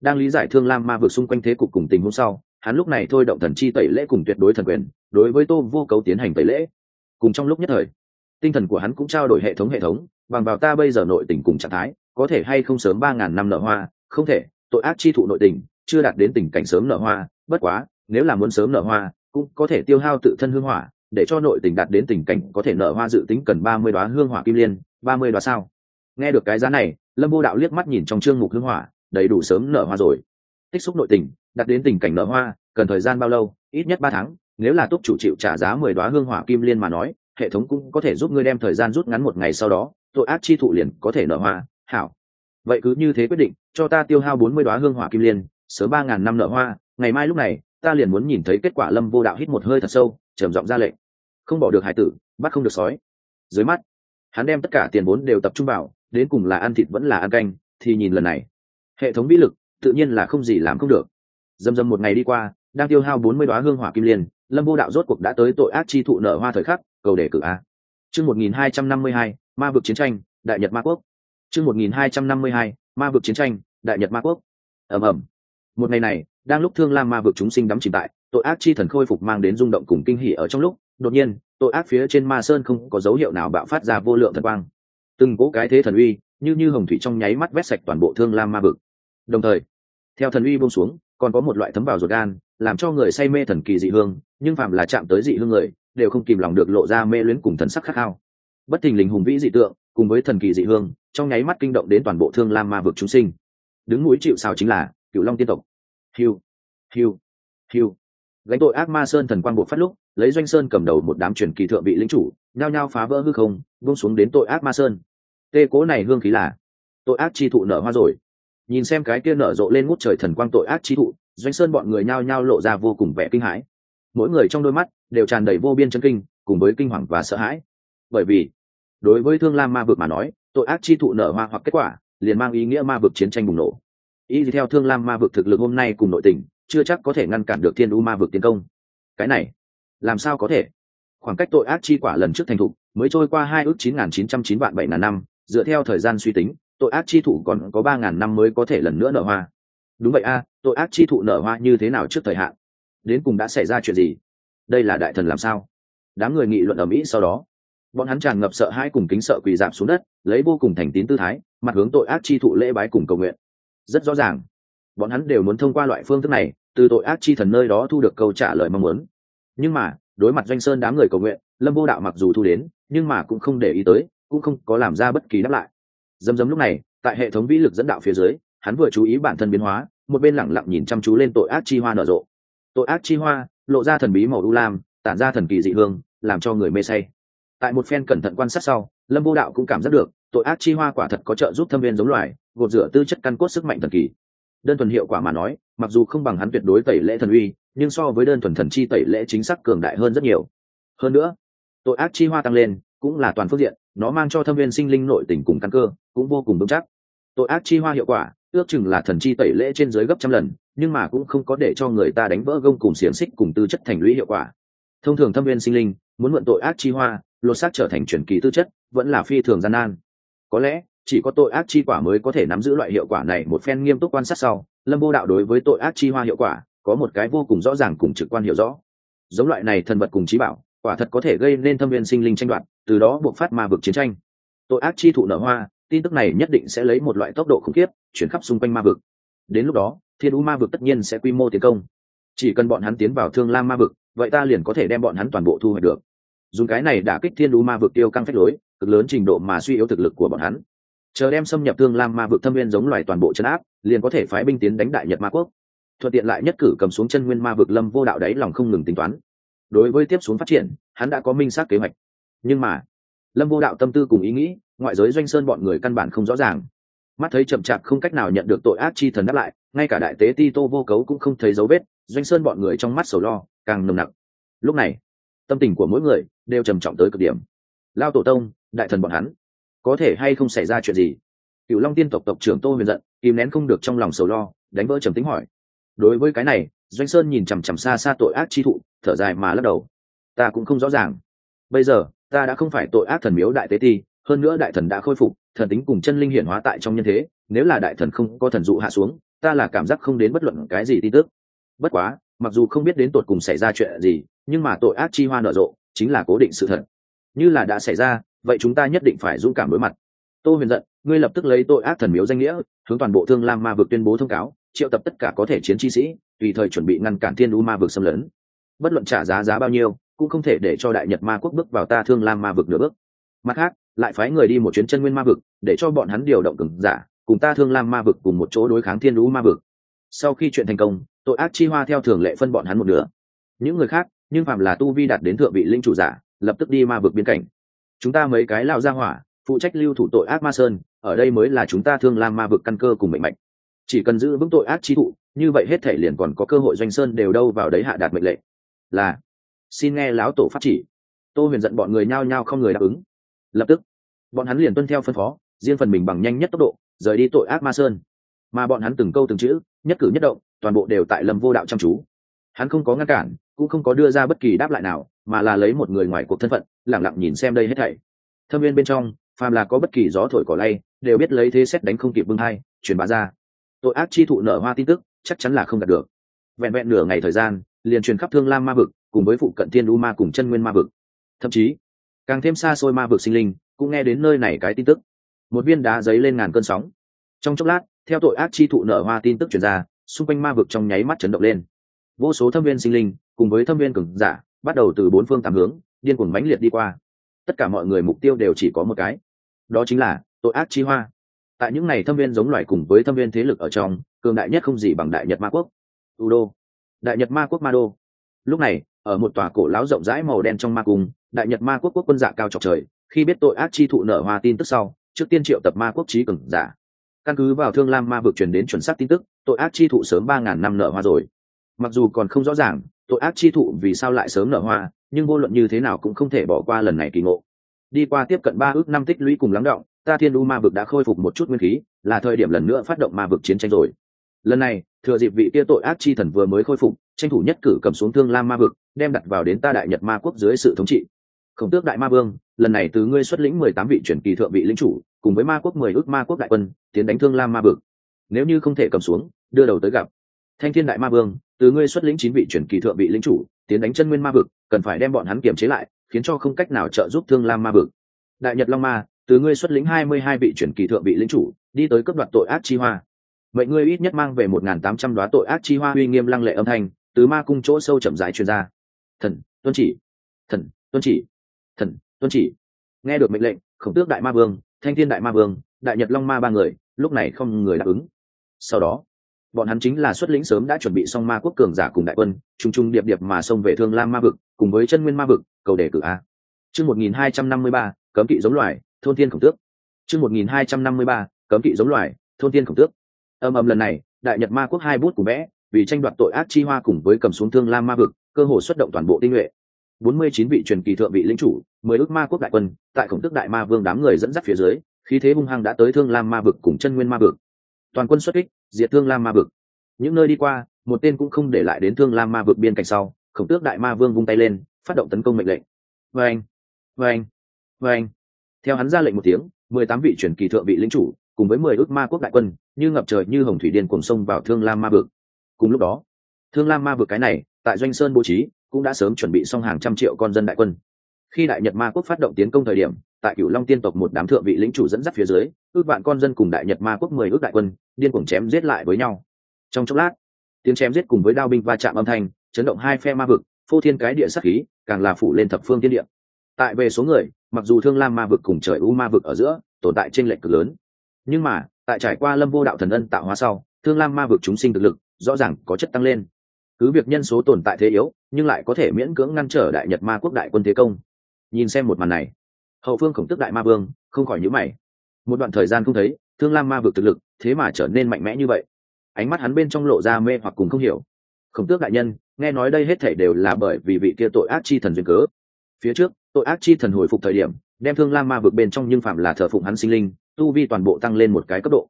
Đang lý giải thương lam ma vực xung quanh thế cục cùng tình hôm sau, hắn lúc này thôi động thần chi tẩy lễ cùng tuyệt đối thần quyền, đối với tô vô cấu tiến hành tẩy lễ. Cùng trong lúc nhất thời, tinh thần của hắn cũng trao đổi hệ thống hệ thống bằng vào ta bây giờ nội tình cùng trạng thái, có thể hay không sớm ba ngàn năm nở hoa? Không thể, tội ác chi thụ nội tình, chưa đạt đến tình cảnh sớm nở hoa, bất quá, nếu là muốn sớm nở hoa, cũng có thể tiêu hao tự thân hương hỏa, để cho nội tình đạt đến tình cảnh có thể nở hoa dự tính cần ba mươi đoá hương hỏa kim liên, ba mươi đoá sao? Nghe được cái giá này, lâm vô đạo liếc mắt nhìn trong chương mục hương hỏa, đầy đủ sớm nở hoa rồi. Tích xúc nội tình, đạt đến tình cảnh nở hoa, cần thời gian bao lâu? Ít nhất ba tháng. Nếu là túc chủ chịu trả giá mười đoá hương hỏa kim liên mà nói, hệ thống cũng có thể giúp ngươi đem thời gian rút ngắn một ngày sau đó tội ác chi thụ liền có thể nở hoa, hảo. Vậy cứ như thế quyết định, cho ta tiêu hao bốn mươi đoá hương hỏa kim liên, sớm ba ngàn năm nở hoa, ngày mai lúc này, ta liền muốn nhìn thấy kết quả lâm vô đạo hít một hơi thật sâu, trầm giọng ra lệnh. Không bỏ được hải tử, bắt không được sói. Dưới mắt, hắn đem tất cả tiền vốn đều tập trung vào, đến cùng là ăn thịt vẫn là ăn canh, thì nhìn lần này. Hệ thống vĩ lực, tự nhiên là không gì làm không được. Dầm dầm một ngày đi qua, đang tiêu hao bốn mươi đoá hương hỏa kim liên, lâm vô đạo rốt cuộc đã tới tội ác chi thụ nở hoa thời khắc, cầu đề cử a. Chương một nghìn hai trăm năm mươi hai ma vực chiến tranh, đại nhật ma quốc. Chương một nghìn hai trăm năm mươi hai, ma vực chiến tranh, đại nhật ma quốc. Ầm ầm. Một ngày này, đang lúc thương lam ma vực chúng sinh đắm chìm tại, tội ác chi thần khôi phục mang đến rung động cùng kinh hỉ ở trong lúc, đột nhiên, tội ác phía trên ma sơn không có dấu hiệu nào bạo phát ra vô lượng thần quang. Từng cỗ cái thế thần uy, như như hồng thủy trong nháy mắt vét sạch toàn bộ thương lam ma vực. Đồng thời, theo thần uy buông xuống, còn có một loại thấm vào ruột gan, làm cho người say mê thần kỳ dị hương, nhưng phạm là chạm tới dị hương người, đều không kìm lòng được lộ ra mê luyến cùng thần sắc khát khao bất thình lình hùng vĩ dị tượng, cùng với thần kỳ dị hương, trong nháy mắt kinh động đến toàn bộ thương lam ma vực chúng sinh. Đứng núi chịu sao chính là cựu long tiên tộc. Hiu hiu hiu. Gánh tội ác ma sơn thần quang bộ phát lúc, lấy doanh sơn cầm đầu một đám truyền kỳ thượng vị lĩnh chủ, nhao nhao phá vỡ hư không, buông xuống đến tội ác ma sơn. Tê cố này hương khí là tội ác chi thụ nở hoa rồi. Nhìn xem cái kia nở rộ lên ngút trời thần quang tội ác chi thụ, doanh sơn bọn người nhao nhao lộ ra vô cùng vẻ kinh hãi. Mỗi người trong đôi mắt đều tràn đầy vô biên chân kinh, cùng với kinh hoàng và sợ hãi bởi vì đối với thương lam ma vực mà nói, tội ác chi thụ nở hoa hoặc kết quả, liền mang ý nghĩa ma vực chiến tranh bùng nổ. Ý theo thương lam ma vực thực lực hôm nay cùng nội tình, chưa chắc có thể ngăn cản được thiên u ma vực tiến công. Cái này, làm sao có thể? Khoảng cách tội ác chi quả lần trước thành thục, mới trôi qua hai ước chín nghìn chín trăm chín vạn bảy ngàn năm, dựa theo thời gian suy tính, tội ác chi thụ còn có ba ngàn năm mới có thể lần nữa nở hoa. Đúng vậy a, tội ác chi thụ nở hoa như thế nào trước thời hạn? Đến cùng đã xảy ra chuyện gì? Đây là đại thần làm sao? Đám người nghị luận ở mỹ sau đó bọn hắn tràn ngập sợ hãi cùng kính sợ quỳ dạp xuống đất, lấy vô cùng thành tín tư thái, mặt hướng tội ác chi thụ lễ bái cùng cầu nguyện. Rất rõ ràng, bọn hắn đều muốn thông qua loại phương thức này, từ tội ác chi thần nơi đó thu được câu trả lời mong muốn. Nhưng mà, đối mặt doanh sơn đám người cầu nguyện, lâm vô đạo mặc dù thu đến, nhưng mà cũng không để ý tới, cũng không có làm ra bất kỳ đáp lại. Dầm dầm lúc này, tại hệ thống vĩ lực dẫn đạo phía dưới, hắn vừa chú ý bản thân biến hóa, một bên lẳng lặng nhìn chăm chú lên tội ác chi hoa nở rộ. Tội ác chi hoa, lộ ra thần bí màu u lam, tản ra thần kỳ dị hương, làm cho người mê say tại một phen cẩn thận quan sát sau, lâm vô đạo cũng cảm giác được, tội ác chi hoa quả thật có trợ giúp thâm viên giống loài, gột rửa tư chất căn cốt sức mạnh thần kỳ. Đơn thuần hiệu quả mà nói, mặc dù không bằng hắn tuyệt đối tẩy lễ thần uy, nhưng so với đơn thuần thần chi tẩy lễ chính xác cường đại hơn rất nhiều. Hơn nữa, tội ác chi hoa tăng lên, cũng là toàn phương diện, nó mang cho thâm viên sinh linh nội tình cùng căn cơ, cũng vô cùng vững chắc. Tội ác chi hoa hiệu quả, ước chừng là thần chi tẩy lễ trên dưới gấp trăm lần, nhưng mà cũng không có để cho người ta đánh vỡ gông cùng xiềng xích cùng tư chất thành lũy hiệu quả. Thông thường thâm viên sinh linh, muốn mượn tội ác chi hoa lột xác trở thành truyền kỳ tư chất, vẫn là phi thường gian nan. Có lẽ, chỉ có tội ác chi quả mới có thể nắm giữ loại hiệu quả này một phen nghiêm túc quan sát sau, lâm vô đạo đối với tội ác chi hoa hiệu quả, có một cái vô cùng rõ ràng cùng trực quan hiểu rõ. Giống loại này thần vật cùng trí bảo, quả thật có thể gây nên thâm viên sinh linh tranh đoạt, từ đó buộc phát ma vực chiến tranh. Tội ác chi thụ nở hoa, tin tức này nhất định sẽ lấy một loại tốc độ khủng khiếp, chuyển khắp xung quanh ma vực. Đến lúc đó, thiên u ma vực tất nhiên sẽ quy mô tiến công. Chỉ cần bọn hắn tiến vào thương lam ma vực, vậy ta liền có thể đem bọn hắn toàn bộ thu hoạch được dùng cái này đã kích thiên đu ma vực tiêu căng phách lối, cực lớn trình độ mà suy yếu thực lực của bọn hắn. Chờ đem xâm nhập thương lam ma vực thâm viên giống loài toàn bộ chân áp, liền có thể phái binh tiến đánh đại nhật ma quốc. Thuận tiện lại nhất cử cầm xuống chân nguyên ma vực lâm vô đạo đáy lòng không ngừng tính toán. Đối với tiếp xuống phát triển, hắn đã có minh xác kế hoạch. Nhưng mà, lâm vô đạo tâm tư cùng ý nghĩ, ngoại giới doanh sơn bọn người căn bản không rõ ràng. Mắt thấy chậm chạp không cách nào nhận được tội ác chi thần đáp lại, ngay cả đại tế ti tô vô cấu cũng không thấy dấu vết, doanh sơn bọn người trong mắt sầu lo, càng nồng nặc. Lúc này tâm tình của mỗi người đều trầm trọng tới cực điểm. Lao tổ tông, đại thần bọn hắn, có thể hay không xảy ra chuyện gì? Cựu long tiên tộc tộc trưởng tô huyền giận, kìm nén không được trong lòng sầu lo, đánh vỡ trầm tính hỏi. Đối với cái này, doanh sơn nhìn chằm chằm xa xa tội ác chi thụ, thở dài mà lắc đầu. Ta cũng không rõ ràng. Bây giờ, ta đã không phải tội ác thần miếu đại tế ti, hơn nữa đại thần đã khôi phục, thần tính cùng chân linh hiển hóa tại trong nhân thế, nếu là đại thần không có thần dụ hạ xuống, ta là cảm giác không đến bất luận cái gì tin tức. Bất quá mặc dù không biết đến tột cùng xảy ra chuyện gì, nhưng mà tội ác chi hoa nở rộ chính là cố định sự thật. Như là đã xảy ra, vậy chúng ta nhất định phải dũng cảm đối mặt. Tô huyền giận, ngươi lập tức lấy tội ác thần miếu danh nghĩa, hướng toàn bộ thương lam ma vực tuyên bố thông cáo, triệu tập tất cả có thể chiến chi sĩ, tùy thời chuẩn bị ngăn cản thiên u ma vực xâm lấn. Bất luận trả giá giá bao nhiêu, cũng không thể để cho đại nhật ma quốc bước vào ta thương lam ma vực nửa bước. Mặt khác, lại phái người đi một chuyến chân nguyên ma vực, để cho bọn hắn điều động cứng giả, cùng ta thương lam ma vực cùng một chỗ đối kháng thiên lũ ma vực sau khi chuyện thành công, tội ác chi hoa theo thường lệ phân bọn hắn một nửa. Những người khác, nhưng phạm là tu vi đạt đến thượng vị linh chủ giả, lập tức đi ma vực biên cảnh. Chúng ta mấy cái lao ra hỏa, phụ trách lưu thủ tội ác ma sơn, ở đây mới là chúng ta thương lam ma vực căn cơ cùng mệnh mạnh chỉ cần giữ vững tội ác chi thụ, như vậy hết thể liền còn có cơ hội doanh sơn đều đâu vào đấy hạ đạt mệnh lệnh. Là, xin nghe lão tổ phát chỉ. Tô huyền giận bọn người nhao nhao không người đáp ứng. Lập tức, bọn hắn liền tuân theo phân phó, riêng phần mình bằng nhanh nhất tốc độ, rời đi tội ác ma sơn mà bọn hắn từng câu từng chữ, nhất cử nhất động, toàn bộ đều tại lâm vô đạo chăm chú. Hắn không có ngăn cản, cũng không có đưa ra bất kỳ đáp lại nào, mà là lấy một người ngoài cuộc thân phận, lẳng lặng nhìn xem đây hết thảy. Thâm viên bên trong, phàm là có bất kỳ gió thổi cỏ lay, đều biết lấy thế xét đánh không kịp bưng hai truyền bá ra. Tội ác chi thụ nở hoa tin tức, chắc chắn là không đạt được. Vẹn vẹn nửa ngày thời gian, liền truyền khắp thương lam ma vực, cùng với phụ cận thiên u ma cùng chân nguyên ma vực. Thậm chí, càng thêm xa xôi ma vực sinh linh, cũng nghe đến nơi này cái tin tức. Một viên đá giấy lên ngàn cơn sóng. Trong chốc lát theo tội ác chi thụ nở hoa tin tức truyền ra, xung quanh ma vực trong nháy mắt chấn động lên. Vô số thâm viên sinh linh cùng với thâm viên cường giả bắt đầu từ bốn phương tám hướng, điên cuồng mãnh liệt đi qua. Tất cả mọi người mục tiêu đều chỉ có một cái. Đó chính là tội ác chi hoa. Tại những này thâm viên giống loài cùng với thâm viên thế lực ở trong, cường đại nhất không gì bằng đại nhật ma quốc. U đô đại nhật ma quốc ma đô. Lúc này, ở một tòa cổ lão rộng rãi màu đen trong ma cung, đại nhật ma quốc quốc quân dạ cao trọc trời, khi biết tội ác chi thụ nở hoa tin tức sau, trước tiên triệu tập ma quốc trí cường giả căn cứ vào thương lam ma vực truyền đến chuẩn xác tin tức, tội ác chi thụ sớm ba ngàn năm nở hoa rồi. Mặc dù còn không rõ ràng, tội ác chi thụ vì sao lại sớm nở hoa, nhưng vô luận như thế nào cũng không thể bỏ qua lần này kỳ ngộ. Đi qua tiếp cận ba ước năm tích lũy cùng lắng động, ta thiên u ma vực đã khôi phục một chút nguyên khí, là thời điểm lần nữa phát động ma vực chiến tranh rồi. Lần này, thừa dịp vị kia tội ác chi thần vừa mới khôi phục, tranh thủ nhất cử cầm xuống thương lam ma vực, đem đặt vào đến ta đại nhật ma quốc dưới sự thống trị. Khổng tước đại ma vương, lần này từ ngươi xuất lĩnh mười tám vị truyền kỳ thượng vị lĩnh chủ cùng với ma quốc mười ước ma quốc đại quân, tiến đánh thương lam ma vực nếu như không thể cầm xuống, đưa đầu tới gặp. Thanh thiên đại ma vương, từ ngươi xuất lĩnh chín vị chuyển kỳ thượng vị lĩnh chủ, tiến đánh chân nguyên ma vực cần phải đem bọn hắn kiềm chế lại, khiến cho không cách nào trợ giúp thương lam ma vực đại nhật long ma, từ ngươi xuất lĩnh hai mươi hai vị chuyển kỳ thượng vị lĩnh chủ, đi tới cấp đoạt tội ác chi hoa. Vậy ngươi ít nhất mang về một nghìn tám trăm đoá tội ác chi hoa uy nghiêm lăng lệ âm thanh, từ ma cung chỗ sâu chậm rãi truyền ra. Thần, tuân chỉ. Thần, tuân chỉ. Thần, tuân chỉ. Nghe được mệnh lệnh, khổng tước đại ma vương thanh thiên đại ma vương, đại nhật long ma ba người, lúc này không người đáp ứng. Sau đó, bọn hắn chính là xuất lĩnh sớm đã chuẩn bị xong ma quốc cường giả cùng đại quân t r u n g t r u n g điệp điệp mà xông về thương lam ma vực, cùng với chân nguyên ma vực, cầu đề cử a. Chương một nghìn hai trăm năm mươi ba, cấm kỵ giống loài, thôn thiên khổng tước. Chương một nghìn hai trăm năm mươi ba, cấm kỵ giống loài, thôn thiên khổng tước. Âm âm lần này, đại nhật ma quốc hai bút của vẽ, vì tranh đoạt tội ác chi hoa cùng với cầm xuống thương lam ma vực, cơ hồ xuất động toàn bộ tinh nhuệ. Bốn mươi chín vị truyền kỳ thượng vị lĩnh chủ mười ước ma quốc đại quân, tại khổng tức đại ma vương đám người dẫn dắt phía dưới, khí thế hung hăng đã tới thương lam ma vực cùng chân nguyên ma vực. Toàn quân xuất kích, diệt thương lam ma vực. Những nơi đi qua, một tên cũng không để lại đến thương lam ma vực biên cảnh sau, khổng tước đại ma vương vung tay lên, phát động tấn công mệnh lệnh. Vê anh vê anh vê anh theo hắn ra lệnh một tiếng, mười tám vị truyền kỳ thượng vị lĩnh chủ, cùng với mười ước ma quốc đại quân, như ngập trời như hồng thủy điên cùng sông vào thương lam ma vực. Cùng lúc đó, thương lam ma vực cái này, tại doanh sơn bố trí, cũng đã sớm chuẩn bị xong hàng trăm triệu con dân đại quân khi đại nhật ma quốc phát động tiến công thời điểm, tại cửu long tiên tộc một đám thượng vị lĩnh chủ dẫn dắt phía dưới, ước vạn con dân cùng đại nhật ma quốc mười ước đại quân, điên cuồng chém giết lại với nhau. Trong chốc lát, tiếng chém giết cùng với đao binh va chạm âm thanh, chấn động hai phe ma vực, phô thiên cái địa sắc khí, càng là phủ lên thập phương tiên địa. Tại về số người, mặc dù thương lam ma vực cùng trời u ma vực ở giữa, tồn tại trên lệch cực lớn, nhưng mà, tại trải qua lâm vô đạo thần ân tạo hóa sau, thương lam ma vực chúng sinh thực lực, rõ ràng có chất tăng lên. Cứ việc nhân số tồn tại thế yếu, nhưng lại có thể miễn cưỡng ngăn trở đại nhật ma quốc đại quân thế công nhìn xem một màn này. Hậu phương khổng tức đại ma vương, không khỏi nhữ mày. Một đoạn thời gian không thấy, thương lam ma vực thực lực, thế mà trở nên mạnh mẽ như vậy. Ánh mắt hắn bên trong lộ ra mê hoặc cùng không hiểu. Khổng tước đại nhân, nghe nói đây hết thể đều là bởi vì vị kia tội ác chi thần duyên cớ. Phía trước, tội ác chi thần hồi phục thời điểm, đem thương lam ma vực bên trong nhưng phạm là thờ phụng hắn sinh linh, tu vi toàn bộ tăng lên một cái cấp độ.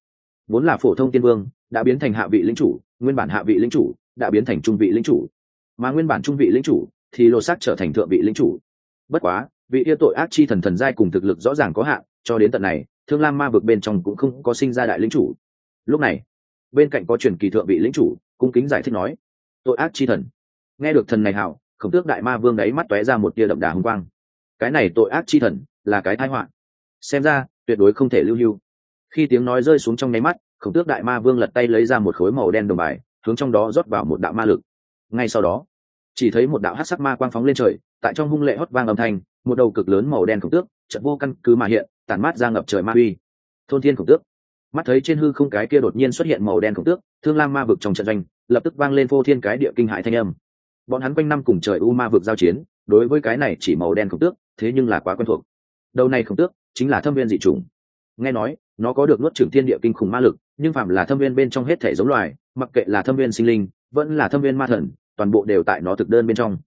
Vốn là phổ thông tiên vương, đã biến thành hạ vị lính chủ, nguyên bản hạ vị lính chủ, đã biến thành trung vị lính chủ. Mà nguyên bản trung vị lính chủ, thì lô sắc trở thành thượng vị lính chủ bất quá, vị yêu tội ác chi thần thần giai cùng thực lực rõ ràng có hạn, cho đến tận này, thương lam ma vực bên trong cũng không có sinh ra đại lính chủ. Lúc này, bên cạnh có truyền kỳ thượng vị lính chủ, cung kính giải thích nói, tội ác chi thần. Nghe được thần này hảo, khổng tước đại ma vương đấy mắt tóe ra một tia đậm đà hồng quang. Cái này tội ác chi thần, là cái thái họa. Xem ra, tuyệt đối không thể lưu hưu khi tiếng nói rơi xuống trong nháy mắt, khổng tước đại ma vương lật tay lấy ra một khối màu đen đồng bài, hướng trong đó rót vào một đạo ma lực. Ngay sau đó, chỉ thấy một đạo hát sắc ma quang phóng lên trời tại trong hung lệ hót vang âm thanh, một đầu cực lớn màu đen khổng tước trận vô căn cứ mà hiện, tản mát ra ngập trời ma uy thôn thiên khổng tước. Mắt thấy trên hư không cái kia đột nhiên xuất hiện màu đen khổng tước, thương lam ma vực trong trận doanh, lập tức vang lên vô thiên cái địa kinh hại thanh âm. Bọn hắn quanh năm cùng trời u ma vực giao chiến, đối với cái này chỉ màu đen khổng tước, thế nhưng là quá quen thuộc. Đầu này khổng tước, chính là thâm viên dị chủng. Nghe nói, nó có được nuốt trưởng thiên địa kinh khủng ma lực, nhưng phạm là thâm viên bên trong hết thể giống loài, mặc kệ là thâm viên sinh linh, vẫn là thâm viên ma thần, toàn bộ đều tại nó thực đơn bên trong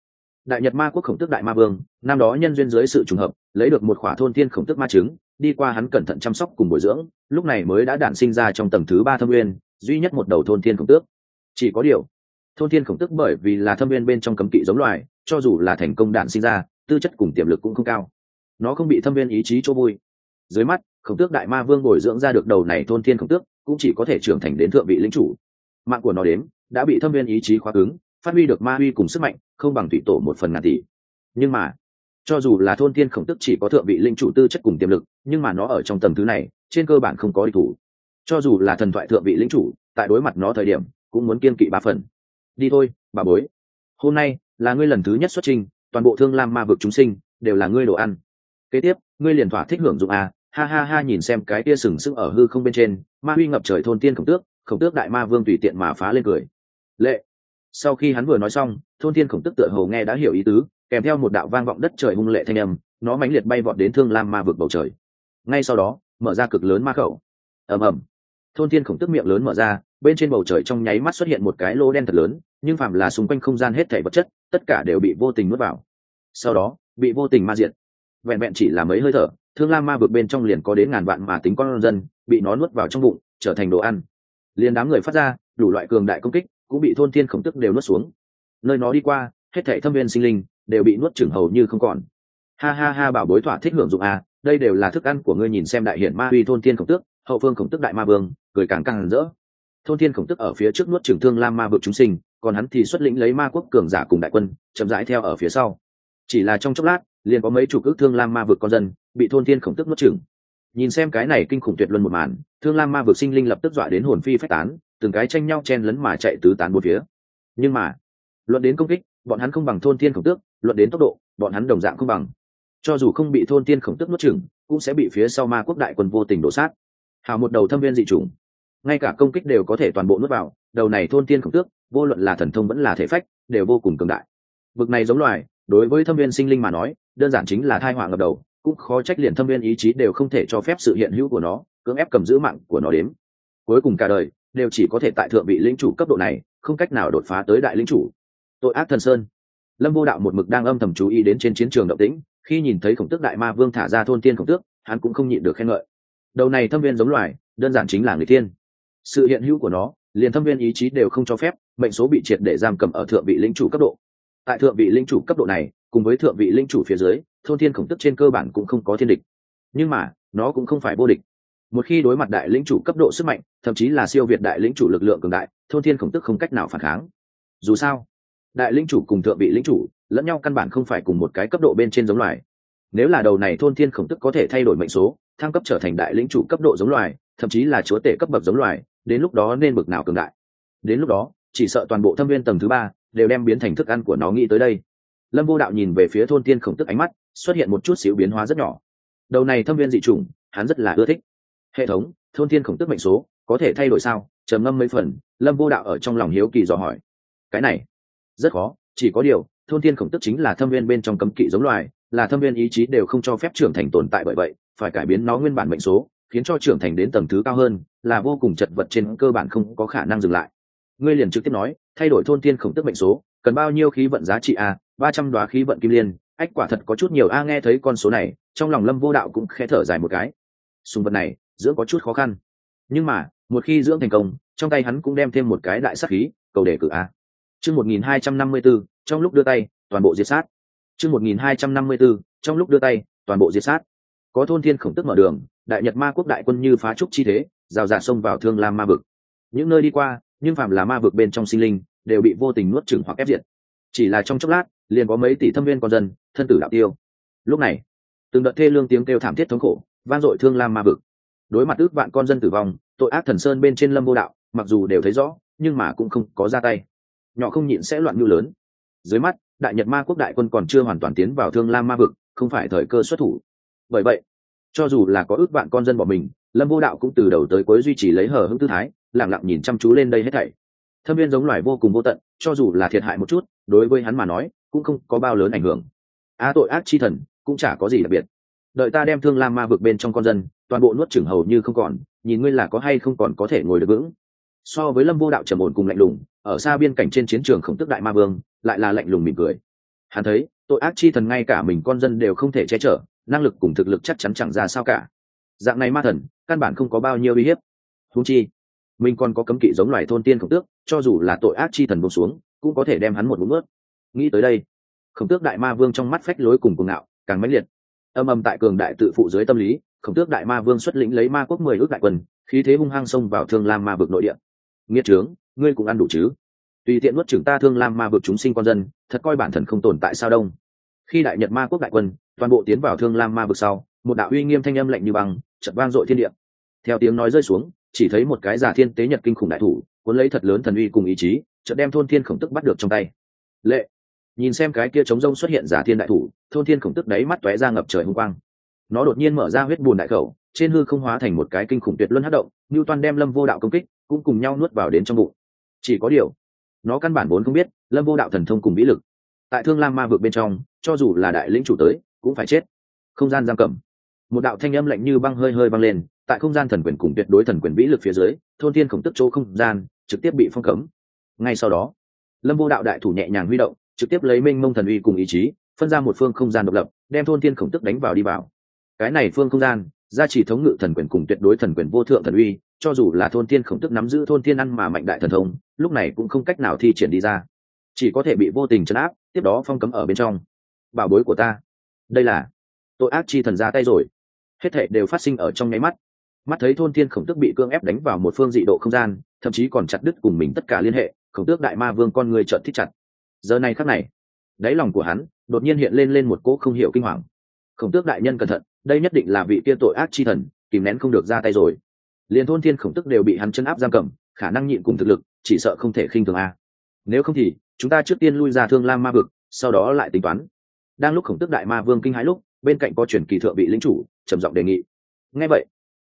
đại nhật ma quốc khổng tước đại ma vương, năm đó nhân duyên dưới sự trùng hợp, lấy được một khỏa thôn thiên khổng tước ma trứng đi qua hắn cẩn thận chăm sóc cùng bồi dưỡng, lúc này mới đã đản sinh ra trong tầng thứ ba thâm nguyên, duy nhất một đầu thôn thiên khổng tước. Chỉ có điều, thôn thiên khổng tước bởi vì là thâm nguyên bên trong cấm kỵ giống loài, cho dù là thành công đản sinh ra, tư chất cùng tiềm lực cũng không cao. Nó không bị thâm viên ý chí chỗ vui. Dưới mắt, khổng tước đại ma vương bồi dưỡng ra được đầu này thôn thiên khổng tước, cũng chỉ có thể trưởng thành đến thượng vị lính chủ. Mạng của nó đến đã bị thâm viên ý chí khóa cứng, phát huy được ma huy cùng sức mạnh không bằng thủy tổ một phần ngàn tỷ. Nhưng mà, cho dù là thôn thiên khổng tức chỉ có thượng vị linh chủ tư chất cùng tiềm lực, nhưng mà nó ở trong tầm thứ này, trên cơ bản không có địch thủ. Cho dù là thần thoại thượng vị linh chủ, tại đối mặt nó thời điểm, cũng muốn kiên kỵ ba phần. Đi thôi, bà bối. Hôm nay là ngươi lần thứ nhất xuất trình toàn bộ thương lam ma vực chúng sinh đều là ngươi đồ ăn. Kế tiếp, ngươi liền thỏa thích hưởng dụng à ha ha ha nhìn xem cái tia sừng sững ở hư không bên trên, ma huy ngập trời thôn tiên khổng tước khổng tước đại ma vương tùy tiện mà phá lên cười. Lệ sau khi hắn vừa nói xong, thôn thiên khổng tức tựa hồ nghe đã hiểu ý tứ, kèm theo một đạo vang vọng đất trời hung lệ thanh âm, nó mãnh liệt bay vọt đến thương lam ma vực bầu trời. Ngay sau đó, mở ra cực lớn ma khẩu. Ầm ầm. Thôn thiên khổng tức miệng lớn mở ra, bên trên bầu trời trong nháy mắt xuất hiện một cái lô đen thật lớn, nhưng phạm là xung quanh không gian hết thể vật chất, tất cả đều bị vô tình nuốt vào. Sau đó, bị vô tình ma diệt. Vẹn vẹn chỉ là mấy hơi thở, thương lam ma vực bên trong liền có đến ngàn vạn mà tính con dân, bị nó nuốt vào trong bụng, trở thành đồ ăn. Liền đám người phát ra, đủ loại cường đại công kích cũng bị thôn thiên khổng tức đều nuốt xuống. Nơi nó đi qua, hết thảy thâm viên sinh linh đều bị nuốt chửng hầu như không còn. Ha ha ha, bảo bối thỏa thích hưởng dụng à đây đều là thức ăn của ngươi nhìn xem đại hiển ma uy thôn thiên khổng tước hậu phương khổng tức đại ma vương, cười càng càng rỡ. Thôn thiên khổng tức ở phía trước nuốt chửng thương lam ma vực chúng sinh, còn hắn thì xuất lĩnh lấy ma quốc cường giả cùng đại quân, chậm rãi theo ở phía sau. Chỉ là trong chốc lát, liền có mấy chủ cước thương lam ma vực con dân bị thôn thiên khổng tức nuốt chửng. Nhìn xem cái này kinh khủng tuyệt luân một màn thương lam ma vực sinh linh lập tức dọa đến hồn phi phách tán, từng cái tranh nhau chen lấn mà chạy tứ tán bốn phía. Nhưng mà, luận đến công kích, bọn hắn không bằng thôn tiên khổng tước, luận đến tốc độ, bọn hắn đồng dạng không bằng. Cho dù không bị thôn tiên khổng tước nuốt chừng cũng sẽ bị phía sau ma quốc đại quân vô tình đổ sát. Hào một đầu thâm viên dị chủng. Ngay cả công kích đều có thể toàn bộ nuốt vào, đầu này thôn tiên khổng tước, vô luận là thần thông vẫn là thể phách, đều vô cùng cường đại. Vực này giống loài, đối với thâm viên sinh linh mà nói, đơn giản chính là thai họa ngập đầu, cũng khó trách liền thâm viên ý chí đều không thể cho phép sự hiện hữu của nó cưỡng ép cầm giữ mạng của nó đến cuối cùng cả đời, đều chỉ có thể tại thượng vị lĩnh chủ cấp độ này, không cách nào đột phá tới đại lĩnh chủ. Tội ác thần sơn. Lâm vô đạo một mực đang âm thầm chú ý đến trên chiến trường động tĩnh, khi nhìn thấy khổng tước đại ma vương thả ra thôn tiên khổng tước, hắn cũng không nhịn được khen ngợi. Đầu này thâm viên giống loài, đơn giản chính là người tiên. Sự hiện hữu của nó, liền thâm viên ý chí đều không cho phép, mệnh số bị triệt để giam cầm ở thượng vị lĩnh chủ cấp độ. Tại thượng vị lĩnh chủ cấp độ này, cùng với thượng vị lĩnh chủ phía dưới, thôn thiên khổng tức trên cơ bản cũng không có thiên địch. Nhưng mà, nó cũng không phải vô địch một khi đối mặt đại lĩnh chủ cấp độ sức mạnh, thậm chí là siêu việt đại lĩnh chủ lực lượng cường đại, thôn thiên khổng tức không cách nào phản kháng. Dù sao, đại lĩnh chủ cùng thượng vị lĩnh chủ lẫn nhau căn bản không phải cùng một cái cấp độ bên trên giống loài. Nếu là đầu này thôn thiên khổng tức có thể thay đổi mệnh số, thăng cấp trở thành đại lĩnh chủ cấp độ giống loài, thậm chí là chúa tể cấp bậc giống loài, đến lúc đó nên bực nào cường đại. Đến lúc đó, chỉ sợ toàn bộ thâm viên tầng thứ ba đều đem biến thành thức ăn của nó nghĩ tới đây. Lâm vô đạo nhìn về phía thôn thiên khổng tức ánh mắt, xuất hiện một chút xíu biến hóa rất nhỏ. Đầu này thâm viên dị chủng, hắn rất là ưa thích hệ thống, thôn thiên khổng tức mệnh số, có thể thay đổi sao? Trầm ngâm mấy phần, lâm vô đạo ở trong lòng hiếu kỳ dò hỏi. Cái này, rất khó, chỉ có điều, thôn thiên khổng tức chính là thâm viên bên trong cấm kỵ giống loài, là thâm viên ý chí đều không cho phép trưởng thành tồn tại bởi vậy, phải cải biến nó nguyên bản mệnh số, khiến cho trưởng thành đến tầng thứ cao hơn, là vô cùng chật vật trên cơ bản không có khả năng dừng lại. Ngươi liền trực tiếp nói, thay đổi thôn thiên khổng tức mệnh số, cần bao nhiêu khí vận giá trị a? Ba trăm đoá khí vận kim liên, ách quả thật có chút nhiều a, nghe thấy con số này, trong lòng lâm vô đạo cũng khẽ thở dài một cái. Sùng vật này dưỡng có chút khó khăn. Nhưng mà, một khi dưỡng thành công, trong tay hắn cũng đem thêm một cái đại sắc khí, cầu đề cử a. Chương một nghìn hai trăm năm mươi b ố trong lúc đưa tay, toàn bộ diệt sát. Chương một nghìn hai trăm năm mươi b ố trong lúc đưa tay, toàn bộ diệt sát. Có thôn thiên khổng tức mở đường, đại nhật ma quốc đại quân như phá trúc chi thế, rào rạt xông vào thương lam ma vực. Những nơi đi qua, nhưng phạm là ma vực bên trong sinh linh, đều bị vô tình nuốt chửng hoặc ép diệt. Chỉ là trong chốc lát, liền có mấy tỷ thâm viên con dân, thân tử đạo tiêu. Lúc này, từng đợt thê lương tiếng kêu thảm thiết thống khổ, vang dội thương lam ma vực đối mặt ước vạn con dân tử vong, tội ác thần sơn bên trên lâm vô đạo, mặc dù đều thấy rõ, nhưng mà cũng không có ra tay. Nhỏ không nhịn sẽ loạn như lớn. Dưới mắt, đại nhật ma quốc đại quân còn chưa hoàn toàn tiến vào thương lam ma vực, không phải thời cơ xuất thủ. Bởi vậy, cho dù là có ước vạn con dân bỏ mình, lâm vô đạo cũng từ đầu tới cuối duy trì lấy hờ hững tư thái lẳng lặng nhìn chăm chú lên đây hết thảy. Thâm viên giống loài vô cùng vô tận, cho dù là thiệt hại một chút, đối với hắn mà nói, cũng không có bao lớn ảnh hưởng. A tội ác chi thần, cũng chả có gì đặc biệt đợi ta đem thương lam ma vực bên trong con dân, toàn bộ nuốt chửng hầu như không còn, nhìn ngươi là có hay không còn có thể ngồi được vững. So với lâm vô đạo trầm ổn cùng lạnh lùng, ở xa biên cảnh trên chiến trường khổng tức đại ma vương, lại là lạnh lùng mỉm cười. Hắn thấy, tội ác chi thần ngay cả mình con dân đều không thể che chở, năng lực cùng thực lực chắc chắn chẳng ra sao cả. Dạng này ma thần, căn bản không có bao nhiêu uy hiếp. Thú chi, mình còn có cấm kỵ giống loài thôn tiên khổng tước, cho dù là tội ác chi thần bông xuống, cũng có thể đem hắn một mũ ướt. Nghĩ tới đây, khổng tước đại ma vương trong mắt phách lối cùng cuồng ngạo, càng mãnh liệt âm âm tại cường đại tự phụ dưới tâm lý, khổng tước đại ma vương xuất lĩnh lấy ma quốc mười ước đại quân, khí thế hung hăng xông vào thương lam ma vực nội địa. Nghĩa trướng, ngươi cũng ăn đủ chứ? Tùy tiện nuốt trưởng ta thương lam ma vực chúng sinh con dân, thật coi bản thân không tồn tại sao đông. Khi đại nhật ma quốc đại quân, toàn bộ tiến vào thương lam ma vực sau, một đạo uy nghiêm thanh âm lạnh như băng chật vang dội thiên địa. Theo tiếng nói rơi xuống, chỉ thấy một cái giả thiên tế nhật kinh khủng đại thủ, cuốn lấy thật lớn thần uy cùng ý chí, chợt đem thôn thiên khổng tức bắt được trong tay. Lệ! Nhìn xem cái kia trống rông xuất hiện giả thiên đại thủ thôn thiên khổng tức đáy mắt tóe ra ngập trời hung quang. Nó đột nhiên mở ra huyết bùn đại khẩu, trên hư không hóa thành một cái kinh khủng tuyệt luân hát động như toàn đem lâm vô đạo công kích, cũng cùng nhau nuốt vào đến trong bụng. Chỉ có điều, nó căn bản vốn không biết, lâm vô đạo thần thông cùng vĩ lực, tại thương lam ma vực bên trong, cho dù là đại lĩnh chủ tới, cũng phải chết. Không gian giam cầm. Một đạo thanh âm lạnh như băng hơi hơi băng lên, tại không gian thần quyền cùng tuyệt đối thần quyền vĩ lực phía dưới, thôn thiên khổng tức chỗ không gian, trực tiếp bị phong cấm. Ngay sau đó, lâm vô đạo đại thủ nhẹ nhàng huy động, trực tiếp lấy minh mông thần uy cùng ý chí phân ra một phương không gian độc lập, đem thôn thiên khổng tức đánh vào đi vào. Cái này phương không gian, gia chỉ thống ngự thần quyền cùng tuyệt đối thần quyền vô thượng thần uy, cho dù là thôn thiên khổng tức nắm giữ thôn thiên ăn mà mạnh đại thần thông, lúc này cũng không cách nào thi triển đi ra. Chỉ có thể bị vô tình chấn áp, tiếp đó phong cấm ở bên trong. Bảo bối của ta, đây là tội ác chi thần ra tay rồi. Hết thệ đều phát sinh ở trong nháy mắt. Mắt thấy thôn thiên khổng tức bị cưỡng ép đánh vào một phương dị độ không gian, thậm chí còn chặt đứt cùng mình tất cả liên hệ, khổng tước đại ma vương con người trợn thích chặt. Giờ này khắc này, đáy lòng của hắn đột nhiên hiện lên lên một cỗ không hiểu kinh hoàng. Khổng tước đại nhân cẩn thận, đây nhất định là vị kia tội ác chi thần, kìm nén không được ra tay rồi. Liền thôn thiên khổng tức đều bị hắn chân áp giam cầm, khả năng nhịn cùng thực lực, chỉ sợ không thể khinh thường a. Nếu không thì, chúng ta trước tiên lui ra thương lam ma vực, sau đó lại tính toán. Đang lúc khổng tước đại ma vương kinh hãi lúc, bên cạnh có truyền kỳ thượng vị lính chủ, trầm giọng đề nghị. Ngay vậy,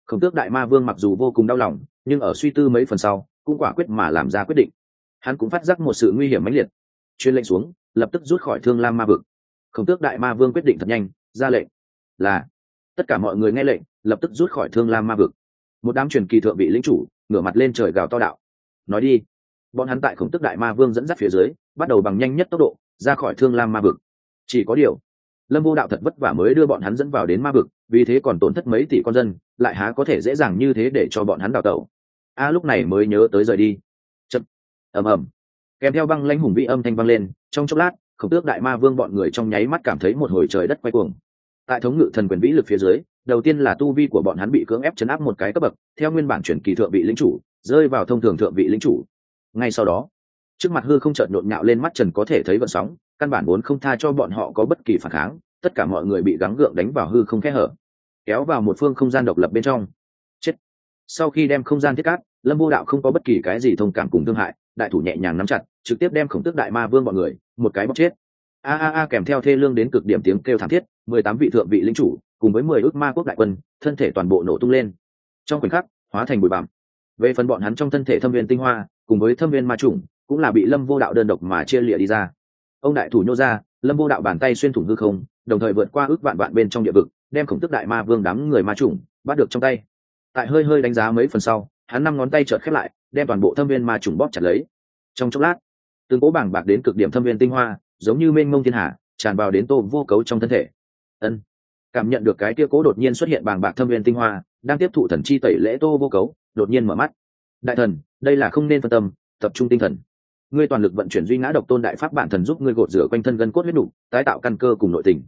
khổng tước đại ma vương mặc dù vô cùng đau lòng, nhưng ở suy tư mấy phần sau, cũng quả quyết mà làm ra quyết định. Hắn cũng phát giác một sự nguy hiểm mãnh liệt. Chuyên lệnh xuống lập tức rút khỏi thương lam ma vực. Khổng tước đại ma vương quyết định thật nhanh, ra lệnh là, tất cả mọi người nghe lệnh, lập tức rút khỏi thương lam ma vực. Một đám truyền kỳ thượng vị lính chủ, ngửa mặt lên trời gào to đạo. Nói đi. Bọn hắn tại khổng tức đại ma vương dẫn dắt phía dưới, bắt đầu bằng nhanh nhất tốc độ, ra khỏi thương lam ma vực. Chỉ có điều, lâm vô đạo thật vất vả mới đưa bọn hắn dẫn vào đến ma vực, vì thế còn tổn thất mấy tỷ con dân, lại há có thể dễ dàng như thế để cho bọn hắn đào tẩu. A, lúc này mới nhớ tới rời đi. Chậm. Ầm ầm kèm theo băng lãnh hùng vĩ âm thanh vang lên, trong chốc lát, khổng tước đại ma vương bọn người trong nháy mắt cảm thấy một hồi trời đất quay cuồng. Tại thống ngự thần quyền vĩ lực phía dưới, đầu tiên là tu vi của bọn hắn bị cưỡng ép chấn áp một cái cấp bậc, theo nguyên bản chuyển kỳ thượng vị lĩnh chủ, rơi vào thông thường thượng vị lĩnh chủ. Ngay sau đó, trước mặt hư không chợt nhộn nhạo lên mắt trần có thể thấy vận sóng, căn bản vốn không tha cho bọn họ có bất kỳ phản kháng, tất cả mọi người bị gắng gượng đánh vào hư không kẽ hở, kéo vào một phương không gian độc lập bên trong. Chết. Sau khi đem không gian thiết cát, lâm vô đạo không có bất kỳ cái gì thông cảm cùng thương hại đại thủ nhẹ nhàng nắm chặt, trực tiếp đem khổng tước đại ma vương bọn người, một cái bóc chết. A a a, kèm theo thê lương đến cực điểm tiếng kêu thảm thiết, mười tám vị thượng vị lính chủ, cùng với mười ước ma quốc đại quân, thân thể toàn bộ nổ tung lên. Trong khoảnh khắc, hóa thành bụi bặm. Về phần bọn hắn trong thân thể thâm viên tinh hoa, cùng với thâm viên ma trùng cũng là bị lâm vô đạo đơn độc mà chia lịa đi ra. Ông đại thủ nhô ra, lâm vô đạo bàn tay xuyên thủng hư không, đồng thời vượt qua ước vạn vạn bên trong địa vực, đem khổng tức đại ma vương đám người ma trùng bắt được trong tay. Tại hơi hơi đánh giá mấy phần sau hắn năm ngón tay chợt khép lại, đem toàn bộ thâm viên ma trùng bóp chặt lấy. Trong chốc lát, từng cố bảng bạc đến cực điểm thâm viên tinh hoa, giống như mênh mông thiên hạ, tràn vào đến tô vô cấu trong thân thể. Ân, cảm nhận được cái tia cố đột nhiên xuất hiện bảng bạc thâm viên tinh hoa, đang tiếp thụ thần chi tẩy lễ tô vô cấu, đột nhiên mở mắt. Đại thần, đây là không nên phân tâm, tập trung tinh thần. Ngươi toàn lực vận chuyển duy ngã độc tôn đại pháp bản thần giúp ngươi gột rửa quanh thân gân cốt huyết đủ, tái tạo căn cơ cùng nội tình.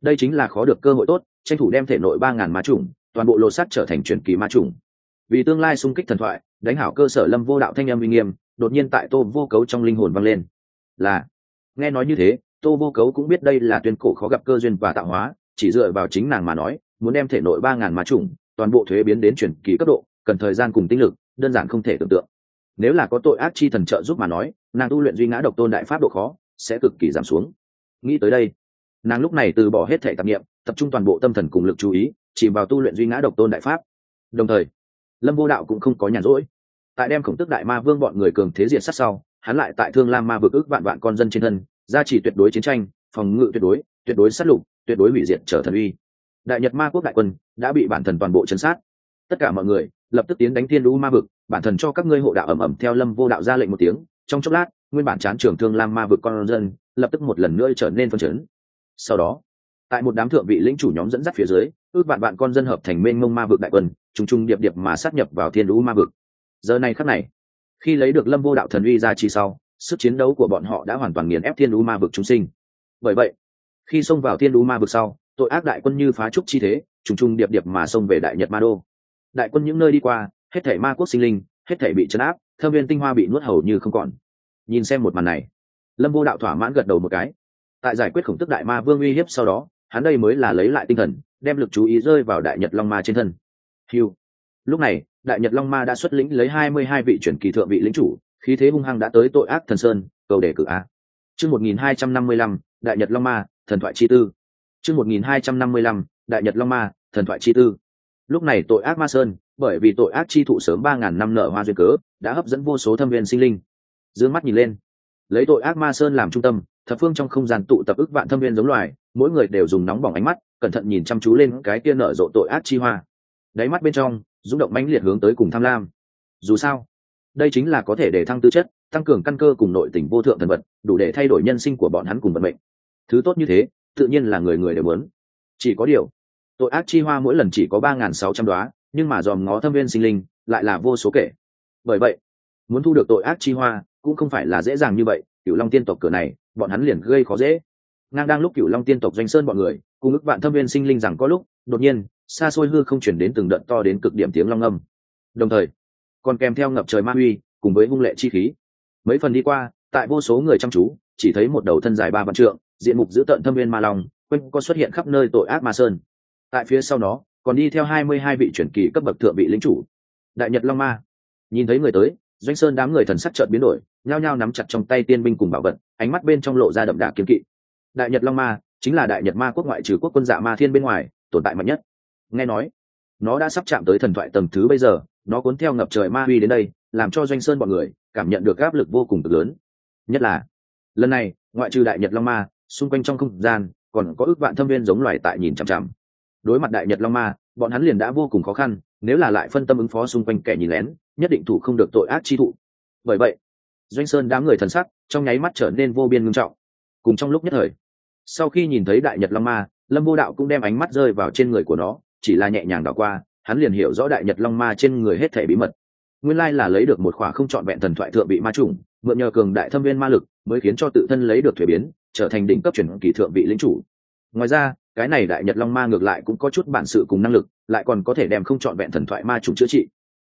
Đây chính là khó được cơ hội tốt, tranh thủ đem thể nội ba ngàn ma trùng, toàn bộ lô sắt trở thành truyền kỳ ma trùng vì tương lai xung kích thần thoại, đánh hảo cơ sở lâm vô đạo thanh âm uy nghiêm, đột nhiên tại tô vô cấu trong linh hồn vang lên. Là, nghe nói như thế, tô vô cấu cũng biết đây là tuyên cổ khó gặp cơ duyên và tạo hóa, chỉ dựa vào chính nàng mà nói, muốn đem thể nội ba ngàn ma trùng toàn bộ thuế biến đến chuyển kỳ cấp độ, cần thời gian cùng tinh lực, đơn giản không thể tưởng tượng. Nếu là có tội ác chi thần trợ giúp mà nói, nàng tu luyện duy ngã độc tôn đại pháp độ khó, sẽ cực kỳ giảm xuống. Nghĩ tới đây, nàng lúc này từ bỏ hết thể tạp nghiệm tập trung toàn bộ tâm thần cùng lực chú ý, chỉ vào tu luyện duy ngã độc tôn đại pháp. Đồng thời lâm vô đạo cũng không có nhàn rỗi. Tại đem khổng tức đại ma vương bọn người cường thế diệt sát sau, hắn lại tại thương lam ma vực ước vạn vạn con dân trên thân, gia trì tuyệt đối chiến tranh, phòng ngự tuyệt đối tuyệt đối sát lục, tuyệt đối hủy diệt trở thần uy. Đại nhật ma quốc đại quân đã bị bản thần toàn bộ chấn sát. Tất cả mọi người lập tức tiến đánh thiên đũ ma vực, bản thần cho các ngươi hộ đạo ẩm ẩm theo lâm vô đạo ra lệnh một tiếng, trong chốc lát, nguyên bản chán trường thương lam ma vực con dân lập tức một lần nữa trở nên phân chấn. Sau đó tại một đám thượng vị lĩnh chủ nhóm dẫn dắt phía dưới, ước vạn vạn con dân hợp thành mênh mông ma vực đại quân, trùng trùng điệp điệp mà sát nhập vào thiên lũ ma vực. Giờ này khắc này, khi lấy được lâm vô đạo thần uy ra chi sau, sức chiến đấu của bọn họ đã hoàn toàn nghiền ép thiên lũ ma vực chúng sinh. Bởi vậy, khi xông vào thiên lũ ma vực sau, tội ác đại quân như phá trúc chi thế, trùng trùng điệp điệp mà xông về đại nhật ma đô. Đại quân những nơi đi qua, hết thể ma quốc sinh linh, hết thể bị chấn áp, thâm viên tinh hoa bị nuốt hầu như không còn. Nhìn xem một màn này, lâm vô đạo thỏa mãn gật đầu một cái. Tại giải quyết khổng tức đại ma vương uy hiếp sau đó hắn đây mới là lấy lại tinh thần, đem lực chú ý rơi vào đại nhật long ma trên thân. Hiu lúc này, đại nhật long ma đã xuất lĩnh lấy hai mươi hai vị chuyển kỳ thượng vị lĩnh chủ, khí thế hung hăng đã tới tội ác thần sơn, cầu đề cử a. Chương một nghìn hai trăm năm mươi lăm, đại nhật long ma, thần thoại chi tư. Chương một nghìn hai trăm năm mươi lăm, đại nhật long ma, thần thoại chi tư. Lúc này tội ác ma sơn, bởi vì tội ác chi thụ sớm ba ngàn năm nợ hoa duyên cớ, đã hấp dẫn vô số thâm viên sinh linh. D mắt nhìn lên. Lấy tội ác ma sơn làm trung tâm thập phương trong không gian tụ tập ức vạn thâm viên giống loài, mỗi người đều dùng nóng bỏng ánh mắt, cẩn thận nhìn chăm chú lên cái kia nở rộ tội ác chi hoa. Đáy mắt bên trong, rung động mãnh liệt hướng tới cùng tham lam. Dù sao, đây chính là có thể để thăng tư chất, tăng cường căn cơ cùng nội tình vô thượng thần vật, đủ để thay đổi nhân sinh của bọn hắn cùng vận mệnh. Thứ tốt như thế, tự nhiên là người người đều muốn. Chỉ có điều, tội ác chi hoa mỗi lần chỉ có ba n g h n sáu trăm đoá nhưng mà dòm ngó thâm viên sinh linh, lại là vô số kể. Bởi vậy, muốn thu được tội ác chi hoa cũng không phải là dễ dàng như vậy cựu long tiên tộc cửa này bọn hắn liền gây khó dễ. Ngang đang lúc cựu long tiên tộc doanh sơn bọn người, cùng ức vạn thâm viên sinh linh rằng có lúc, đột nhiên, xa xôi hư không chuyển đến từng đợt to đến cực điểm tiếng long âm. Đồng thời, còn kèm theo ngập trời ma huy, cùng với hung lệ chi khí. Mấy phần đi qua, tại vô số người chăm chú, chỉ thấy một đầu thân dài ba vạn trượng, diện mục giữ tận thâm viên ma long, quanh có xuất hiện khắp nơi tội ác ma sơn. Tại phía sau nó, còn đi theo hai mươi hai vị chuyển kỳ cấp bậc thượng vị lính chủ. Đại nhật long ma. Nhìn thấy người tới doanh sơn đám người thần sắc chợt biến đổi, nhao nhao nắm chặt trong tay tiên binh cùng bảo vật, ánh mắt bên trong lộ ra đậm đà kiếm kỵ. Đại nhật long ma chính là đại nhật ma quốc ngoại trừ quốc quân dạ ma thiên bên ngoài, tồn tại mạnh nhất. Nghe nói, nó đã sắp chạm tới thần thoại tầng thứ bây giờ, nó cuốn theo ngập trời ma uy đến đây, làm cho doanh sơn bọn người cảm nhận được áp lực vô cùng cực lớn. Nhất là, lần này, ngoại trừ đại nhật long ma, xung quanh trong không gian còn có ước vạn thâm viên giống loài tại nhìn chằm chằm. Đối mặt đại nhật long ma, bọn hắn liền đã vô cùng khó khăn nếu là lại phân tâm ứng phó xung quanh kẻ nhìn lén, nhất định thủ không được tội ác chi thụ. Bởi vậy, doanh sơn đám người thần sắc trong nháy mắt trở nên vô biên ngưng trọng. Cùng trong lúc nhất thời, sau khi nhìn thấy đại nhật long ma, lâm vô đạo cũng đem ánh mắt rơi vào trên người của nó, chỉ là nhẹ nhàng đảo qua, hắn liền hiểu rõ đại nhật long ma trên người hết thể bí mật. Nguyên lai là lấy được một khỏa không trọn vẹn thần thoại thượng bị ma trùng mượn nhờ cường đại thâm viên ma lực mới khiến cho tự thân lấy được thuế biến, trở thành đỉnh cấp chuyển kỳ thượng vị lính chủ. Ngoài ra, cái này đại nhật long ma ngược lại cũng có chút bản sự cùng năng lực lại còn có thể đem không trọn vẹn thần thoại ma trùng chữa trị.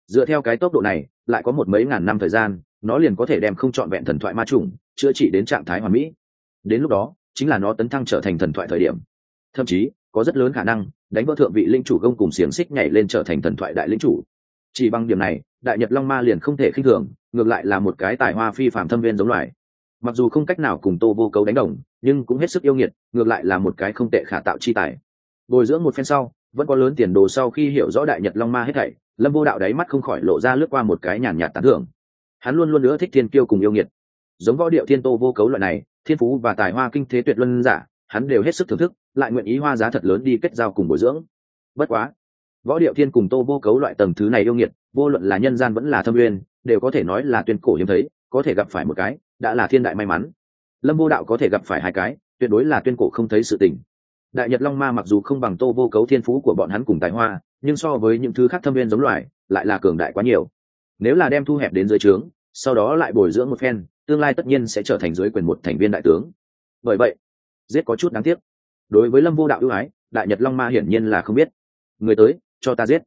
Dựa theo cái tốc độ này, lại có một mấy ngàn năm thời gian, nó liền có thể đem không trọn vẹn thần thoại ma trùng chữa trị đến trạng thái hoàn mỹ. Đến lúc đó, chính là nó tấn thăng trở thành thần thoại thời điểm. Thậm chí, có rất lớn khả năng, đánh vỡ thượng vị linh chủ gông cùng xiềng xích nhảy lên trở thành thần thoại đại linh chủ. Chỉ bằng điểm này, đại nhật long ma liền không thể khinh thường, ngược lại là một cái tài hoa phi phạm thâm viên giống loài. Mặc dù không cách nào cùng tô vô cấu đánh đồng, nhưng cũng hết sức yêu nghiệt, ngược lại là một cái không tệ khả tạo chi tài. Bồi dưỡng một phen sau vẫn có lớn tiền đồ sau khi hiểu rõ đại nhật long ma hết thảy, lâm vô đạo đáy mắt không khỏi lộ ra lướt qua một cái nhàn nhạt tán thưởng. Hắn luôn luôn nữa thích thiên kiêu cùng yêu nghiệt. Giống võ điệu thiên tô vô cấu loại này, thiên phú và tài hoa kinh thế tuyệt luân giả, hắn đều hết sức thưởng thức, lại nguyện ý hoa giá thật lớn đi kết giao cùng bồi dưỡng. Bất quá, võ điệu thiên cùng tô vô cấu loại tầng thứ này yêu nghiệt, vô luận là nhân gian vẫn là thâm uyên, đều có thể nói là tuyên cổ hiếm thấy, có thể gặp phải một cái, đã là thiên đại may mắn. Lâm vô đạo có thể gặp phải hai cái, tuyệt đối là tuyên cổ không thấy sự tình đại nhật long ma mặc dù không bằng tô vô cấu thiên phú của bọn hắn cùng tài hoa, nhưng so với những thứ khác thâm viên giống loài, lại là cường đại quá nhiều. Nếu là đem thu hẹp đến dưới trướng, sau đó lại bồi dưỡng một phen, tương lai tất nhiên sẽ trở thành dưới quyền một thành viên đại tướng. Bởi vậy, giết có chút đáng tiếc. Đối với lâm vô đạo ưu ái, đại nhật long ma hiển nhiên là không biết. Người tới, cho ta giết.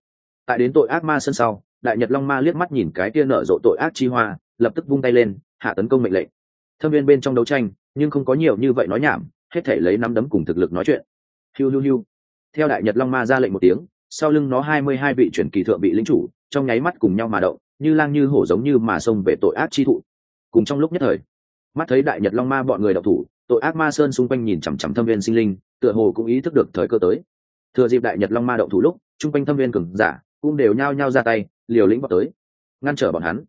Tại đến tội ác ma sân sau, đại nhật long ma liếc mắt nhìn cái kia nở rộ tội ác chi hoa, lập tức vung tay lên, hạ tấn công mệnh lệnh. Thâm viên bên trong đấu tranh, nhưng không có nhiều như vậy nói nhảm, hết thể lấy nắm đấm cùng thực lực nói chuyện hiu hiu hiu. Theo đại nhật long ma ra lệnh một tiếng, sau lưng nó hai mươi hai vị chuyển kỳ thượng vị lính chủ, trong nháy mắt cùng nhau mà động, như lang như hổ giống như mà xông về tội ác chi thụ. Cùng trong lúc nhất thời, mắt thấy đại nhật long ma bọn người đậu thủ, tội ác ma sơn xung quanh nhìn chằm chằm thâm viên sinh linh, tựa hồ cũng ý thức được thời cơ tới. Thừa dịp đại nhật long ma động thủ lúc chung quanh thâm viên cường giả cũng đều nhao nhao ra tay, liều lĩnh vào tới, ngăn trở bọn hắn.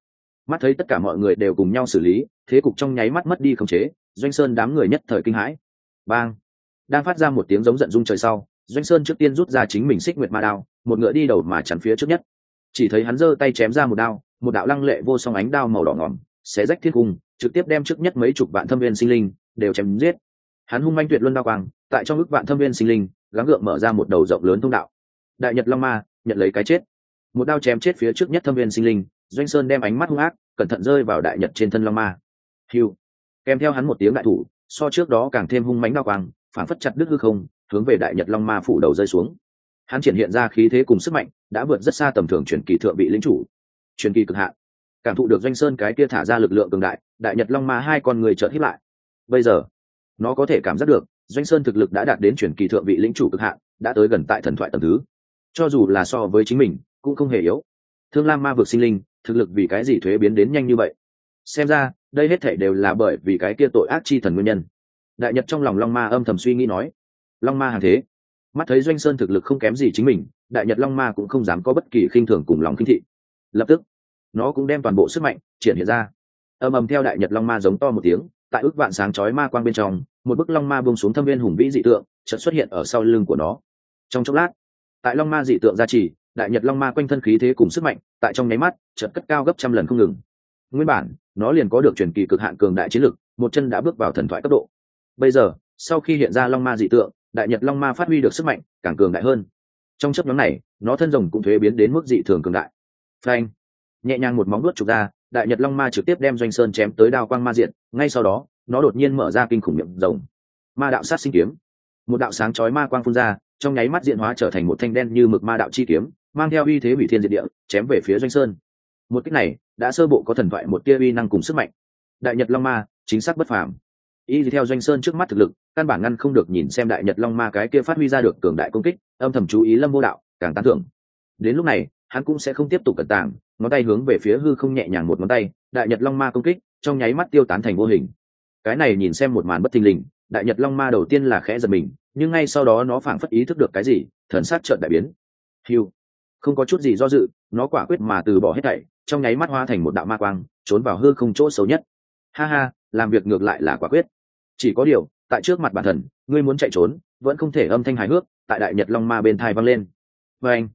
Mắt thấy tất cả mọi người đều cùng nhau xử lý, thế cục trong nháy mắt mất đi khống chế, doanh sơn đám người nhất thời kinh hãi. Bang! Đang phát ra một tiếng giống giận dung trời sau, doanh sơn trước tiên rút ra chính mình xích nguyệt ma đao, một ngựa đi đầu mà chắn phía trước nhất. Chỉ thấy hắn giơ tay chém ra một đao, một đạo lăng lệ vô song ánh đao màu đỏ ngỏm, xé rách thiên cung, trực tiếp đem trước nhất mấy chục vạn thâm viên sinh linh đều chém giết. Hắn hung manh tuyệt luân đao quang, tại trong ức vạn thâm viên sinh linh, gắng gượng mở ra một đầu rộng lớn thông đạo. Đại nhật long ma, nhận lấy cái chết. Một đao chém chết phía trước nhất thâm viên sinh linh, doanh sơn đem ánh mắt hung ác, cẩn thận rơi vào đại nhật trên thân long ma. Hiu kèm theo hắn một tiếng đại thủ, so trước đó càng thêm hung mánh đao quang phản phất chặt đứt hư không, hướng về đại nhật long ma phủ đầu rơi xuống. Hắn triển hiện ra khí thế cùng sức mạnh, đã vượt rất xa tầm thường truyền kỳ thượng vị lĩnh chủ. Truyền kỳ cực hạn. Cảm thụ được doanh sơn cái kia thả ra lực lượng cường đại đại nhật long ma hai con người chợt hít lại. Bây giờ, nó có thể cảm giác được, doanh sơn thực lực đã đạt đến truyền kỳ thượng vị lĩnh chủ cực hạn, đã tới gần tại thần thoại tầm thứ. Cho dù là so với chính mình, cũng không hề yếu. Thương lam ma vực sinh linh, thực lực vì cái gì thuế biến đến nhanh như vậy? Xem ra, đây hết thể đều là bởi vì cái kia tội ác chi thần nguyên nhân đại nhật trong lòng long ma âm thầm suy nghĩ nói, long ma hàng thế, mắt thấy doanh sơn thực lực không kém gì chính mình, đại nhật long ma cũng không dám có bất kỳ khinh thường cùng lòng khinh thị. Lập tức, nó cũng đem toàn bộ sức mạnh triển hiện ra. Ầm ầm theo đại nhật long ma giống to một tiếng, tại ước vạn sáng chói ma quang bên trong, một bức long ma buông xuống thâm viên hùng vĩ dị tượng, chợt xuất hiện ở sau lưng của nó. Trong chốc lát, tại long ma dị tượng gia trì, đại nhật long ma quanh thân khí thế cùng sức mạnh, tại trong nháy mắt, chợt cất cao gấp trăm lần không ngừng. Nguyên bản, nó liền có được truyền kỳ cực hạn cường đại chiến lực, một chân đã bước vào thần thoại cấp độ bây giờ, sau khi hiện ra long ma dị tượng, đại nhật long ma phát huy được sức mạnh, càng cường đại hơn. Trong chấp nhóm này, nó thân rồng cũng thuế biến đến mức dị thường cường đại. Phanh! Nhẹ nhàng một móng đuốt trục ra, đại nhật long ma trực tiếp đem doanh sơn chém tới đao quang ma diện, ngay sau đó, nó đột nhiên mở ra kinh khủng miệng rồng. Ma đạo sát sinh kiếm. Một đạo sáng chói ma quang phun ra, trong nháy mắt diện hóa trở thành một thanh đen như mực ma đạo chi kiếm, mang theo uy thế hủy thiên diệt địa, chém về phía doanh sơn. Một cách này, đã sơ bộ có thần thoại một tia uy năng cùng sức mạnh. Đại nhật long ma, chính xác bất phàm y theo doanh sơn trước mắt thực lực, căn bản ngăn không được nhìn xem đại nhật long ma cái kia phát huy ra được cường đại công kích, âm thầm chú ý lâm vô đạo, càng tán thưởng. Đến lúc này, hắn cũng sẽ không tiếp tục cẩn tảng ngón tay hướng về phía hư không nhẹ nhàng một ngón tay, đại nhật long ma công kích, trong nháy mắt tiêu tán thành vô hình. Cái này nhìn xem một màn bất thình lình, đại nhật long ma đầu tiên là khẽ giật mình, nhưng ngay sau đó nó phảng phất ý thức được cái gì, thần sát trợn đại biến. Hiu không có chút gì do dự, nó quả quyết mà từ bỏ hết thảy, trong nháy mắt hoa thành một đạo ma quang, trốn vào hư không chỗ xấu nhất. Ha ha, làm việc ngược lại là quả quyết chỉ có điều, tại trước mặt bản thần ngươi muốn chạy trốn, vẫn không thể âm thanh hài hước, tại đại nhật long ma bên thai vang lên. Và anh,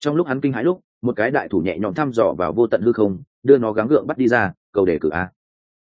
trong lúc hắn kinh hãi lúc, một cái đại thủ nhẹ nhõm thăm dò vào vô tận hư không, đưa nó gắng gượng bắt đi ra, cầu đề cử a.